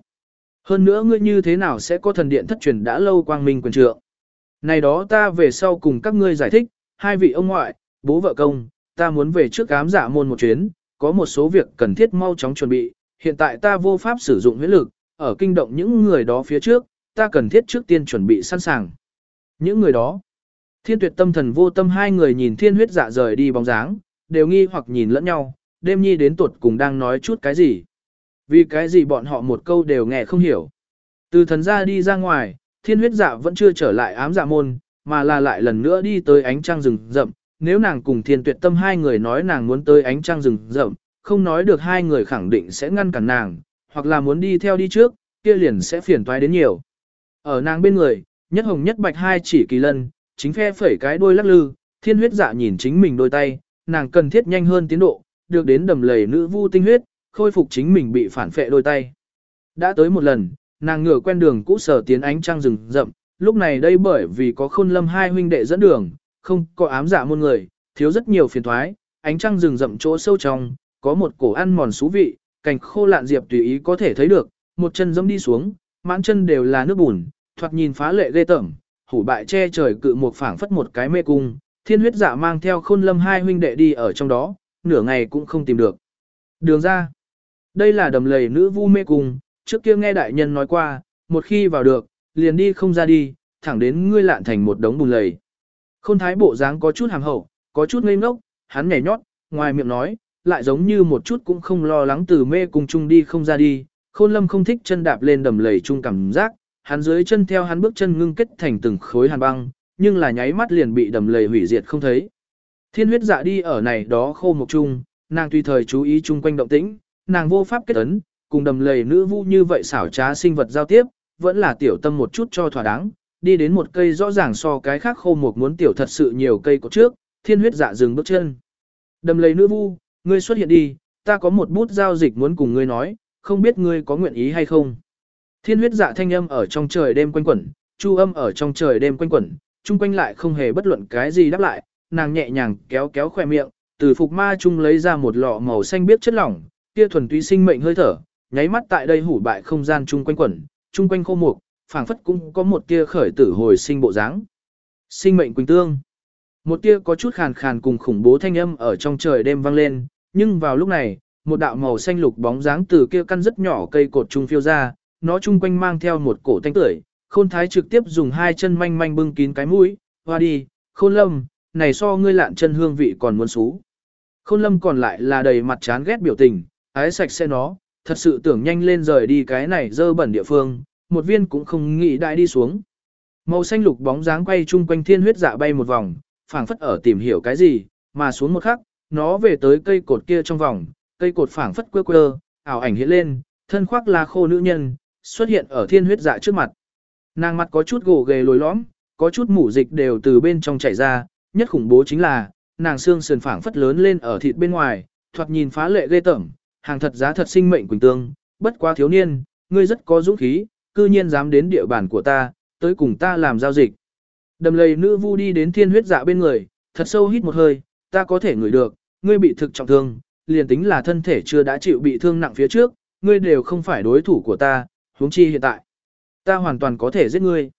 Hơn nữa ngươi như thế nào sẽ có thần điện thất truyền đã lâu quang minh quyền trượng? Này đó ta về sau cùng các ngươi giải thích, hai vị ông ngoại, bố vợ công, ta muốn về trước ám giả môn một chuyến, có một số việc cần thiết mau chóng chuẩn bị, hiện tại ta vô pháp sử dụng huyết lực, ở kinh động những người đó phía trước, ta cần thiết trước tiên chuẩn bị sẵn sàng. Những người đó, thiên tuyệt tâm thần vô tâm hai người nhìn thiên huyết dạ rời đi bóng dáng, đều nghi hoặc nhìn lẫn nhau, đêm nhi đến tuột cùng đang nói chút cái gì. Vì cái gì bọn họ một câu đều nghe không hiểu. Từ thần ra đi ra ngoài, thiên huyết dạ vẫn chưa trở lại ám dạ môn, mà là lại lần nữa đi tới ánh trăng rừng rậm. Nếu nàng cùng thiên tuyệt tâm hai người nói nàng muốn tới ánh trăng rừng rậm, không nói được hai người khẳng định sẽ ngăn cản nàng, hoặc là muốn đi theo đi trước, kia liền sẽ phiền toái đến nhiều. Ở nàng bên người, nhất hồng nhất bạch hai chỉ kỳ lân, chính phe phẩy cái đuôi lắc lư, thiên huyết dạ nhìn chính mình đôi tay, nàng cần thiết nhanh hơn tiến độ, được đến đầm lầy nữ vu tinh huyết, khôi phục chính mình bị phản phệ đôi tay. Đã tới một lần, nàng ngửa quen đường cũ sở tiến ánh trăng rừng rậm, lúc này đây bởi vì có khôn lâm hai huynh đệ dẫn đường, không có ám dạ môn người, thiếu rất nhiều phiền thoái, ánh trăng rừng rậm chỗ sâu trong, có một cổ ăn mòn xú vị, cành khô lạn diệp tùy ý có thể thấy được, một chân dẫm đi xuống, mãn chân đều là nước bùn, thoạt nhìn phá lệ ghê tởm, hủ bại che trời cự một phảng phất một cái mê cung, thiên huyết dạ mang theo khôn lâm hai huynh đệ đi ở trong đó, nửa ngày cũng không tìm được. Đường ra, đây là đầm lầy nữ vu mê cung, trước kia nghe đại nhân nói qua, một khi vào được, liền đi không ra đi, thẳng đến ngươi lạn thành một đống bùn lầy. Khôn thái bộ dáng có chút hàng hậu, có chút ngây ngốc, hắn nhảy nhót, ngoài miệng nói, lại giống như một chút cũng không lo lắng từ mê cung chung đi không ra đi. Khôn lâm không thích chân đạp lên đầm lầy chung cảm giác, hắn dưới chân theo hắn bước chân ngưng kết thành từng khối hàn băng, nhưng là nháy mắt liền bị đầm lầy hủy diệt không thấy. Thiên huyết dạ đi ở này đó khô một chung, nàng tùy thời chú ý chung quanh động tĩnh, nàng vô pháp kết ấn, cùng đầm lầy nữ vu như vậy xảo trá sinh vật giao tiếp, vẫn là tiểu tâm một chút cho thỏa đáng, đi đến một cây rõ ràng so cái khác khô một muốn tiểu thật sự nhiều cây có trước, thiên huyết dạ dừng bước chân. Đầm lầy nữ vu, ngươi xuất hiện đi, ta có một bút giao dịch muốn cùng ngươi nói, không biết ngươi có nguyện ý hay không. Thiên huyết dạ thanh âm ở trong trời đêm quanh quẩn, chu âm ở trong trời đêm quanh quẩn, chung quanh lại không hề bất luận cái gì đáp lại, nàng nhẹ nhàng kéo kéo khỏe miệng, từ phục ma chung lấy ra một lọ màu xanh biếc chất lỏng, kia thuần túy sinh mệnh hơi thở, nháy mắt tại đây hủ bại không gian chung quanh quẩn, chung quanh khô mục, phảng phất cũng có một tia khởi tử hồi sinh bộ dáng. Sinh mệnh quỳnh tương. Một tia có chút khàn khàn cùng khủng bố thanh âm ở trong trời đêm vang lên, nhưng vào lúc này, một đạo màu xanh lục bóng dáng từ kia căn rất nhỏ cây cột trung phiêu ra, nó chung quanh mang theo một cổ thanh tưởi, khôn thái trực tiếp dùng hai chân manh manh bưng kín cái mũi, hoa đi, khôn lâm, này so ngươi lạn chân hương vị còn muốn xú. Khôn lâm còn lại là đầy mặt chán ghét biểu tình, ái sạch sẽ nó, thật sự tưởng nhanh lên rời đi cái này dơ bẩn địa phương, một viên cũng không nghĩ đại đi xuống. Màu xanh lục bóng dáng quay chung quanh thiên huyết dạ bay một vòng, phảng phất ở tìm hiểu cái gì, mà xuống một khắc, nó về tới cây cột kia trong vòng, cây cột phảng phất quơ quơ, ảo ảnh hiện lên, thân khoác là khô nữ nhân, xuất hiện ở thiên huyết dạ trước mặt. Nàng mặt có chút gồ ghề lồi lõm, có chút mủ dịch đều từ bên trong chảy ra, nhất khủng bố chính là, nàng xương sườn phảng phất lớn lên ở thịt bên ngoài, thoạt nhìn phá lệ ghê tởm, hàng thật giá thật sinh mệnh quỳnh tương, bất quá thiếu niên, ngươi rất có dũng khí, cư nhiên dám đến địa bàn của ta, tới cùng ta làm giao dịch. Đầm lầy nữ vu đi đến thiên huyết dạ bên người, thật sâu hít một hơi, ta có thể ngửi được, ngươi bị thực trọng thương, liền tính là thân thể chưa đã chịu bị thương nặng phía trước, ngươi đều không phải đối thủ của ta, huống chi hiện tại. Ta hoàn toàn có thể giết ngươi.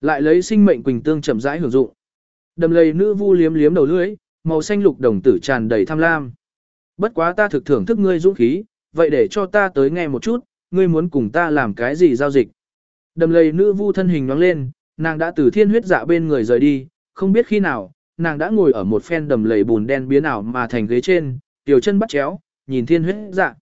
Lại lấy sinh mệnh quỳnh tương chậm rãi hưởng dụng. Đầm lầy nữ vu liếm liếm đầu lưỡi, màu xanh lục đồng tử tràn đầy tham lam. Bất quá ta thực thưởng thức ngươi dũng khí, vậy để cho ta tới nghe một chút, ngươi muốn cùng ta làm cái gì giao dịch. Đầm lầy nữ vu thân hình nhoáng lên, nàng đã từ thiên huyết dạ bên người rời đi, không biết khi nào, nàng đã ngồi ở một phen đầm lầy bùn đen biến ảo mà thành ghế trên, tiểu chân bắt chéo, nhìn thiên huyết dạ.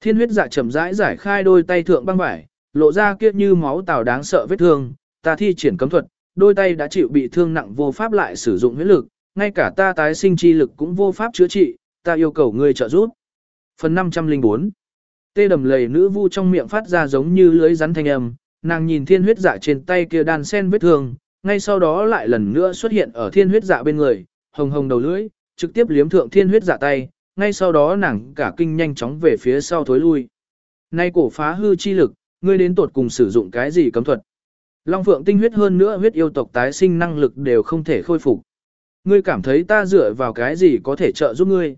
Thiên huyết dạ chậm rãi giải khai đôi tay thượng băng vải, lộ ra kia như máu tào đáng sợ vết thương, ta thi triển cấm thuật, đôi tay đã chịu bị thương nặng vô pháp lại sử dụng huyết lực, ngay cả ta tái sinh chi lực cũng vô pháp chữa trị, ta yêu cầu ngươi trợ giúp. Phần 504 Tê đầm lầy nữ vu trong miệng phát ra giống như lưới rắn thanh âm, nàng nhìn thiên huyết dạ trên tay kia đan sen vết thương, ngay sau đó lại lần nữa xuất hiện ở thiên huyết dạ bên người, hồng hồng đầu lưỡi, trực tiếp liếm thượng thiên huyết dạ tay, ngay sau đó nàng cả kinh nhanh chóng về phía sau thối lui. Nay cổ phá hư chi lực, ngươi đến tột cùng sử dụng cái gì cấm thuật. Long phượng tinh huyết hơn nữa huyết yêu tộc tái sinh năng lực đều không thể khôi phục. Ngươi cảm thấy ta dựa vào cái gì có thể trợ giúp ngươi?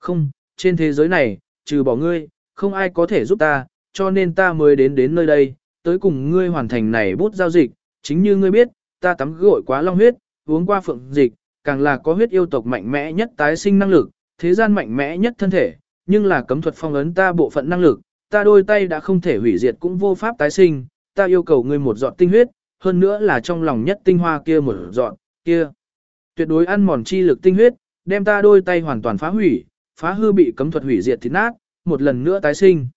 Không, trên thế giới này, trừ bỏ ngươi, không ai có thể giúp ta, cho nên ta mới đến đến nơi đây, tới cùng ngươi hoàn thành này bút giao dịch, chính như ngươi biết, ta tắm gội quá long huyết, uống qua phượng dịch, càng là có huyết yêu tộc mạnh mẽ nhất tái sinh năng lực, thế gian mạnh mẽ nhất thân thể, nhưng là cấm thuật phong ấn ta bộ phận năng lực, ta đôi tay đã không thể hủy diệt cũng vô pháp tái sinh, ta yêu cầu ngươi một giọt tinh huyết, hơn nữa là trong lòng nhất tinh hoa kia một giọt, kia. Tuyệt đối ăn mòn chi lực tinh huyết, đem ta đôi tay hoàn toàn phá hủy, phá hư bị cấm thuật hủy diệt thịt nát, một lần nữa tái sinh.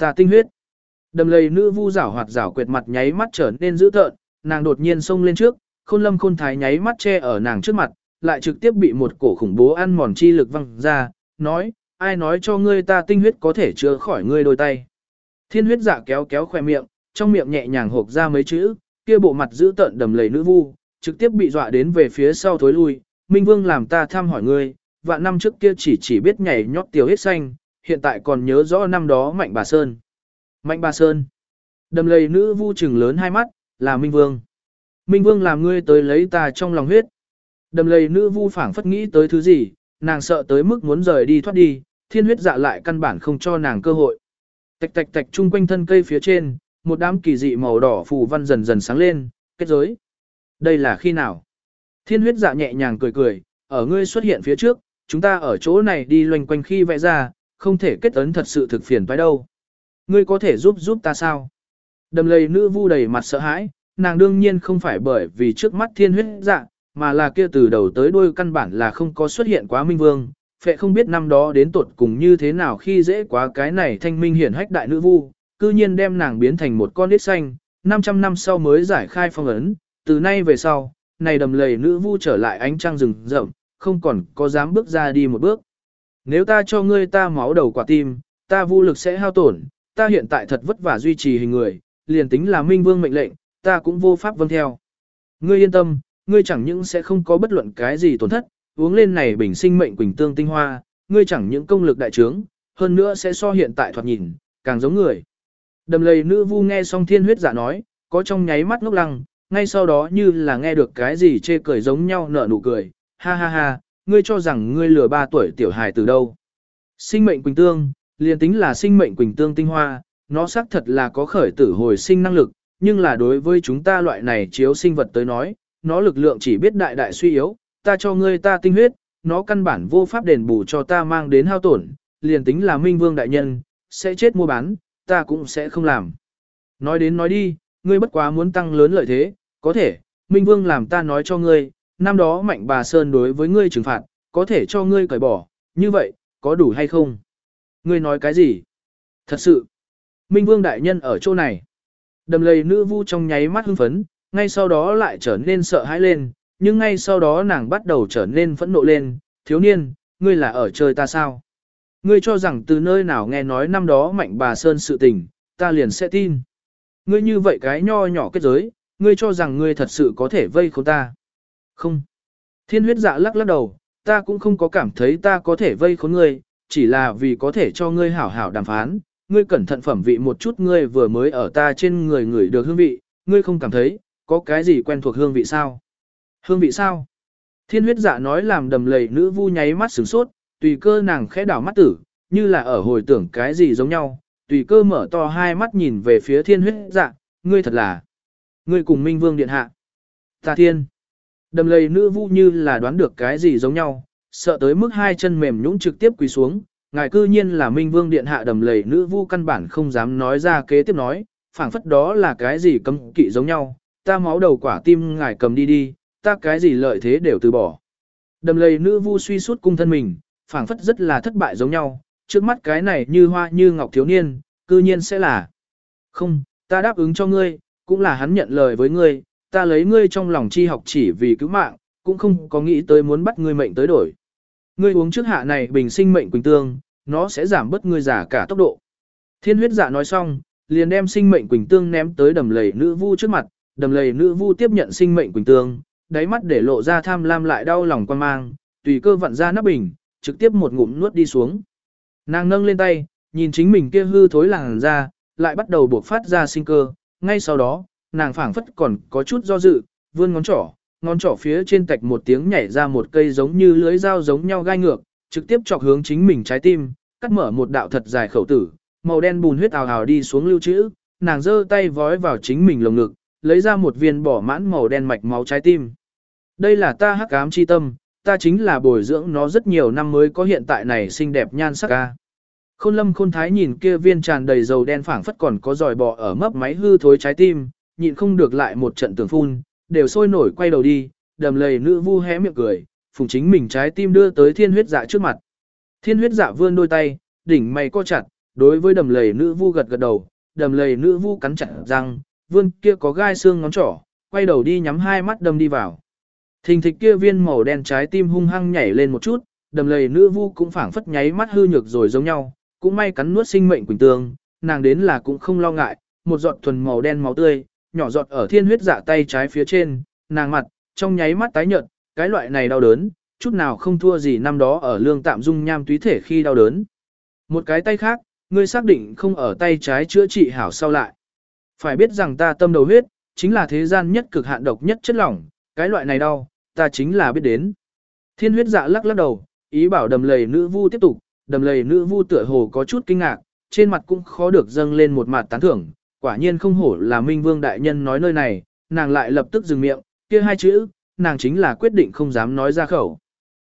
Ta tinh huyết. Đầm lầy nữ vu rảo hoạt rảo quyệt mặt nháy mắt trở nên dữ tợn, nàng đột nhiên xông lên trước, khôn lâm khôn thái nháy mắt che ở nàng trước mặt, lại trực tiếp bị một cổ khủng bố ăn mòn chi lực văng ra, nói, ai nói cho ngươi ta tinh huyết có thể chữa khỏi ngươi đôi tay. Thiên huyết giả kéo kéo khoe miệng, trong miệng nhẹ nhàng hộp ra mấy chữ, kia bộ mặt giữ tợn đầm lầy nữ vu, trực tiếp bị dọa đến về phía sau thối lui, Minh Vương làm ta thăm hỏi ngươi, vạn năm trước kia chỉ chỉ biết nhảy nhót tiểu hết xanh, hiện tại còn nhớ rõ năm đó Mạnh Bà Sơn. Mạnh Bà Sơn. Đầm lầy nữ vu trừng lớn hai mắt, là Minh Vương. Minh Vương làm ngươi tới lấy ta trong lòng huyết. Đầm lầy nữ vu phảng phất nghĩ tới thứ gì, nàng sợ tới mức muốn rời đi thoát đi, thiên huyết dạ lại căn bản không cho nàng cơ hội. Tạch tạch tạch chung quanh thân cây phía trên, một đám kỳ dị màu đỏ phù văn dần dần sáng lên, kết giới. Đây là khi nào? Thiên huyết dạ nhẹ nhàng cười cười, ở ngươi xuất hiện phía trước, chúng ta ở chỗ này đi loanh quanh khi vẽ ra, không thể kết ấn thật sự thực phiền phải đâu. Ngươi có thể giúp giúp ta sao? Đầm lầy nữ vu đầy mặt sợ hãi, nàng đương nhiên không phải bởi vì trước mắt thiên huyết dạ, mà là kia từ đầu tới đuôi căn bản là không có xuất hiện quá minh vương. Phệ không biết năm đó đến tuột cùng như thế nào khi dễ quá cái này thanh minh hiển hách đại nữ vu, cư nhiên đem nàng biến thành một con đít xanh, 500 năm sau mới giải khai phong ấn, từ nay về sau, này đầm lầy nữ vu trở lại ánh trăng rừng rậm, không còn có dám bước ra đi một bước. Nếu ta cho ngươi ta máu đầu quả tim, ta vô lực sẽ hao tổn, ta hiện tại thật vất vả duy trì hình người, liền tính là minh vương mệnh lệnh, ta cũng vô pháp vâng theo. Ngươi yên tâm, ngươi chẳng những sẽ không có bất luận cái gì tổn thất, uống lên này bình sinh mệnh quỳnh tương tinh hoa, ngươi chẳng những công lực đại trướng, hơn nữa sẽ so hiện tại thoạt nhìn, càng giống người. Đầm lầy nữ vu nghe xong thiên huyết giả nói, có trong nháy mắt ngốc lăng, ngay sau đó như là nghe được cái gì chê cười giống nhau nở nụ cười, ha ha ha, ngươi cho rằng ngươi lừa ba tuổi tiểu hài từ đâu. Sinh mệnh quỳnh tương, liền tính là sinh mệnh quỳnh tương tinh hoa, nó xác thật là có khởi tử hồi sinh năng lực, nhưng là đối với chúng ta loại này chiếu sinh vật tới nói, nó lực lượng chỉ biết đại đại suy yếu, ta cho ngươi ta tinh huyết, nó căn bản vô pháp đền bù cho ta mang đến hao tổn, liền tính là minh vương đại nhân, sẽ chết mua bán, ta cũng sẽ không làm. Nói đến nói đi, ngươi bất quá muốn tăng lớn lợi thế, có thể, minh vương làm ta nói cho ngươi, năm đó mạnh bà Sơn đối với ngươi trừng phạt, có thể cho ngươi cởi bỏ, như vậy, có đủ hay không? Ngươi nói cái gì? Thật sự, minh vương đại nhân ở chỗ này. Đầm lầy nữ vu trong nháy mắt hưng phấn, ngay sau đó lại trở nên sợ hãi lên, nhưng ngay sau đó nàng bắt đầu trở nên phẫn nộ lên, thiếu niên, ngươi là ở chơi ta sao? Ngươi cho rằng từ nơi nào nghe nói năm đó mạnh bà Sơn sự tình, ta liền sẽ tin. Ngươi như vậy cái nho nhỏ kết giới, ngươi cho rằng ngươi thật sự có thể vây khốn ta. Không. Thiên huyết dạ lắc lắc đầu, ta cũng không có cảm thấy ta có thể vây khốn ngươi, chỉ là vì có thể cho ngươi hảo hảo đàm phán. Ngươi cẩn thận phẩm vị một chút ngươi vừa mới ở ta trên người người được hương vị, ngươi không cảm thấy, có cái gì quen thuộc hương vị sao? Hương vị sao? Thiên huyết dạ nói làm đầm lầy nữ vu nháy mắt sửng sốt, tùy cơ nàng khẽ đảo mắt tử, như là ở hồi tưởng cái gì giống nhau, tùy cơ mở to hai mắt nhìn về phía thiên huyết dạ, ngươi thật là, ngươi cùng minh vương điện hạ. Ta thiên, đầm lầy nữ vu như là đoán được cái gì giống nhau, sợ tới mức hai chân mềm nhũng trực tiếp quỳ xuống, ngài cư nhiên là minh vương điện hạ đầm lầy nữ vu căn bản không dám nói ra kế tiếp nói, phảng phất đó là cái gì cấm kỵ giống nhau, ta máu đầu quả tim ngài cầm đi đi, ta cái gì lợi thế đều từ bỏ. Đầm lầy nữ vu suy suốt cung thân mình, phảng phất rất là thất bại giống nhau, trước mắt cái này như hoa như ngọc thiếu niên, cư nhiên sẽ là. Không, ta đáp ứng cho ngươi, cũng là hắn nhận lời với ngươi, ta lấy ngươi trong lòng chi học chỉ vì cứu mạng, cũng không có nghĩ tới muốn bắt ngươi mệnh tới đổi. Ngươi uống trước hạ này bình sinh mệnh quỳnh tương, nó sẽ giảm bớt ngươi giả cả tốc độ. Thiên huyết dạ nói xong, liền đem sinh mệnh quỳnh tương ném tới đầm lầy nữ vu trước mặt, đầm lầy nữ vu tiếp nhận sinh mệnh quỳnh tương, đáy mắt để lộ ra tham lam lại đau lòng quan mang, tùy cơ vặn ra nắp bình, trực tiếp một ngụm nuốt đi xuống. Nàng nâng lên tay, nhìn chính mình kia hư thối làng ra, lại bắt đầu buộc phát ra sinh cơ, ngay sau đó, nàng phảng phất còn có chút do dự, vươn ngón trỏ, ngón trỏ phía trên tạch một tiếng nhảy ra một cây giống như lưới dao giống nhau gai ngược, trực tiếp chọc hướng chính mình trái tim, cắt mở một đạo thật dài khẩu tử, màu đen bùn huyết ào ào đi xuống lưu trữ, nàng giơ tay vói vào chính mình lồng ngực, lấy ra một viên bỏ mãn màu đen mạch máu trái tim. Đây là ta hắc ám chi tâm, ta chính là bồi dưỡng nó rất nhiều năm mới có hiện tại này xinh đẹp nhan sắc ca. Khôn lâm khôn thái nhìn kia viên tràn đầy dầu đen phảng phất còn có dòi bò ở mấp máy hư thối trái tim, nhịn không được lại một trận tưởng phun, đều sôi nổi quay đầu đi, đầm lầy nữ vu hé miệng cười, phùng chính mình trái tim đưa tới thiên huyết dạ trước mặt. Thiên huyết dạ vươn đôi tay, đỉnh mày co chặt, đối với đầm lầy nữ vu gật gật đầu, đầm lầy nữ vu cắn chặt răng, vươn kia có gai xương ngón trỏ, quay đầu đi nhắm hai mắt đâm đi vào. Thình thịch kia viên màu đen trái tim hung hăng nhảy lên một chút, đầm lầy nữ vu cũng phảng phất nháy mắt hư nhược rồi giống nhau, cũng may cắn nuốt sinh mệnh quỳnh tương, nàng đến là cũng không lo ngại, một giọt thuần màu đen máu tươi, nhỏ giọt ở thiên huyết dạ tay trái phía trên, nàng mặt, trong nháy mắt tái nhợt, cái loại này đau đớn, chút nào không thua gì năm đó ở lương tạm dung nham túy thể khi đau đớn. Một cái tay khác, ngươi xác định không ở tay trái chữa trị hảo sau lại. Phải biết rằng ta tâm đầu huyết, chính là thế gian nhất cực hạn độc nhất chất lỏng, cái loại này đau, ta chính là biết đến. Thiên huyết dạ lắc lắc đầu, ý bảo đầm lầy nữ vu tiếp tục, đầm lầy nữ vu tựa hồ có chút kinh ngạc, trên mặt cũng khó được dâng lên một mặt tán thưởng, quả nhiên không hổ là Minh Vương đại nhân nói nơi này, nàng lại lập tức dừng miệng, kia hai chữ, nàng chính là quyết định không dám nói ra khẩu.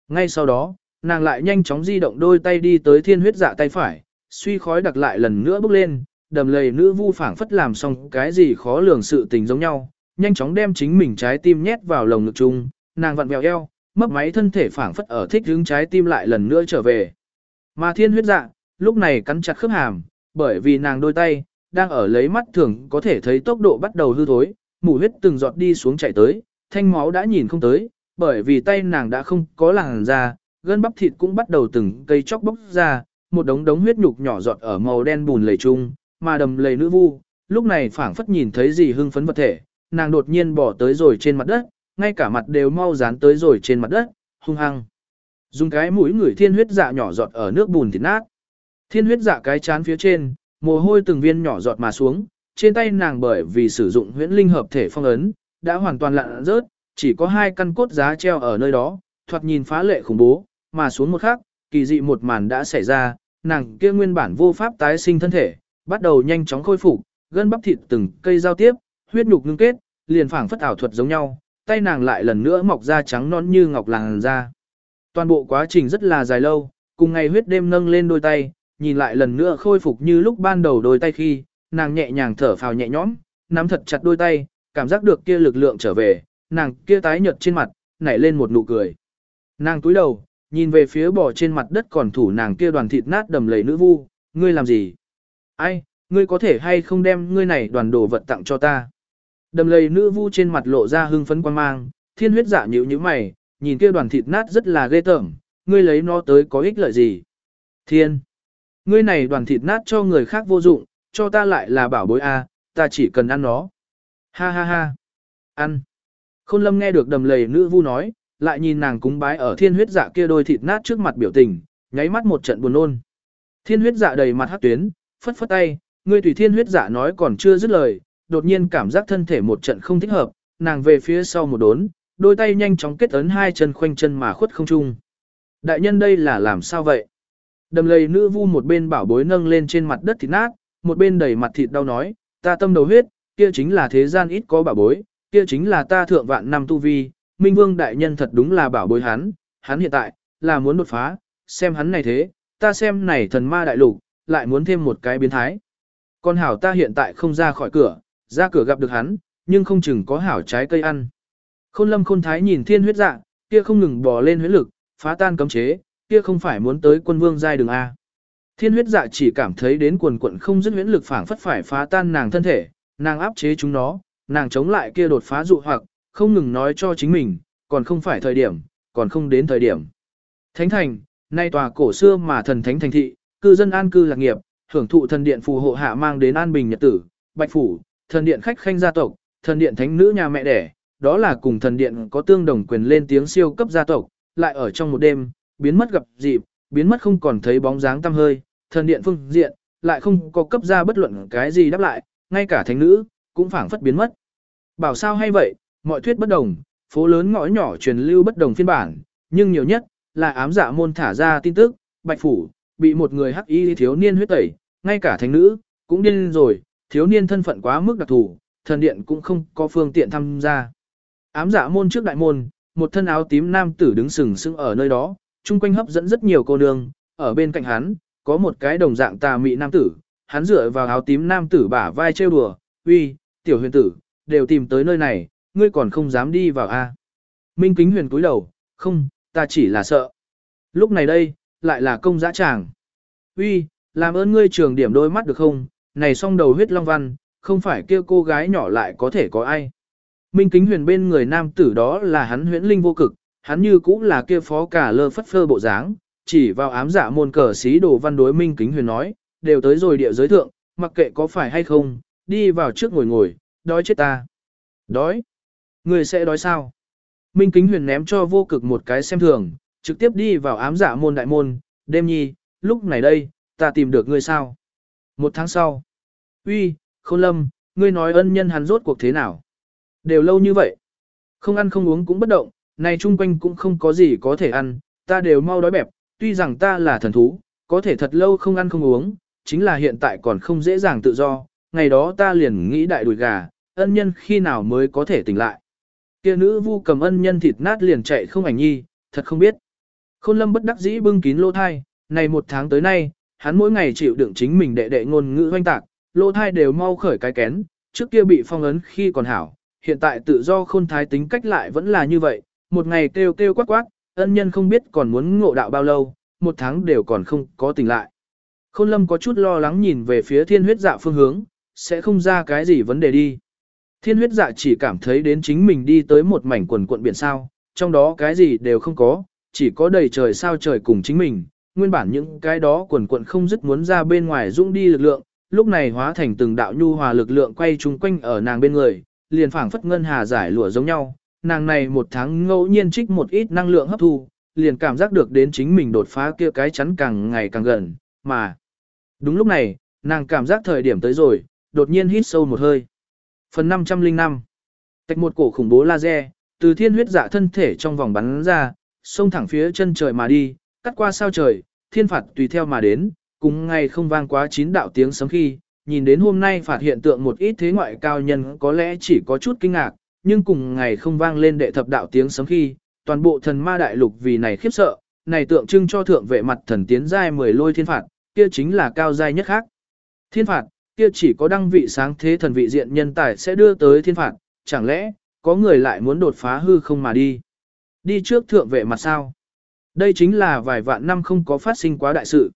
Ngay sau đó, nàng lại nhanh chóng di động đôi tay đi tới thiên huyết dạ tay phải, suy khói đặc lại lần nữa bước lên, đầm lầy nữ vu phảng phất làm xong cái gì khó lường sự tình giống nhau, nhanh chóng đem chính mình trái tim nhét vào lồng ngực chung, nàng vặn vẹo eo, mấp máy thân thể phảng phất ở thích hướng trái tim lại lần nữa trở về. Mà thiên huyết dạ, lúc này cắn chặt khớp hàm, bởi vì nàng đôi tay, đang ở lấy mắt thường có thể thấy tốc độ bắt đầu hư thối, mù huyết từng giọt đi xuống chạy tới, thanh máu đã nhìn không tới, bởi vì tay nàng đã không có làn da, gân bắp thịt cũng bắt đầu từng cây chóc bốc ra, một đống đống huyết nhục nhỏ giọt ở màu đen bùn lầy chung, mà đầm lầy nữ vu, lúc này phảng phất nhìn thấy gì hưng phấn vật thể, nàng đột nhiên bỏ tới rồi trên mặt đất, ngay cả mặt đều mau dán tới rồi trên mặt đất, hung hăng. Dùng cái mũi người thiên huyết dạ nhỏ giọt ở nước bùn thịt nát. Thiên huyết dạ cái chán phía trên, mồ hôi từng viên nhỏ giọt mà xuống, trên tay nàng bởi vì sử dụng huyễn linh hợp thể phong ấn, đã hoàn toàn lặn rớt, chỉ có hai căn cốt giá treo ở nơi đó, thoạt nhìn phá lệ khủng bố, mà xuống một khắc, kỳ dị một màn đã xảy ra, nàng kia nguyên bản vô pháp tái sinh thân thể, bắt đầu nhanh chóng khôi phục, gân bắp thịt từng cây giao tiếp, huyết nhục ngưng kết, liền phảng phất ảo thuật giống nhau, tay nàng lại lần nữa mọc ra trắng non như ngọc làn da. Toàn bộ quá trình rất là dài lâu, cùng ngày huyết đêm nâng lên đôi tay, nhìn lại lần nữa khôi phục như lúc ban đầu đôi tay khi, nàng nhẹ nhàng thở phào nhẹ nhõm, nắm thật chặt đôi tay, cảm giác được kia lực lượng trở về, nàng kia tái nhợt trên mặt, nảy lên một nụ cười. Nàng túi đầu, nhìn về phía bò trên mặt đất còn thủ nàng kia đoàn thịt nát đầm lầy nữ vu, ngươi làm gì? Ai, ngươi có thể hay không đem ngươi này đoàn đồ vật tặng cho ta? Đầm lầy nữ vu trên mặt lộ ra hưng phấn quan mang, thiên huyết giả nhíu như mày, nhìn kia đoàn thịt nát rất là ghê tởm, ngươi lấy nó tới có ích lợi gì? Thiên, ngươi này đoàn thịt nát cho người khác vô dụng, cho ta lại là bảo bối a, ta chỉ cần ăn nó. Ha ha ha, ăn. Khôn lâm nghe được đầm lầy nữ vu nói, lại nhìn nàng cúng bái ở thiên huyết dạ kia đôi thịt nát trước mặt biểu tình, nháy mắt một trận buồn nôn. Thiên huyết dạ đầy mặt hát tuyến, phất phất tay, ngươi tùy thiên huyết dạ nói còn chưa dứt lời, đột nhiên cảm giác thân thể một trận không thích hợp, nàng về phía sau một đốn, đôi tay nhanh chóng kết ấn hai chân khoanh chân mà khuất không trung. Đại nhân đây là làm sao vậy? Đầm lầy nữ vu một bên bảo bối nâng lên trên mặt đất thịt nát, một bên đầy mặt thịt đau nói, ta tâm đầu huyết, kia chính là thế gian ít có bảo bối, kia chính là ta thượng vạn năm tu vi, Minh Vương đại nhân thật đúng là bảo bối hắn, hắn hiện tại, là muốn đột phá, xem hắn này thế, ta xem này thần ma đại lục, lại muốn thêm một cái biến thái. Con hảo ta hiện tại không ra khỏi cửa, ra cửa gặp được hắn, nhưng không chừng có hảo trái cây ăn. Khôn lâm khôn thái nhìn thiên huyết dạ, kia không ngừng bò lên huyết lực, phá tan cấm chế, kia không phải muốn tới quân vương giai đường A. Thiên huyết dạ chỉ cảm thấy đến quần quận không dứt huyễn lực phảng phất phải phá tan nàng thân thể, nàng áp chế chúng nó, nàng chống lại kia đột phá dụ hoặc, không ngừng nói cho chính mình, còn không phải thời điểm, còn không đến thời điểm. Thánh thành, nay tòa cổ xưa mà thần thánh thành thị, cư dân an cư lạc nghiệp, hưởng thụ thần điện phù hộ hạ mang đến an bình nhật tử, bạch phủ, thần điện khách khanh gia tộc, thần điện thánh nữ nhà mẹ đẻ, đó là cùng thần điện có tương đồng quyền lên tiếng siêu cấp gia tộc, lại ở trong một đêm, biến mất gặp dịp, biến mất không còn thấy bóng dáng tăm hơi, thần điện phương diện, lại không có cấp ra bất luận cái gì đáp lại, ngay cả thánh nữ, cũng phảng phất biến mất. Bảo sao hay vậy, mọi thuyết bất đồng, phố lớn ngõ nhỏ truyền lưu bất đồng phiên bản, nhưng nhiều nhất là ám dạ môn thả ra tin tức, Bạch phủ bị một người hắc y thiếu niên huyết tẩy, ngay cả thánh nữ cũng điên rồi, thiếu niên thân phận quá mức đặc thù, thần điện cũng không có phương tiện tham gia. Ám dạ môn trước đại môn, một thân áo tím nam tử đứng sừng sững ở nơi đó, chung quanh hấp dẫn rất nhiều cô nương, ở bên cạnh hắn, có một cái đồng dạng tà mị nam tử, hắn dựa vào áo tím nam tử bả vai trêu đùa, uy, tiểu huyền tử, đều tìm tới nơi này, ngươi còn không dám đi vào a? Minh kính huyền cúi đầu, không, ta chỉ là sợ. Lúc này đây, lại là công giã tràng. Uy, làm ơn ngươi trường điểm đôi mắt được không, này song đầu huyết long văn, không phải kia cô gái nhỏ lại có thể có ai. Minh kính huyền bên người nam tử đó là hắn huyễn linh vô cực, hắn như cũng là kia phó cả lơ phất phơ bộ dáng, chỉ vào ám giả dạ môn cờ xí đồ văn đối Minh kính huyền nói, đều tới rồi địa giới thượng, mặc kệ có phải hay không, đi vào trước ngồi ngồi, đói chết ta. Đói? Người sẽ đói sao? Minh kính huyền ném cho vô cực một cái xem thường, trực tiếp đi vào ám giả dạ môn đại môn, đêm nhi, lúc này đây, ta tìm được ngươi sao? Một tháng sau. Uy, khôn lâm, ngươi nói ân nhân hắn rốt cuộc thế nào? Đều lâu như vậy. Không ăn không uống cũng bất động, này chung quanh cũng không có gì có thể ăn, ta đều mau đói bẹp, tuy rằng ta là thần thú, có thể thật lâu không ăn không uống, chính là hiện tại còn không dễ dàng tự do, ngày đó ta liền nghĩ đại đùi gà, ân nhân khi nào mới có thể tỉnh lại. Kia nữ vu cầm ân nhân thịt nát liền chạy không ảnh nhi, thật không biết. Khôn lâm bất đắc dĩ bưng kín lô thai, này một tháng tới nay, hắn mỗi ngày chịu đựng chính mình đệ đệ ngôn ngữ hoanh tạc, lô thai đều mau khởi cái kén, trước kia bị phong ấn khi còn hảo, hiện tại tự do khôn thái tính cách lại vẫn là như vậy, một ngày kêu kêu quát quát, ân nhân không biết còn muốn ngộ đạo bao lâu, một tháng đều còn không có tỉnh lại. Khôn lâm có chút lo lắng nhìn về phía thiên huyết dạ phương hướng, sẽ không ra cái gì vấn đề đi. Thiên huyết dạ chỉ cảm thấy đến chính mình đi tới một mảnh quần cuộn biển sao, trong đó cái gì đều không có, chỉ có đầy trời sao trời cùng chính mình, nguyên bản những cái đó quần cuộn không dứt muốn ra bên ngoài dũng đi lực lượng, lúc này hóa thành từng đạo nhu hòa lực lượng quay chung quanh ở nàng bên người, liền phảng phất ngân hà giải lụa giống nhau, nàng này một tháng ngẫu nhiên trích một ít năng lượng hấp thu, liền cảm giác được đến chính mình đột phá kia cái chắn càng ngày càng gần, mà đúng lúc này, nàng cảm giác thời điểm tới rồi, đột nhiên hít sâu một hơi. Phần 505 Tạch một cổ khủng bố laser, từ thiên huyết dạ thân thể trong vòng bắn ra, xông thẳng phía chân trời mà đi, cắt qua sao trời, thiên phạt tùy theo mà đến, cùng ngay không vang quá chín đạo tiếng sấm khi, nhìn đến hôm nay phạt hiện tượng một ít thế ngoại cao nhân có lẽ chỉ có chút kinh ngạc, nhưng cùng ngày không vang lên đệ thập đạo tiếng sấm khi, toàn bộ thần ma đại lục vì này khiếp sợ, này tượng trưng cho thượng vệ mặt thần tiến giai mười lôi thiên phạt, kia chính là cao giai nhất khác. Thiên phạt, kia chỉ có đăng vị sáng thế thần vị diện nhân tài sẽ đưa tới thiên phạt, chẳng lẽ, có người lại muốn đột phá hư không mà đi. Đi trước thượng vệ mặt sao? Đây chính là vài vạn năm không có phát sinh quá đại sự.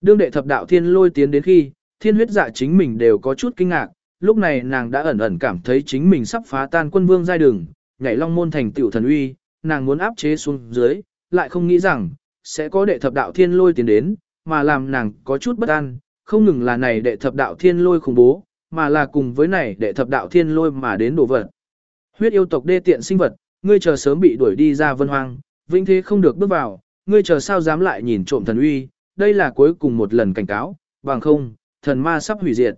Đương đệ thập đạo thiên lôi tiến đến khi, thiên huyết dạ chính mình đều có chút kinh ngạc, lúc này nàng đã ẩn ẩn cảm thấy chính mình sắp phá tan quân vương giai đường, nhảy long môn thành tiểu thần uy, nàng muốn áp chế xuống dưới, lại không nghĩ rằng, sẽ có đệ thập đạo thiên lôi tiến đến, mà làm nàng có chút bất an, không ngừng là này đệ thập đạo thiên lôi khủng bố, mà là cùng với này đệ thập đạo thiên lôi mà đến đổ vật. Huyết yêu tộc đê tiện sinh vật, ngươi chờ sớm bị đuổi đi ra vân hoang, vinh thế không được bước vào, ngươi chờ sao dám lại nhìn trộm thần uy, đây là cuối cùng một lần cảnh cáo, bằng không, thần ma sắp hủy diệt.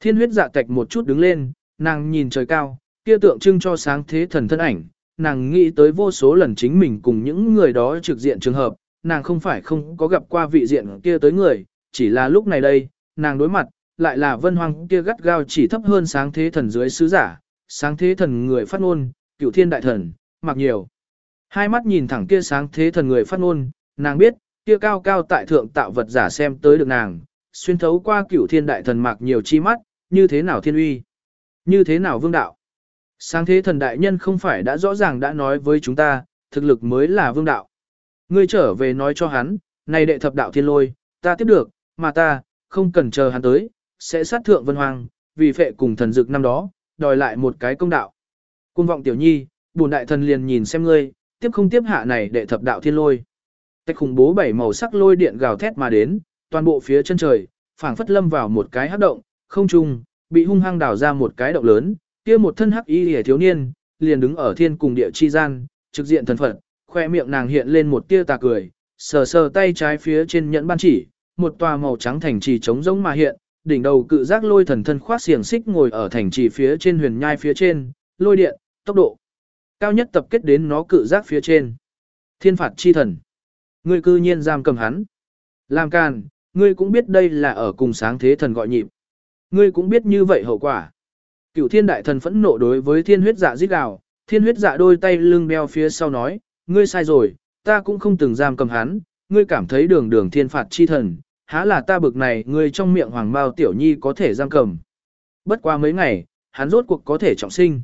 Thiên huyết dạ tạch một chút đứng lên, nàng nhìn trời cao, kia tượng trưng cho sáng thế thần thân ảnh, nàng nghĩ tới vô số lần chính mình cùng những người đó trực diện trường hợp, nàng không phải không có gặp qua vị diện kia tới người, chỉ là lúc này đây, nàng đối mặt, lại là vân hoang kia gắt gao chỉ thấp hơn sáng thế thần dưới sứ giả, sáng thế thần người phát ngôn, cựu thiên đại thần, mặc nhiều. Hai mắt nhìn thẳng kia sáng thế thần người phát ngôn, nàng biết, kia cao cao tại thượng tạo vật giả xem tới được nàng, xuyên thấu qua cựu thiên đại thần mặc nhiều chi mắt, như thế nào thiên uy, như thế nào vương đạo. Sáng thế thần đại nhân không phải đã rõ ràng đã nói với chúng ta, thực lực mới là vương đạo. Ngươi trở về nói cho hắn, này đệ thập đạo thiên lôi, ta tiếp được, mà ta, không cần chờ hắn tới, sẽ sát thượng vân hoàng, vì phệ cùng thần dực năm đó, đòi lại một cái công đạo. Cung vọng tiểu nhi, bùn đại thần liền nhìn xem ngươi, tiếp không tiếp hạ này đệ thập đạo thiên lôi. Tách khủng bố bảy màu sắc lôi điện gào thét mà đến, toàn bộ phía chân trời, phảng phất lâm vào một cái hắc động, không trung, bị hung hăng đào ra một cái động lớn, kia một thân hắc y hề thiếu niên, liền đứng ở thiên cùng địa chi gian, trực diện thần phật, khoe miệng nàng hiện lên một tia tà cười, sờ sờ tay trái phía trên nhẫn ban chỉ, một tòa màu trắng thành trì trống rỗng mà hiện, đỉnh đầu cự giác lôi thần thân khoác xiềng xích ngồi ở thành trì phía trên huyền nhai phía trên, lôi điện, tốc độ cao nhất tập kết đến nó cự giác phía trên. Thiên phạt chi thần. Ngươi cư nhiên giam cầm hắn. Làm càn, ngươi cũng biết đây là ở cùng sáng thế thần gọi nhịp. Ngươi cũng biết như vậy hậu quả. Cửu thiên đại thần phẫn nộ đối với thiên huyết dạ giết gào, thiên huyết dạ đôi tay lưng đeo phía sau nói, ngươi sai rồi, ta cũng không từng giam cầm hắn, ngươi cảm thấy đường đường thiên phạt chi thần, há là ta bực này ngươi trong miệng hoàng bao tiểu nhi có thể giam cầm. Bất qua mấy ngày, hắn rốt cuộc có thể trọng sinh.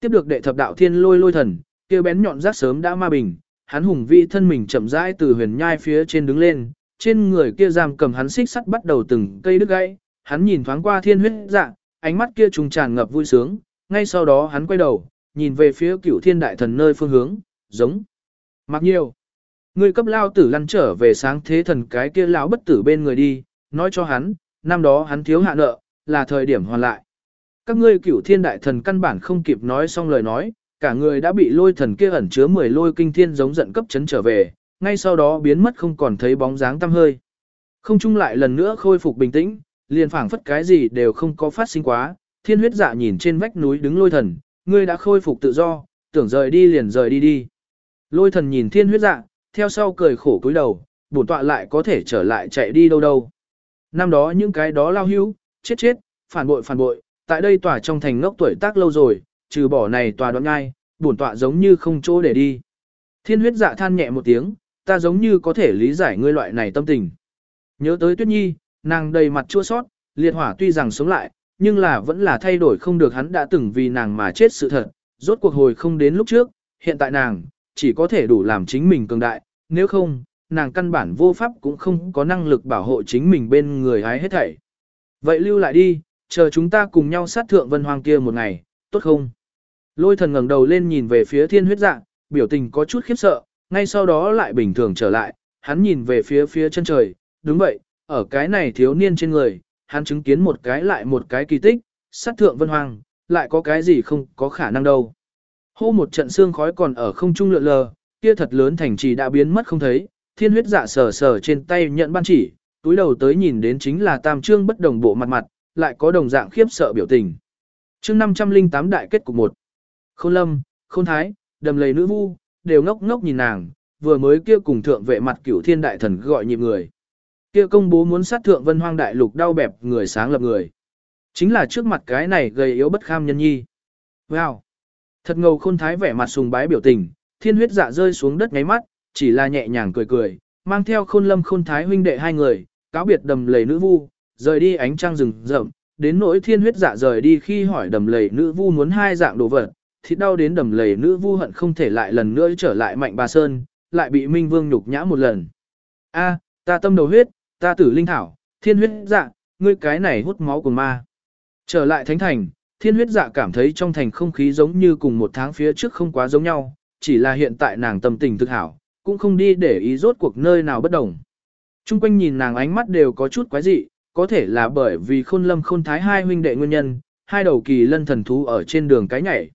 Tiếp được đệ thập đạo thiên lôi lôi thần, kia bén nhọn rác sớm đã ma bình, hắn hùng vi thân mình chậm rãi từ huyền nhai phía trên đứng lên, trên người kia giam cầm hắn xích sắt bắt đầu từng cây đứt gãy, hắn nhìn thoáng qua thiên huyết dạ, ánh mắt kia trùng tràn ngập vui sướng, ngay sau đó hắn quay đầu, nhìn về phía cửu thiên đại thần nơi phương hướng, giống. Mặc nhiều. Người cấp lao tử lăn trở về sáng thế thần cái kia lão bất tử bên người đi, nói cho hắn, năm đó hắn thiếu hạ nợ, là thời điểm hoàn lại. Các ngươi cửu thiên đại thần căn bản không kịp nói xong lời nói, cả người đã bị lôi thần kia ẩn chứa 10 lôi kinh thiên giống giận cấp chấn trở về, ngay sau đó biến mất không còn thấy bóng dáng tăm hơi. Không chung lại lần nữa khôi phục bình tĩnh, liền phảng phất cái gì đều không có phát sinh quá, thiên huyết dạ nhìn trên vách núi đứng lôi thần, ngươi đã khôi phục tự do, tưởng rời đi liền rời đi đi. Lôi thần nhìn thiên huyết dạ, theo sau cười khổ cúi đầu, bổn tọa lại có thể trở lại chạy đi đâu đâu. Năm đó những cái đó lao hưu, chết chết, phản bội phản bội, tại đây tòa trong thành ngốc tuổi tác lâu rồi, trừ bỏ này tòa đoạn ngai, bổn tọa giống như không chỗ để đi. Thiên huyết dạ than nhẹ một tiếng, ta giống như có thể lý giải ngươi loại này tâm tình. Nhớ tới Tuyết Nhi, nàng đầy mặt chua sót, liệt hỏa tuy rằng sống lại, nhưng là vẫn là thay đổi không được hắn đã từng vì nàng mà chết sự thật, rốt cuộc hồi không đến lúc trước, hiện tại nàng, chỉ có thể đủ làm chính mình cường đại, nếu không, nàng căn bản vô pháp cũng không có năng lực bảo hộ chính mình bên người hái hết thảy. Vậy lưu lại đi, chờ chúng ta cùng nhau sát thượng vân hoàng kia một ngày, tốt không? Lôi thần ngẩng đầu lên nhìn về phía thiên huyết dạ, biểu tình có chút khiếp sợ, ngay sau đó lại bình thường trở lại, hắn nhìn về phía phía chân trời, đúng vậy, ở cái này thiếu niên trên người, hắn chứng kiến một cái lại một cái kỳ tích, sát thượng vân hoàng, lại có cái gì không có khả năng đâu. Hô một trận xương khói còn ở không trung lượn lờ, kia thật lớn thành trì đã biến mất không thấy, thiên huyết dạ sờ sờ trên tay nhận ban chỉ, túi đầu tới nhìn đến chính là tam trương bất đồng bộ mặt mặt, lại có đồng dạng khiếp sợ biểu tình. chương 508 đại kết cục 1. Khôn lâm, khôn thái, đầm lầy nữ vu, đều ngốc ngốc nhìn nàng, vừa mới kia cùng thượng vệ mặt cửu thiên đại thần gọi nhịp người kia công bố muốn sát thượng vân hoang đại lục đau bẹp người sáng lập người. Chính là trước mặt cái này gầy yếu bất kham nhân nhi. Wow! Thật ngầu khôn thái vẻ mặt sùng bái biểu tình, thiên huyết dạ rơi xuống đất ngáy mắt, chỉ là nhẹ nhàng cười cười, mang theo khôn lâm khôn thái huynh đệ hai người, cáo biệt đầm lầy nữ vu, rời đi ánh trăng rừng rậm, đến nỗi thiên huyết dạ rời đi khi hỏi đầm lầy nữ vu muốn hai dạng đồ vật, thịt đau đến đầm lầy nữ vu hận không thể lại lần nữa trở lại mạnh bà sơn, lại bị minh vương nhục nhã một lần. A, ta tâm đầu huyết, ta tử linh thảo, thiên huyết dạ, ngươi cái này hút máu của ma. Trở lại thánh thành, thiên huyết dạ cảm thấy trong thành không khí giống như cùng một tháng phía trước không quá giống nhau, chỉ là hiện tại nàng tâm tình thực hảo, cũng không đi để ý rốt cuộc nơi nào bất đồng. Trung quanh nhìn nàng ánh mắt đều có chút quái dị, có thể là bởi vì khôn lâm khôn thái hai huynh đệ nguyên nhân, hai đầu kỳ lân thần thú ở trên đường cái nhảy.